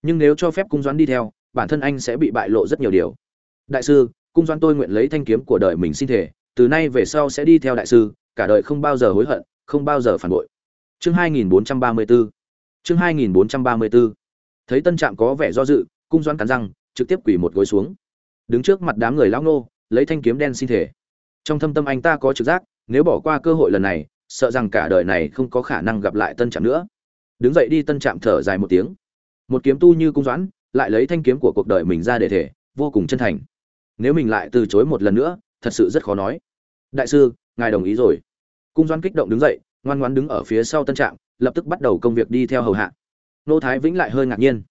Speaker 1: nhưng nếu cho phép cung doãn đi theo, bản thân anh sẽ bị bại lộ rất nhiều điều. Đại sư, cung doãn tôi nguyện lấy thanh kiếm của đời mình xin thể từ nay về sau sẽ đi theo đại sư, cả đời không bao giờ hối hận, không bao giờ phản bội. Chương 2434 chương 2434 thấy tân trạm có vẻ do dự, cung doãn cắn răng, trực tiếp quỳ một gối xuống. Đứng trước mặt đám người lão nô, lấy thanh kiếm đen xin thể trong thâm tâm anh ta có trực giác, nếu bỏ qua cơ hội lần này, sợ rằng cả đời này không có khả năng gặp lại tân trạm nữa. Đứng dậy đi, tân trạm thở dài một tiếng một kiếm tu như cung doãn, lại lấy thanh kiếm của cuộc đời mình ra để thể, vô cùng chân thành. Nếu mình lại từ chối một lần nữa, thật sự rất khó nói. Đại sư, ngài đồng ý rồi. Cung doãn kích động đứng dậy, ngoan ngoãn đứng ở phía sau tân trạm lập tức bắt đầu công việc đi theo hầu hạ. Nô thái vĩnh lại hơi ngạc nhiên.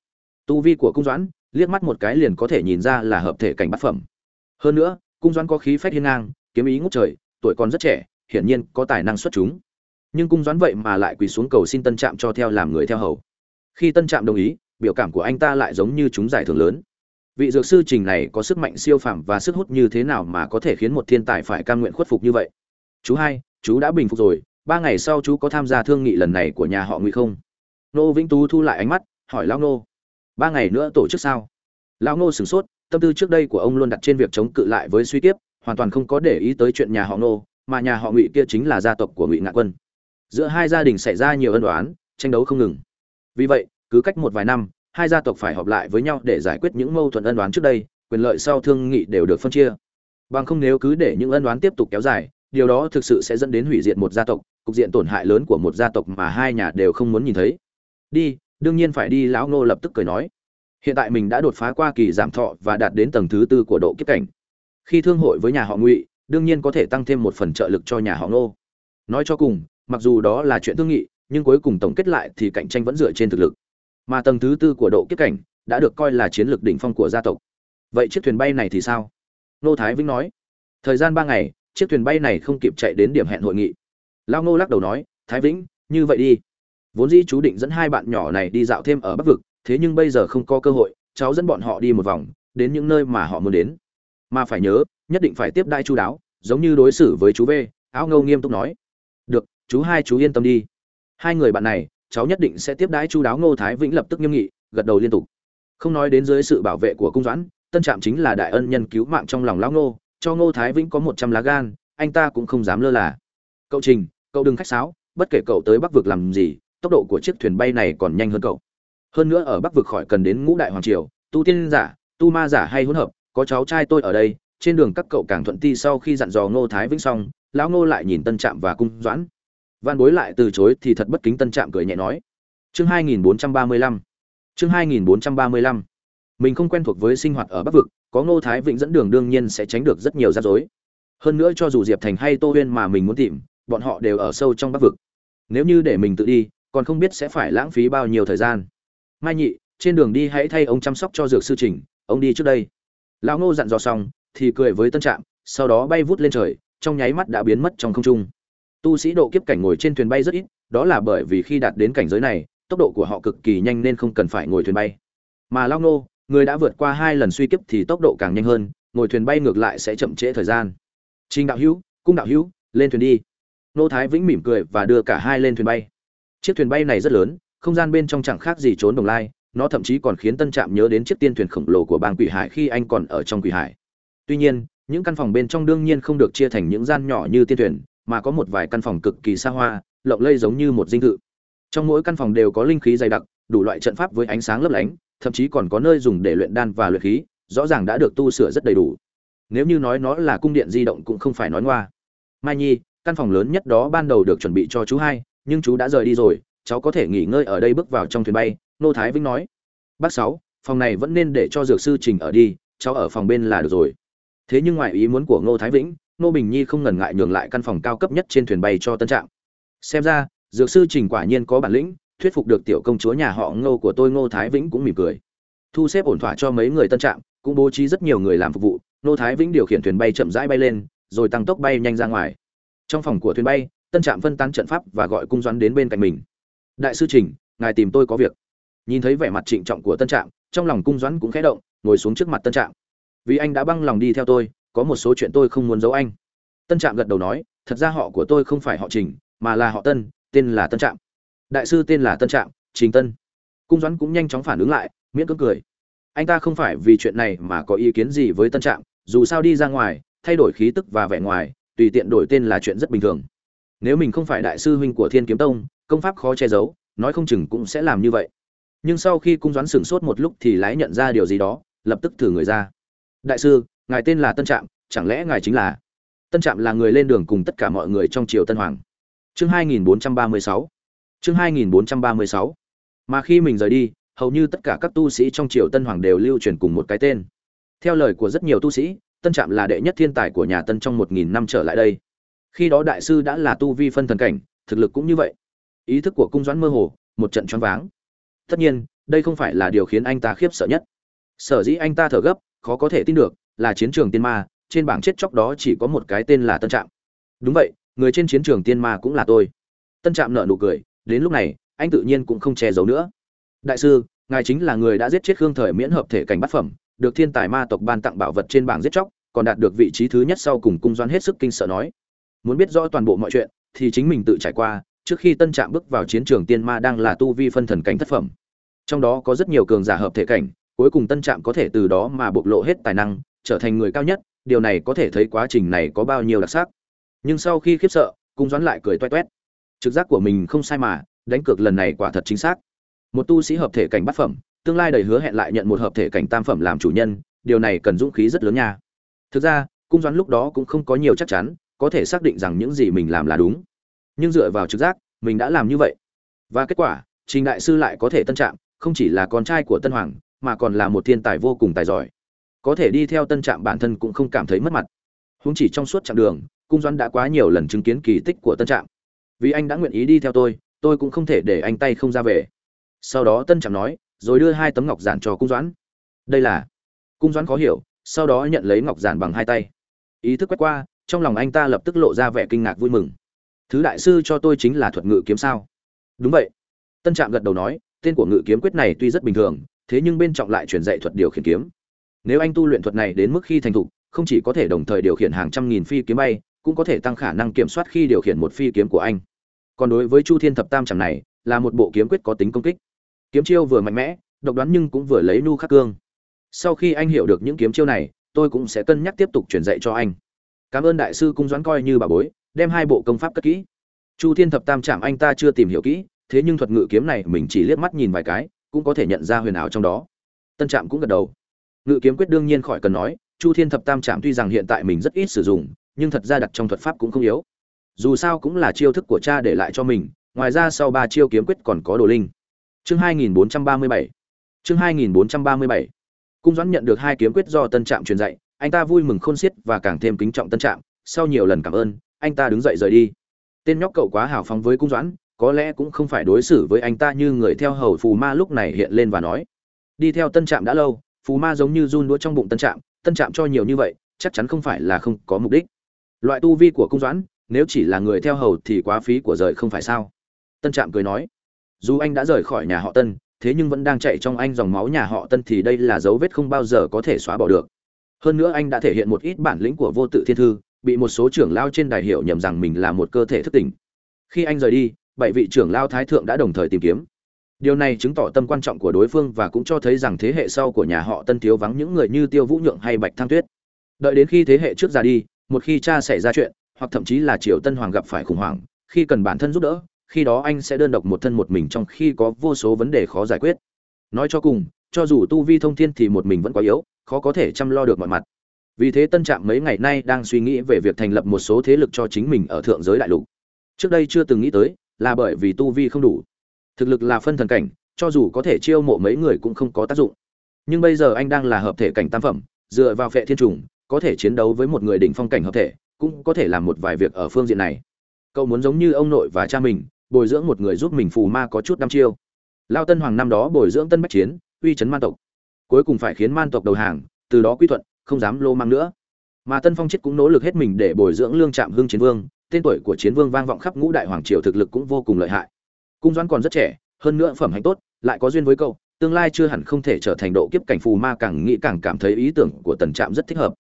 Speaker 1: Tu vi của cung doãn, liếc mắt một cái liền có thể nhìn ra là hợp thể cảnh bát phẩm. Hơn nữa, cung doãn có khí phách hiên ngang, kiếm ý ngút trời, tuổi còn rất trẻ, hiển nhiên có tài năng xuất chúng. Nhưng cung doãn vậy mà lại quỳ xuống cầu xin tân trạm cho theo làm người theo hầu. Khi tân trạm đồng ý biểu cảm của anh ta lại giống như chúng giải thưởng lớn. Vị dược sư trình này có sức mạnh siêu phàm và sức hút như thế nào mà có thể khiến một thiên tài phải cam nguyện khuất phục như vậy? Chú hai, chú đã bình phục rồi, ba ngày sau chú có tham gia thương nghị lần này của nhà họ ngụy không? Nô vĩnh tú thu lại ánh mắt, hỏi lão nô. Ba ngày nữa tổ chức sao? Lão nô sửng sốt, tâm tư trước đây của ông luôn đặt trên việc chống cự lại với suy tiếp hoàn toàn không có để ý tới chuyện nhà họ nô, mà nhà họ ngụy kia chính là gia tộc của ngụy ngạn quân. Giữa hai gia đình xảy ra nhiều ân đoán tranh đấu không ngừng. Vì vậy cứ cách một vài năm, hai gia tộc phải họp lại với nhau để giải quyết những mâu thuẫn ân đoán trước đây, quyền lợi sau thương nghị đều được phân chia. Bằng không nếu cứ để những ân đoán tiếp tục kéo dài, điều đó thực sự sẽ dẫn đến hủy diệt một gia tộc, cục diện tổn hại lớn của một gia tộc mà hai nhà đều không muốn nhìn thấy. Đi, đương nhiên phải đi, lão ngô lập tức cười nói. Hiện tại mình đã đột phá qua kỳ giảm thọ và đạt đến tầng thứ tư của độ kiếp cảnh. Khi thương hội với nhà họ ngụy, đương nhiên có thể tăng thêm một phần trợ lực cho nhà họ ngô. Nói cho cùng, mặc dù đó là chuyện thương nghị, nhưng cuối cùng tổng kết lại thì cạnh tranh vẫn dựa trên thực lực mà tầng thứ tư của độ kiếp cảnh đã được coi là chiến lược đỉnh phong của gia tộc. Vậy chiếc thuyền bay này thì sao? Nô thái vĩnh nói. Thời gian ba ngày, chiếc thuyền bay này không kịp chạy đến điểm hẹn hội nghị. Lao ngô lắc đầu nói, thái vĩnh, như vậy đi. Vốn dĩ chú định dẫn hai bạn nhỏ này đi dạo thêm ở bắc vực, thế nhưng bây giờ không có cơ hội, cháu dẫn bọn họ đi một vòng, đến những nơi mà họ muốn đến. Mà phải nhớ, nhất định phải tiếp đai chú đáo, giống như đối xử với chú v áo ngâu nghiêm túc nói. Được, chú hai chú yên tâm đi. Hai người bạn này cháu nhất định sẽ tiếp đái chú đáo ngô thái vĩnh lập tức nghiêm nghị, gật đầu liên tục. Không nói đến dưới sự bảo vệ của cung doãn, tân trạm chính là đại ân nhân cứu mạng trong lòng lão ngô, cho ngô thái vĩnh có một trăm lá gan, anh ta cũng không dám lơ là. Cậu trình, cậu đừng khách sáo, bất kể cậu tới bắc vực làm gì, tốc độ của chiếc thuyền bay này còn nhanh hơn cậu. Hơn nữa ở bắc vực khỏi cần đến ngũ đại hoàng triều, tu tiên giả, tu ma giả hay hỗn hợp, có cháu trai tôi ở đây, trên đường các cậu càng thuận ti sau khi dặn dò ngô thái vĩnh xong, lão ngô lại nhìn tân trạm và cung doãn văn bối lại từ chối thì thật bất kính tân trạm cười nhẹ nói. Chương 2435 chương 2435 mình không quen thuộc với sinh hoạt ở bắc vực, có ngô thái Vịnh dẫn đường đương nhiên sẽ tránh được rất nhiều rắc rối. Hơn nữa cho dù diệp thành hay tô huyên mà mình muốn tìm, bọn họ đều ở sâu trong bắc vực. Nếu như để mình tự đi, còn không biết sẽ phải lãng phí bao nhiêu thời gian. Mai nhị, trên đường đi hãy thay ông chăm sóc cho dược sư trình, ông đi trước đây. Lão ngô dặn dò xong, thì cười với tân trạm, sau đó bay vút lên trời, trong nháy mắt đã biến mất trong không trung tu sĩ độ kiếp cảnh ngồi trên thuyền bay rất ít, đó là bởi vì khi đạt đến cảnh giới này, tốc độ của họ cực kỳ nhanh nên không cần phải ngồi thuyền bay. Mà lao nô người đã vượt qua hai lần suy kiếp thì tốc độ càng nhanh hơn, ngồi thuyền bay ngược lại sẽ chậm trễ thời gian. Trình đạo hữu, cung đạo hữu, lên thuyền đi. Nô thái vĩnh mỉm cười và đưa cả hai lên thuyền bay. Chiếc thuyền bay này rất lớn, không gian bên trong chẳng khác gì trốn đồng lai, nó thậm chí còn khiến tân trạm nhớ đến chiếc tiên thuyền khổng lồ của bang quỷ hải khi anh còn ở trong quỷ hải. Tuy nhiên, những căn phòng bên trong đương nhiên không được chia thành những gian nhỏ như tiên thuyền mà có một vài căn phòng cực kỳ xa hoa, lộng lây giống như một dinh thự. Trong mỗi căn phòng đều có linh khí dày đặc, đủ loại trận pháp với ánh sáng lấp lánh, thậm chí còn có nơi dùng để luyện đan và luyện khí, rõ ràng đã được tu sửa rất đầy đủ. Nếu như nói nó là cung điện di động cũng không phải nói ngoa. Mai nhi, căn phòng lớn nhất đó ban đầu được chuẩn bị cho chú hai, nhưng chú đã rời đi rồi, cháu có thể nghỉ ngơi ở đây bước vào trong thuyền bay, nô thái vĩnh nói. Bác sáu, phòng này vẫn nên để cho dược sư trình ở đi, cháu ở phòng bên là được rồi. Thế nhưng ngoài ý muốn của ngô thái vĩnh ngô bình nhi không ngần ngại nhường lại căn phòng cao cấp nhất trên thuyền bay cho tân trạm. Xem ra, dược sư trình quả nhiên có bản lĩnh, thuyết phục được tiểu công chúa nhà họ ngô của tôi, ngô thái vĩnh cũng mỉm cười. Thu xếp ổn thỏa cho mấy người tân trạm, cũng bố trí rất nhiều người làm phục vụ, ngô thái vĩnh điều khiển thuyền bay chậm rãi bay lên, rồi tăng tốc bay nhanh ra ngoài. Trong phòng của thuyền bay, tân trạm phân tán trận pháp và gọi cung doãn đến bên cạnh mình. Đại sư trình, ngài tìm tôi có việc. Nhìn thấy vẻ mặt trịnh trọng của tân trạm, trong lòng cung doãn cũng khẽ động, ngồi xuống trước mặt tân trạm. Vì anh đã băng lòng đi theo tôi có một số chuyện tôi không muốn giấu anh. Tân trạm gật đầu nói, thật ra họ của tôi không phải họ trình, mà là họ tân, tên là tân trạm. Đại sư tên là tân trạm, trình tân. Cung doãn cũng nhanh chóng phản ứng lại, miễn cưỡng cười. Anh ta không phải vì chuyện này mà có ý kiến gì với tân trạm, dù sao đi ra ngoài, thay đổi khí tức và vẻ ngoài, tùy tiện đổi tên là chuyện rất bình thường. Nếu mình không phải đại sư huynh của thiên kiếm tông, công pháp khó che giấu, nói không chừng cũng sẽ làm như vậy. Nhưng sau khi cung doãn sửng sốt một lúc thì lái nhận ra điều gì đó, lập tức thử người ra. Đại sư ngài tên là tân trạm, chẳng lẽ ngài chính là? Tân trạm là người lên đường cùng tất cả mọi người trong triều tân hoàng. Chương 2436 chương 2436 mà khi mình rời đi, hầu như tất cả các tu sĩ trong triều tân hoàng đều lưu truyền cùng một cái tên. Theo lời của rất nhiều tu sĩ, tân trạm là đệ nhất thiên tài của nhà tân trong một nghìn năm trở lại đây. Khi đó đại sư đã là tu vi phân thần cảnh, thực lực cũng như vậy. Ý thức của cung doãn mơ hồ, một trận choáng váng. Tất nhiên, đây không phải là điều khiến anh ta khiếp sợ nhất. Sở dĩ anh ta thở gấp, khó có thể tin được là chiến trường tiên ma, trên bảng chết chóc đó chỉ có một cái tên là tân trạm. Đúng vậy, người trên chiến trường tiên ma cũng là tôi. Tân trạm nợ nụ cười, đến lúc này, anh tự nhiên cũng không che giấu nữa. Đại sư, ngài chính là người đã giết chết khương thời miễn hợp thể cảnh bát phẩm, được thiên tài ma tộc ban tặng bảo vật trên bảng giết chóc, còn đạt được vị trí thứ nhất sau cùng cung doan hết sức kinh sợ nói. Muốn biết rõ toàn bộ mọi chuyện, thì chính mình tự trải qua, trước khi tân trạm bước vào chiến trường tiên ma đang là tu vi phân thần cảnh thất phẩm. Trong đó có rất nhiều cường giả hợp thể cảnh, cuối cùng tân trạm có thể từ đó mà bộc lộ hết tài năng trở thành người cao nhất điều này có thể thấy quá trình này có bao nhiêu đặc sắc. Nhưng sau khi khiếp sợ cung doãn lại cười toét toét. Trực giác của mình không sai mà đánh cược lần này quả thật chính xác. Một tu sĩ hợp thể cảnh bát phẩm tương lai đầy hứa hẹn lại nhận một hợp thể cảnh tam phẩm làm chủ nhân điều này cần dũng khí rất lớn nha. Thực ra cung doãn lúc đó cũng không có nhiều chắc chắn có thể xác định rằng những gì mình làm là đúng. Nhưng dựa vào trực giác mình đã làm như vậy. Và kết quả trình đại sư lại có thể tân trạng, không chỉ là con trai của tân hoàng mà còn là một thiên tài vô cùng tài giỏi có thể đi theo tân trạm bản thân cũng không cảm thấy mất mặt. Huống chỉ trong suốt chặng đường, cung doãn đã quá nhiều lần chứng kiến kỳ tích của tân trạm. Vì anh đã nguyện ý đi theo tôi tôi cũng không thể để anh tay không ra về. Sau đó tân trạm nói, rồi đưa hai tấm ngọc giản cho cung doãn. Đây là, cung doãn khó hiểu, sau đó nhận lấy ngọc giản bằng hai tay. Ý thức quét qua, trong lòng anh ta lập tức lộ ra vẻ kinh ngạc vui mừng. Thứ đại sư cho tôi chính là thuật ngự kiếm sao? Đúng vậy. Tân trạm gật đầu nói, tên của ngự kiếm quyết này tuy rất bình thường, thế nhưng bên trọng lại truyền dạy thuật điều khiển kiếm nếu anh tu luyện thuật này đến mức khi thành thục, không chỉ có thể đồng thời điều khiển hàng trăm nghìn phi kiếm bay, cũng có thể tăng khả năng kiểm soát khi điều khiển một phi kiếm của anh. Còn đối với chu thiên thập tam chẳng này, là một bộ kiếm quyết có tính công kích. Kiếm chiêu vừa mạnh mẽ, độc đoán nhưng cũng vừa lấy nu khắc cương. Sau khi anh hiểu được những kiếm chiêu này, tôi cũng sẽ cân nhắc tiếp tục truyền dạy cho anh. Cảm ơn đại sư cung doãn coi như bà bối, đem hai bộ công pháp cất kỹ. Chu thiên thập tam trạm anh ta chưa tìm hiểu kỹ, thế nhưng thuật ngự kiếm này mình chỉ liếc mắt nhìn vài cái, cũng có thể nhận ra huyền ảo trong đó. Tân trạm cũng gật đầu ngự kiếm quyết đương nhiên khỏi cần nói, chu thiên thập tam trạm tuy rằng hiện tại mình rất ít sử dụng, nhưng thật ra đặt trong thuật pháp cũng không yếu. Dù sao cũng là chiêu thức của cha để lại cho mình, ngoài ra sau ba chiêu kiếm quyết còn có đồ linh. Chương 2437 chương 2437 cung doãn nhận được hai kiếm quyết do tân trạm truyền dạy, anh ta vui mừng khôn xiết và càng thêm kính trọng tân trạm, sau nhiều lần cảm ơn, anh ta đứng dậy rời đi. Tên nhóc cậu quá hào phóng với cung doãn, có lẽ cũng không phải đối xử với anh ta như người theo hầu phù ma lúc này hiện lên và nói. Đi theo tân trạm đã lâu phù ma giống như run đũa trong bụng tân trạm tân trạm cho nhiều như vậy, chắc chắn không phải là không có mục đích. Loại tu vi của cung doãn, nếu chỉ là người theo hầu thì quá phí của rời không phải sao? Tân trạm cười nói, dù anh đã rời khỏi nhà họ tân, thế nhưng vẫn đang chạy trong anh dòng máu nhà họ tân thì đây là dấu vết không bao giờ có thể xóa bỏ được. Hơn nữa anh đã thể hiện một ít bản lĩnh của vô tự thiên thư, bị một số trưởng lao trên đài hiệu nhầm rằng mình là một cơ thể thức tỉnh. Khi anh rời đi, bảy vị trưởng lao thái thượng đã đồng thời tìm kiếm điều này chứng tỏ tâm quan trọng của đối phương và cũng cho thấy rằng thế hệ sau của nhà họ tân thiếu vắng những người như tiêu vũ nhượng hay bạch Thang tuyết. Đợi đến khi thế hệ trước ra đi, một khi cha xảy ra chuyện, hoặc thậm chí là triều tân hoàng gặp phải khủng hoảng, khi cần bản thân giúp đỡ, khi đó anh sẽ đơn độc một thân một mình trong khi có vô số vấn đề khó giải quyết. Nói cho cùng, cho dù tu vi thông thiên thì một mình vẫn quá yếu, khó có thể chăm lo được mọi mặt. Vì thế tân trạm mấy ngày nay đang suy nghĩ về việc thành lập một số thế lực cho chính mình ở thượng giới đại lục. Trước đây chưa từng nghĩ tới là bởi vì tu vi không đủ thực lực là phân thần cảnh, cho dù có thể chiêu mộ mấy người cũng không có tác dụng. Nhưng bây giờ anh đang là hợp thể cảnh tam phẩm, dựa vào phệ thiên trùng, có thể chiến đấu với một người đỉnh phong cảnh hợp thể, cũng có thể làm một vài việc ở phương diện này. Cậu muốn giống như ông nội và cha mình, bồi dưỡng một người giúp mình phù ma có chút đăm chiêu. Lao tân hoàng năm đó bồi dưỡng tân bách chiến, uy chấn man tộc. Cuối cùng phải khiến man tộc đầu hàng, từ đó quy thuận, không dám lô mang nữa. Mà tân phong chết cũng nỗ lực hết mình để bồi dưỡng lương trạm hưng chiến vương, tên tuổi của chiến vương vang vọng khắp ngũ đại hoàng triều thực lực cũng vô cùng lợi hại cung doãn còn rất trẻ, hơn nữa phẩm hạnh tốt, lại có duyên với cậu, tương lai chưa hẳn không thể trở thành độ kiếp cảnh phù ma, càng nghĩ càng cảm thấy ý tưởng của tần trạm rất thích hợp.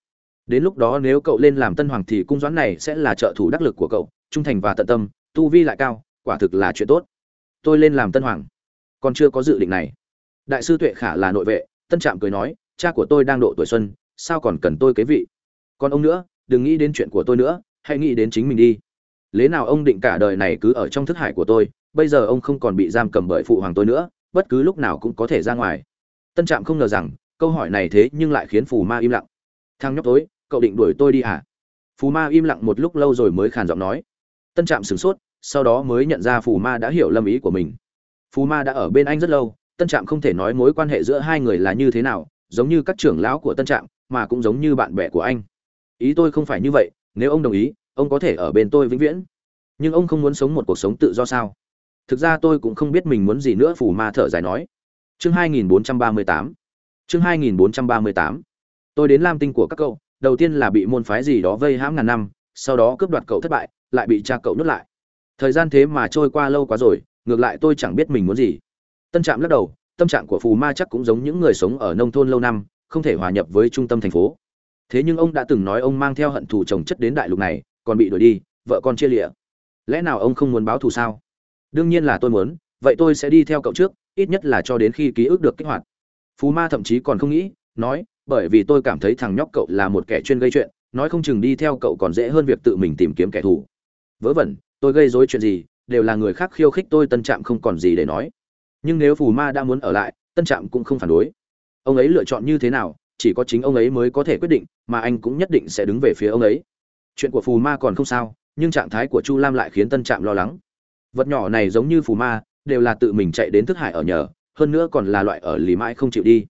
Speaker 1: Đến lúc đó nếu cậu lên làm tân hoàng thì cung doãn này sẽ là trợ thủ đắc lực của cậu, trung thành và tận tâm, tu vi lại cao, quả thực là chuyện tốt. Tôi lên làm tân hoàng. Còn chưa có dự định này. Đại sư tuệ khả là nội vệ, tân trạm cười nói, cha của tôi đang độ tuổi xuân, sao còn cần tôi kế vị? Còn ông nữa, đừng nghĩ đến chuyện của tôi nữa, hãy nghĩ đến chính mình đi. Lẽ nào ông định cả đời này cứ ở trong thức hải của tôi bây giờ ông không còn bị giam cầm bởi phụ hoàng tôi nữa, bất cứ lúc nào cũng có thể ra ngoài. Tân trạm không ngờ rằng, câu hỏi này thế nhưng lại khiến phù ma im lặng. Thang nhóc tối cậu định đuổi tôi đi à phù ma im lặng một lúc lâu rồi mới khàn giọng nói. Tân trạm sửng sốt, sau đó mới nhận ra phù ma đã hiểu lâm ý của mình. Phù ma đã ở bên anh rất lâu, tân trạm không thể nói mối quan hệ giữa hai người là như thế nào, giống như các trưởng lão của tân trạm, mà cũng giống như bạn bè của anh. Ý tôi không phải như vậy, nếu ông đồng ý, ông có thể ở bên tôi vĩnh viễn. Nhưng ông không muốn sống một cuộc sống tự do sao? Thực ra tôi cũng không biết mình muốn gì nữa, phù ma thở dài nói. Chương 2438 chương 2438 tôi đến lam tinh của các cậu, đầu tiên là bị môn phái gì đó vây hãm ngàn năm, sau đó cướp đoạt cậu thất bại, lại bị cha cậu nuốt lại. Thời gian thế mà trôi qua lâu quá rồi, ngược lại tôi chẳng biết mình muốn gì. Tân trạm lắc đầu, tâm trạng của phù ma chắc cũng giống những người sống ở nông thôn lâu năm, không thể hòa nhập với trung tâm thành phố. Thế nhưng ông đã từng nói ông mang theo hận thù chồng chất đến đại lục này, còn bị đuổi đi, vợ con chia lịa. Lẽ nào ông không muốn báo thù sao? Đương nhiên là tôi muốn, vậy tôi sẽ đi theo cậu trước, ít nhất là cho đến khi ký ức được kích hoạt. Phú ma thậm chí còn không nghĩ, nói, bởi vì tôi cảm thấy thằng nhóc cậu là một kẻ chuyên gây chuyện, nói không chừng đi theo cậu còn dễ hơn việc tự mình tìm kiếm kẻ thù. Vớ vẩn, tôi gây dối chuyện gì, đều là người khác khiêu khích tôi, tân trạm không còn gì để nói. Nhưng nếu phù ma đã muốn ở lại, tân trạm cũng không phản đối. Ông ấy lựa chọn như thế nào, chỉ có chính ông ấy mới có thể quyết định, mà anh cũng nhất định sẽ đứng về phía ông ấy. Chuyện của phù ma còn không sao, nhưng trạng thái của chu lam lại khiến tân trạm lo lắng vật nhỏ này giống như phù ma, đều là tự mình chạy đến thức hải ở nhờ, hơn nữa còn là loại ở lì mãi không chịu đi.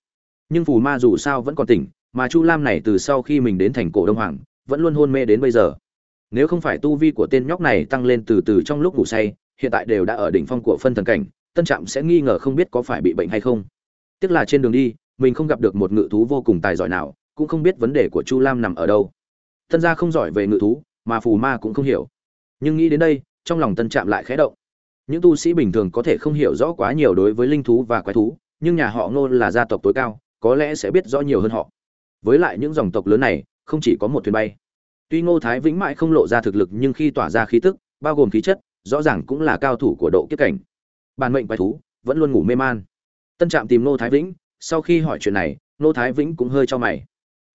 Speaker 1: Nhưng phù ma dù sao vẫn còn tỉnh, mà chu lam này từ sau khi mình đến thành cổ đông hoàng, vẫn luôn hôn mê đến bây giờ. Nếu không phải tu vi của tên nhóc này tăng lên từ từ trong lúc ngủ say, hiện tại đều đã ở đỉnh phong của phân thần cảnh, tân trạm sẽ nghi ngờ không biết có phải bị bệnh hay không. Tiếc là trên đường đi, mình không gặp được một ngự thú vô cùng tài giỏi nào, cũng không biết vấn đề của chu lam nằm ở đâu. Tân gia không giỏi về ngự thú, mà phù ma cũng không hiểu. Nhưng nghĩ đến đây, trong lòng tân trạm lại khẽ động những tu sĩ bình thường có thể không hiểu rõ quá nhiều đối với linh thú và quái thú, nhưng nhà họ ngô là gia tộc tối cao, có lẽ sẽ biết rõ nhiều hơn họ. Với lại những dòng tộc lớn này, không chỉ có một thuyền bay. Tuy ngô thái vĩnh mãi không lộ ra thực lực nhưng khi tỏa ra khí tức, bao gồm khí chất, rõ ràng cũng là cao thủ của độ kiếp cảnh. Bản mệnh quái thú, vẫn luôn ngủ mê man. Tân trạm tìm ngô thái vĩnh, sau khi hỏi chuyện này, ngô thái vĩnh cũng hơi cho mày.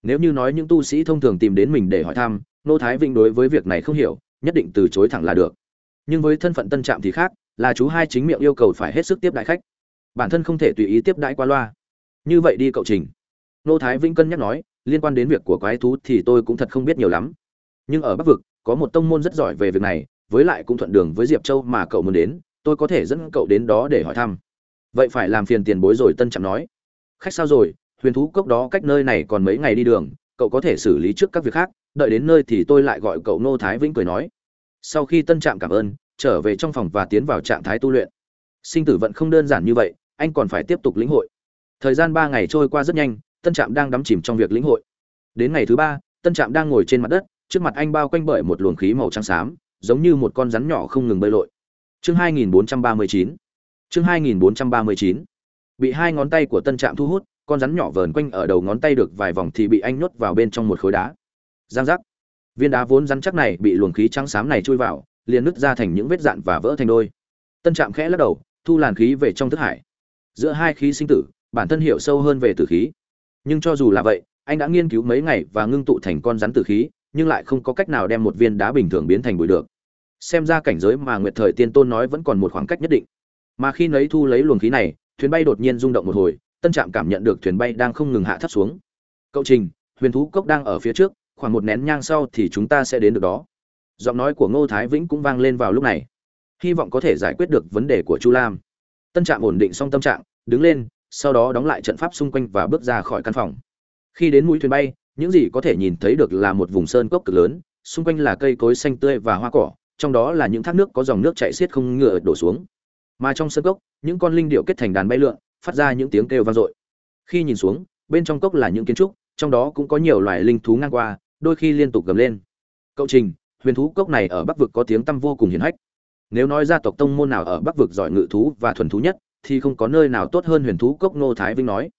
Speaker 1: Nếu như nói những tu sĩ thông thường tìm đến mình để hỏi thăm, ngô thái vĩnh đối với việc này không hiểu, nhất định từ chối thẳng là được. Nhưng với thân phận tân trạm thì khác là chú hai chính miệng yêu cầu phải hết sức tiếp đại khách. Bản thân không thể tùy ý tiếp đãi qua loa. Như vậy đi cậu trình. Nô thái vĩnh cân nhắc nói, liên quan đến việc của quái thú thì tôi cũng thật không biết nhiều lắm. Nhưng ở bắc vực, có một tông môn rất giỏi về việc này, với lại cũng thuận đường với diệp châu mà cậu muốn đến, tôi có thể dẫn cậu đến đó để hỏi thăm. Vậy phải làm phiền tiền bối rồi, tân trạm nói. Khách sao rồi? Huyền thú cốc đó cách nơi này còn mấy ngày đi đường, cậu có thể xử lý trước các việc khác, đợi đến nơi thì tôi lại gọi cậu nô thái vĩnh cười nói. Sau khi tân trạm cảm ơn trở về trong phòng và tiến vào trạng thái tu luyện. Sinh tử vận không đơn giản như vậy, anh còn phải tiếp tục lĩnh hội. Thời gian ba ngày trôi qua rất nhanh, tân trạm đang đắm chìm trong việc lĩnh hội. Đến ngày thứ ba, tân trạm đang ngồi trên mặt đất, trước mặt anh bao quanh bởi một luồng khí màu trắng xám, giống như một con rắn nhỏ không ngừng bơi lội. Chương 2439 chương 2439 bị hai ngón tay của tân trạm thu hút, con rắn nhỏ vờn quanh ở đầu ngón tay được vài vòng thì bị anh nhốt vào bên trong một khối đá. Giang giác. Viên đá vốn rắn chắc này bị luồng khí trắng xám này chui vào liền nứt ra thành những vết dạn và vỡ thành đôi. Tân trạm khẽ lắc đầu, thu làn khí về trong thức hải. Giữa hai khí sinh tử, bản thân hiểu sâu hơn về tử khí. Nhưng cho dù là vậy, anh đã nghiên cứu mấy ngày và ngưng tụ thành con rắn tử khí, nhưng lại không có cách nào đem một viên đá bình thường biến thành bụi được. Xem ra cảnh giới mà nguyệt thời tiên tôn nói vẫn còn một khoảng cách nhất định. Mà khi nấy thu lấy luồng khí này, thuyền bay đột nhiên rung động một hồi, tân trạm cảm nhận được thuyền bay đang không ngừng hạ thấp xuống. Cậu trình, huyền thú cốc đang ở phía trước, khoảng một nén nhang sau thì chúng ta sẽ đến được đó giọng nói của ngô thái vĩnh cũng vang lên vào lúc này. Hy vọng có thể giải quyết được vấn đề của chu lam. Tân trạm ổn định xong tâm trạng, đứng lên, sau đó đóng lại trận pháp xung quanh và bước ra khỏi căn phòng. Khi đến mũi thuyền bay, những gì có thể nhìn thấy được là một vùng sơn cốc cực lớn, xung quanh là cây cối xanh tươi và hoa cỏ, trong đó là những thác nước có dòng nước chảy xiết không ngựa đổ xuống. Mà trong sơn cốc, những con linh điệu kết thành đàn bay lượn, phát ra những tiếng kêu vang dội. Khi nhìn xuống, bên trong cốc là những kiến trúc, trong đó cũng có nhiều loài linh thú ngang qua, đôi khi liên tục gầm lên. Cậu trình huyền thú cốc này ở bắc vực có tiếng tăm vô cùng hiển hách. Nếu nói gia tộc tông môn nào ở bắc vực giỏi ngự thú và thuần thú nhất, thì không có nơi nào tốt hơn huyền thú cốc nô thái vinh nói.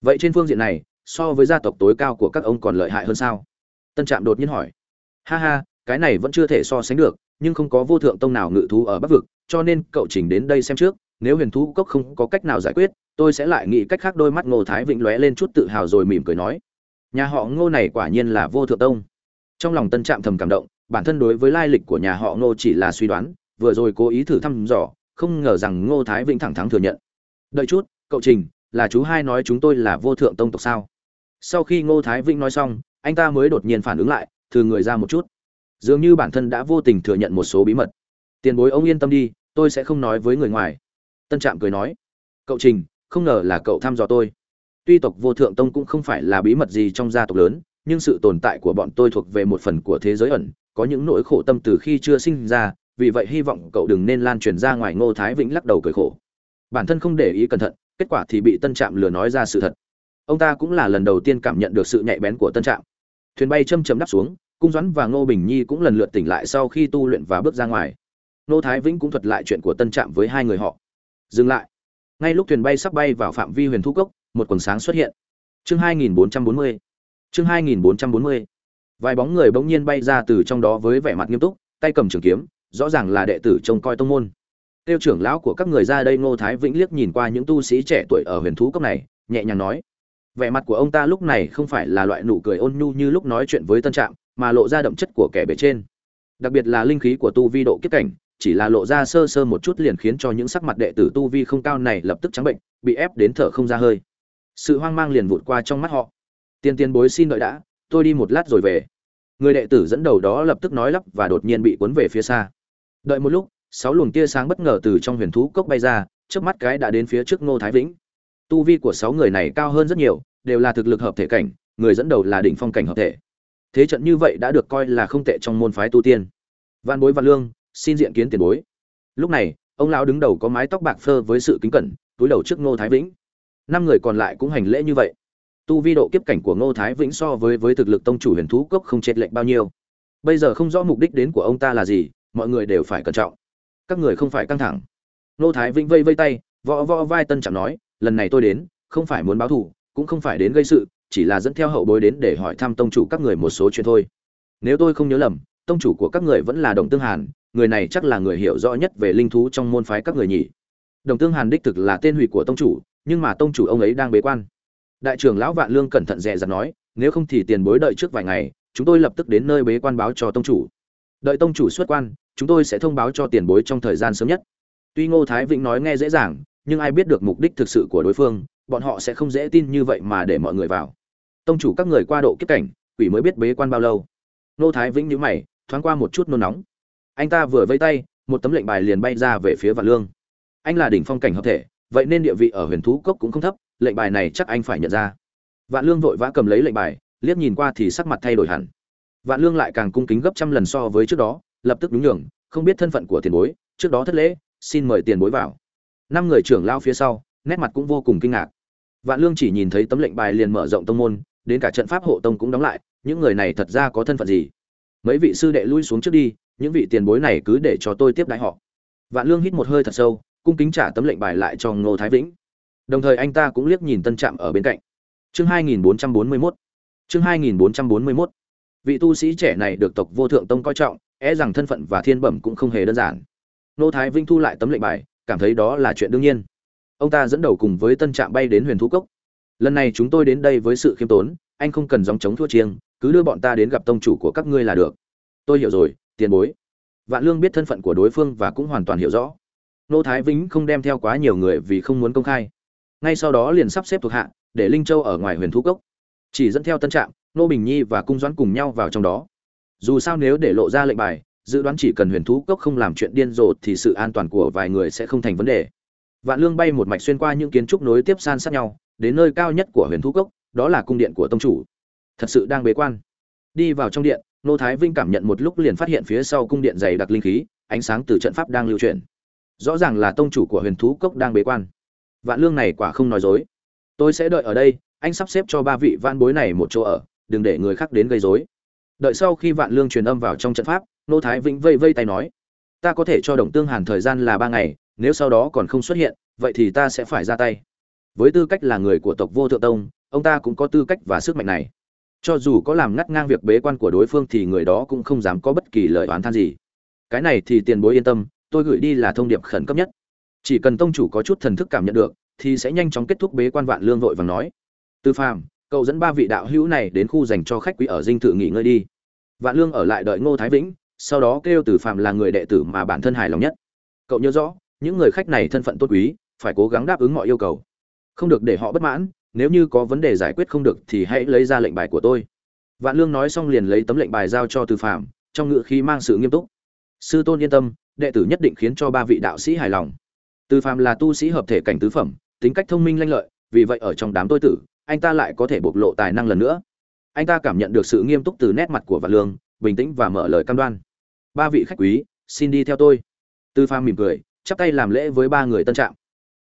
Speaker 1: Vậy trên phương diện này, so với gia tộc tối cao của các ông còn lợi hại hơn sao? Tân trạm đột nhiên hỏi. Ha ha, cái này vẫn chưa thể so sánh được, nhưng không có vô thượng tông nào ngự thú ở bắc vực, cho nên cậu chỉnh đến đây xem trước, nếu huyền thú cốc không có cách nào giải quyết, tôi sẽ lại nghĩ cách khác đôi mắt ngô thái vĩnh lóe lên chút tự hào rồi mỉm cười nói. Nhà họ ngô này quả nhiên là vô thượng tông. Trong lòng tân trạm thầm cảm động bản thân đối với lai lịch của nhà họ ngô chỉ là suy đoán, vừa rồi cố ý thử thăm dò, không ngờ rằng ngô thái vĩnh thẳng thắn thừa nhận. Đợi chút, cậu trình, là chú hai nói chúng tôi là vô thượng tông tộc sao? Sau khi ngô thái vĩnh nói xong, anh ta mới đột nhiên phản ứng lại, thử người ra một chút. Dường như bản thân đã vô tình thừa nhận một số bí mật. Tiền bối ông yên tâm đi, tôi sẽ không nói với người ngoài. Tân trạm cười nói. Cậu trình, không ngờ là cậu thăm dò tôi. Tuy tộc vô thượng tông cũng không phải là bí mật gì trong gia tộc lớn, nhưng sự tồn tại của bọn tôi thuộc về một phần của thế giới ẩn có những nỗi khổ tâm từ khi chưa sinh ra, vì vậy hy vọng cậu đừng nên lan truyền ra ngoài ngô thái vĩnh lắc đầu cười khổ. Bản thân không để ý cẩn thận, kết quả thì bị tân trạm lừa nói ra sự thật. Ông ta cũng là lần đầu tiên cảm nhận được sự nhạy bén của tân trạm. Thuyền bay châm chấm đắp xuống, cung doãn và ngô bình nhi cũng lần lượt tỉnh lại sau khi tu luyện và bước ra ngoài. Ngô thái vĩnh cũng thuật lại chuyện của tân trạm với hai người họ. Dừng lại. Ngay lúc thuyền bay sắp bay vào phạm vi huyền thu cốc, một quần sáng xuất hiện. Chương 2440 chương 2440 vài bóng người bỗng nhiên bay ra từ trong đó với vẻ mặt nghiêm túc, tay cầm trường kiếm, rõ ràng là đệ tử trông coi tông môn. Tiêu trưởng lão của các người ra đây ngô thái vĩnh liếc nhìn qua những tu sĩ trẻ tuổi ở huyền thú cốc này, nhẹ nhàng nói, vẻ mặt của ông ta lúc này không phải là loại nụ cười ôn nhu như lúc nói chuyện với tân trạm, mà lộ ra đậm chất của kẻ bề trên. Đặc biệt là linh khí của tu vi độ kiếp cảnh, chỉ là lộ ra sơ sơ một chút liền khiến cho những sắc mặt đệ tử tu vi không cao này lập tức trắng bệnh, bị ép đến thở không ra hơi. Sự hoang mang liền vụt qua trong mắt họ. Tiên tiên bối xin đợi đã tôi đi một lát rồi về. Người đệ tử dẫn đầu đó lập tức nói lắp và đột nhiên bị cuốn về phía xa. Đợi một lúc, sáu luồng tia sáng bất ngờ từ trong huyền thú cốc bay ra trước mắt cái đã đến phía trước ngô thái vĩnh. Tu vi của sáu người này cao hơn rất nhiều, đều là thực lực hợp thể cảnh, người dẫn đầu là đỉnh phong cảnh hợp thể. Thế trận như vậy đã được coi là không tệ trong môn phái tu tiên. Văn bối văn lương, xin diện kiến tiền bối. Lúc này, ông lão đứng đầu có mái tóc bạc phơ với sự kính cẩn, túi đầu trước ngô thái vĩnh. Năm người còn lại cũng hành lễ như vậy tu vi độ kiếp cảnh của ngô thái vĩnh so với với thực lực tông chủ huyền thú cốc không chênh lệch bao nhiêu. Bây giờ không rõ mục đích đến của ông ta là gì, mọi người đều phải cẩn trọng. Các người không phải căng thẳng. Ngô thái vĩnh vây vây tay, võ võ vai tân chẳng nói, lần này tôi đến, không phải muốn báo thù, cũng không phải đến gây sự, chỉ là dẫn theo hậu bối đến để hỏi thăm tông chủ các người một số chuyện thôi. Nếu tôi không nhớ lầm, tông chủ của các người vẫn là đồng tương hàn, người này chắc là người hiểu rõ nhất về linh thú trong môn phái các người nhỉ. Đồng tương hàn đích thực là tên hủy của tông chủ, nhưng mà tông chủ ông ấy đang bế quan đại trưởng lão vạn lương cẩn thận dè dặt nói, nếu không thì tiền bối đợi trước vài ngày, chúng tôi lập tức đến nơi bế quan báo cho tông chủ. Đợi tông chủ xuất quan, chúng tôi sẽ thông báo cho tiền bối trong thời gian sớm nhất. Tuy ngô thái vĩnh nói nghe dễ dàng, nhưng ai biết được mục đích thực sự của đối phương, bọn họ sẽ không dễ tin như vậy mà để mọi người vào. Tông chủ các người qua độ kiếp cảnh, quỷ mới biết bế quan bao lâu. Ngô thái vĩnh nhíu mày, thoáng qua một chút nôn nóng. Anh ta vừa vây tay, một tấm lệnh bài liền bay ra về phía vạn lương. Anh là đỉnh phong cảnh hợp thể, vậy nên địa vị ở huyền thú cốc cũng không thấp lệnh bài này chắc anh phải nhận ra. Vạn lương vội vã cầm lấy lệnh bài, liếc nhìn qua thì sắc mặt thay đổi hẳn. Vạn lương lại càng cung kính gấp trăm lần so với trước đó, lập tức đúng nhường, không biết thân phận của tiền bối, trước đó thất lễ, xin mời tiền bối vào. Năm người trưởng lao phía sau, nét mặt cũng vô cùng kinh ngạc. Vạn lương chỉ nhìn thấy tấm lệnh bài liền mở rộng tông môn, đến cả trận pháp hộ tông cũng đóng lại, những người này thật ra có thân phận gì? Mấy vị sư đệ lui xuống trước đi, những vị tiền bối này cứ để cho tôi tiếp đãi họ. Vạn lương hít một hơi thật sâu, cung kính trả tấm lệnh bài lại cho ngô thái vĩnh đồng thời anh ta cũng liếc nhìn tân trạm ở bên cạnh. Chương 2441 chương 2441 vị tu sĩ trẻ này được tộc vô thượng tông coi trọng e rằng thân phận và thiên bẩm cũng không hề đơn giản. Nô thái vinh thu lại tấm lệnh bài, cảm thấy đó là chuyện đương nhiên. Ông ta dẫn đầu cùng với tân trạm bay đến huyền thú cốc. Lần này chúng tôi đến đây với sự khiêm tốn, anh không cần gióng chống thua chiêng, cứ đưa bọn ta đến gặp tông chủ của các ngươi là được. Tôi hiểu rồi, tiền bối. Vạn lương biết thân phận của đối phương và cũng hoàn toàn hiểu rõ. Nô thái vĩnh không đem theo quá nhiều người vì không muốn công khai ngay sau đó liền sắp xếp thuộc hạ, để linh châu ở ngoài huyền thú cốc. Chỉ dẫn theo tân trạm nô bình nhi và cung doãn cùng nhau vào trong đó. Dù sao nếu để lộ ra lệnh bài, dự đoán chỉ cần huyền thú cốc không làm chuyện điên rồ thì sự an toàn của vài người sẽ không thành vấn đề. Vạn lương bay một mạch xuyên qua những kiến trúc nối tiếp san sát nhau, đến nơi cao nhất của huyền thú cốc, đó là cung điện của tông chủ. Thật sự đang bế quan. Đi vào trong điện nô thái vinh cảm nhận một lúc liền phát hiện phía sau cung điện dày đặc linh khí, ánh sáng từ trận pháp đang lưu chuyển. Rõ ràng là tông chủ của huyền thú cốc đang bế quan vạn lương này quả không nói dối. Tôi sẽ đợi ở đây, anh sắp xếp cho ba vị van bối này một chỗ ở, đừng để người khác đến gây rối đợi sau khi vạn lương truyền âm vào trong trận pháp, nô thái vĩnh vây vây tay nói, ta có thể cho đồng tương hàn thời gian là ba ngày, nếu sau đó còn không xuất hiện, vậy thì ta sẽ phải ra tay. Với tư cách là người của tộc vô thượng tông, ông ta cũng có tư cách và sức mạnh này. Cho dù có làm ngắt ngang việc bế quan của đối phương thì người đó cũng không dám có bất kỳ lời oán than gì. Cái này thì tiền bối yên tâm, tôi gửi đi là thông điệp khẩn cấp nhất chỉ cần tông chủ có chút thần thức cảm nhận được, thì sẽ nhanh chóng kết thúc bế quan vạn lương vội vàng nói. Tư phàm, cậu dẫn ba vị đạo hữu này đến khu dành cho khách quý ở dinh thự nghỉ ngơi đi. Vạn lương ở lại đợi ngô thái vĩnh, sau đó kêu từ phàm là người đệ tử mà bản thân hài lòng nhất. Cậu nhớ rõ, những người khách này thân phận tốt quý, phải cố gắng đáp ứng mọi yêu cầu. Không được để họ bất mãn, nếu như có vấn đề giải quyết không được thì hãy lấy ra lệnh bài của tôi. Vạn lương nói xong liền lấy tấm lệnh bài giao cho từ phạm trong ngự khí mang sự nghiêm túc. Sư tôn yên tâm, đệ tử nhất định khiến cho ba vị đạo sĩ hài lòng từ Phàm là tu sĩ hợp thể cảnh tứ phẩm, tính cách thông minh lanh lợi, vì vậy ở trong đám tôi tử, anh ta lại có thể bộc lộ tài năng lần nữa. Anh ta cảm nhận được sự nghiêm túc từ nét mặt của vạn lương, bình tĩnh và mở lời cam đoan. Ba vị khách quý, xin đi theo tôi. Tư Phàm mỉm cười, chắp tay làm lễ với ba người tân trạm.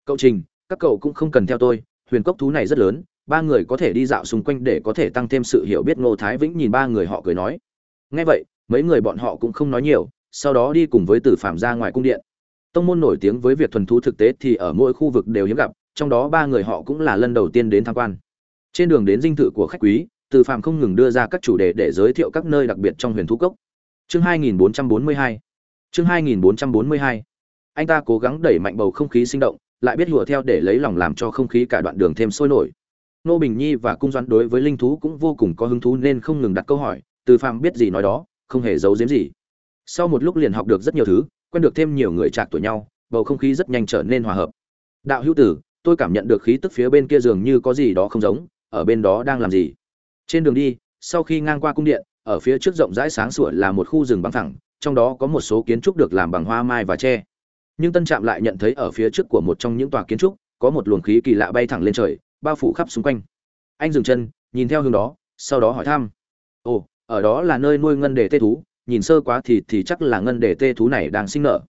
Speaker 1: Cậu trình, các cậu cũng không cần theo tôi, huyền cốc thú này rất lớn, ba người có thể đi dạo xung quanh để có thể tăng thêm sự hiểu biết. Ngô thái vĩnh nhìn ba người họ cười nói. Ngay vậy, mấy người bọn họ cũng không nói nhiều, sau đó đi cùng với tử Phàm ra ngoài cung điện tông môn nổi tiếng với việc thuần thú thực tế thì ở mỗi khu vực đều hiếm gặp, trong đó ba người họ cũng là lần đầu tiên đến tham quan. Trên đường đến dinh thự của khách quý, Từ phạm không ngừng đưa ra các chủ đề để giới thiệu các nơi đặc biệt trong huyền thú cốc. Chương 2442 chương 2442 anh ta cố gắng đẩy mạnh bầu không khí sinh động, lại biết lùa theo để lấy lòng làm cho không khí cả đoạn đường thêm sôi nổi. Nô bình nhi và cung doãn đối với linh thú cũng vô cùng có hứng thú nên không ngừng đặt câu hỏi, từ Phạm biết gì nói đó, không hề giấu giếm gì? Sau một lúc liền học được rất nhiều thứ quen được thêm nhiều người trạc tuổi nhau, bầu không khí rất nhanh trở nên hòa hợp. Đạo hữu tử, tôi cảm nhận được khí tức phía bên kia dường như có gì đó không giống, ở bên đó đang làm gì? Trên đường đi, sau khi ngang qua cung điện, ở phía trước rộng rãi sáng sủa là một khu rừng băng thẳng trong đó có một số kiến trúc được làm bằng hoa mai và tre. Nhưng tân trạm lại nhận thấy ở phía trước của một trong những tòa kiến trúc, có một luồng khí kỳ lạ bay thẳng lên trời, bao phủ khắp xung quanh. Anh dừng chân, nhìn theo hướng đó, sau đó hỏi thăm. Ồ, ở đó là nơi nuôi ngân đề tê thú nhìn sơ quá thì thì chắc là ngân đề tê thú này đang sinh nở.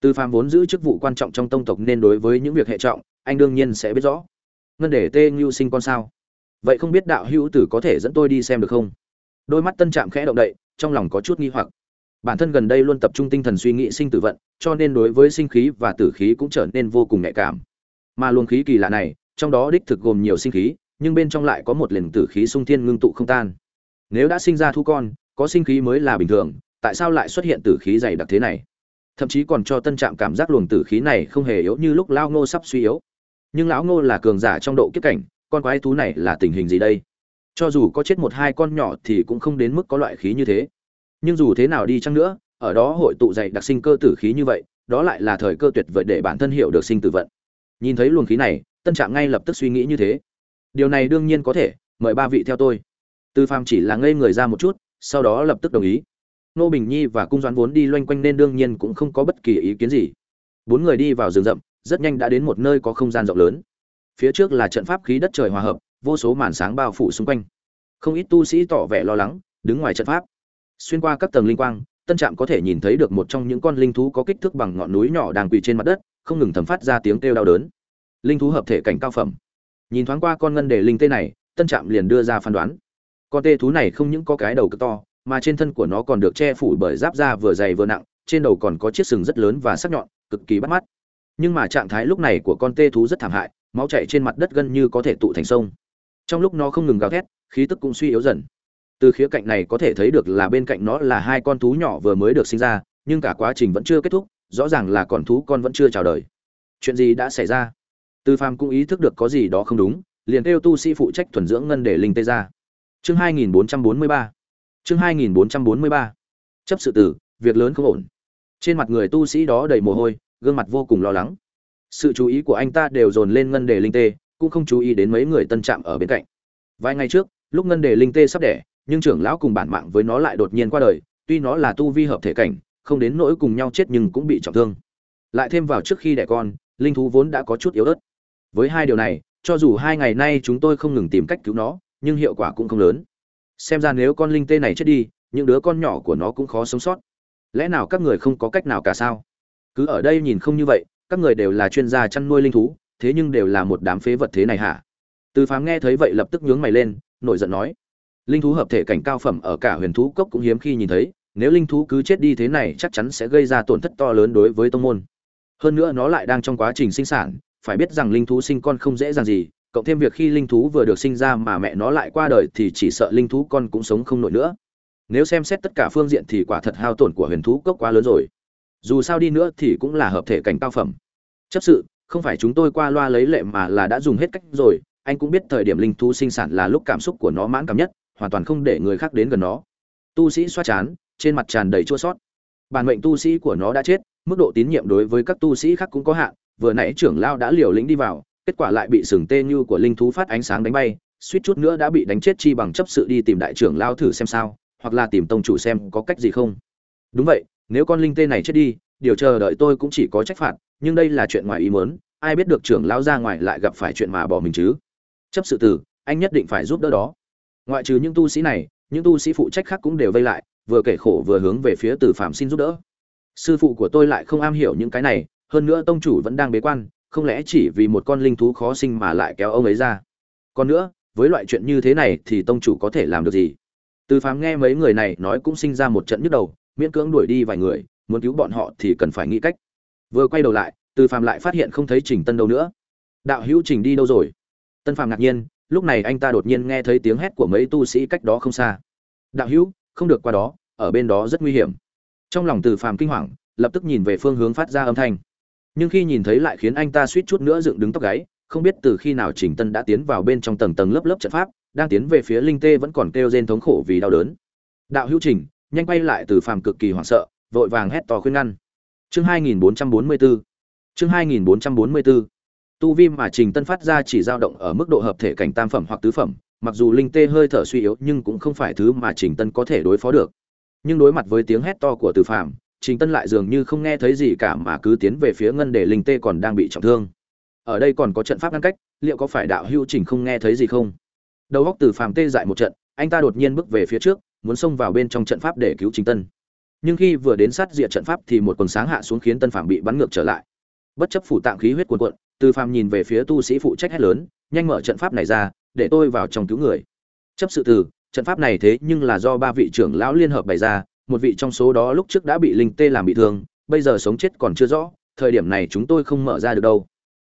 Speaker 1: Tư phàm vốn giữ chức vụ quan trọng trong tông tộc nên đối với những việc hệ trọng, anh đương nhiên sẽ biết rõ. Ngân đề tê ngưu sinh con sao? Vậy không biết đạo hữu tử có thể dẫn tôi đi xem được không? Đôi mắt tân trạm khẽ động đậy, trong lòng có chút nghi hoặc. Bản thân gần đây luôn tập trung tinh thần suy nghĩ sinh tử vận, cho nên đối với sinh khí và tử khí cũng trở nên vô cùng nhạy cảm. Mà luồng khí kỳ lạ này, trong đó đích thực gồm nhiều sinh khí, nhưng bên trong lại có một liền tử khí sung thiên ngưng tụ không tan. Nếu đã sinh ra thu con có sinh khí mới là bình thường, tại sao lại xuất hiện tử khí dày đặc thế này? Thậm chí còn cho tân trạm cảm giác luồng tử khí này không hề yếu như lúc lao ngô sắp suy yếu. Nhưng lão ngô là cường giả trong độ kiếp cảnh, con quái thú này là tình hình gì đây? Cho dù có chết một hai con nhỏ thì cũng không đến mức có loại khí như thế. Nhưng dù thế nào đi chăng nữa, ở đó hội tụ dày đặc sinh cơ tử khí như vậy, đó lại là thời cơ tuyệt vời để bản thân hiểu được sinh tử vận. Nhìn thấy luồng khí này, tân trạm ngay lập tức suy nghĩ như thế. Điều này đương nhiên có thể, mời ba vị theo tôi. Tư phàm chỉ là ngây người ra một chút sau đó lập tức đồng ý. Nô bình nhi và cung doãn vốn đi loanh quanh nên đương nhiên cũng không có bất kỳ ý kiến gì. Bốn người đi vào rừng rậm, rất nhanh đã đến một nơi có không gian rộng lớn. Phía trước là trận pháp khí đất trời hòa hợp, vô số màn sáng bao phủ xung quanh. Không ít tu sĩ tỏ vẻ lo lắng, đứng ngoài trận pháp. Xuyên qua các tầng linh quang, tân trạm có thể nhìn thấy được một trong những con linh thú có kích thước bằng ngọn núi nhỏ đang quỳ trên mặt đất, không ngừng thầm phát ra tiếng kêu đau đớn. Linh thú hợp thể cảnh cao phẩm. Nhìn thoáng qua con ngân đề linh tê này, tân trạm liền đưa ra phán đoán con tê thú này không những có cái đầu cực to, mà trên thân của nó còn được che phủ bởi giáp da vừa dày vừa nặng, trên đầu còn có chiếc sừng rất lớn và sắc nhọn, cực kỳ bắt mắt. Nhưng mà trạng thái lúc này của con tê thú rất thảm hại, máu chảy trên mặt đất gần như có thể tụ thành sông. Trong lúc nó không ngừng gào thét, khí tức cũng suy yếu dần. Từ khía cạnh này có thể thấy được là bên cạnh nó là hai con thú nhỏ vừa mới được sinh ra, nhưng cả quá trình vẫn chưa kết thúc, rõ ràng là còn thú con vẫn chưa chào đời. Chuyện gì đã xảy ra? Tư phàm cũng ý thức được có gì đó không đúng, liền kêu tu sĩ phụ trách thuần dưỡng ngân để linh tê ra chương 2443 chương 2443 chấp sự tử, việc lớn không ổn. Trên mặt người tu sĩ đó đầy mồ hôi, gương mặt vô cùng lo lắng. Sự chú ý của anh ta đều dồn lên ngân đề linh tê, cũng không chú ý đến mấy người tân trạm ở bên cạnh. Vài ngày trước, lúc ngân đề linh tê sắp đẻ, nhưng trưởng lão cùng bản mạng với nó lại đột nhiên qua đời, tuy nó là tu vi hợp thể cảnh, không đến nỗi cùng nhau chết nhưng cũng bị trọng thương. Lại thêm vào trước khi đẻ con, linh thú vốn đã có chút yếu ớt. Với hai điều này, cho dù hai ngày nay chúng tôi không ngừng tìm cách cứu nó nhưng hiệu quả cũng không lớn. Xem ra nếu con linh tê này chết đi, những đứa con nhỏ của nó cũng khó sống sót. Lẽ nào các người không có cách nào cả sao? Cứ ở đây nhìn không như vậy, các người đều là chuyên gia chăn nuôi linh thú, thế nhưng đều là một đám phế vật thế này hả? Từ phám nghe thấy vậy lập tức nhướng mày lên, nổi giận nói. Linh thú hợp thể cảnh cao phẩm ở cả huyền thú cốc cũng hiếm khi nhìn thấy, nếu linh thú cứ chết đi thế này chắc chắn sẽ gây ra tổn thất to lớn đối với tông môn. Hơn nữa nó lại đang trong quá trình sinh sản, phải biết rằng linh thú sinh con không dễ dàng gì cộng thêm việc khi linh thú vừa được sinh ra mà mẹ nó lại qua đời thì chỉ sợ linh thú con cũng sống không nổi nữa. Nếu xem xét tất cả phương diện thì quả thật hao tổn của huyền thú cốc quá lớn rồi. Dù sao đi nữa thì cũng là hợp thể cảnh cao phẩm. Chấp sự, không phải chúng tôi qua loa lấy lệ mà là đã dùng hết cách rồi. Anh cũng biết thời điểm linh thú sinh sản là lúc cảm xúc của nó mãn cảm nhất, hoàn toàn không để người khác đến gần nó. Tu sĩ xoa chán, trên mặt tràn đầy chua sót. Bản mệnh tu sĩ của nó đã chết, mức độ tín nhiệm đối với các tu sĩ khác cũng có hạn. Vừa nãy trưởng lao đã liều lĩnh đi vào kết quả lại bị sừng tê như của linh thú phát ánh sáng đánh bay, suýt chút nữa đã bị đánh chết chi bằng chấp sự đi tìm đại trưởng lao thử xem sao, hoặc là tìm tông chủ xem có cách gì không. Đúng vậy, nếu con linh tê này chết đi, điều chờ đợi tôi cũng chỉ có trách phạt, nhưng đây là chuyện ngoài ý muốn, ai biết được trưởng lão ra ngoài lại gặp phải chuyện mà bỏ mình chứ. Chấp sự tử, anh nhất định phải giúp đỡ đó. Ngoại trừ những tu sĩ này, những tu sĩ phụ trách khác cũng đều vây lại, vừa kể khổ vừa hướng về phía tử phạm xin giúp đỡ. Sư phụ của tôi lại không am hiểu những cái này, hơn nữa tông chủ vẫn đang bế quan không lẽ chỉ vì một con linh thú khó sinh mà lại kéo ông ấy ra? Còn nữa, với loại chuyện như thế này thì tông chủ có thể làm được gì? Từ phàm nghe mấy người này nói cũng sinh ra một trận nhức đầu, miễn cưỡng đuổi đi vài người, muốn cứu bọn họ thì cần phải nghĩ cách. Vừa quay đầu lại, từ phàm lại phát hiện không thấy trình tân đâu nữa. Đạo hữu trình đi đâu rồi? Tân phàm ngạc nhiên, lúc này anh ta đột nhiên nghe thấy tiếng hét của mấy tu sĩ cách đó không xa. Đạo hữu, không được qua đó, ở bên đó rất nguy hiểm. Trong lòng từ phàm kinh hoàng, lập tức nhìn về phương hướng phát ra âm thanh nhưng khi nhìn thấy lại khiến anh ta suýt chút nữa dựng đứng tóc gáy, không biết từ khi nào trình tân đã tiến vào bên trong tầng tầng lớp lớp trận pháp, đang tiến về phía linh tê vẫn còn kêu rên thống khổ vì đau đớn. Đạo hữu trình, nhanh quay lại từ phàm cực kỳ hoảng sợ, vội vàng hét to khuyên ngăn. Chương 2444 chương 2444 tu vi mà trình tân phát ra chỉ dao động ở mức độ hợp thể cảnh tam phẩm hoặc tứ phẩm, mặc dù linh tê hơi thở suy yếu nhưng cũng không phải thứ mà trình tân có thể đối phó được. Nhưng đối mặt với tiếng hét to của từ phàm trình tân lại dường như không nghe thấy gì cả mà cứ tiến về phía ngân để linh tê còn đang bị trọng thương. Ở đây còn có trận pháp ngăn cách, liệu có phải đạo hữu trình không nghe thấy gì không? Đầu góc từ phàm tê dại một trận, anh ta đột nhiên bước về phía trước, muốn xông vào bên trong trận pháp để cứu trình tân. Nhưng khi vừa đến sát diện trận pháp thì một quần sáng hạ xuống khiến tân phàm bị bắn ngược trở lại. Bất chấp phủ tạng khí huyết cuồn cuộn, từ phàm nhìn về phía tu sĩ phụ trách hét lớn, nhanh mở trận pháp này ra, để tôi vào trong cứu người. Chấp sự từ, trận pháp này thế nhưng là do ba vị trưởng lão liên hợp bày ra một vị trong số đó lúc trước đã bị linh tê làm bị thương, bây giờ sống chết còn chưa rõ, thời điểm này chúng tôi không mở ra được đâu.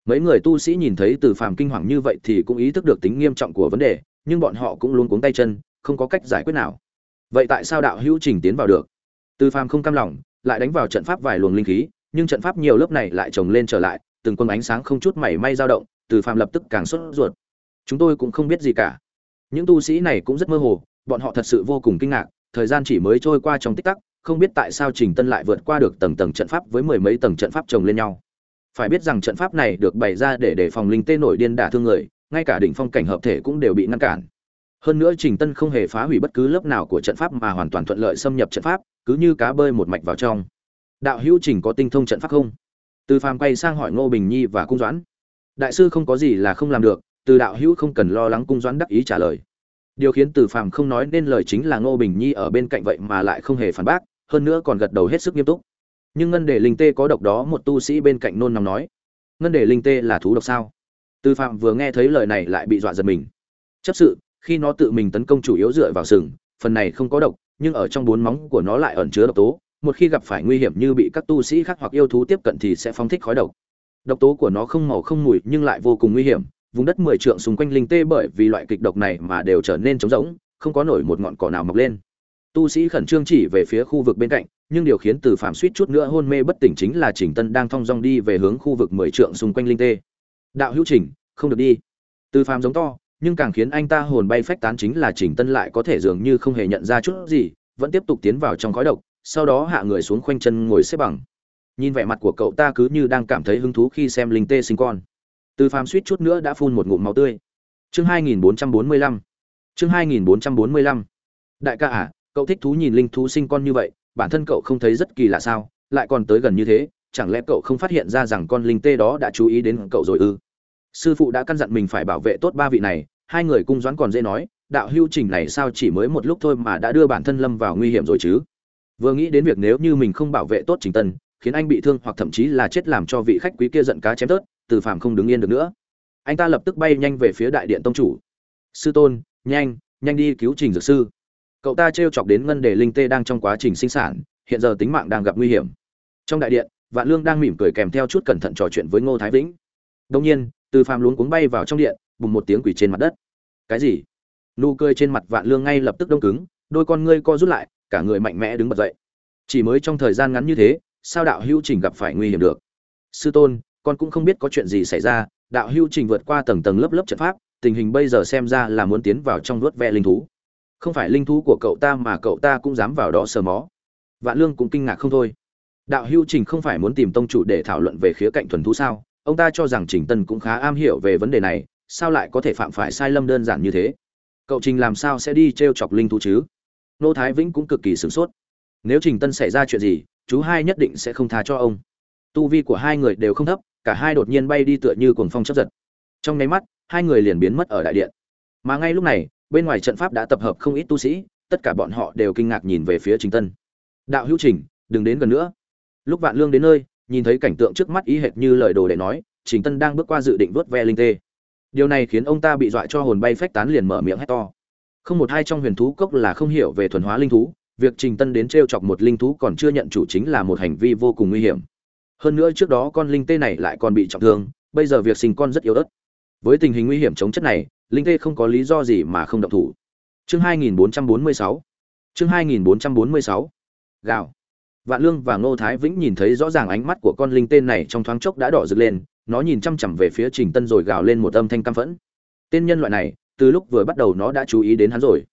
Speaker 1: Mấy người tu sĩ nhìn thấy từ phàm kinh hoàng như vậy thì cũng ý thức được tính nghiêm trọng của vấn đề, nhưng bọn họ cũng luôn cuống tay chân, không có cách giải quyết nào. Vậy tại sao đạo hữu trình tiến vào được? Từ phàm không cam lòng, lại đánh vào trận pháp vài luồng linh khí, nhưng trận pháp nhiều lớp này lại chồng lên trở lại, từng quân ánh sáng không chút mảy may dao động, từ phàm lập tức càng sốt ruột. Chúng tôi cũng không biết gì cả. Những tu sĩ này cũng rất mơ hồ, bọn họ thật sự vô cùng kinh ngạc thời gian chỉ mới trôi qua trong tích tắc, không biết tại sao trình tân lại vượt qua được tầng tầng trận pháp với mười mấy tầng trận pháp chồng lên nhau. Phải biết rằng trận pháp này được bày ra để đề phòng linh tê nổi điên đả thương người, ngay cả đỉnh phong cảnh hợp thể cũng đều bị ngăn cản. Hơn nữa trình tân không hề phá hủy bất cứ lớp nào của trận pháp mà hoàn toàn thuận lợi xâm nhập trận pháp, cứ như cá bơi một mạch vào trong. Đạo hữu trình có tinh thông trận pháp không? Từ phàm quay sang hỏi ngô bình nhi và cung doãn. Đại sư không có gì là không làm được, từ đạo hữu không cần lo lắng cung doãn đắc ý trả lời điều khiến từ phàm không nói nên lời chính là ngô bình nhi ở bên cạnh vậy mà lại không hề phản bác, hơn nữa còn gật đầu hết sức nghiêm túc. Nhưng ngân đề linh tê có độc đó, một tu sĩ bên cạnh nôn nằm nói. Ngân đề linh tê là thú độc sao? Từ phạm vừa nghe thấy lời này lại bị dọa giật mình. Chấp sự, khi nó tự mình tấn công chủ yếu dựa vào sừng, phần này không có độc, nhưng ở trong bốn móng của nó lại ẩn chứa độc tố. Một khi gặp phải nguy hiểm như bị các tu sĩ khác hoặc yêu thú tiếp cận thì sẽ phóng thích khói độc. Độc tố của nó không màu không mùi nhưng lại vô cùng nguy hiểm vùng đất mười trượng xung quanh linh tê bởi vì loại kịch độc này mà đều trở nên trống rỗng, không có nổi một ngọn cỏ nào mọc lên. Tu sĩ khẩn trương chỉ về phía khu vực bên cạnh, nhưng điều khiến từ phạm suýt chút nữa hôn mê bất tỉnh chính là trình tân đang thong dong đi về hướng khu vực mười trượng xung quanh linh tê. Đạo hữu trình, không được đi. Từ phạm giống to, nhưng càng khiến anh ta hồn bay phách tán chính là trình tân lại có thể dường như không hề nhận ra chút gì, vẫn tiếp tục tiến vào trong khói độc, sau đó hạ người xuống khoanh chân ngồi xếp bằng. Nhìn vẻ mặt của cậu ta cứ như đang cảm thấy hứng thú khi xem linh tê sinh con từ phàm suýt chút nữa đã phun một ngụm máu tươi. Chương 2445 chương 2445 đại ca à cậu thích thú nhìn linh thú sinh con như vậy, bản thân cậu không thấy rất kỳ lạ sao? Lại còn tới gần như thế, chẳng lẽ cậu không phát hiện ra rằng con linh tê đó đã chú ý đến cậu rồi ư? Sư phụ đã căn dặn mình phải bảo vệ tốt ba vị này, hai người cung doãn còn dễ nói, đạo hưu trình này sao chỉ mới một lúc thôi mà đã đưa bản thân lâm vào nguy hiểm rồi chứ? Vừa nghĩ đến việc nếu như mình không bảo vệ tốt trình tân khiến anh bị thương hoặc thậm chí là chết làm cho vị khách quý kia giận cá chém tớt từ phàm không đứng yên được nữa. Anh ta lập tức bay nhanh về phía đại điện tông chủ. Sư tôn, nhanh nhanh đi cứu trình dược sư. Cậu ta t chọc đến ngân đề linh tê đang trong quá trình sinh sản, hiện giờ tính mạng đang gặp nguy hiểm. Trong đại điện, vạn lương đang mỉm cười kèm theo chút cẩn thận trò chuyện với ngô thái vĩnh. Đông nhiên, từ phàm luống cuống bay vào trong điện, bùng một tiếng quỷ trên mặt đất. Cái gì? Nụ cười trên mặt vạn lương ngay lập tức đông cứng, đôi con ngươi co rút lại, cả người mạnh mẽ đứng bật dậy. Chỉ mới trong thời gian ngắn như thế, sao đạo hữu trình gặp phải nguy hiểm được? Sư tôn con cũng không biết có chuyện gì xảy ra, đạo hưu trình vượt qua tầng tầng lớp lớp trận pháp, tình hình bây giờ xem ra là muốn tiến vào trong nuốt ve linh thú. Không phải linh thú của cậu ta mà cậu ta cũng dám vào đó sờ mó. Vạn lương cũng kinh ngạc không thôi. Đạo hưu trình không phải muốn tìm tông chủ để thảo luận về khía cạnh thuần thú sao? Ông ta cho rằng trình tân cũng khá am hiểu về vấn đề này, sao lại có thể phạm phải sai lầm đơn giản như thế? Cậu trình làm sao sẽ đi t r e o chọc linh thú chứ? Nô thái vĩnh cũng cực kỳ sửng sốt. Nếu trình tân xảy ra chuyện gì, chú hai nhất định sẽ không tha cho ông. Tu vi của hai người đều không thấp cả hai đột nhiên bay đi tựa như cuồng phong chớp giật. Trong nháy mắt, hai người liền biến mất ở đại điện. Mà ngay lúc này, bên ngoài trận pháp đã tập hợp không ít tu sĩ, tất cả bọn họ đều kinh ngạc nhìn về phía trình tân. Đạo hữu trình, đừng đến gần nữa. Lúc vạn lương đến nơi, nhìn thấy cảnh tượng trước mắt ý hệt như lời đồ để nói, trình tân đang bước qua dự định vớt ve linh tê. Điều này khiến ông ta bị dọa cho hồn bay phách tán liền mở miệng hét to. Không một hai trong huyền thú cốc là không hiểu về thuần hóa linh thú, việc trình tân đến trêu chọc một linh thú còn chưa nhận chủ chính là một hành vi vô cùng nguy hiểm hơn nữa trước đó con linh tê này lại còn bị trọng thương, bây giờ việc sinh con rất yếu ớt. Với tình hình nguy hiểm chống chất này, linh tê không có lý do gì mà không động thủ. Chương 2446 chương 2446 gạo vạn lương và ngô thái vĩnh nhìn thấy rõ ràng ánh mắt của con linh tên này trong thoáng chốc đã đỏ rực lên, nó nhìn chăm chằm về phía trình tân rồi gào lên một âm thanh căm phẫn. Tên nhân loại này, từ lúc vừa bắt đầu nó đã chú ý đến hắn rồi.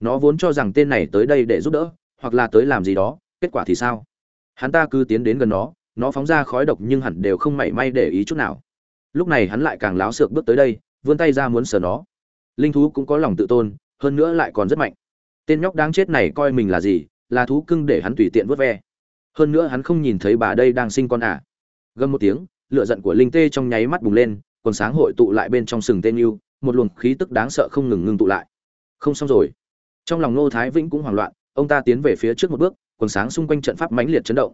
Speaker 1: Nó vốn cho rằng tên này tới đây để giúp đỡ, hoặc là tới làm gì đó, kết quả thì sao? Hắn ta cứ tiến đến gần nó nó phóng ra khói độc nhưng hẳn đều không mảy may để ý chút nào. Lúc này hắn lại càng láo xược bước tới đây, vươn tay ra muốn sờ nó. Linh thú cũng có lòng tự tôn, hơn nữa lại còn rất mạnh. Tên nhóc đáng chết này coi mình là gì, là thú cưng để hắn tùy tiện vớt ve. Hơn nữa hắn không nhìn thấy bà đây đang sinh con à. Gầm một tiếng, lửa giận của linh tê trong nháy mắt bùng lên, quần sáng hội tụ lại bên trong sừng tên yêu, một luồng khí tức đáng sợ không ngừng ngưng tụ lại. Không xong rồi. Trong lòng ngô thái vĩnh cũng hoảng loạn, ông ta tiến về phía trước một bước, quần sáng xung quanh trận pháp mãnh liệt chấn động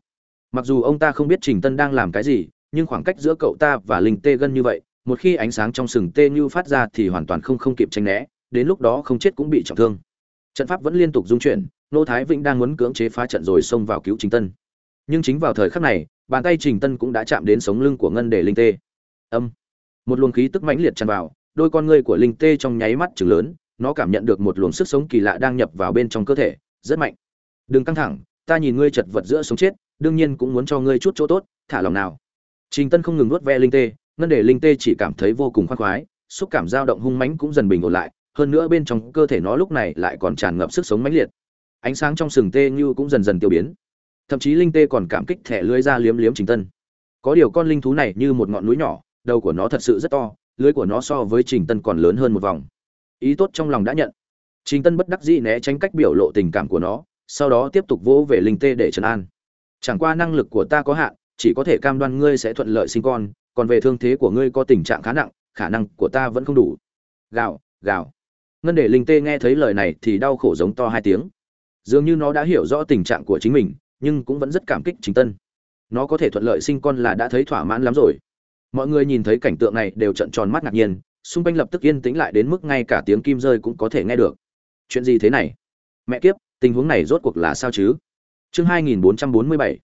Speaker 1: mặc dù ông ta không biết trình tân đang làm cái gì, nhưng khoảng cách giữa cậu ta và linh tê gần như vậy, một khi ánh sáng trong sừng tê như phát ra thì hoàn toàn không không kịp tranh né, đến lúc đó không chết cũng bị trọng thương. Trận pháp vẫn liên tục dung chuyển, nô thái vĩnh đang muốn cưỡng chế phá trận rồi xông vào cứu trình tân. Nhưng chính vào thời khắc này, bàn tay trình tân cũng đã chạm đến sống lưng của ngân để linh tê. Âm. Một luồng khí tức mãnh liệt tràn vào, đôi con ngươi của linh tê trong nháy mắt chừng lớn, nó cảm nhận được một luồng sức sống kỳ lạ đang nhập vào bên trong cơ thể, rất mạnh. Đừng căng thẳng, ta nhìn ngươi chật vật giữa sống chết đương nhiên cũng muốn cho ngươi chút chỗ tốt, thả lòng nào. Trình tân không ngừng nuốt ve linh tê, ngân để linh tê chỉ cảm thấy vô cùng khoan khoái, xúc cảm dao động hung mãnh cũng dần bình ổn lại, hơn nữa bên trong cơ thể nó lúc này lại còn tràn ngập sức sống mãnh liệt. Ánh sáng trong sừng tê như cũng dần dần tiêu biến. Thậm chí linh tê còn cảm kích thẻ lưới ra liếm liếm trình tân. Có điều con linh thú này như một ngọn núi nhỏ, đầu của nó thật sự rất to, lưới của nó so với trình tân còn lớn hơn một vòng. Ý tốt trong lòng đã nhận. Trình tân bất đắc dĩ né tránh cách biểu lộ tình cảm của nó, sau đó tiếp tục vỗ về linh tê để trấn an chẳng qua năng lực của ta có hạn, chỉ có thể cam đoan ngươi sẽ thuận lợi sinh con, còn về thương thế của ngươi có tình trạng khá nặng, khả năng của ta vẫn không đủ. Gào gào. Ngân để linh tê nghe thấy lời này thì đau khổ giống to hai tiếng. Dường như nó đã hiểu rõ tình trạng của chính mình, nhưng cũng vẫn rất cảm kích chính tân. Nó có thể thuận lợi sinh con là đã thấy thỏa mãn lắm rồi. Mọi người nhìn thấy cảnh tượng này đều trận tròn mắt ngạc nhiên, xung quanh lập tức yên tĩnh lại đến mức ngay cả tiếng kim rơi cũng có thể nghe được. Chuyện gì thế này? Mẹ kiếp, tình huống này rốt cuộc là sao chứ? Chương 2447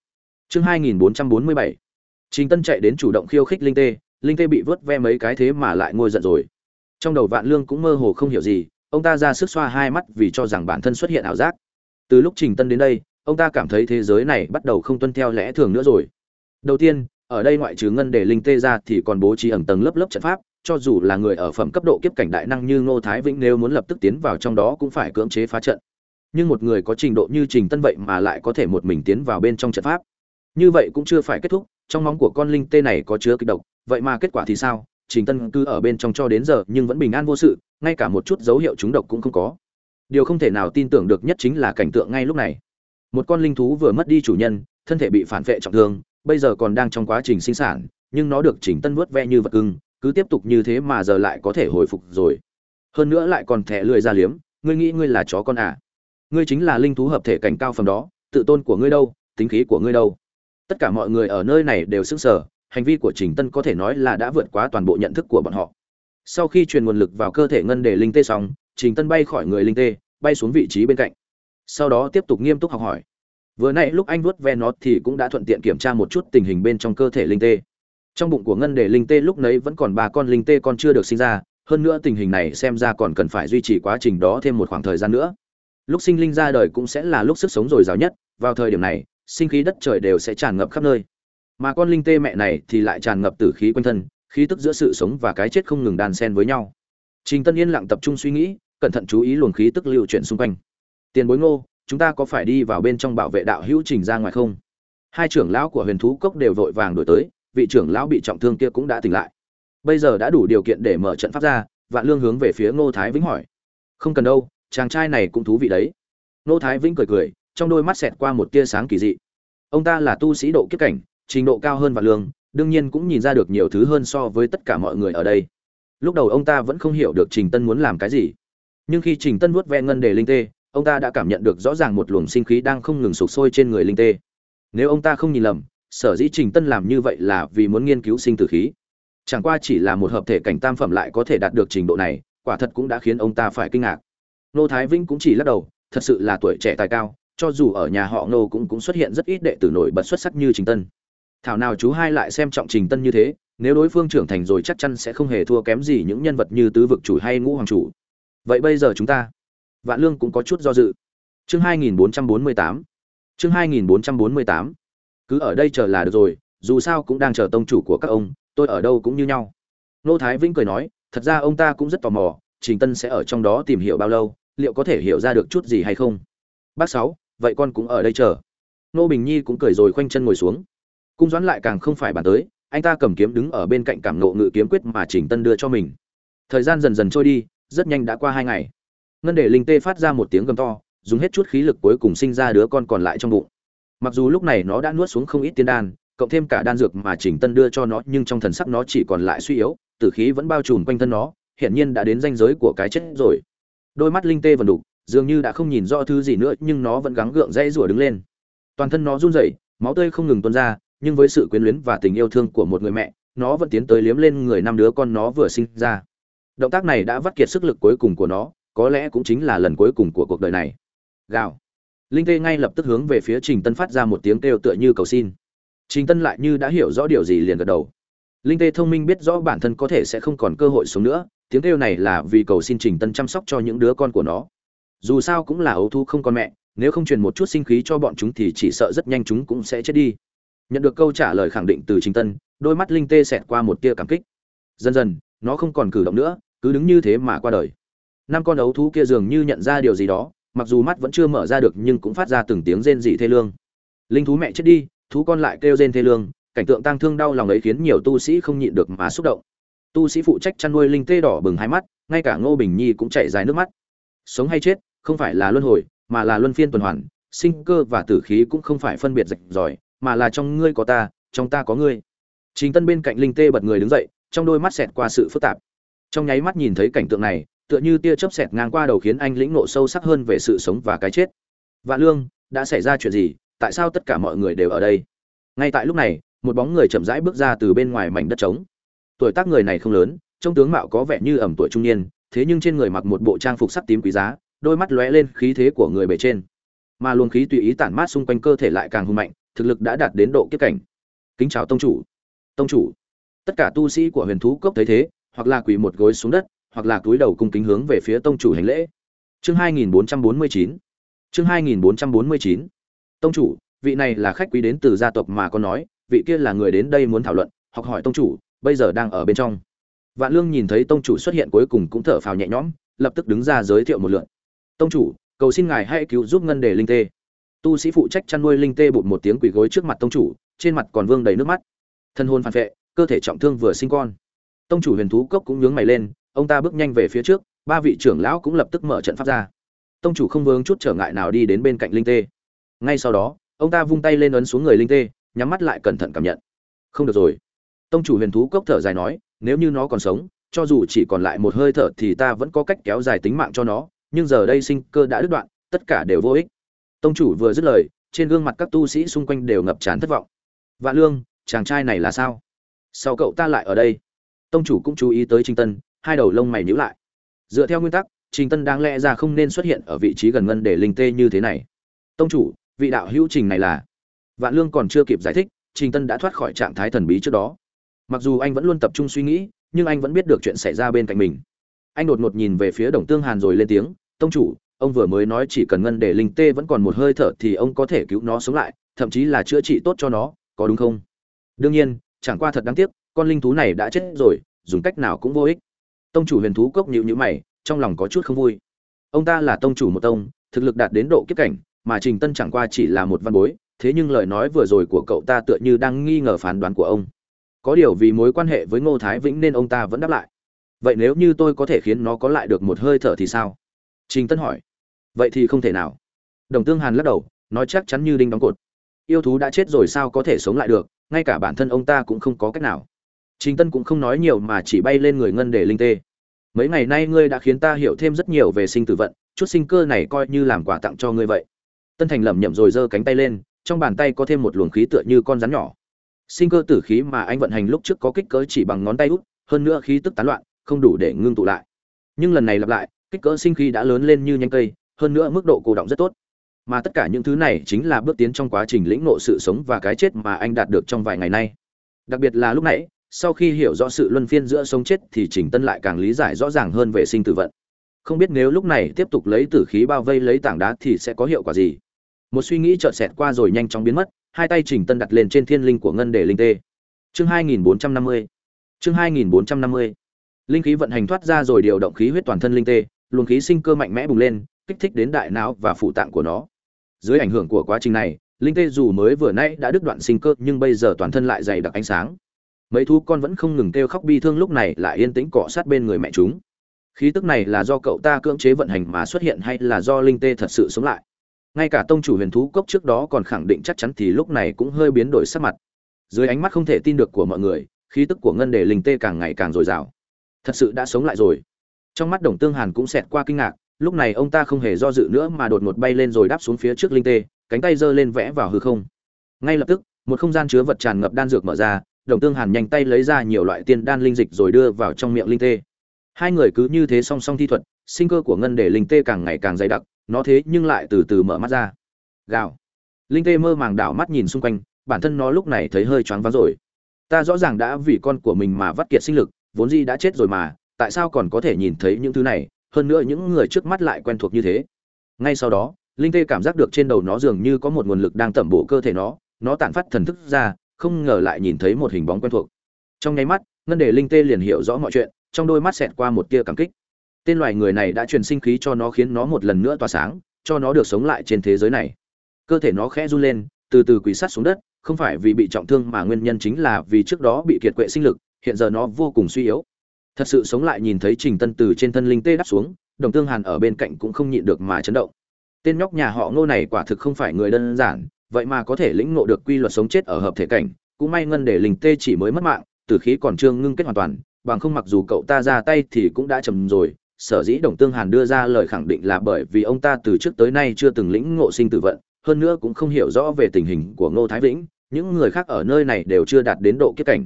Speaker 1: chương 2447 trình tân chạy đến chủ động khiêu khích linh tê linh tê bị vớt ve mấy cái thế mà lại ngồi giận rồi. Trong đầu vạn lương cũng mơ hồ không hiểu gì, ông ta ra sức xoa hai mắt vì cho rằng bản thân xuất hiện ảo giác. Từ lúc trình tân đến đây, ông ta cảm thấy thế giới này bắt đầu không tuân theo lẽ thường nữa rồi. Đầu tiên, ở đây ngoại trừ ngân đề linh tê ra thì còn bố trí ẩn tầng lớp lớp trận pháp, cho dù là người ở phẩm cấp độ kiếp cảnh đại năng như ngô thái vĩnh nếu muốn lập tức tiến vào trong đó cũng phải cưỡng chế phá trận nhưng một người có trình độ như trình tân vậy mà lại có thể một mình tiến vào bên trong trận pháp. Như vậy cũng chưa phải kết thúc, trong móng của con linh tê này có chứa kịch độc, vậy mà kết quả thì sao? Trình tân cứ ở bên trong cho đến giờ nhưng vẫn bình an vô sự, ngay cả một chút dấu hiệu trúng độc cũng không có. Điều không thể nào tin tưởng được nhất chính là cảnh tượng ngay lúc này. Một con linh thú vừa mất đi chủ nhân, thân thể bị phản vệ trọng thương, bây giờ còn đang trong quá trình sinh sản, nhưng nó được Trình tân vuốt ve như vật cưng, cứ tiếp tục như thế mà giờ lại có thể hồi phục rồi. Hơn nữa lại còn thẻ lười ra liếm, ngươi nghĩ ngươi là chó con à? Ngươi chính là linh thú hợp thể cảnh cao phẩm đó, tự tôn của ngươi đâu, tính khí của ngươi đâu. Tất cả mọi người ở nơi này đều sững sờ, hành vi của trình tân có thể nói là đã vượt quá toàn bộ nhận thức của bọn họ. Sau khi truyền nguồn lực vào cơ thể ngân để linh tê xong, trình tân bay khỏi người linh tê, bay xuống vị trí bên cạnh. Sau đó tiếp tục nghiêm túc học hỏi. Vừa nãy lúc anh vuốt ve nó thì cũng đã thuận tiện kiểm tra một chút tình hình bên trong cơ thể linh tê. Trong bụng của ngân để linh tê lúc nấy vẫn còn ba con linh tê còn chưa được sinh ra, hơn nữa tình hình này xem ra còn cần phải duy trì quá trình đó thêm một khoảng thời gian nữa lúc sinh linh ra đời cũng sẽ là lúc sức sống dồi dào nhất, vào thời điểm này, sinh khí đất trời đều sẽ tràn ngập khắp nơi. Mà con linh tê mẹ này thì lại tràn ngập tử khí quanh thân, khí tức giữa sự sống và cái chết không ngừng đan xen với nhau. Trình tân yên lặng tập trung suy nghĩ, cẩn thận chú ý luồng khí tức lưu chuyển xung quanh. Tiền bối ngô, chúng ta có phải đi vào bên trong bảo vệ đạo hữu trình ra ngoài không? Hai trưởng lão của huyền thú cốc đều vội vàng đổi tới, vị trưởng lão bị trọng thương kia cũng đã tỉnh lại. Bây giờ đã đủ điều kiện để mở trận pháp ra, vạn lương hướng về phía ngô thái vĩnh hỏi. Không cần đâu chàng trai này cũng thú vị đấy. Nô thái vĩnh cười cười, trong đôi mắt xẹt qua một tia sáng kỳ dị. Ông ta là tu sĩ độ kiếp cảnh, trình độ cao hơn vạn lương, đương nhiên cũng nhìn ra được nhiều thứ hơn so với tất cả mọi người ở đây. Lúc đầu ông ta vẫn không hiểu được trình tân muốn làm cái gì. Nhưng khi trình tân vuốt ve ngân đề linh tê, ông ta đã cảm nhận được rõ ràng một luồng sinh khí đang không ngừng sụp sôi trên người linh tê. Nếu ông ta không nhìn lầm, sở dĩ trình tân làm như vậy là vì muốn nghiên cứu sinh tử khí. Chẳng qua chỉ là một hợp thể cảnh tam phẩm lại có thể đạt được trình độ này, quả thật cũng đã khiến ông ta phải kinh ngạc nô thái vĩnh cũng chỉ lắc đầu, thật sự là tuổi trẻ tài cao, cho dù ở nhà họ nô cũng cũng xuất hiện rất ít đệ tử nổi bật xuất sắc như trình tân. Thảo nào chú hai lại xem trọng trình tân như thế, nếu đối phương trưởng thành rồi chắc chắn sẽ không hề thua kém gì những nhân vật như tứ vực chủ hay ngũ hoàng chủ. Vậy bây giờ chúng ta, vạn lương cũng có chút do dự. Chương 2448 chương 2448 cứ ở đây chờ là được rồi, dù sao cũng đang chờ tông chủ của các ông, tôi ở đâu cũng như nhau. Nô thái vĩnh cười nói, thật ra ông ta cũng rất tò mò, trình tân sẽ ở trong đó tìm hiểu bao lâu liệu có thể hiểu ra được chút gì hay không? Bác sáu, vậy con cũng ở đây chờ. Nô bình nhi cũng cười rồi khoanh chân ngồi xuống. Cung doãn lại càng không phải bàn tới, anh ta cầm kiếm đứng ở bên cạnh cảm nộ ngự kiếm quyết mà trình tân đưa cho mình. Thời gian dần dần trôi đi, rất nhanh đã qua hai ngày. Ngân để linh tê phát ra một tiếng gầm to, dùng hết chút khí lực cuối cùng sinh ra đứa con còn lại trong bụng. Mặc dù lúc này nó đã nuốt xuống không ít tiên đan, cộng thêm cả đan dược mà trình tân đưa cho nó, nhưng trong thần sắc nó chỉ còn lại suy yếu, tử khí vẫn bao trùm quanh thân nó, hiển nhiên đã đến ranh giới của cái chết rồi đôi mắt linh tê vần đục dường như đã không nhìn rõ thứ gì nữa, nhưng nó vẫn gắng gượng dây rủa đứng lên. Toàn thân nó run rẩy, máu tươi không ngừng tuôn ra, nhưng với sự quyến luyến và tình yêu thương của một người mẹ, nó vẫn tiến tới liếm lên người năm đứa con nó vừa sinh ra. Động tác này đã vắt kiệt sức lực cuối cùng của nó, có lẽ cũng chính là lần cuối cùng của cuộc đời này. Gào. Linh tê ngay lập tức hướng về phía trình tân phát ra một tiếng kêu tựa như cầu xin. Trình tân lại như đã hiểu rõ điều gì liền gật đầu. Linh tê thông minh biết rõ bản thân có thể sẽ không còn cơ hội sống nữa tiếng kêu này là vì cầu xin trình tân chăm sóc cho những đứa con của nó. Dù sao cũng là ấu thu không con mẹ, nếu không truyền một chút sinh khí cho bọn chúng thì chỉ sợ rất nhanh chúng cũng sẽ chết đi. Nhận được câu trả lời khẳng định từ trình tân, đôi mắt linh tê xẹt qua một tia cảm kích. Dần dần, nó không còn cử động nữa, cứ đứng như thế mà qua đời. Năm con ấu thú kia dường như nhận ra điều gì đó, mặc dù mắt vẫn chưa mở ra được nhưng cũng phát ra từng tiếng rên dị thê lương. Linh thú mẹ chết đi, thú con lại kêu rên thê lương, cảnh tượng tang thương đau lòng ấy khiến nhiều tu sĩ không nhịn được mà xúc động tu sĩ phụ trách chăn nuôi linh tê đỏ bừng hai mắt, ngay cả ngô bình nhi cũng chảy dài nước mắt. Sống hay chết, không phải là luân hồi, mà là luân phiên tuần hoàn, sinh cơ và tử khí cũng không phải phân biệt rạch ròi, mà là trong ngươi có ta, trong ta có ngươi. Chính tân bên cạnh linh tê bật người đứng dậy, trong đôi mắt xẹt qua sự phức tạp. Trong nháy mắt nhìn thấy cảnh tượng này, tựa như tia chớp xẹt ngang qua đầu khiến anh lĩnh ngộ sâu sắc hơn về sự sống và cái chết. Vạn lương, đã xảy ra chuyện gì? Tại sao tất cả mọi người đều ở đây? Ngay tại lúc này, một bóng người chậm rãi bước ra từ bên ngoài mảnh đất trống tuổi tác người này không lớn, trông tướng mạo có vẻ như ẩm tuổi trung niên, thế nhưng trên người mặc một bộ trang phục sắc tím quý giá, đôi mắt lóe lên khí thế của người bề trên. Mà luồng khí tùy ý tản mát xung quanh cơ thể lại càng hung mạnh, thực lực đã đạt đến độ kiếp cảnh. Kính chào tông chủ. Tông chủ. Tất cả tu sĩ của huyền thú cốc thấy thế, hoặc là quỳ một gối xuống đất, hoặc là cúi đầu cung kính hướng về phía tông chủ hành lễ. Chương 2449 chương 2449 tông chủ, vị này là khách quý đến từ gia tộc mà con nói, vị kia là người đến đây muốn thảo luận, học hỏi tông chủ bây giờ đang ở bên trong. Vạn lương nhìn thấy tông chủ xuất hiện cuối cùng cũng thở phào nhẹ nhõm, lập tức đứng ra giới thiệu một lượn tông chủ, cầu xin ngài hãy cứu giúp ngân đề linh tê. Tu sĩ phụ trách chăn nuôi linh tê bụt một tiếng quỳ gối trước mặt tông chủ, trên mặt còn vương đầy nước mắt. Thân hôn phản vệ, cơ thể trọng thương vừa sinh con. Tông chủ huyền thú cốc cũng nhướng mày lên, ông ta bước nhanh về phía trước, ba vị trưởng lão cũng lập tức mở trận pháp ra. Tông chủ không vướng chút trở ngại nào đi đến bên cạnh linh tê. Ngay sau đó, ông ta vung tay lên ấn xuống người linh tê, nhắm mắt lại cẩn thận cảm nhận. Không được rồi tông chủ huyền thú cốc thở dài nói, nếu như nó còn sống, cho dù chỉ còn lại một hơi thở thì ta vẫn có cách kéo dài tính mạng cho nó, nhưng giờ đây sinh cơ đã đứt đoạn, tất cả đều vô ích. Tông chủ vừa dứt lời, trên gương mặt các tu sĩ xung quanh đều ngập tràn thất vọng. Vạn lương, chàng trai này là sao? Sao cậu ta lại ở đây? Tông chủ cũng chú ý tới trình tân, hai đầu lông mày nhíu lại. Dựa theo nguyên tắc, trình tân đáng lẽ ra không nên xuất hiện ở vị trí gần ngân để linh tê như thế này. Tông chủ, vị đạo hữu trình này là? Vạn lương còn chưa kịp giải thích, trình tân đã thoát khỏi trạng thái thần bí trước đó mặc dù anh vẫn luôn tập trung suy nghĩ, nhưng anh vẫn biết được chuyện xảy ra bên cạnh mình. Anh đột ngột nhìn về phía đồng tương hàn rồi lên tiếng, tông chủ, ông vừa mới nói chỉ cần ngân để linh tê vẫn còn một hơi thở thì ông có thể cứu nó sống lại, thậm chí là chữa trị tốt cho nó, có đúng không? Đương nhiên, chẳng qua thật đáng tiếc, con linh thú này đã chết rồi, dùng cách nào cũng vô ích. Tông chủ huyền thú cốc nhịu nhữ mày, trong lòng có chút không vui. Ông ta là tông chủ một tông, thực lực đạt đến độ kiếp cảnh, mà trình tân chẳng qua chỉ là một văn bối, thế nhưng lời nói vừa rồi của cậu ta tựa như đang nghi ngờ phán đoán của ông có điều vì mối quan hệ với ngô thái vĩnh nên ông ta vẫn đáp lại. Vậy nếu như tôi có thể khiến nó có lại được một hơi thở thì sao? Trình tân hỏi. Vậy thì không thể nào. Đồng tương hàn lắc đầu, nói chắc chắn như đinh đóng cột. Yêu thú đã chết rồi sao có thể sống lại được, ngay cả bản thân ông ta cũng không có cách nào. Trình tân cũng không nói nhiều mà chỉ bay lên người ngân để linh tê. Mấy ngày nay ngươi đã khiến ta hiểu thêm rất nhiều về sinh tử vận, chút sinh cơ này coi như làm quà tặng cho ngươi vậy. Tân thành lẩm nhẩm rồi giơ cánh tay lên, trong bàn tay có thêm một luồng khí tựa như con rắn nhỏ sinh cơ tử khí mà anh vận hành lúc trước có kích cỡ chỉ bằng ngón tay út, hơn nữa khí tức tán loạn, không đủ để ngưng tụ lại. Nhưng lần này lặp lại, kích cỡ sinh khí đã lớn lên như nhanh cây, hơn nữa mức độ cổ động rất tốt. Mà tất cả những thứ này chính là bước tiến trong quá trình lĩnh ngộ sự sống và cái chết mà anh đạt được trong vài ngày nay. Đặc biệt là lúc nãy, sau khi hiểu rõ sự luân phiên giữa sống chết thì trình tân lại càng lý giải rõ ràng hơn về sinh tử vận. Không biết nếu lúc này tiếp tục lấy tử khí bao vây lấy tảng đá thì sẽ có hiệu quả gì? Một suy nghĩ chợt xẹt qua rồi nhanh chóng biến mất hai tay trình tân đặt lên trên thiên linh của ngân để linh tê. Chương 2450 chương 2450 linh khí vận hành thoát ra rồi điều động khí huyết toàn thân linh tê, luồng khí sinh cơ mạnh mẽ bùng lên, kích thích đến đại não và phụ tạng của nó. Dưới ảnh hưởng của quá trình này, linh tê dù mới vừa nãy đã đứt đoạn sinh cơ, nhưng bây giờ toàn thân lại dày đặc ánh sáng. Mấy thú con vẫn không ngừng kêu khóc bi thương, lúc này lại yên tĩnh cọ sát bên người mẹ chúng. Khí tức này là do cậu ta cưỡng chế vận hành mà xuất hiện hay là do linh tê thật sự sống lại? Ngay cả tông chủ huyền thú cốc trước đó còn khẳng định chắc chắn thì lúc này cũng hơi biến đổi sắc mặt. Dưới ánh mắt không thể tin được của mọi người, khí tức của ngân đề linh tê càng ngày càng dồi dào. Thật sự đã sống lại rồi. Trong mắt đồng tương hàn cũng xẹt qua kinh ngạc, lúc này ông ta không hề do dự nữa mà đột ngột bay lên rồi đáp xuống phía trước linh tê, cánh tay giơ lên vẽ vào hư không. Ngay lập tức, một không gian chứa vật tràn ngập đan dược mở ra, đồng tương hàn nhanh tay lấy ra nhiều loại tiên đan linh dịch rồi đưa vào trong miệng linh tê. Hai người cứ như thế song song thi thuật, sinh cơ của ngân đề linh tê càng ngày càng dày đặc nó thế nhưng lại từ từ mở mắt ra. Gào. Linh tê mơ màng đảo mắt nhìn xung quanh, bản thân nó lúc này thấy hơi choáng váng rồi. Ta rõ ràng đã vì con của mình mà vắt kiệt sinh lực, vốn di đã chết rồi mà, tại sao còn có thể nhìn thấy những thứ này, hơn nữa những người trước mắt lại quen thuộc như thế. Ngay sau đó, linh tê cảm giác được trên đầu nó dường như có một nguồn lực đang tẩm bổ cơ thể nó nó tản phát thần thức ra, không ngờ lại nhìn thấy một hình bóng quen thuộc. Trong nháy mắt, ngân đề linh tê liền hiểu rõ mọi chuyện, trong đôi mắt xẹt qua một tia cảm kích tên loài người này đã truyền sinh khí cho nó khiến nó một lần nữa tỏa sáng, cho nó được sống lại trên thế giới này. Cơ thể nó khẽ run lên, từ từ quỳ sát xuống đất, không phải vì bị trọng thương mà nguyên nhân chính là vì trước đó bị kiệt quệ sinh lực, hiện giờ nó vô cùng suy yếu. Thật sự sống lại nhìn thấy trình tân từ trên thân linh tê đắp xuống, đồng tương hàn ở bên cạnh cũng không nhịn được mà chấn động. Tên nhóc nhà họ ngô này quả thực không phải người đơn giản, vậy mà có thể lĩnh ngộ được quy luật sống chết ở hợp thể cảnh, cũng may ngân để linh tê chỉ mới mất mạng, tử khí còn trương ngưng kết hoàn toàn, bằng không mặc dù cậu ta ra tay thì cũng đã chầm rồi sở dĩ đồng tương hàn đưa ra lời khẳng định là bởi vì ông ta từ trước tới nay chưa từng lĩnh ngộ sinh tử vận, hơn nữa cũng không hiểu rõ về tình hình của ngô thái vĩnh, những người khác ở nơi này đều chưa đạt đến độ kiếp cảnh.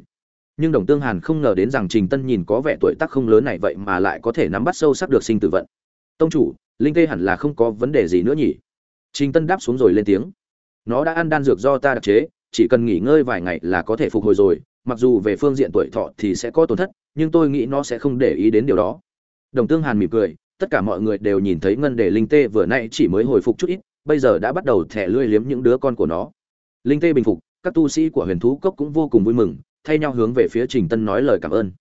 Speaker 1: Nhưng đồng tương hàn không ngờ đến rằng trình tân nhìn có vẻ tuổi tác không lớn này vậy mà lại có thể nắm bắt sâu sắc được sinh tử vận. Tông chủ, linh tê hẳn là không có vấn đề gì nữa nhỉ? Trình tân đáp xuống rồi lên tiếng. Nó đã ăn đan dược do ta đặc chế, chỉ cần nghỉ ngơi vài ngày là có thể phục hồi rồi, mặc dù về phương diện tuổi thọ thì sẽ có tổn thất, nhưng tôi nghĩ nó sẽ không để ý đến điều đó đồng tương hàn mỉm cười, tất cả mọi người đều nhìn thấy ngân đề linh tê vừa nãy chỉ mới hồi phục chút ít, bây giờ đã bắt đầu thẻ lưỡi liếm những đứa con của nó. Linh tê bình phục, các tu sĩ của huyền thú cốc cũng vô cùng vui mừng, thay nhau hướng về phía trình tân nói lời cảm ơn.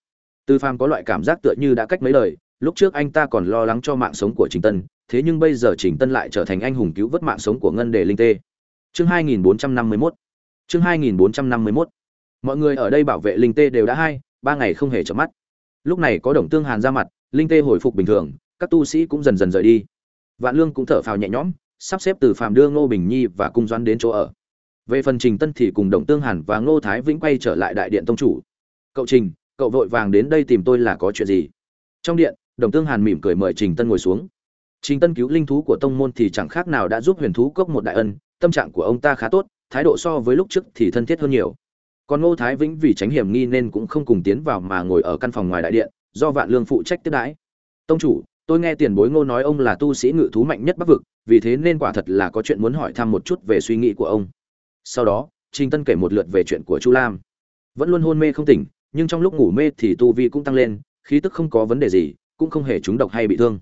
Speaker 1: Tư phàm có loại cảm giác tựa như đã cách mấy lời lúc trước anh ta còn lo lắng cho mạng sống của trình tân, thế nhưng bây giờ trình tân lại trở thành anh hùng cứu vớt mạng sống của ngân đề linh tê. Chương 2451 chương 2451 mọi người ở đây bảo vệ linh tê đều đã hai, ba ngày không hề chợp mắt. Lúc này có đồng tương hàn ra mặt linh tê hồi phục bình thường, các tu sĩ cũng dần dần rời đi. Vạn lương cũng thở phào nhẹ nhõm, sắp xếp từ phàm đưa ngô bình nhi và cung doãn đến chỗ ở. Về phần trình tân thì cùng đồng tương hàn và ngô thái vĩnh quay trở lại đại điện tông chủ. Cậu trình, cậu vội vàng đến đây tìm tôi là có chuyện gì? Trong điện đồng tương hàn mỉm cười mời trình tân ngồi xuống. Trình tân cứu linh thú của tông môn thì chẳng khác nào đã giúp huyền thú cốc một đại ân, tâm trạng của ông ta khá tốt, thái độ so với lúc trước thì thân thiết hơn nhiều. Còn ngô thái vĩnh vì tránh hiểm nghi nên cũng không cùng tiến vào mà ngồi ở căn phòng ngoài đại điện do vạn lương phụ trách tiếp đãi. Tông chủ, tôi nghe tiền bối ngô nói ông là tu sĩ ngự thú mạnh nhất bắc vực, vì thế nên quả thật là có chuyện muốn hỏi thăm một chút về suy nghĩ của ông. Sau đó, trình tân kể một lượt về chuyện của chu lam. Vẫn luôn hôn mê không tỉnh, nhưng trong lúc ngủ mê thì tu vi cũng tăng lên, khí tức không có vấn đề gì, cũng không hề trúng độc hay bị thương.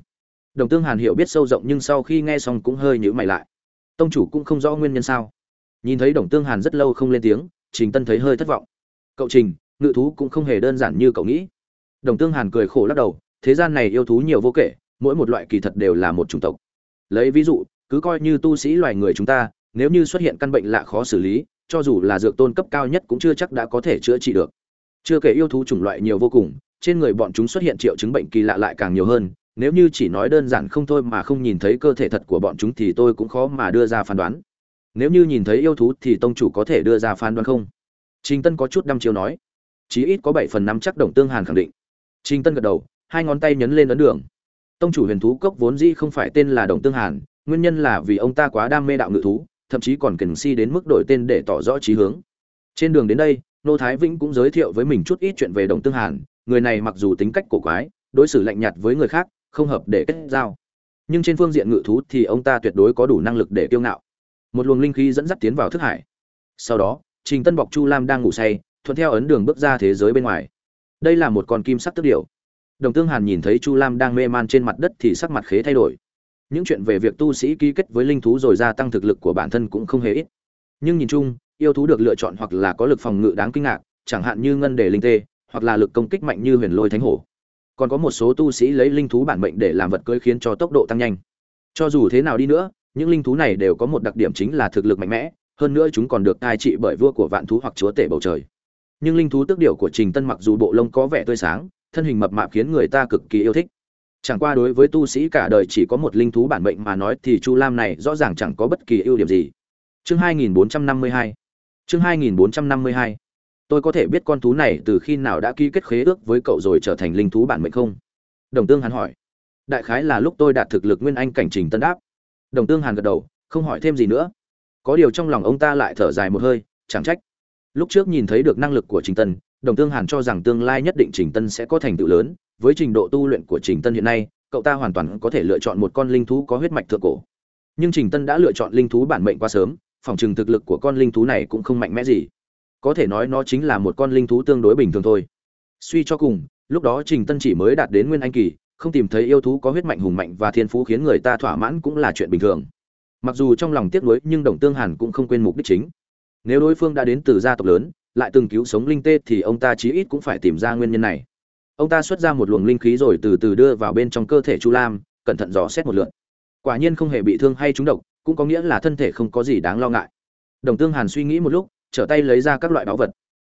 Speaker 1: Đồng tương hàn hiểu biết sâu rộng nhưng sau khi nghe xong cũng hơi nhữ mày lại. Tông chủ cũng không rõ nguyên nhân sao. Nhìn thấy đồng tương hàn rất lâu không lên tiếng, trình tân thấy hơi thất vọng. Cậu trình, ngự thú cũng không hề đơn giản như cậu nghĩ đồng tương hàn cười khổ lắc đầu, thế gian này yêu thú nhiều vô kể, mỗi một loại kỳ thật đều là một chủng tộc. Lấy ví dụ, cứ coi như tu sĩ loài người chúng ta, nếu như xuất hiện căn bệnh lạ khó xử lý, cho dù là dược tôn cấp cao nhất cũng chưa chắc đã có thể chữa trị được. Chưa kể yêu thú chủng loại nhiều vô cùng, trên người bọn chúng xuất hiện triệu chứng bệnh kỳ lạ lại càng nhiều hơn, nếu như chỉ nói đơn giản không thôi mà không nhìn thấy cơ thể thật của bọn chúng thì tôi cũng khó mà đưa ra phán đoán. Nếu như nhìn thấy yêu thú thì tông chủ có thể đưa ra phán đoán không? Trình tân có chút đăm chiêu nói. Chí ít có bảy phần năm chắc đồng tương hàn khẳng định trình tân gật đầu, hai ngón tay nhấn lên ấn đường. Tông chủ huyền thú cốc vốn dĩ không phải tên là đồng tương hàn, nguyên nhân là vì ông ta quá đam mê đạo ngự thú, thậm chí còn cần si đến mức đổi tên để tỏ rõ chí hướng. Trên đường đến đây, nô thái vĩnh cũng giới thiệu với mình chút ít chuyện về đồng tương hàn, người này mặc dù tính cách cổ quái, đối xử lạnh nhạt với người khác, không hợp để kết giao. Nhưng trên phương diện ngự thú thì ông ta tuyệt đối có đủ năng lực để kiêu ngạo. Một luồng linh khí dẫn dắt tiến vào thức hải. Sau đó, trình tân bọc chu lam đang ngủ say, thuận theo ấn đường bước ra thế giới bên ngoài đây là một con kim sắc tước điểu. Đồng tương hàn nhìn thấy chu lam đang mê man trên mặt đất thì sắc mặt khế thay đổi. Những chuyện về việc tu sĩ ký kết với linh thú rồi gia tăng thực lực của bản thân cũng không hề ít. Nhưng nhìn chung, yêu thú được lựa chọn hoặc là có lực phòng ngự đáng kinh ngạc, chẳng hạn như ngân đề linh tê, hoặc là lực công kích mạnh như huyền lôi thánh hổ. Còn có một số tu sĩ lấy linh thú bản mệnh để làm vật cưới khiến cho tốc độ tăng nhanh. Cho dù thế nào đi nữa, những linh thú này đều có một đặc điểm chính là thực lực mạnh mẽ, hơn nữa chúng còn được cai trị bởi vua của vạn thú hoặc chúa tể bầu trời nhưng linh thú tước điệu của trình tân mặc dù bộ lông có vẻ tươi sáng, thân hình mập mạp khiến người ta cực kỳ yêu thích. Chẳng qua đối với tu sĩ cả đời chỉ có một linh thú bản mệnh mà nói thì chu lam này rõ ràng chẳng có bất kỳ ưu điểm gì. Chương 2452 chương 2452 tôi có thể biết con thú này từ khi nào đã ký kết khế ước với cậu rồi trở thành linh thú bản mệnh không? Đồng tương hắn hỏi. Đại khái là lúc tôi đạt thực lực nguyên anh cảnh trình tân đáp. Đồng tương hàn gật đầu, không hỏi thêm gì nữa. Có điều trong lòng ông ta lại thở dài một hơi, chẳng trách lúc trước nhìn thấy được năng lực của trình tân, đồng tương hàn cho rằng tương lai nhất định trình tân sẽ có thành tựu lớn. Với trình độ tu luyện của trình tân hiện nay, cậu ta hoàn toàn có thể lựa chọn một con linh thú có huyết mạch thượng cổ. Nhưng trình tân đã lựa chọn linh thú bản mệnh quá sớm, phòng chừng thực lực của con linh thú này cũng không mạnh mẽ gì. Có thể nói nó chính là một con linh thú tương đối bình thường thôi. Suy cho cùng, lúc đó trình tân chỉ mới đạt đến nguyên anh kỳ, không tìm thấy yêu thú có huyết mạnh hùng mạnh và thiên phú khiến người ta thỏa mãn cũng là chuyện bình thường. Mặc dù trong lòng tiếc nuối nhưng đồng tương hàn cũng không quên mục đích chính nếu đối phương đã đến từ gia tộc lớn, lại từng cứu sống linh tê thì ông ta chí ít cũng phải tìm ra nguyên nhân này. Ông ta xuất ra một luồng linh khí rồi từ từ đưa vào bên trong cơ thể chu lam, cẩn thận dò xét một lượt. Quả nhiên không hề bị thương hay trúng độc, cũng có nghĩa là thân thể không có gì đáng lo ngại. Đồng tương hàn suy nghĩ một lúc, trở tay lấy ra các loại bảo vật.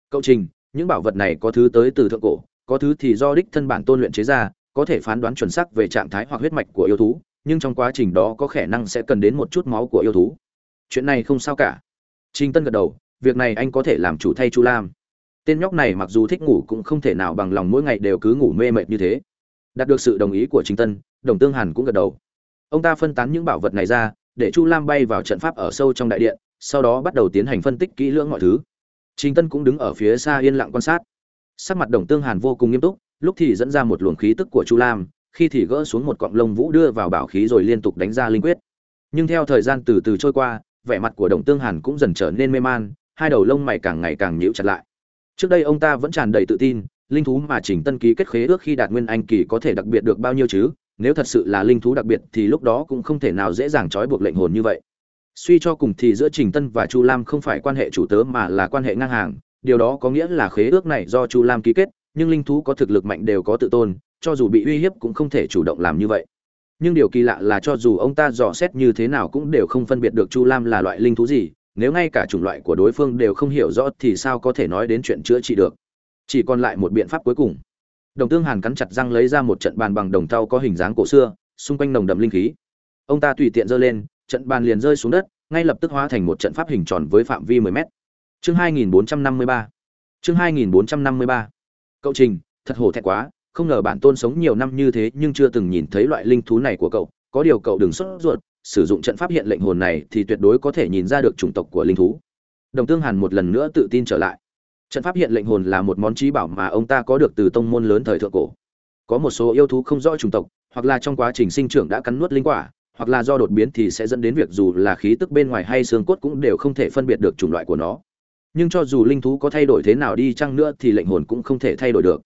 Speaker 1: Cậu trình, những bảo vật này có thứ tới từ thượng cổ, có thứ thì do đích thân bản tôn luyện chế ra, có thể phán đoán chuẩn xác về trạng thái hoặc huyết mạch của yêu thú, nhưng trong quá trình đó có khả năng sẽ cần đến một chút máu của yêu thú. Chuyện này không sao cả trình tân gật đầu, việc này anh có thể làm chủ thay chu lam. Tên nhóc này mặc dù thích ngủ cũng không thể nào bằng lòng mỗi ngày đều cứ ngủ mê mệt như thế. Đạt được sự đồng ý của trình tân, đồng tương hàn cũng gật đầu. Ông ta phân tán những bảo vật này ra, để chu lam bay vào trận pháp ở sâu trong đại điện, sau đó bắt đầu tiến hành phân tích kỹ lưỡng mọi thứ. Trình tân cũng đứng ở phía xa yên lặng quan sát. Sắc mặt đồng tương hàn vô cùng nghiêm túc, lúc thì dẫn ra một luồng khí tức của chu lam, khi thì gỡ xuống một cọng lông vũ đưa vào bảo khí rồi liên tục đánh ra linh quyết. Nhưng theo thời gian từ từ trôi qua vẻ mặt của đồng tương hàn cũng dần trở nên mê man hai đầu lông mày càng ngày càng nhíu chặt lại trước đây ông ta vẫn tràn đầy tự tin linh thú mà Trình Tân ký kết khế ước khi đạt nguyên anh kỳ có thể đặc biệt được bao nhiêu chứ? Nếu thật sự là linh thú đặc biệt thì lúc đó cũng không thể nào dễ dàng trói buộc lệnh hồn như vậy. Suy cho cùng thì giữa Trình Tân và Chu Lam không phải quan hệ chủ tớ mà là quan hệ ngang hàng, điều đó có nghĩa là khế ước này do Chu Lam ký kết, nhưng linh thú có thực lực mạnh đều có tự tôn, cho dù bị uy hiếp cũng không thể chủ động làm như vậy. Nhưng điều kỳ lạ là cho dù ông ta dò xét như thế nào cũng đều không phân biệt được Chu Lam là loại linh thú gì, nếu ngay cả chủng loại của đối phương đều không hiểu rõ thì sao có thể nói đến chuyện chữa trị được. Chỉ còn lại một biện pháp cuối cùng. Đồng Tương Hàn cắn chặt răng lấy ra một trận bàn bằng đồng thau có hình dáng cổ xưa, xung quanh nồng đậm linh khí. Ông ta tùy tiện giơ lên, trận bàn liền rơi xuống đất, ngay lập tức hóa thành một trận pháp hình tròn với phạm vi 10 mét. Chương 2453. Chương 2453. Cậu Trình, thật hổ thẹn quá, không ngờ bản tôn sống nhiều năm như thế nhưng chưa từng nhìn thấy loại linh thú này của cậu, có điều cậu đừng sốt ruột, sử dụng trận pháp hiện lệnh hồn này thì tuyệt đối có thể nhìn ra được chủng tộc của linh thú. Đồng Tương Hàn một lần nữa tự tin trở lại. Trận pháp hiện lệnh hồn là một món trí bảo mà ông ta có được từ tông môn lớn thời thượng cổ. Có một số yêu thú không rõ chủng tộc, hoặc là trong quá trình sinh trưởng đã cắn nuốt linh quả, hoặc là do đột biến thì sẽ dẫn đến việc dù là khí tức bên ngoài hay xương cốt cũng đều không thể phân biệt được chủng loại của nó. Nhưng cho dù linh thú có thay đổi thế nào đi chăng nữa thì lệnh hồn cũng không thể thay đổi được.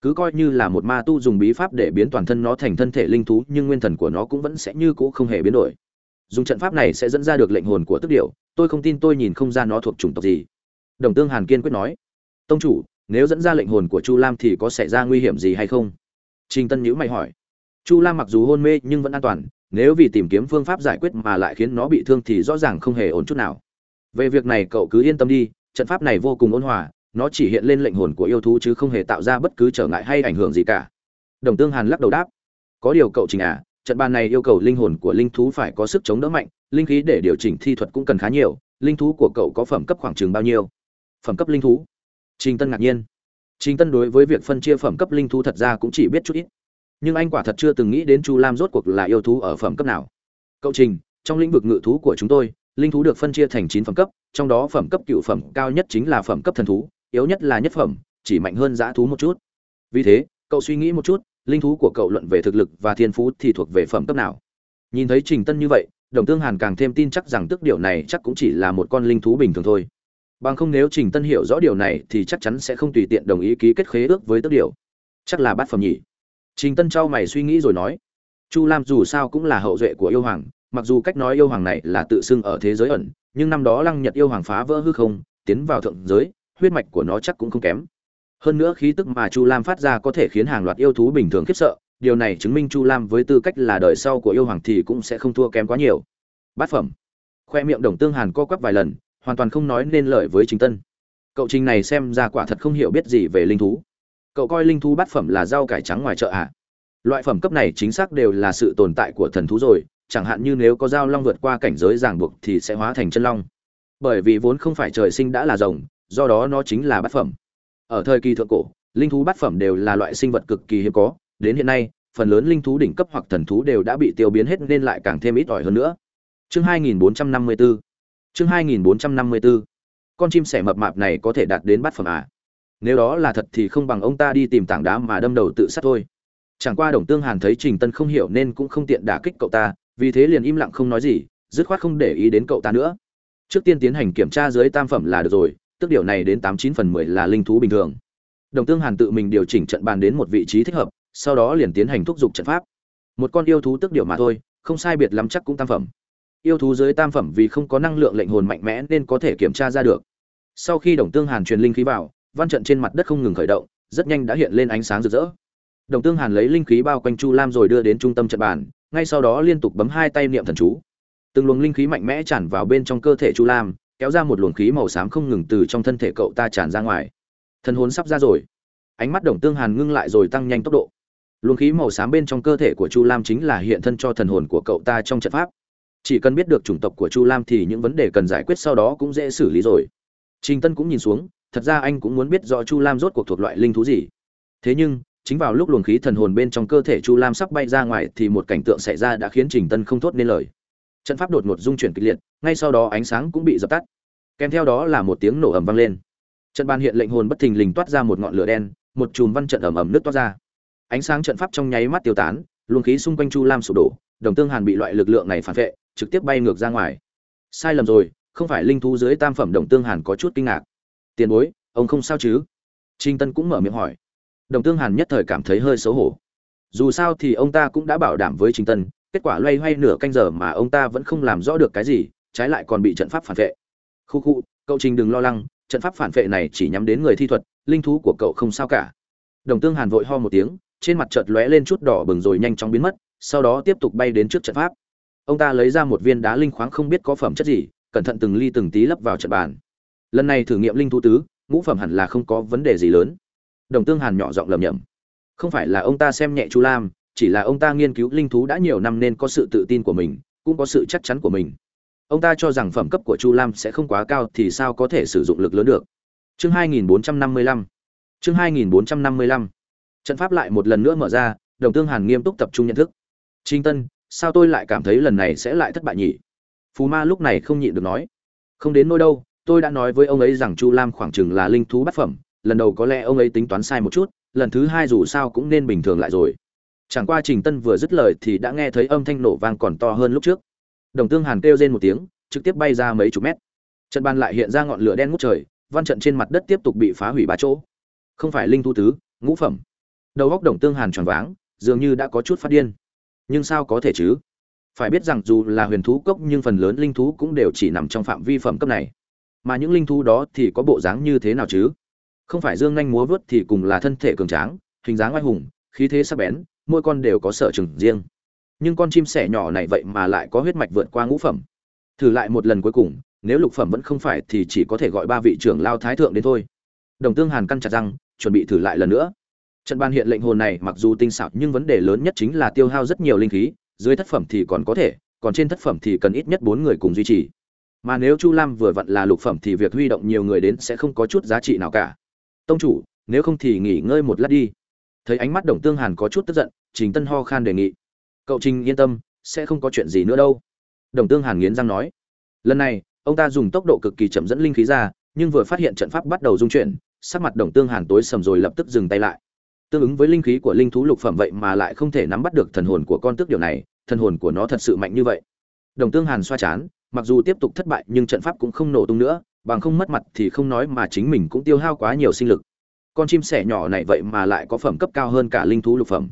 Speaker 1: Cứ coi như là một ma tu dùng bí pháp để biến toàn thân nó thành thân thể linh thú, nhưng nguyên thần của nó cũng vẫn sẽ như cũ không hề biến đổi. Dùng trận pháp này sẽ dẫn ra được lệnh hồn của tức điệu tôi không tin tôi nhìn không ra nó thuộc chủng tộc gì. Đồng Tương Hàn kiên quyết nói tông chủ nếu dẫn ra lệnh hồn của chu lam thì có xảy ra nguy hiểm gì hay không trình tân nhữ mày hỏi chu lam mặc dù hôn mê nhưng vẫn an toàn nếu vì tìm kiếm phương pháp giải quyết mà lại khiến nó bị thương thì rõ ràng không hề ổn chút nào về việc này cậu cứ yên tâm đi trận pháp này vô cùng ôn hòa nó chỉ hiện lên lệnh hồn của yêu thú chứ không hề tạo ra bất cứ trở ngại hay ảnh hưởng gì cả đồng tương hàn lắc đầu đáp có điều cậu trình à trận bàn này yêu cầu linh hồn của linh thú phải có sức chống đỡ mạnh linh khí để điều chỉnh thi thuật cũng cần khá nhiều linh thú của cậu có phẩm cấp khoảng chừng bao nhiêu phẩm cấp linh thú Trình Tân ngạc nhiên. Trình Tân đối với việc phân chia phẩm cấp linh thú thật ra cũng chỉ biết chút ít. Nhưng anh quả thật chưa từng nghĩ đến Chu Lam rốt cuộc là yêu thú ở phẩm cấp nào. Cậu Trình, trong lĩnh vực ngự thú của chúng tôi, linh thú được phân chia thành chín phẩm cấp, trong đó phẩm cấp cựu phẩm cao nhất chính là phẩm cấp thần thú, yếu nhất là nhất phẩm, chỉ mạnh hơn dã thú một chút. Vì thế, cậu suy nghĩ một chút, linh thú của cậu luận về thực lực và thiên phú thì thuộc về phẩm cấp nào. Nhìn thấy Trình Tân như vậy, Đồng Tương Hàn càng thêm tin chắc rằng tức điều này chắc cũng chỉ là một con linh thú bình thường thôi. Bằng không nếu Trình Tân hiểu rõ điều này thì chắc chắn sẽ không tùy tiện đồng ý ký kết khế ước với Tức điều. Chắc là bát phẩm nhỉ. Trình Tân trao mày suy nghĩ rồi nói, Chu Lam dù sao cũng là hậu duệ của yêu hoàng, mặc dù cách nói yêu hoàng này là tự xưng ở thế giới ẩn, nhưng năm đó Lăng Nhật yêu hoàng phá vỡ hư không, tiến vào thượng giới, huyết mạch của nó chắc cũng không kém. Hơn nữa khí tức mà Chu Lam phát ra có thể khiến hàng loạt yêu thú bình thường khiếp sợ, điều này chứng minh Chu Lam với tư cách là đời sau của yêu hoàng thì cũng sẽ không thua kém quá nhiều. Bát phẩm. Khoe miệng Đồng Tương Hàn co quắp vài lần, hoàn toàn không nói nên lời với Trình Tân. Cậu Trình này xem ra quả thật không hiểu biết gì về linh thú. Cậu coi linh thú bát phẩm là rau cải trắng ngoài chợ ạ? À? Loại phẩm cấp này chính xác đều là sự tồn tại của thần thú rồi, chẳng hạn như nếu có dao long vượt qua cảnh giới ràng buộc thì sẽ hóa thành chân long. Bởi vì vốn không phải trời sinh đã là rồng, do đó nó chính là bát phẩm. Ở thời kỳ thượng cổ, linh thú bát phẩm đều là loại sinh vật cực kỳ hiếm có, đến hiện nay, phần lớn linh thú đỉnh cấp hoặc thần thú đều đã bị tiêu biến hết nên lại càng thêm ít ỏi hơn nữa. Chương 2454 chương 2454. con chim sẻ mập mạp này có thể đạt đến bát phẩm à nếu đó là thật thì không bằng ông ta đi tìm tảng đá mà đâm đầu tự sát thôi chẳng qua đồng tương hàn thấy trình tân không hiểu nên cũng không tiện đả kích cậu ta vì thế liền im lặng không nói gì dứt khoát không để ý đến cậu ta nữa trước tiên tiến hành kiểm tra dưới tam phẩm là được rồi tức điều này đến tám chín phần mười là linh thú bình thường. Đồng tương hàn tự mình điều chỉnh trận bàn đến một vị trí thích hợp, sau đó liền tiến hành thúc giục trận pháp. Một con yêu thú tức điều mà thôi, không sai biệt lắm chắc cũng tam phẩm. Yêu thú dưới tam phẩm vì không có năng lượng lệnh hồn mạnh mẽ nên có thể kiểm tra ra được. Sau khi đồng tương hàn truyền linh khí vào, văn trận trên mặt đất không ngừng khởi động, rất nhanh đã hiện lên ánh sáng rực rỡ. Đồng tương hàn lấy linh khí bao quanh chu lam rồi đưa đến trung tâm trận bàn, ngay sau đó liên tục bấm hai tay niệm thần chú. Từng luồng linh khí mạnh mẽ tràn vào bên trong cơ thể chu lam kéo ra một luồng khí màu xám không ngừng từ trong thân thể cậu ta tràn ra ngoài. Thân hồn sắp ra rồi. Ánh mắt đồng tương hàn ngưng lại rồi tăng nhanh tốc độ. Luồng khí màu xám bên trong cơ thể của chu lam chính là hiện thân cho thần hồn của cậu ta trong trận pháp. Chỉ cần biết được chủng tộc của chu lam thì những vấn đề cần giải quyết sau đó cũng dễ xử lý rồi. Trình tân cũng nhìn xuống, thật ra anh cũng muốn biết rõ chu lam rốt cuộc thuộc loại linh thú gì. Thế nhưng, chính vào lúc luồng khí thần hồn bên trong cơ thể chu lam sắp bay ra ngoài thì một cảnh tượng xảy ra đã khiến trình tân không thốt nên lời trận pháp đột ngột dung chuyển kịch liệt, ngay sau đó ánh sáng cũng bị dập tắt. Kèm theo đó là một tiếng nổ ầm vang lên. Trận bàn hiện lệnh hồn bất thình lình toát ra một ngọn lửa đen, một chùm văn trận ầm ầm nước toát ra. Ánh sáng trận pháp trong nháy mắt tiêu tán, luồng khí xung quanh chu lam sụp đổ, đồng tương hàn bị loại lực lượng này phản vệ, trực tiếp bay ngược ra ngoài. Sai lầm rồi, không phải linh thú dưới tam phẩm đồng tương hàn có chút kinh ngạc. Tiền bối, ông không sao chứ? Trinh tân cũng mở miệng hỏi. Đồng tương hàn nhất thời cảm thấy hơi xấu hổ. Dù sao thì ông ta cũng đã bảo đảm với trình tân kết quả loay hoay nửa canh giờ mà ông ta vẫn không làm rõ được cái gì, trái lại còn bị trận pháp phản vệ. Khu khu, cậu trình đừng lo lắng, trận pháp phản vệ này chỉ nhắm đến người thi thuật, linh thú của cậu không sao cả. Đồng tương hàn vội ho một tiếng, trên mặt chợt lóe lên chút đỏ bừng rồi nhanh chóng biến mất, sau đó tiếp tục bay đến trước trận pháp. Ông ta lấy ra một viên đá linh khoáng không biết có phẩm chất gì, cẩn thận từng ly từng tí lấp vào trận bàn. Lần này thử nghiệm linh thú tứ, ngũ phẩm hẳn là không có vấn đề gì lớn. Đồng tương hàn nhỏ giọng lầm nhầm không phải là ông ta xem nhẹ chu lam chỉ là ông ta nghiên cứu linh thú đã nhiều năm nên có sự tự tin của mình, cũng có sự chắc chắn của mình. Ông ta cho rằng phẩm cấp của chu lam sẽ không quá cao thì sao có thể sử dụng lực lớn được? Chương 2455 chương 2455 trận pháp lại một lần nữa mở ra, đồng tương hàn nghiêm túc tập trung nhận thức. Trinh tân, sao tôi lại cảm thấy lần này sẽ lại thất bại nhỉ? Phù ma lúc này không nhịn được nói. Không đến nỗi đâu, tôi đã nói với ông ấy rằng chu lam khoảng chừng là linh thú bát phẩm, lần đầu có lẽ ông ấy tính toán sai một chút, lần thứ hai dù sao cũng nên bình thường lại rồi chẳng qua trình tân vừa dứt lời thì đã nghe thấy âm thanh nổ vang còn to hơn lúc trước. Đồng tương hàn kêu rên một tiếng, trực tiếp bay ra mấy chục mét. Trận bàn lại hiện ra ngọn lửa đen ngút trời, văn trận trên mặt đất tiếp tục bị phá hủy ba chỗ. Không phải linh thu tứ, ngũ phẩm. Đầu góc đồng tương hàn tròn váng, dường như đã có chút phát điên. Nhưng sao có thể chứ? Phải biết rằng dù là huyền thú cốc nhưng phần lớn linh thú cũng đều chỉ nằm trong phạm vi phẩm cấp này. Mà những linh thú đó thì có bộ dáng như thế nào chứ? Không phải dương nhanh múa vớt thì cùng là thân thể cường tráng, hình dáng oai hùng, khí thế sắc bén mỗi con đều có sở trường riêng. Nhưng con chim sẻ nhỏ này vậy mà lại có huyết mạch vượt qua ngũ phẩm. Thử lại một lần cuối cùng, nếu lục phẩm vẫn không phải thì chỉ có thể gọi ba vị trưởng lao thái thượng đến thôi. Đồng tương hàn căn chặt răng, chuẩn bị thử lại lần nữa. Trận ban hiện lệnh hồn này mặc dù tinh xảo nhưng vấn đề lớn nhất chính là tiêu hao rất nhiều linh khí, dưới thất phẩm thì còn có thể, còn trên thất phẩm thì cần ít nhất bốn người cùng duy trì. Mà nếu chu lam vừa vặn là lục phẩm thì việc huy động nhiều người đến sẽ không có chút giá trị nào cả. Tông chủ, nếu không thì nghỉ ngơi một lát đi thấy ánh mắt đồng tương hàn có chút tức giận, trình tân ho khan đề nghị. Cậu trình, yên tâm, sẽ không có chuyện gì nữa đâu. Đồng tương hàn nghiến răng nói. Lần này, ông ta dùng tốc độ cực kỳ chậm dẫn linh khí ra, nhưng vừa phát hiện trận pháp bắt đầu dung chuyển, sắc mặt đồng tương hàn tối sầm rồi lập tức dừng tay lại. Tương ứng với linh khí của linh thú lục phẩm vậy mà lại không thể nắm bắt được thần hồn của con tước điều này, thần hồn của nó thật sự mạnh như vậy. Đồng tương hàn xoa chán, mặc dù tiếp tục thất bại nhưng trận pháp cũng không nổ tung nữa, bằng không mất mặt thì không nói mà chính mình cũng tiêu hao quá nhiều sinh lực con chim sẻ nhỏ này vậy mà lại có phẩm cấp cao hơn cả linh thú lục phẩm.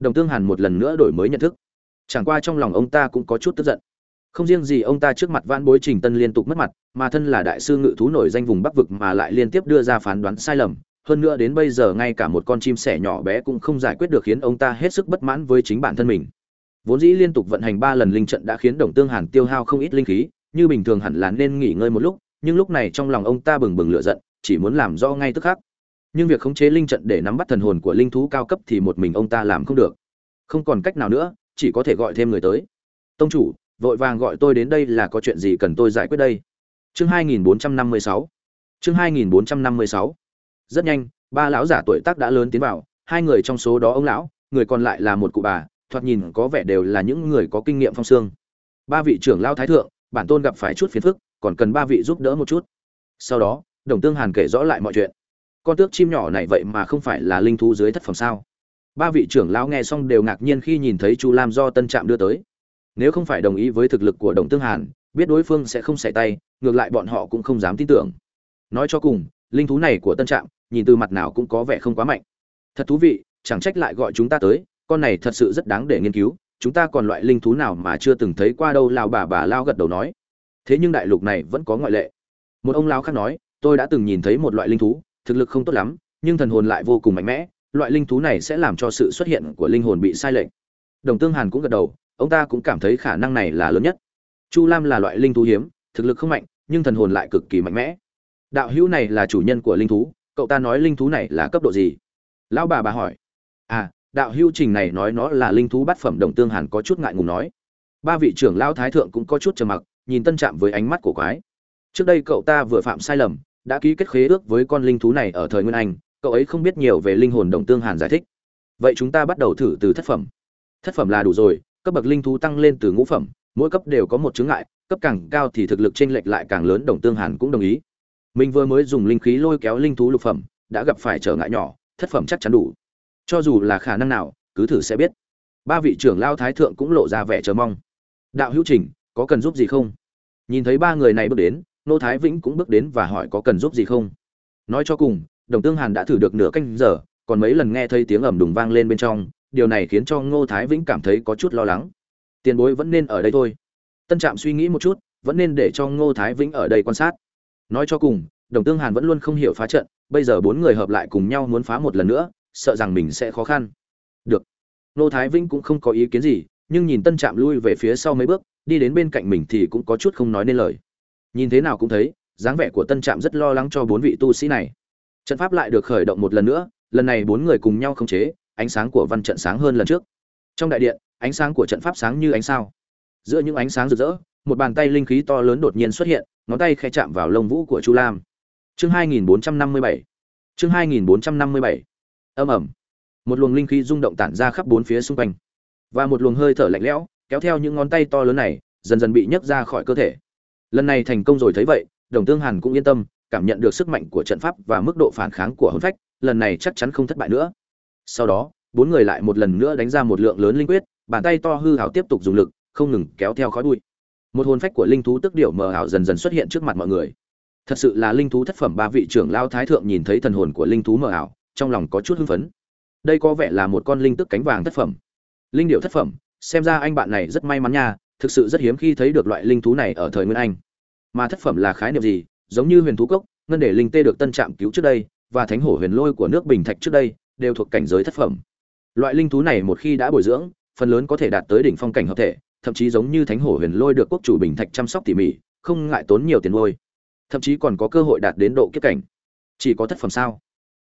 Speaker 1: Đồng tương hàn một lần nữa đổi mới nhận thức. Chẳng qua trong lòng ông ta cũng có chút tức giận. Không riêng gì ông ta trước mặt vãn bối trình tân liên tục mất mặt, mà thân là đại sư ngự thú nổi danh vùng bắc vực mà lại liên tiếp đưa ra phán đoán sai lầm. Hơn nữa đến bây giờ ngay cả một con chim sẻ nhỏ bé cũng không giải quyết được khiến ông ta hết sức bất mãn với chính bản thân mình. Vốn dĩ liên tục vận hành ba lần linh trận đã khiến đồng tương hàn tiêu hao không ít linh khí, như bình thường hẳn là nên nghỉ ngơi một lúc, nhưng lúc này trong lòng ông ta bừng bừng lửa giận, chỉ muốn làm rõ ngay tức khắc nhưng việc khống chế linh trận để nắm bắt thần hồn của linh thú cao cấp thì một mình ông ta làm không được. Không còn cách nào nữa, chỉ có thể gọi thêm người tới. Tông chủ, vội vàng gọi tôi đến đây là có chuyện gì cần tôi giải quyết đây? Chương 2456 chương 2456 rất nhanh, ba lão giả tuổi tác đã lớn tiến vào. Hai người trong số đó ông lão, người còn lại là một cụ bà. Thoạt nhìn có vẻ đều là những người có kinh nghiệm phong xương. Ba vị trưởng lao thái thượng, bản tôn gặp phải chút phiền phức, còn cần ba vị giúp đỡ một chút. Sau đó, đồng tương hàn kể rõ lại mọi chuyện con tước chim nhỏ này vậy mà không phải là linh thú dưới thất phẩm sao? Ba vị trưởng lão nghe xong đều ngạc nhiên khi nhìn thấy chu lam do tân trạm đưa tới. Nếu không phải đồng ý với thực lực của đồng tương hàn, biết đối phương sẽ không xẻ tay, ngược lại bọn họ cũng không dám tin tưởng. Nói cho cùng, linh thú này của tân trạm, nhìn từ mặt nào cũng có vẻ không quá mạnh. Thật thú vị, chẳng trách lại gọi chúng ta tới, con này thật sự rất đáng để nghiên cứu, chúng ta còn loại linh thú nào mà chưa từng thấy qua đâu lao bà bà lao gật đầu nói. Thế nhưng đại lục này vẫn có ngoại lệ. Một ông lao khác nói, tôi đã từng nhìn thấy một loại linh thú thực lực không tốt lắm, nhưng thần hồn lại vô cùng mạnh mẽ, loại linh thú này sẽ làm cho sự xuất hiện của linh hồn bị sai lệch. Đồng tương hàn cũng gật đầu, ông ta cũng cảm thấy khả năng này là lớn nhất. Chu lam là loại linh thú hiếm, thực lực không mạnh, nhưng thần hồn lại cực kỳ mạnh mẽ. Đạo hữu này là chủ nhân của linh thú, cậu ta nói linh thú này là cấp độ gì? Lão bà bà hỏi. À đạo hữu trình này nói nó là linh thú bát phẩm, đồng tương hàn có chút ngại ngùng nói. Ba vị trưởng lão thái thượng cũng có chút trầm mặc, nhìn tân trạm với ánh mắt của quái. Trước đây cậu ta vừa phạm sai lầm đã ký kết khế ước với con linh thú này ở thời nguyên anh, cậu ấy không biết nhiều về linh hồn đồng tương hàn giải thích. Vậy chúng ta bắt đầu thử từ thất phẩm. Thất phẩm là đủ rồi, cấp bậc linh thú tăng lên từ ngũ phẩm, mỗi cấp đều có một chứng ngại, cấp càng cao thì thực lực chênh lệch lại càng lớn, đồng tương hàn cũng đồng ý. Mình vừa mới dùng linh khí lôi kéo linh thú lục phẩm, đã gặp phải trở ngại nhỏ, thất phẩm chắc chắn đủ. Cho dù là khả năng nào, cứ thử sẽ biết. Ba vị trưởng lao thái thượng cũng lộ ra vẻ chờ mong. Đạo hữu trình, có cần giúp gì không? Nhìn thấy ba người này bước đến nô thái vĩnh cũng bước đến và hỏi có cần giúp gì không. Nói cho cùng, đồng tương hàn đã thử được nửa canh giờ, còn mấy lần nghe thấy tiếng ầm đùng vang lên bên trong, điều này khiến cho ngô thái vĩnh cảm thấy có chút lo lắng. Tiền bối vẫn nên ở đây thôi. Tân trạm suy nghĩ một chút, vẫn nên để cho ngô thái vĩnh ở đây quan sát. Nói cho cùng, đồng tương hàn vẫn luôn không hiểu phá trận, bây giờ bốn người hợp lại cùng nhau muốn phá một lần nữa, sợ rằng mình sẽ khó khăn. Được. Ngô thái vĩnh cũng không có ý kiến gì, nhưng nhìn tân trạm lui về phía sau mấy bước, đi đến bên cạnh mình thì cũng có chút không nói nên lời nhìn thế nào cũng thấy, dáng vẻ của tân trạm rất lo lắng cho bốn vị tu sĩ này. Trận pháp lại được khởi động một lần nữa, lần này bốn người cùng nhau khống chế, ánh sáng của văn trận sáng hơn lần trước. Trong đại điện, ánh sáng của trận pháp sáng như ánh sao. Giữa những ánh sáng rực rỡ, một bàn tay linh khí to lớn đột nhiên xuất hiện, ngón tay khe chạm vào lông vũ của chu lam. Chương 2457 chương 2457 âm ẩm một luồng linh khí rung động tản ra khắp bốn phía xung quanh. Và một luồng hơi thở lạnh lẽo, kéo theo những ngón tay to lớn này, dần dần bị nhấc ra khỏi cơ thể lần này thành công rồi thấy vậy, đồng tương hàn cũng yên tâm, cảm nhận được sức mạnh của trận pháp và mức độ phản kháng của hồn phách, lần này chắc chắn không thất bại nữa. Sau đó, bốn người lại một lần nữa đánh ra một lượng lớn linh quyết, bàn tay to hư hào tiếp tục dùng lực, không ngừng kéo theo khói bụi. Một hồn phách của linh thú tức điểu mờ ảo dần dần xuất hiện trước mặt mọi người. Thật sự là linh thú thất phẩm, ba vị trưởng lao thái thượng nhìn thấy thần hồn của linh thú mờ ảo, trong lòng có chút hưng phấn. Đây có vẻ là một con linh tức cánh vàng thất phẩm. Linh điệu thất phẩm, xem ra anh bạn này rất may mắn nha thực sự rất hiếm khi thấy được loại linh thú này ở thời nguyên anh. Mà thất phẩm là khái niệm gì? Giống như huyền thú cốc, ngân để linh tê được tân trạm cứu trước đây, và thánh hổ huyền lôi của nước bình thạch trước đây, đều thuộc cảnh giới thất phẩm. Loại linh thú này một khi đã bồi dưỡng, phần lớn có thể đạt tới đỉnh phong cảnh hợp thể, thậm chí giống như thánh hổ huyền lôi được quốc chủ bình thạch chăm sóc tỉ mỉ, không ngại tốn nhiều tiền nuôi. Thậm chí còn có cơ hội đạt đến độ kiếp cảnh. Chỉ có thất phẩm sao?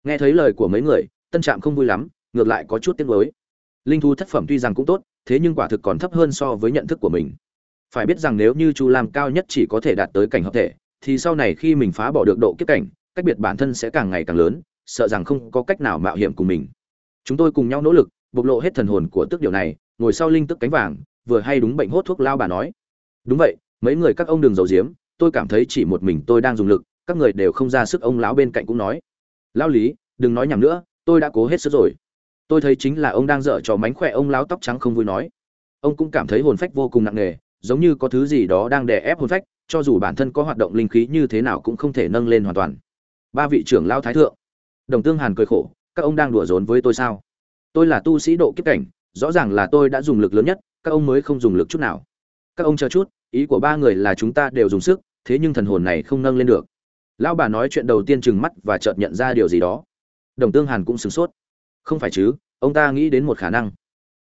Speaker 1: Nghe thấy lời của mấy người, tân trạm không vui lắm, ngược lại có chút tiếc nuối linh thú thất phẩm tuy rằng cũng tốt, thế nhưng quả thực còn thấp hơn so với nhận thức của mình. Phải biết rằng nếu như chu lam cao nhất chỉ có thể đạt tới cảnh hợp thể, thì sau này khi mình phá bỏ được độ kiếp cảnh, cách biệt bản thân sẽ càng ngày càng lớn, sợ rằng không có cách nào mạo hiểm cùng mình. Chúng tôi cùng nhau nỗ lực, bộc lộ hết thần hồn của tước điều này, ngồi sau linh tức cánh vàng, vừa hay đúng bệnh hốt thuốc lao bà nói. Đúng vậy, mấy người các ông đừng giấu giếm, tôi cảm thấy chỉ một mình tôi đang dùng lực, các người đều không ra sức, ông lão bên cạnh cũng nói. Lao lý, đừng nói nhầm nữa, tôi đã cố hết sức rồi tôi thấy chính là ông đang dở trò mánh khỏe, ông lão tóc trắng không vui nói. Ông cũng cảm thấy hồn phách vô cùng nặng nề, giống như có thứ gì đó đang đè ép hồn phách, cho dù bản thân có hoạt động linh khí như thế nào cũng không thể nâng lên hoàn toàn. Ba vị trưởng lao thái thượng. Đồng tương hàn cười khổ, các ông đang đùa giỡn với tôi sao? Tôi là tu sĩ độ kiếp cảnh, rõ ràng là tôi đã dùng lực lớn nhất, các ông mới không dùng lực chút nào. Các ông chờ chút, ý của ba người là chúng ta đều dùng sức, thế nhưng thần hồn này không nâng lên được. Lão bà nói chuyện đầu tiên trừng mắt và chợt nhận ra điều gì đó. Đồng tương hàn cũng sửng sốt không phải chứ, ông ta nghĩ đến một khả năng.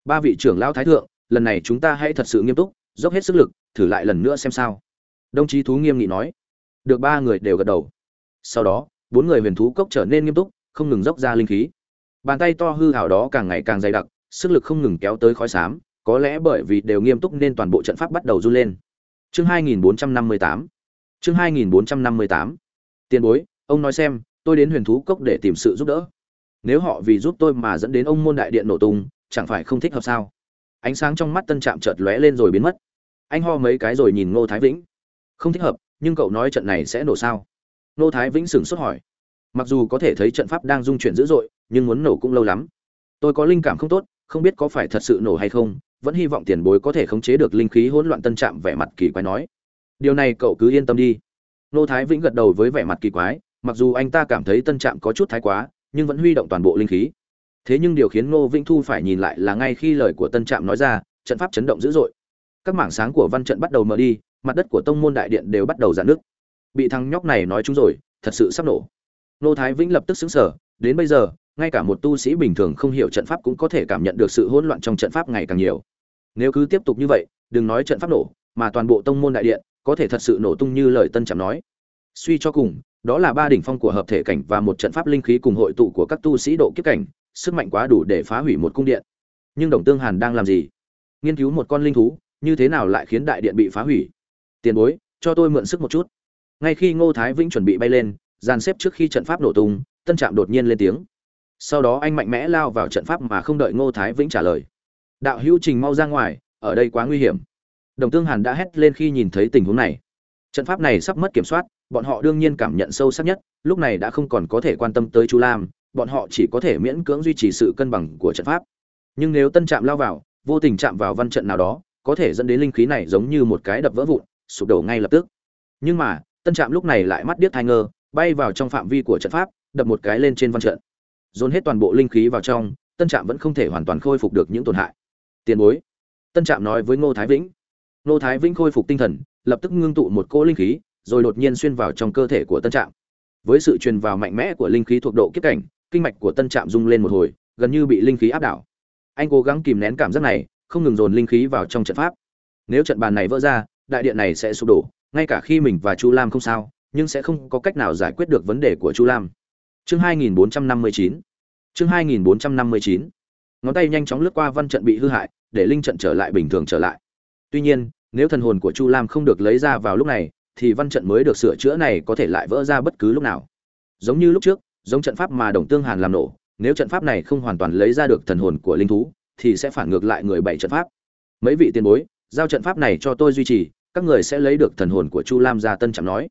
Speaker 1: Ba vị trưởng lão thái thượng, lần này chúng ta hãy thật sự nghiêm túc, dốc hết sức lực, thử lại lần nữa xem sao. Đồng chí thú nghiêm nghị nói. Được ba người đều gật đầu. Sau đó, bốn người huyền thú cốc trở nên nghiêm túc, không ngừng dốc ra linh khí. Bàn tay to hư hảo đó càng ngày càng dày đặc, sức lực không ngừng kéo tới khói xám, có lẽ bởi vì đều nghiêm túc nên toàn bộ trận pháp bắt đầu run lên. Chương 2458 chương 2458 tiền bối, ông nói xem, tôi đến huyền thú cốc để tìm sự giúp đỡ nếu họ vì giúp tôi mà dẫn đến ông môn đại điện nổ tung, chẳng phải không thích hợp sao? Ánh sáng trong mắt tân trạm chợt lóe lên rồi biến mất. Anh ho mấy cái rồi nhìn ngô thái vĩnh. Không thích hợp, nhưng cậu nói trận này sẽ nổ sao? Ngô thái vĩnh sửng sốt hỏi. Mặc dù có thể thấy trận pháp đang dung chuyển dữ dội, nhưng muốn nổ cũng lâu lắm. Tôi có linh cảm không tốt, không biết có phải thật sự nổ hay không, vẫn hy vọng tiền bối có thể khống chế được linh khí hỗn loạn tân trạm vẻ mặt kỳ quái nói. Điều này cậu cứ yên tâm đi. Nô thái vĩnh gật đầu với vẻ mặt kỳ quái, mặc dù anh ta cảm thấy tân trạm có chút thái quá nhưng vẫn huy động toàn bộ linh khí. Thế nhưng điều khiến ngô vĩnh thu phải nhìn lại là ngay khi lời của tân trạm nói ra, trận pháp chấn động dữ dội. Các mảng sáng của văn trận bắt đầu mở đi, mặt đất của tông môn đại điện đều bắt đầu giãn nước bị thằng nhóc này nói chúng rồi, thật sự sắp nổ. Nô thái vĩnh lập tức xứng sở đến bây giờ, ngay cả một tu sĩ bình thường không hiểu trận pháp cũng có thể cảm nhận được sự hỗn loạn trong trận pháp ngày càng nhiều. Nếu cứ tiếp tục như vậy, đừng nói trận pháp nổ, mà toàn bộ tông môn đại điện có thể thật sự nổ tung như lời tân trạm nói. Suy cho cùng đó là ba đỉnh phong của hợp thể cảnh và một trận pháp linh khí cùng hội tụ của các tu sĩ độ kiếp cảnh, sức mạnh quá đủ để phá hủy một cung điện. Nhưng đồng tương hàn đang làm gì? Nghiên cứu một con linh thú, như thế nào lại khiến đại điện bị phá hủy? Tiền bối, cho tôi mượn sức một chút. Ngay khi ngô thái vĩnh chuẩn bị bay lên, dàn xếp trước khi trận pháp nổ tung, tân trạm đột nhiên lên tiếng. Sau đó anh mạnh mẽ lao vào trận pháp mà không đợi ngô thái vĩnh trả lời. Đạo hữu trình mau ra ngoài, ở đây quá nguy hiểm. Đồng tương hàn đã hét lên khi nhìn thấy tình huống này trận pháp này sắp mất kiểm soát, bọn họ đương nhiên cảm nhận sâu sắc nhất, lúc này đã không còn có thể quan tâm tới chu lam, bọn họ chỉ có thể miễn cưỡng duy trì sự cân bằng của trận pháp. Nhưng nếu tân trạm lao vào, vô tình chạm vào văn trận nào đó, có thể dẫn đến linh khí này giống như một cái đập vỡ vụn, sụp đổ ngay lập tức. Nhưng mà, tân trạm lúc này lại mắt điếc thai ngơ, bay vào trong phạm vi của trận pháp, đập một cái lên trên văn trận. Dồn hết toàn bộ linh khí vào trong, tân trạm vẫn không thể hoàn toàn khôi phục được những tổn hại. Tiền bối, tân trạm nói với ngô thái vĩnh. Ngô thái vĩnh khôi phục tinh thần lập tức ngưng tụ một cỗ linh khí, rồi đột nhiên xuyên vào trong cơ thể của tân trạm. Với sự truyền vào mạnh mẽ của linh khí thuộc độ kiếp cảnh, kinh mạch của tân trạm rung lên một hồi, gần như bị linh khí áp đảo. Anh cố gắng kìm nén cảm giác này, không ngừng dồn linh khí vào trong trận pháp. Nếu trận bàn này vỡ ra, đại điện này sẽ sụp đổ, ngay cả khi mình và chu lam không sao, nhưng sẽ không có cách nào giải quyết được vấn đề của chu lam. Chương 2459 chương 2459 ngón tay nhanh chóng lướt qua văn trận bị hư hại, để linh trận trở lại bình thường trở lại. Tuy nhiên nếu thần hồn của chu lam không được lấy ra vào lúc này, thì văn trận mới được sửa chữa này có thể lại vỡ ra bất cứ lúc nào. Giống như lúc trước, giống trận pháp mà đồng tương hàn làm nổ, nếu trận pháp này không hoàn toàn lấy ra được thần hồn của linh thú, thì sẽ phản ngược lại người bảy trận pháp. Mấy vị tiền bối, giao trận pháp này cho tôi duy trì, các người sẽ lấy được thần hồn của chu lam ra tân trạm nói.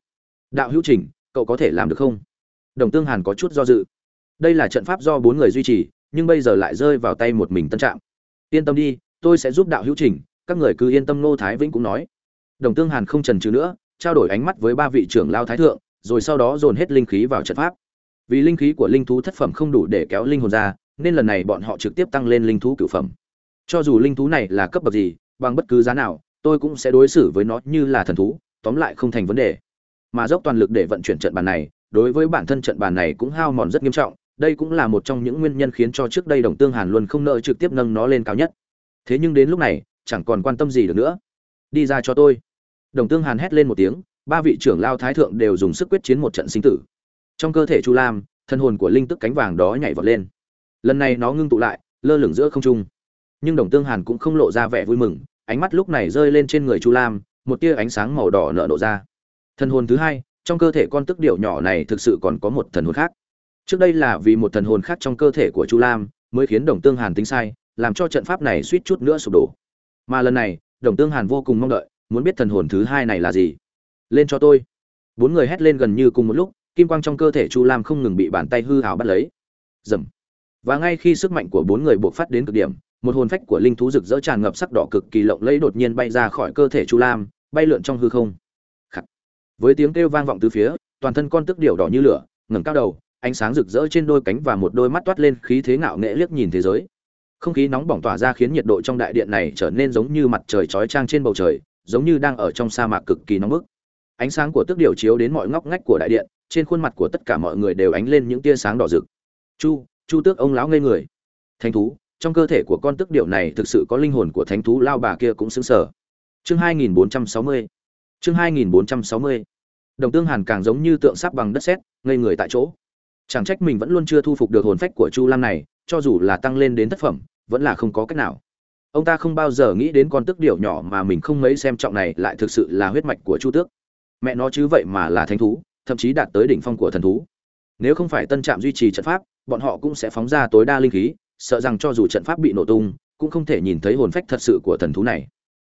Speaker 1: Đạo hữu trình, cậu có thể làm được không? Đồng tương hàn có chút do dự. Đây là trận pháp do bốn người duy trì, nhưng bây giờ lại rơi vào tay một mình tân trạm. Yên tâm đi, tôi sẽ giúp đạo hữu trình các người cứ yên tâm nô thái vĩnh cũng nói. Đồng tương hàn không trần trừ nữa, trao đổi ánh mắt với ba vị trưởng lao thái thượng, rồi sau đó dồn hết linh khí vào trận pháp. Vì linh khí của linh thú thất phẩm không đủ để kéo linh hồn ra, nên lần này bọn họ trực tiếp tăng lên linh thú cửu phẩm. Cho dù linh thú này là cấp bậc gì, bằng bất cứ giá nào, tôi cũng sẽ đối xử với nó như là thần thú, tóm lại không thành vấn đề. Mà dốc toàn lực để vận chuyển trận bàn này, đối với bản thân trận bàn này cũng hao mòn rất nghiêm trọng, đây cũng là một trong những nguyên nhân khiến cho trước đây đồng tương hàn luôn không nợ trực tiếp nâng nó lên cao nhất. Thế nhưng đến lúc này chẳng còn quan tâm gì được nữa. Đi ra cho tôi. Đồng tương hàn hét lên một tiếng, ba vị trưởng lao thái thượng đều dùng sức quyết chiến một trận sinh tử. Trong cơ thể chu lam, thân hồn của linh tức cánh vàng đó nhảy vọt lên. Lần này nó ngưng tụ lại, lơ lửng giữa không trung. Nhưng đồng tương hàn cũng không lộ ra vẻ vui mừng, ánh mắt lúc này rơi lên trên người chu lam, một tia ánh sáng màu đỏ nở nộ ra. Thần hồn thứ hai, trong cơ thể con tức điểu nhỏ này thực sự còn có một thần hồn khác. Trước đây là vì một thần hồn khác trong cơ thể của chu lam, mới khiến đồng tương hàn tính sai, làm cho trận pháp này suýt chút nữa sụp đổ mà lần này, đồng tương hàn vô cùng mong đợi, muốn biết thần hồn thứ hai này là gì. Lên cho tôi. Bốn người hét lên gần như cùng một lúc, kim quang trong cơ thể chu lam không ngừng bị bàn tay hư hào bắt lấy. Dầm và ngay khi sức mạnh của bốn người buộc phát đến cực điểm, một hồn phách của linh thú rực rỡ tràn ngập sắc đỏ cực kỳ lộng lẫy đột nhiên bay ra khỏi cơ thể chu lam, bay lượn trong hư không. Khắc. với tiếng kêu vang vọng từ phía, toàn thân con tức điểu đỏ như lửa, ngẩng cao đầu, ánh sáng rực rỡ trên đôi cánh và một đôi mắt toát lên khí thế ngạo nghễ liếc nhìn thế giới không khí nóng bỏng tỏa ra khiến nhiệt độ trong đại điện này trở nên giống như mặt trời chói chang trên bầu trời, giống như đang ở trong sa mạc cực kỳ nóng bức. Ánh sáng của tức điểu chiếu đến mọi ngóc ngách của đại điện, trên khuôn mặt của tất cả mọi người đều ánh lên những tia sáng đỏ rực. Chu chu tước ông lão ngây người. Thánh thú, trong cơ thể của con tức điểu này thực sự có linh hồn của thánh thú lao bà kia cũng xứng sở. Chương 2460 chương 2460 đồng tương hàn càng giống như tượng sáp bằng đất sét, ngây người tại chỗ. Chẳng trách mình vẫn luôn chưa thu phục được hồn phách của chu lam này, cho dù là tăng lên đến thất phẩm vẫn là không có cách nào. Ông ta không bao giờ nghĩ đến con tức điểu nhỏ mà mình không mấy xem trọng này lại thực sự là huyết mạch của chu tước. Mẹ nó chứ vậy mà là thánh thú, thậm chí đạt tới đỉnh phong của thần thú. Nếu không phải tân trạm duy trì trận pháp, bọn họ cũng sẽ phóng ra tối đa linh khí, sợ rằng cho dù trận pháp bị nổ tung, cũng không thể nhìn thấy hồn phách thật sự của thần thú này.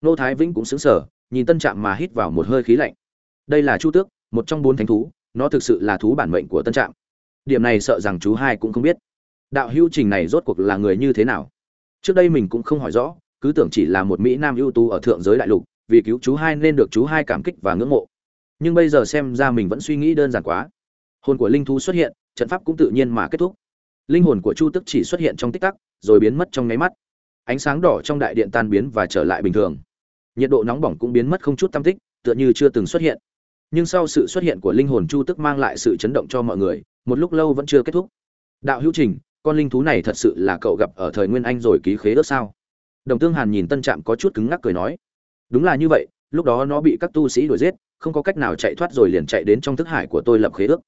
Speaker 1: Nô thái vĩnh cũng xứng sở nhìn tân trạm mà hít vào một hơi khí lạnh. Đây là chu tước, một trong bốn thánh thú, nó thực sự là thú bản mệnh của tân trạm. Điểm này sợ rằng chú hai cũng không biết đạo hữu trình này rốt cuộc là người như thế nào? Trước đây mình cũng không hỏi rõ, cứ tưởng chỉ là một mỹ nam ưu tú ở thượng giới đại lục, vì cứu chú hai nên được chú hai cảm kích và ngưỡng mộ. Nhưng bây giờ xem ra mình vẫn suy nghĩ đơn giản quá. Hồn của linh thú xuất hiện, trận pháp cũng tự nhiên mà kết thúc. Linh hồn của chu tức chỉ xuất hiện trong tích tắc, rồi biến mất trong nháy mắt. Ánh sáng đỏ trong đại điện tan biến và trở lại bình thường. Nhiệt độ nóng bỏng cũng biến mất không chút tâm tích, tựa như chưa từng xuất hiện. Nhưng sau sự xuất hiện của linh hồn chu tức mang lại sự chấn động cho mọi người, một lúc lâu vẫn chưa kết thúc. Đạo hữu trình con linh thú này thật sự là cậu gặp ở thời nguyên anh rồi ký khế ước sao? Đồng tương hàn nhìn tân trạm có chút cứng ngắc cười nói. Đúng là như vậy, lúc đó nó bị các tu sĩ đuổi giết, không có cách nào chạy thoát rồi liền chạy đến trong thức hải của tôi lập khế ước.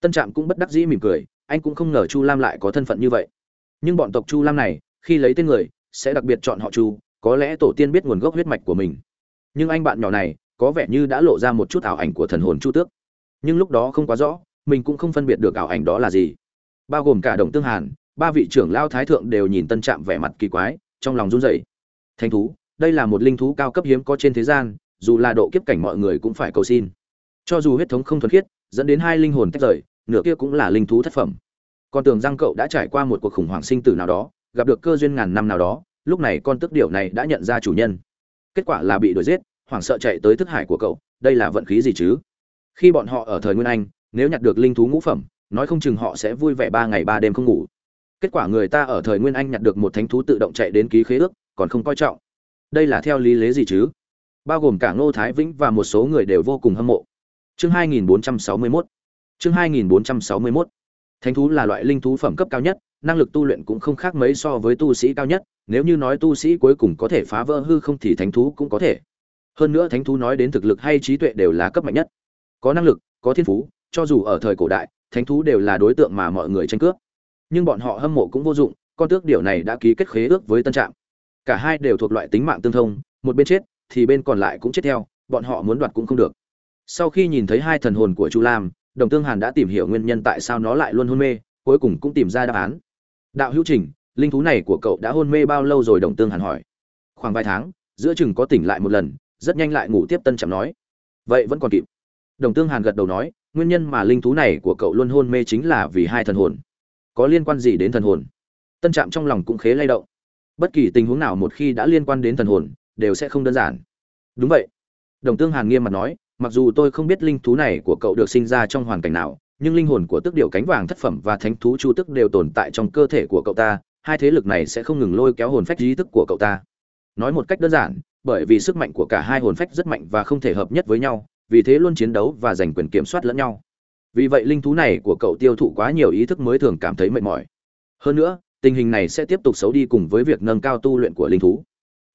Speaker 1: Tân trạm cũng bất đắc dĩ mỉm cười, anh cũng không ngờ chu lam lại có thân phận như vậy. Nhưng bọn tộc chu lam này, khi lấy tên người, sẽ đặc biệt chọn họ chu, có lẽ tổ tiên biết nguồn gốc huyết mạch của mình. Nhưng anh bạn nhỏ này, có vẻ như đã lộ ra một chút ảo ảnh của thần hồn chu tước. Nhưng lúc đó không quá rõ, mình cũng không phân biệt được ảo ảnh đó là gì. Bao gồm cả đồng tương hàn ba vị trưởng lao thái thượng đều nhìn tân trạm vẻ mặt kỳ quái, trong lòng run rẩy. Thanh thú, đây là một linh thú cao cấp hiếm có trên thế gian, dù là độ kiếp cảnh mọi người cũng phải cầu xin. Cho dù huyết thống không thuần khiết, dẫn đến hai linh hồn tách rời, nửa kia cũng là linh thú thất phẩm. Con tưởng rằng cậu đã trải qua một cuộc khủng hoảng sinh tử nào đó, gặp được cơ duyên ngàn năm nào đó, lúc này con tức điểu này đã nhận ra chủ nhân. Kết quả là bị đuổi giết, hoảng sợ chạy tới thức hải của cậu, đây là vận khí gì chứ? Khi bọn họ ở thời nguyên anh, nếu nhặt được linh thú ngũ phẩm, nói không chừng họ sẽ vui vẻ ba ngày ba đêm không ngủ kết quả người ta ở thời nguyên anh nhặt được một thánh thú tự động chạy đến ký khế ước, còn không coi trọng. Đây là theo lý lẽ gì chứ? Bao gồm cả ngô thái vĩnh và một số người đều vô cùng hâm mộ. Chương 2461 chương 2461 thánh thú là loại linh thú phẩm cấp cao nhất, năng lực tu luyện cũng không khác mấy so với tu sĩ cao nhất, nếu như nói tu sĩ cuối cùng có thể phá vỡ hư không thì thánh thú cũng có thể. Hơn nữa thánh thú nói đến thực lực hay trí tuệ đều là cấp mạnh nhất. Có năng lực, có thiên phú, cho dù ở thời cổ đại, thánh thú đều là đối tượng mà mọi người tranh cướp nhưng bọn họ hâm mộ cũng vô dụng, con tước điều này đã ký kết khế ước với tân trạm. Cả hai đều thuộc loại tính mạng tương thông, một bên chết, thì bên còn lại cũng chết theo, bọn họ muốn đoạt cũng không được. Sau khi nhìn thấy hai thần hồn của chu lam, đồng tương hàn đã tìm hiểu nguyên nhân tại sao nó lại luôn hôn mê, cuối cùng cũng tìm ra đáp án. Đạo hữu trình, linh thú này của cậu đã hôn mê bao lâu rồi? Đồng tương hàn hỏi. Khoảng vài tháng, giữa chừng có tỉnh lại một lần, rất nhanh lại ngủ tiếp tân chạm nói. Vậy vẫn còn kịp. Đồng tương hàn gật đầu nói, nguyên nhân mà linh thú này của cậu luôn hôn mê chính là vì hai thần hồn có liên quan gì đến thần hồn? Tân trạm trong lòng cũng khế lay động. Bất kỳ tình huống nào một khi đã liên quan đến thần hồn, đều sẽ không đơn giản. Đúng vậy. Đồng tương hàn nghiêm mặt nói, mặc dù tôi không biết linh thú này của cậu được sinh ra trong hoàn cảnh nào, nhưng linh hồn của tức điệu cánh vàng thất phẩm và thánh thú chu tức đều tồn tại trong cơ thể của cậu ta, hai thế lực này sẽ không ngừng lôi kéo hồn phách trí thức của cậu ta. Nói một cách đơn giản, bởi vì sức mạnh của cả hai hồn phách rất mạnh và không thể hợp nhất với nhau, vì thế luôn chiến đấu và giành quyền kiểm soát lẫn nhau vì vậy linh thú này của cậu tiêu thụ quá nhiều ý thức mới thường cảm thấy mệt mỏi. Hơn nữa, tình hình này sẽ tiếp tục xấu đi cùng với việc nâng cao tu luyện của linh thú.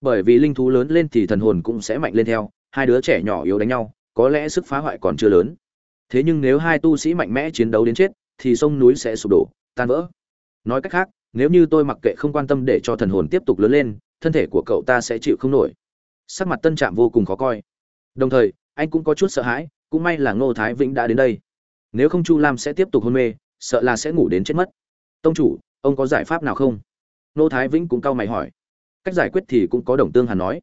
Speaker 1: Bởi vì linh thú lớn lên thì thần hồn cũng sẽ mạnh lên theo, hai đứa trẻ nhỏ yếu đánh nhau, có lẽ sức phá hoại còn chưa lớn. Thế nhưng nếu hai tu sĩ mạnh mẽ chiến đấu đến chết, thì sông núi sẽ sụp đổ, tan vỡ. Nói cách khác, nếu như tôi mặc kệ không quan tâm để cho thần hồn tiếp tục lớn lên, thân thể của cậu ta sẽ chịu không nổi. Sắc mặt tân trạm vô cùng khó coi. Đồng thời, anh cũng có chút sợ hãi, cũng may là ngô thái vĩnh đã đến đây nếu không chu lam sẽ tiếp tục hôn mê, sợ là sẽ ngủ đến chết mất. Tông chủ, ông có giải pháp nào không? Nô thái vĩnh cũng cau mày hỏi. Cách giải quyết thì cũng có đồng tương hàn nói.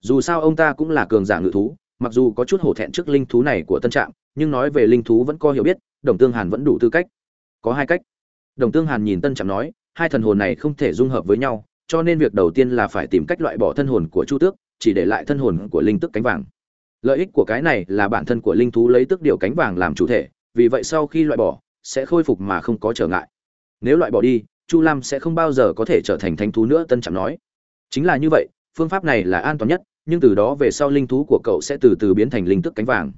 Speaker 1: Dù sao ông ta cũng là cường giả ngự thú, mặc dù có chút hổ thẹn trước linh thú này của tân trạm, nhưng nói về linh thú vẫn có hiểu biết, đồng tương hàn vẫn đủ tư cách. Có hai cách. Đồng tương hàn nhìn tân trạm nói, hai thần hồn này không thể dung hợp với nhau, cho nên việc đầu tiên là phải tìm cách loại bỏ thân hồn của chu tước, chỉ để lại thân hồn của linh tức cánh vàng. Lợi ích của cái này là bản thân của linh thú lấy tức điều cánh vàng làm chủ thể vì vậy sau khi loại bỏ, sẽ khôi phục mà không có trở ngại. Nếu loại bỏ đi, chu lam sẽ không bao giờ có thể trở thành thánh thú nữa, tân trạm nói. Chính là như vậy, phương pháp này là an toàn nhất, nhưng từ đó về sau linh thú của cậu sẽ từ từ biến thành linh tức cánh vàng.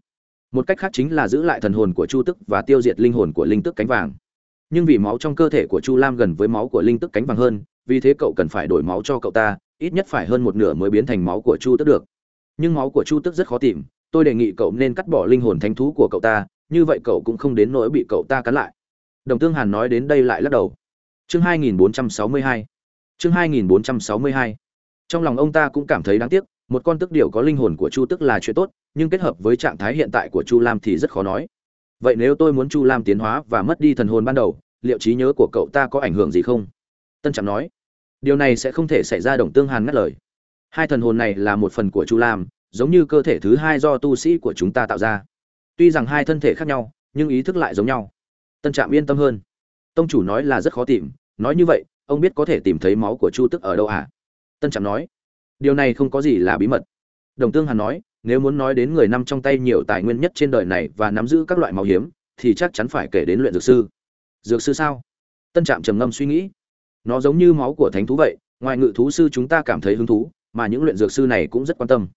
Speaker 1: Một cách khác chính là giữ lại thần hồn của chu tức và tiêu diệt linh hồn của linh tức cánh vàng. Nhưng vì máu trong cơ thể của chu lam gần với máu của linh tức cánh vàng hơn, vì thế cậu cần phải đổi máu cho cậu ta, ít nhất phải hơn một nửa mới biến thành máu của chu tức được. Nhưng máu của chu tức rất khó tìm, tôi đề nghị cậu nên cắt bỏ linh hồn thánh thú của cậu ta như vậy cậu cũng không đến nỗi bị cậu ta cắn lại. Đồng tương hàn nói đến đây lại lắc đầu. Chương 2462 chương 2462 trong lòng ông ta cũng cảm thấy đáng tiếc, một con tức điểu có linh hồn của chu tức là chuyện tốt, nhưng kết hợp với trạng thái hiện tại của chu lam thì rất khó nói. Vậy nếu tôi muốn chu lam tiến hóa và mất đi thần hồn ban đầu, liệu trí nhớ của cậu ta có ảnh hưởng gì không? Tân trạm nói. Điều này sẽ không thể xảy ra, đồng tương hàn ngắt lời. Hai thần hồn này là một phần của chu lam, giống như cơ thể thứ hai do tu sĩ của chúng ta tạo ra tuy rằng hai thân thể khác nhau, nhưng ý thức lại giống nhau. Tân trạm yên tâm hơn. Tông chủ nói là rất khó tìm, nói như vậy, ông biết có thể tìm thấy máu của chu tức ở đâu à? Tân trạm nói, điều này không có gì là bí mật. Đồng tương hàn nói, nếu muốn nói đến người nằm trong tay nhiều tài nguyên nhất trên đời này và nắm giữ các loại máu hiếm, thì chắc chắn phải kể đến luyện dược sư. Dược sư sao? Tân trạm trầm ngâm suy nghĩ. Nó giống như máu của thánh thú vậy, ngoài ngự thú sư chúng ta cảm thấy hứng thú, mà những luyện dược sư này cũng rất quan tâm.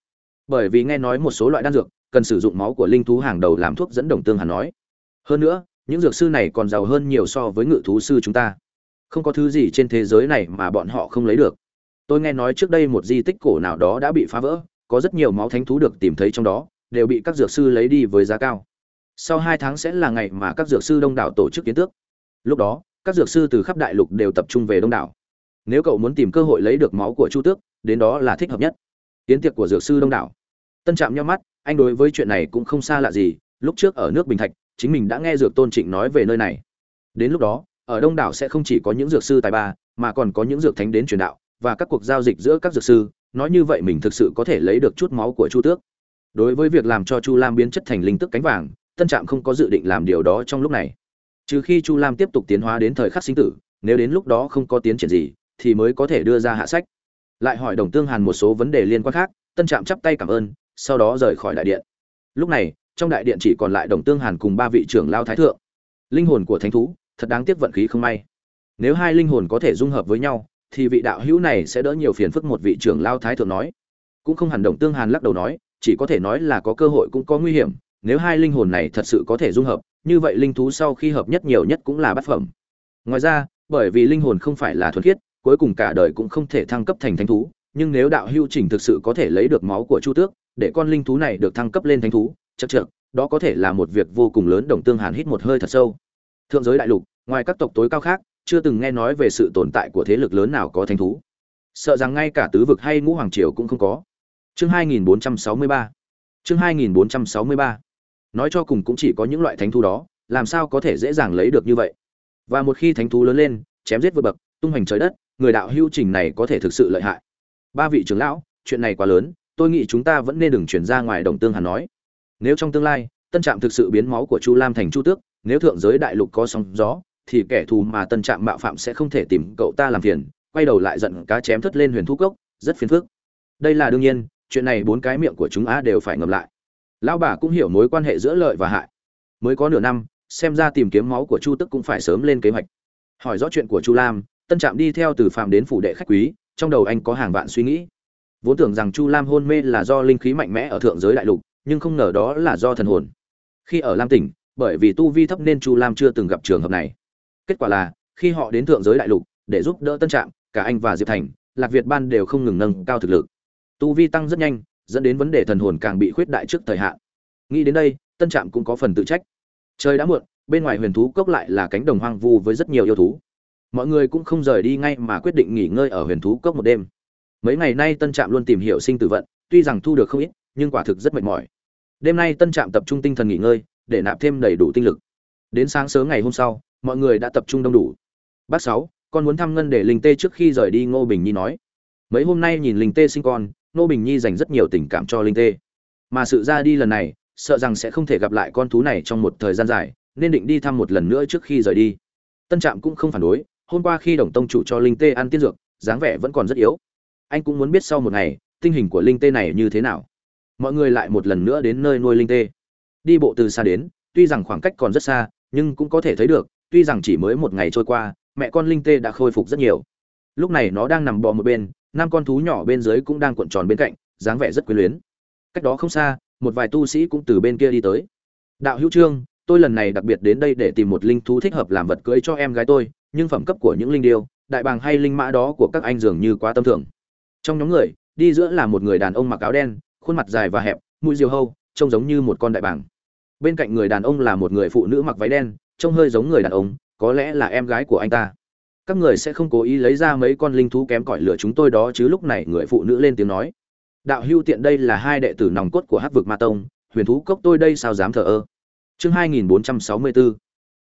Speaker 1: Bởi vì nghe nói một số loại đan dược cần sử dụng máu của linh thú hàng đầu làm thuốc dẫn đồng tương hàn nói. Hơn nữa, những dược sư này còn giàu hơn nhiều so với ngự thú sư chúng ta. Không có thứ gì trên thế giới này mà bọn họ không lấy được. Tôi nghe nói trước đây một di tích cổ nào đó đã bị phá vỡ, có rất nhiều máu thánh thú được tìm thấy trong đó, đều bị các dược sư lấy đi với giá cao. Sau hai tháng sẽ là ngày mà các dược sư đông đảo tổ chức kiến tước. Lúc đó, các dược sư từ khắp đại lục đều tập trung về đông đảo. Nếu cậu muốn tìm cơ hội lấy được máu của chu tước, đến đó là thích hợp nhất. Tiến tiệc của dược sư đông đảo. Tân trạm nhau mắt anh đối với chuyện này cũng không xa lạ gì, lúc trước ở nước bình thạch, chính mình đã nghe dược tôn trịnh nói về nơi này. Đến lúc đó, ở đông đảo sẽ không chỉ có những dược sư tài ba, mà còn có những dược thánh đến truyền đạo, và các cuộc giao dịch giữa các dược sư, nói như vậy mình thực sự có thể lấy được chút máu của chu tước. Đối với việc làm cho chu lam biến chất thành linh tức cánh vàng, tân trạm không có dự định làm điều đó trong lúc này. Trừ khi chu lam tiếp tục tiến hóa đến thời khắc sinh tử, nếu đến lúc đó không có tiến triển gì, thì mới có thể đưa ra hạ sách. Lại hỏi đồng tương hàn một số vấn đề liên quan khác, tân trạm chắp tay cảm ơn sau đó rời khỏi đại điện. Lúc này, trong đại điện chỉ còn lại đồng tương hàn cùng ba vị trưởng lao thái thượng. Linh hồn của thánh thú, thật đáng tiếc vận khí không may. Nếu hai linh hồn có thể dung hợp với nhau, thì vị đạo hữu này sẽ đỡ nhiều phiền phức, một vị trưởng lao thái thượng nói. Cũng không hẳn đồng tương hàn lắc đầu nói, chỉ có thể nói là có cơ hội cũng có nguy hiểm, nếu hai linh hồn này thật sự có thể dung hợp, như vậy linh thú sau khi hợp nhất nhiều nhất cũng là bát phẩm. Ngoài ra, bởi vì linh hồn không phải là thuần khiết, cuối cùng cả đời cũng không thể thăng cấp thành thánh thú nhưng nếu đạo hưu chỉnh thực sự có thể lấy được máu của chu tước, để con linh thú này được thăng cấp lên thánh thú chật chật đó có thể là một việc vô cùng lớn đồng tương hàn hít một hơi thật sâu. Thượng giới đại lục, ngoài các tộc tối cao khác, chưa từng nghe nói về sự tồn tại của thế lực lớn nào có thánh thú. Sợ rằng ngay cả tứ vực hay ngũ hoàng triều cũng không có. Chương 2463 chương 2463 nói cho cùng cũng chỉ có những loại thánh thú đó, làm sao có thể dễ dàng lấy được như vậy? Và một khi thánh thú lớn lên, chém giết vượt bậc, tung hoành trời đất, người đạo hưu trình này có thể thực sự lợi hại ba vị trưởng lão, chuyện này quá lớn, tôi nghĩ chúng ta vẫn nên đừng chuyển ra ngoài đồng tương hàn nói. Nếu trong tương lai, tân trạm thực sự biến máu của chu lam thành chu tước, nếu thượng giới đại lục có sóng gió, thì kẻ thù mà tân trạm mạo phạm sẽ không thể tìm cậu ta làm phiền, quay đầu lại giận cá chém thất lên huyền thú cốc, rất phiền phức. Đây là đương nhiên, chuyện này bốn cái miệng của chúng á đều phải ngầm lại. Lão bà cũng hiểu mối quan hệ giữa lợi và hại. Mới có nửa năm, xem ra tìm kiếm máu của chu tức cũng phải sớm lên kế hoạch. Hỏi rõ chuyện của chu lam, tân trạm đi theo từ phạm đến phủ đệ khách quý trong đầu anh có hàng vạn suy nghĩ. Vốn tưởng rằng chu lam hôn mê là do linh khí mạnh mẽ ở thượng giới đại lục, nhưng không ngờ đó là do thần hồn. Khi ở lam tỉnh, bởi vì tu vi thấp nên chu lam chưa từng gặp trường hợp này. Kết quả là, khi họ đến thượng giới đại lục, để giúp đỡ tân trạm, cả anh và diệp thành, lạc việt ban đều không ngừng nâng cao thực lực. Tu vi tăng rất nhanh, dẫn đến vấn đề thần hồn càng bị khuyết đại trước thời hạn. Nghĩ đến đây, tân trạm cũng có phần tự trách. Trời đã muộn, bên ngoài huyền thú cốc lại là cánh đồng hoang vu với rất nhiều yêu thú mọi người cũng không rời đi ngay mà quyết định nghỉ ngơi ở huyền thú cốc một đêm. Mấy ngày nay tân trạm luôn tìm hiểu sinh tử vận, tuy rằng thu được không ít, nhưng quả thực rất mệt mỏi. Đêm nay tân trạm tập trung tinh thần nghỉ ngơi, để nạp thêm đầy đủ tinh lực. Đến sáng sớm ngày hôm sau, mọi người đã tập trung đông đủ. Bác sáu, con muốn thăm ngân để linh tê trước khi rời đi, ngô bình nhi nói. Mấy hôm nay nhìn linh tê sinh con, ngô bình nhi dành rất nhiều tình cảm cho linh tê. Mà sự ra đi lần này, sợ rằng sẽ không thể gặp lại con thú này trong một thời gian dài, nên định đi thăm một lần nữa trước khi rời đi. Tân trạm cũng không phản đối hôm qua khi đồng tông chủ cho linh tê ăn tiên dược, dáng vẻ vẫn còn rất yếu. Anh cũng muốn biết sau một ngày, tinh hình của linh tê này như thế nào. Mọi người lại một lần nữa đến nơi nuôi linh tê. Đi bộ từ xa đến, tuy rằng khoảng cách còn rất xa, nhưng cũng có thể thấy được, tuy rằng chỉ mới một ngày trôi qua, mẹ con linh tê đã khôi phục rất nhiều. Lúc này nó đang nằm bò một bên, năm con thú nhỏ bên dưới cũng đang cuộn tròn bên cạnh, dáng vẻ rất quyến luyến. Cách đó không xa, một vài tu sĩ cũng từ bên kia đi tới. Đạo hữu trương, tôi lần này đặc biệt đến đây để tìm một linh thú thích hợp làm vật cưới cho em gái tôi nhưng phẩm cấp của những linh điêu, đại bàng hay linh mã đó của các anh dường như quá tâm thường. Trong nhóm người, đi giữa là một người đàn ông mặc áo đen, khuôn mặt dài và hẹp, mũi diều hâu, trông giống như một con đại bàng. Bên cạnh người đàn ông là một người phụ nữ mặc váy đen, trông hơi giống người đàn ông, có lẽ là em gái của anh ta. Các người sẽ không cố ý lấy ra mấy con linh thú kém cỏi lửa chúng tôi đó chứ, lúc này người phụ nữ lên tiếng nói. Đạo hưu tiện đây là hai đệ tử nòng cốt của hát vực ma tông, huyền thú cốc tôi đây sao dám thờ ơ? Chương 2464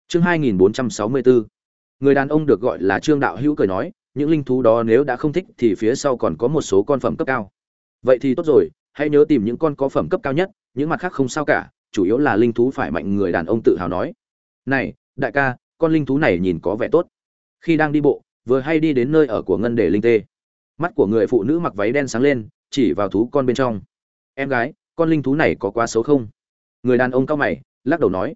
Speaker 1: chương 2464 người đàn ông được gọi là trương đạo hữu cười nói, những linh thú đó nếu đã không thích thì phía sau còn có một số con phẩm cấp cao. Vậy thì tốt rồi, hãy nhớ tìm những con có phẩm cấp cao nhất, những mặt khác không sao cả, chủ yếu là linh thú phải mạnh, người đàn ông tự hào nói. Này, đại ca, con linh thú này nhìn có vẻ tốt. Khi đang đi bộ, vừa hay đi đến nơi ở của ngân để linh tê. Mắt của người phụ nữ mặc váy đen sáng lên, chỉ vào thú con bên trong. Em gái, con linh thú này có quá xấu không? Người đàn ông cao mày, lắc đầu nói.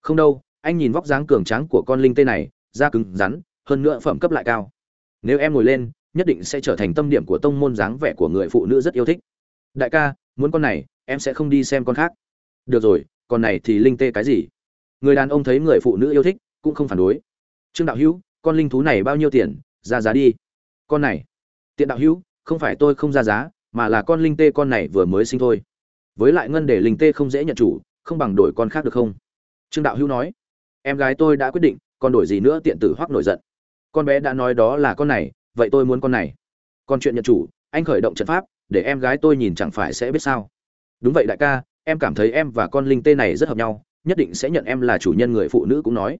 Speaker 1: Không đâu, anh nhìn vóc dáng cường tráng của con linh tê này da cứng rắn, hơn nữa phẩm cấp lại cao. Nếu em ngồi lên, nhất định sẽ trở thành tâm điểm của tông môn dáng vẻ của người phụ nữ rất yêu thích. Đại ca, muốn con này, em sẽ không đi xem con khác. Được rồi, con này thì linh tê cái gì? Người đàn ông thấy người phụ nữ yêu thích, cũng không phản đối. Trương đạo hữu, con linh thú này bao nhiêu tiền? Ra giá đi. Con này. Tiện đạo hữu, không phải tôi không ra giá, mà là con linh tê con này vừa mới sinh thôi. Với lại ngân để linh tê không dễ nhận chủ, không bằng đổi con khác được không? Trương đạo hữu nói. Em gái tôi đã quyết định còn đổi gì nữa tiện tử hoắc nổi giận. Con bé đã nói đó là con này, vậy tôi muốn con này. Còn chuyện nhận chủ, anh khởi động trận pháp, để em gái tôi nhìn chẳng phải sẽ biết sao. Đúng vậy đại ca, em cảm thấy em và con linh tê này rất hợp nhau, nhất định sẽ nhận em là chủ nhân người phụ nữ cũng nói.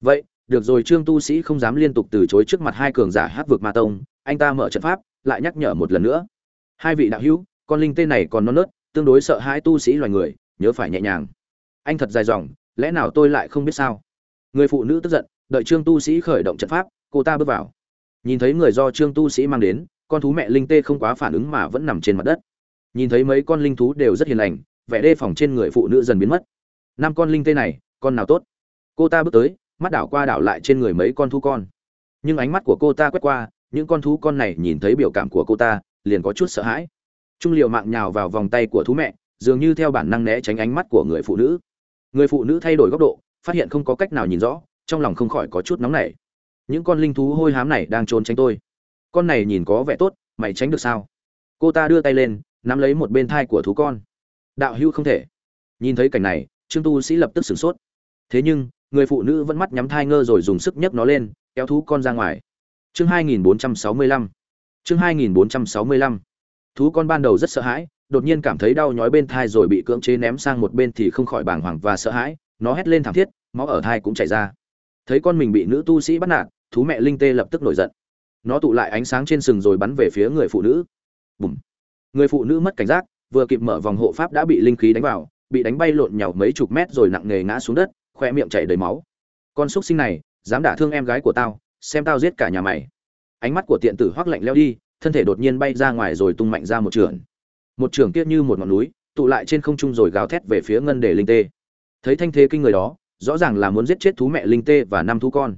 Speaker 1: Vậy, được rồi trương tu sĩ không dám liên tục từ chối trước mặt hai cường giả hát vực ma tông, anh ta mở trận pháp, lại nhắc nhở một lần nữa. Hai vị đạo hữu, con linh tê này còn non nớt, tương đối sợ hãi tu sĩ loài người, nhớ phải nhẹ nhàng. Anh thật dài dòng, lẽ nào tôi lại không biết sao? Người phụ nữ tức giận, đợi trương tu sĩ khởi động trận pháp, cô ta bước vào. Nhìn thấy người do trương tu sĩ mang đến, con thú mẹ linh tê không quá phản ứng mà vẫn nằm trên mặt đất. Nhìn thấy mấy con linh thú đều rất hiền lành, vẻ đê phòng trên người phụ nữ dần biến mất. Năm con linh tê này, con nào tốt? Cô ta bước tới, mắt đảo qua đảo lại trên người mấy con thú con. Nhưng ánh mắt của cô ta quét qua, những con thú con này nhìn thấy biểu cảm của cô ta, liền có chút sợ hãi. Trung liệu mạng nhào vào vòng tay của thú mẹ, dường như theo bản năng né tránh ánh mắt của người phụ nữ. Người phụ nữ thay đổi góc độ phát hiện không có cách nào nhìn rõ, trong lòng không khỏi có chút nóng nảy. Những con linh thú hôi hám này đang trốn tránh tôi. Con này nhìn có vẻ tốt, mày tránh được sao? Cô ta đưa tay lên, nắm lấy một bên thai của thú con. Đạo hữu không thể. Nhìn thấy cảnh này, trương tu sĩ lập tức sửng sốt. Thế nhưng, người phụ nữ vẫn mắt nhắm thai ngơ rồi dùng sức nhấc nó lên, kéo thú con ra ngoài. Chương 2465 chương 2465 thú con ban đầu rất sợ hãi, đột nhiên cảm thấy đau nhói bên thai rồi bị cưỡng chế ném sang một bên thì không khỏi bàng hoàng và sợ hãi nó hét lên thảm thiết, máu ở thai cũng chảy ra. Thấy con mình bị nữ tu sĩ bắt nạt, thú mẹ linh tê lập tức nổi giận. Nó tụ lại ánh sáng trên sừng rồi bắn về phía người phụ nữ. Bùm. người phụ nữ mất cảnh giác, vừa kịp mở vòng hộ pháp đã bị linh khí đánh vào, bị đánh bay lộn nhào mấy chục mét rồi nặng nề ngã xuống đất, khoe miệng chảy đầy máu. Con xúc sinh này, dám đả thương em gái của tao, xem tao giết cả nhà mày. Ánh mắt của tiện tử hoắc lạnh leo đi, thân thể đột nhiên bay ra ngoài rồi tung mạnh ra một trường. Một trường kia như một ngọn núi, tụ lại trên không trung rồi gào thét về phía ngân để linh tê thấy thanh thế kinh người đó, rõ ràng là muốn giết chết thú mẹ linh tê và năm thú con.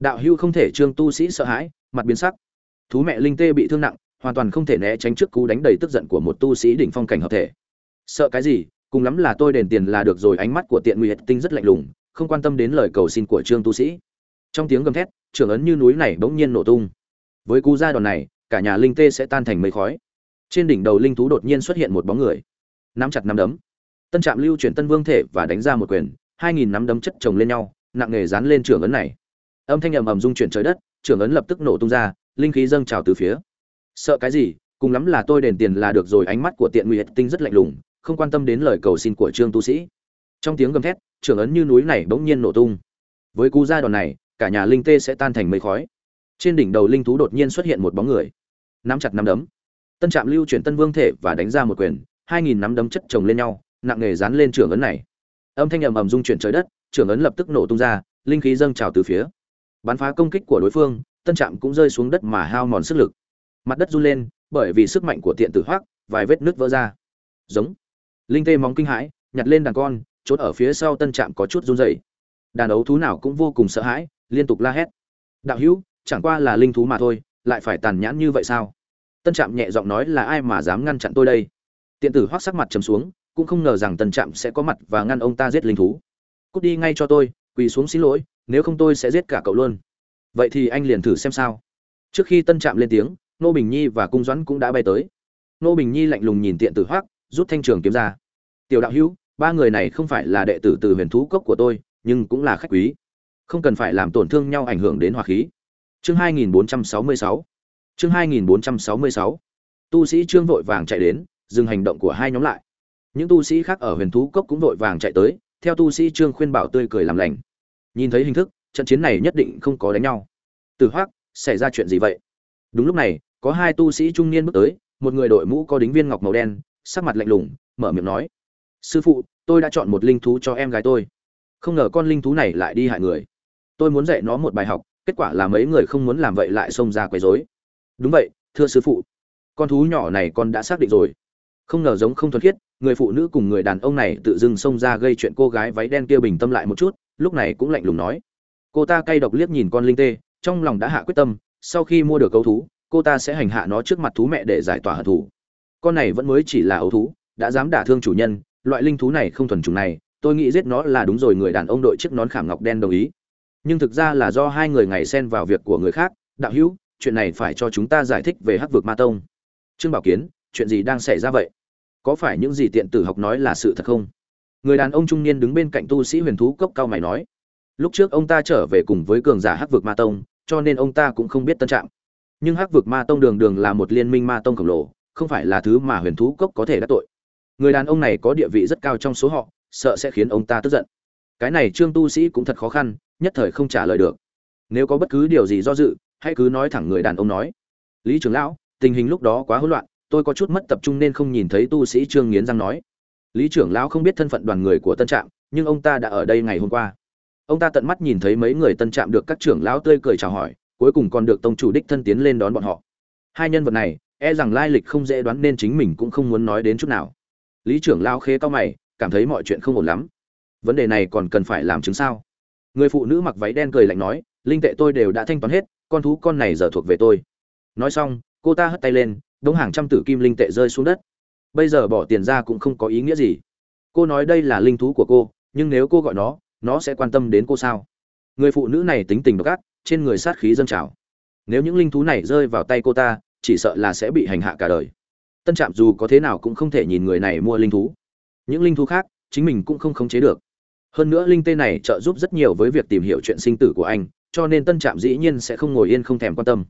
Speaker 1: Đạo hưu không thể trương tu sĩ sợ hãi, mặt biến sắc. Thú mẹ linh tê bị thương nặng, hoàn toàn không thể né tránh trước cú đánh đầy tức giận của một tu sĩ đỉnh phong cảnh hợp thể. Sợ cái gì? Cùng lắm là tôi đền tiền là được rồi, ánh mắt của tiện nguy tinh rất lạnh lùng, không quan tâm đến lời cầu xin của trương tu sĩ. Trong tiếng gầm thét, trưởng ấn như núi này bỗng nhiên nổ tung. Với cú ra đòn này, cả nhà linh tê sẽ tan thành mây khói. Trên đỉnh đầu linh thú đột nhiên xuất hiện một bóng người. Nắm chặt nắm đấm tân trạm lưu chuyển tân vương thể và đánh ra một quyền, hai nghìn nắm đấm chất chồng lên nhau, nặng nề dán lên trưởng ấn này. Âm thanh ầm ầm rung chuyển trời đất trưởng ấn lập tức nổ tung ra, linh khí dâng trào từ phía. Sợ cái gì? Cùng lắm là tôi đền tiền là được rồi, ánh mắt của tiện nguyệt tinh rất lạnh lùng, không quan tâm đến lời cầu xin của trương tu sĩ. Trong tiếng gầm thét trưởng ấn như núi này bỗng nhiên nổ tung. Với cú gia đòn này, cả nhà linh tê sẽ tan thành mây khói. Trên đỉnh đầu linh thú đột nhiên xuất hiện một bóng người. Nắm chặt nắm đấm. Tân trạm lưu chuyển tân vương thể và đánh ra một quyền, hai nghìn nắm đấm chất chồng lên nhau nặng nề dán lên trưởng ấn này. Âm thanh ầm ầm rung chuyển trời đất, trưởng ấn lập tức nổ tung ra, linh khí dâng trào từ phía. Bắn phá công kích của đối phương, tân trạm cũng rơi xuống đất mà hao mòn sức lực. Mặt đất run lên, bởi vì sức mạnh của tiện tử hoác vài vết nứt vỡ ra. Giống. Linh tê móng kinh hãi, nhặt lên đàn con, chốt ở phía sau tân trạm có chút run rẩy. Đàn ấu thú nào cũng vô cùng sợ hãi, liên tục la hét. Đạo hữu, chẳng qua là linh thú mà thôi, lại phải tàn nhãn như vậy sao? Tân trạm nhẹ giọng nói là ai mà dám ngăn chặn tôi đây? Tiện tử hoác sắc mặt trầm xuống cũng không ngờ rằng tần trạm sẽ có mặt và ngăn ông ta giết linh thú. Cút đi ngay cho tôi, quỳ xuống xin lỗi, nếu không tôi sẽ giết cả cậu luôn. Vậy thì anh liền thử xem sao. Trước khi tân trạm lên tiếng nô bình nhi và cung doãn cũng đã bay tới. Nô bình nhi lạnh lùng nhìn tiện tử hoác, rút thanh trường kiếm ra. Tiểu đạo hữu, ba người này không phải là đệ tử từ huyền thú cốc của tôi, nhưng cũng là khách quý. Không cần phải làm tổn thương nhau ảnh hưởng đến hòa khí. Chương 2466 chương 2466 tu sĩ trương vội vàng chạy đến, dừng hành động của hai nhóm lại những tu sĩ khác ở huyền thú cốc cũng vội vàng chạy tới, theo tu sĩ trương khuyên bảo tươi cười làm lành. Nhìn thấy hình thức, trận chiến này nhất định không có đánh nhau. Từ hoác xảy ra chuyện gì vậy? Đúng lúc này, có hai tu sĩ trung niên bước tới, một người đội mũ có đính viên ngọc màu đen, sắc mặt lạnh lùng, mở miệng nói, sư phụ, tôi đã chọn một linh thú cho em gái tôi. Không ngờ con linh thú này lại đi hại người. Tôi muốn dạy nó một bài học, kết quả là mấy người không muốn làm vậy lại xông ra quấy rối. Đúng vậy, thưa sư phụ. Con thú nhỏ này con đã xác định rồi không ngờ giống không thuần khiết, người phụ nữ cùng người đàn ông này tự dưng xông ra gây chuyện cô gái váy đen kia bình tâm lại một chút, lúc này cũng lạnh lùng nói. Cô ta cay độc liếc nhìn con linh tê, trong lòng đã hạ quyết tâm, sau khi mua được cấu thú, cô ta sẽ hành hạ nó trước mặt thú mẹ để giải tỏa hận thù. Con này vẫn mới chỉ là ấu thú, đã dám đả thương chủ nhân, loại linh thú này không thuần chủng này, tôi nghĩ giết nó là đúng rồi, người đàn ông đội chiếc nón khảm ngọc đen đồng ý. Nhưng thực ra là do hai người ngày xen vào việc của người khác, đạo hữu, chuyện này phải cho chúng ta giải thích về hắc vực ma tông. Trương bảo kiến, chuyện gì đang xảy ra vậy? Có phải những gì tiện tử học nói là sự thật không? Người đàn ông trung niên đứng bên cạnh tu sĩ huyền thú cốc cao mày nói, lúc trước ông ta trở về cùng với cường giả hắc vực ma tông, cho nên ông ta cũng không biết tân trạng. Nhưng hắc vực ma tông đường đường là một liên minh ma tông khổng lồ, không phải là thứ mà huyền thú cốc có thể đắc tội. Người đàn ông này có địa vị rất cao trong số họ, sợ sẽ khiến ông ta tức giận. Cái này trương tu sĩ cũng thật khó khăn, nhất thời không trả lời được. Nếu có bất cứ điều gì do dự, hãy cứ nói thẳng người đàn ông nói. Lý trưởng lão, tình hình lúc đó quá hỗn loạn tôi có chút mất tập trung nên không nhìn thấy tu sĩ trương nghiến răng nói. Lý trưởng lão không biết thân phận đoàn người của tân trạm, nhưng ông ta đã ở đây ngày hôm qua. Ông ta tận mắt nhìn thấy mấy người tân trạm được các trưởng lão tươi cười chào hỏi, cuối cùng còn được tông chủ đích thân tiến lên đón bọn họ. Hai nhân vật này e rằng lai lịch không dễ đoán nên chính mình cũng không muốn nói đến chút nào. Lý trưởng lão khế to mày, cảm thấy mọi chuyện không ổn lắm. Vấn đề này còn cần phải làm chứng sao? Người phụ nữ mặc váy đen cười lạnh nói, linh tệ tôi đều đã thanh toán hết, con thú con này giờ thuộc về tôi. Nói xong, cô ta hất tay lên đống hàng trăm tử kim linh tệ rơi xuống đất. Bây giờ bỏ tiền ra cũng không có ý nghĩa gì. Cô nói đây là linh thú của cô, nhưng nếu cô gọi nó nó sẽ quan tâm đến cô sao? Người phụ nữ này tính tình độc ác, trên người sát khí dâng trào. Nếu những linh thú này rơi vào tay cô ta, chỉ sợ là sẽ bị hành hạ cả đời. Tân trạm dù có thế nào cũng không thể nhìn người này mua linh thú. Những linh thú khác, chính mình cũng không khống chế được. Hơn nữa linh tê này trợ giúp rất nhiều với việc tìm hiểu chuyện sinh tử của anh, cho nên tân trạm dĩ nhiên sẽ không ngồi yên không thèm quan tâm.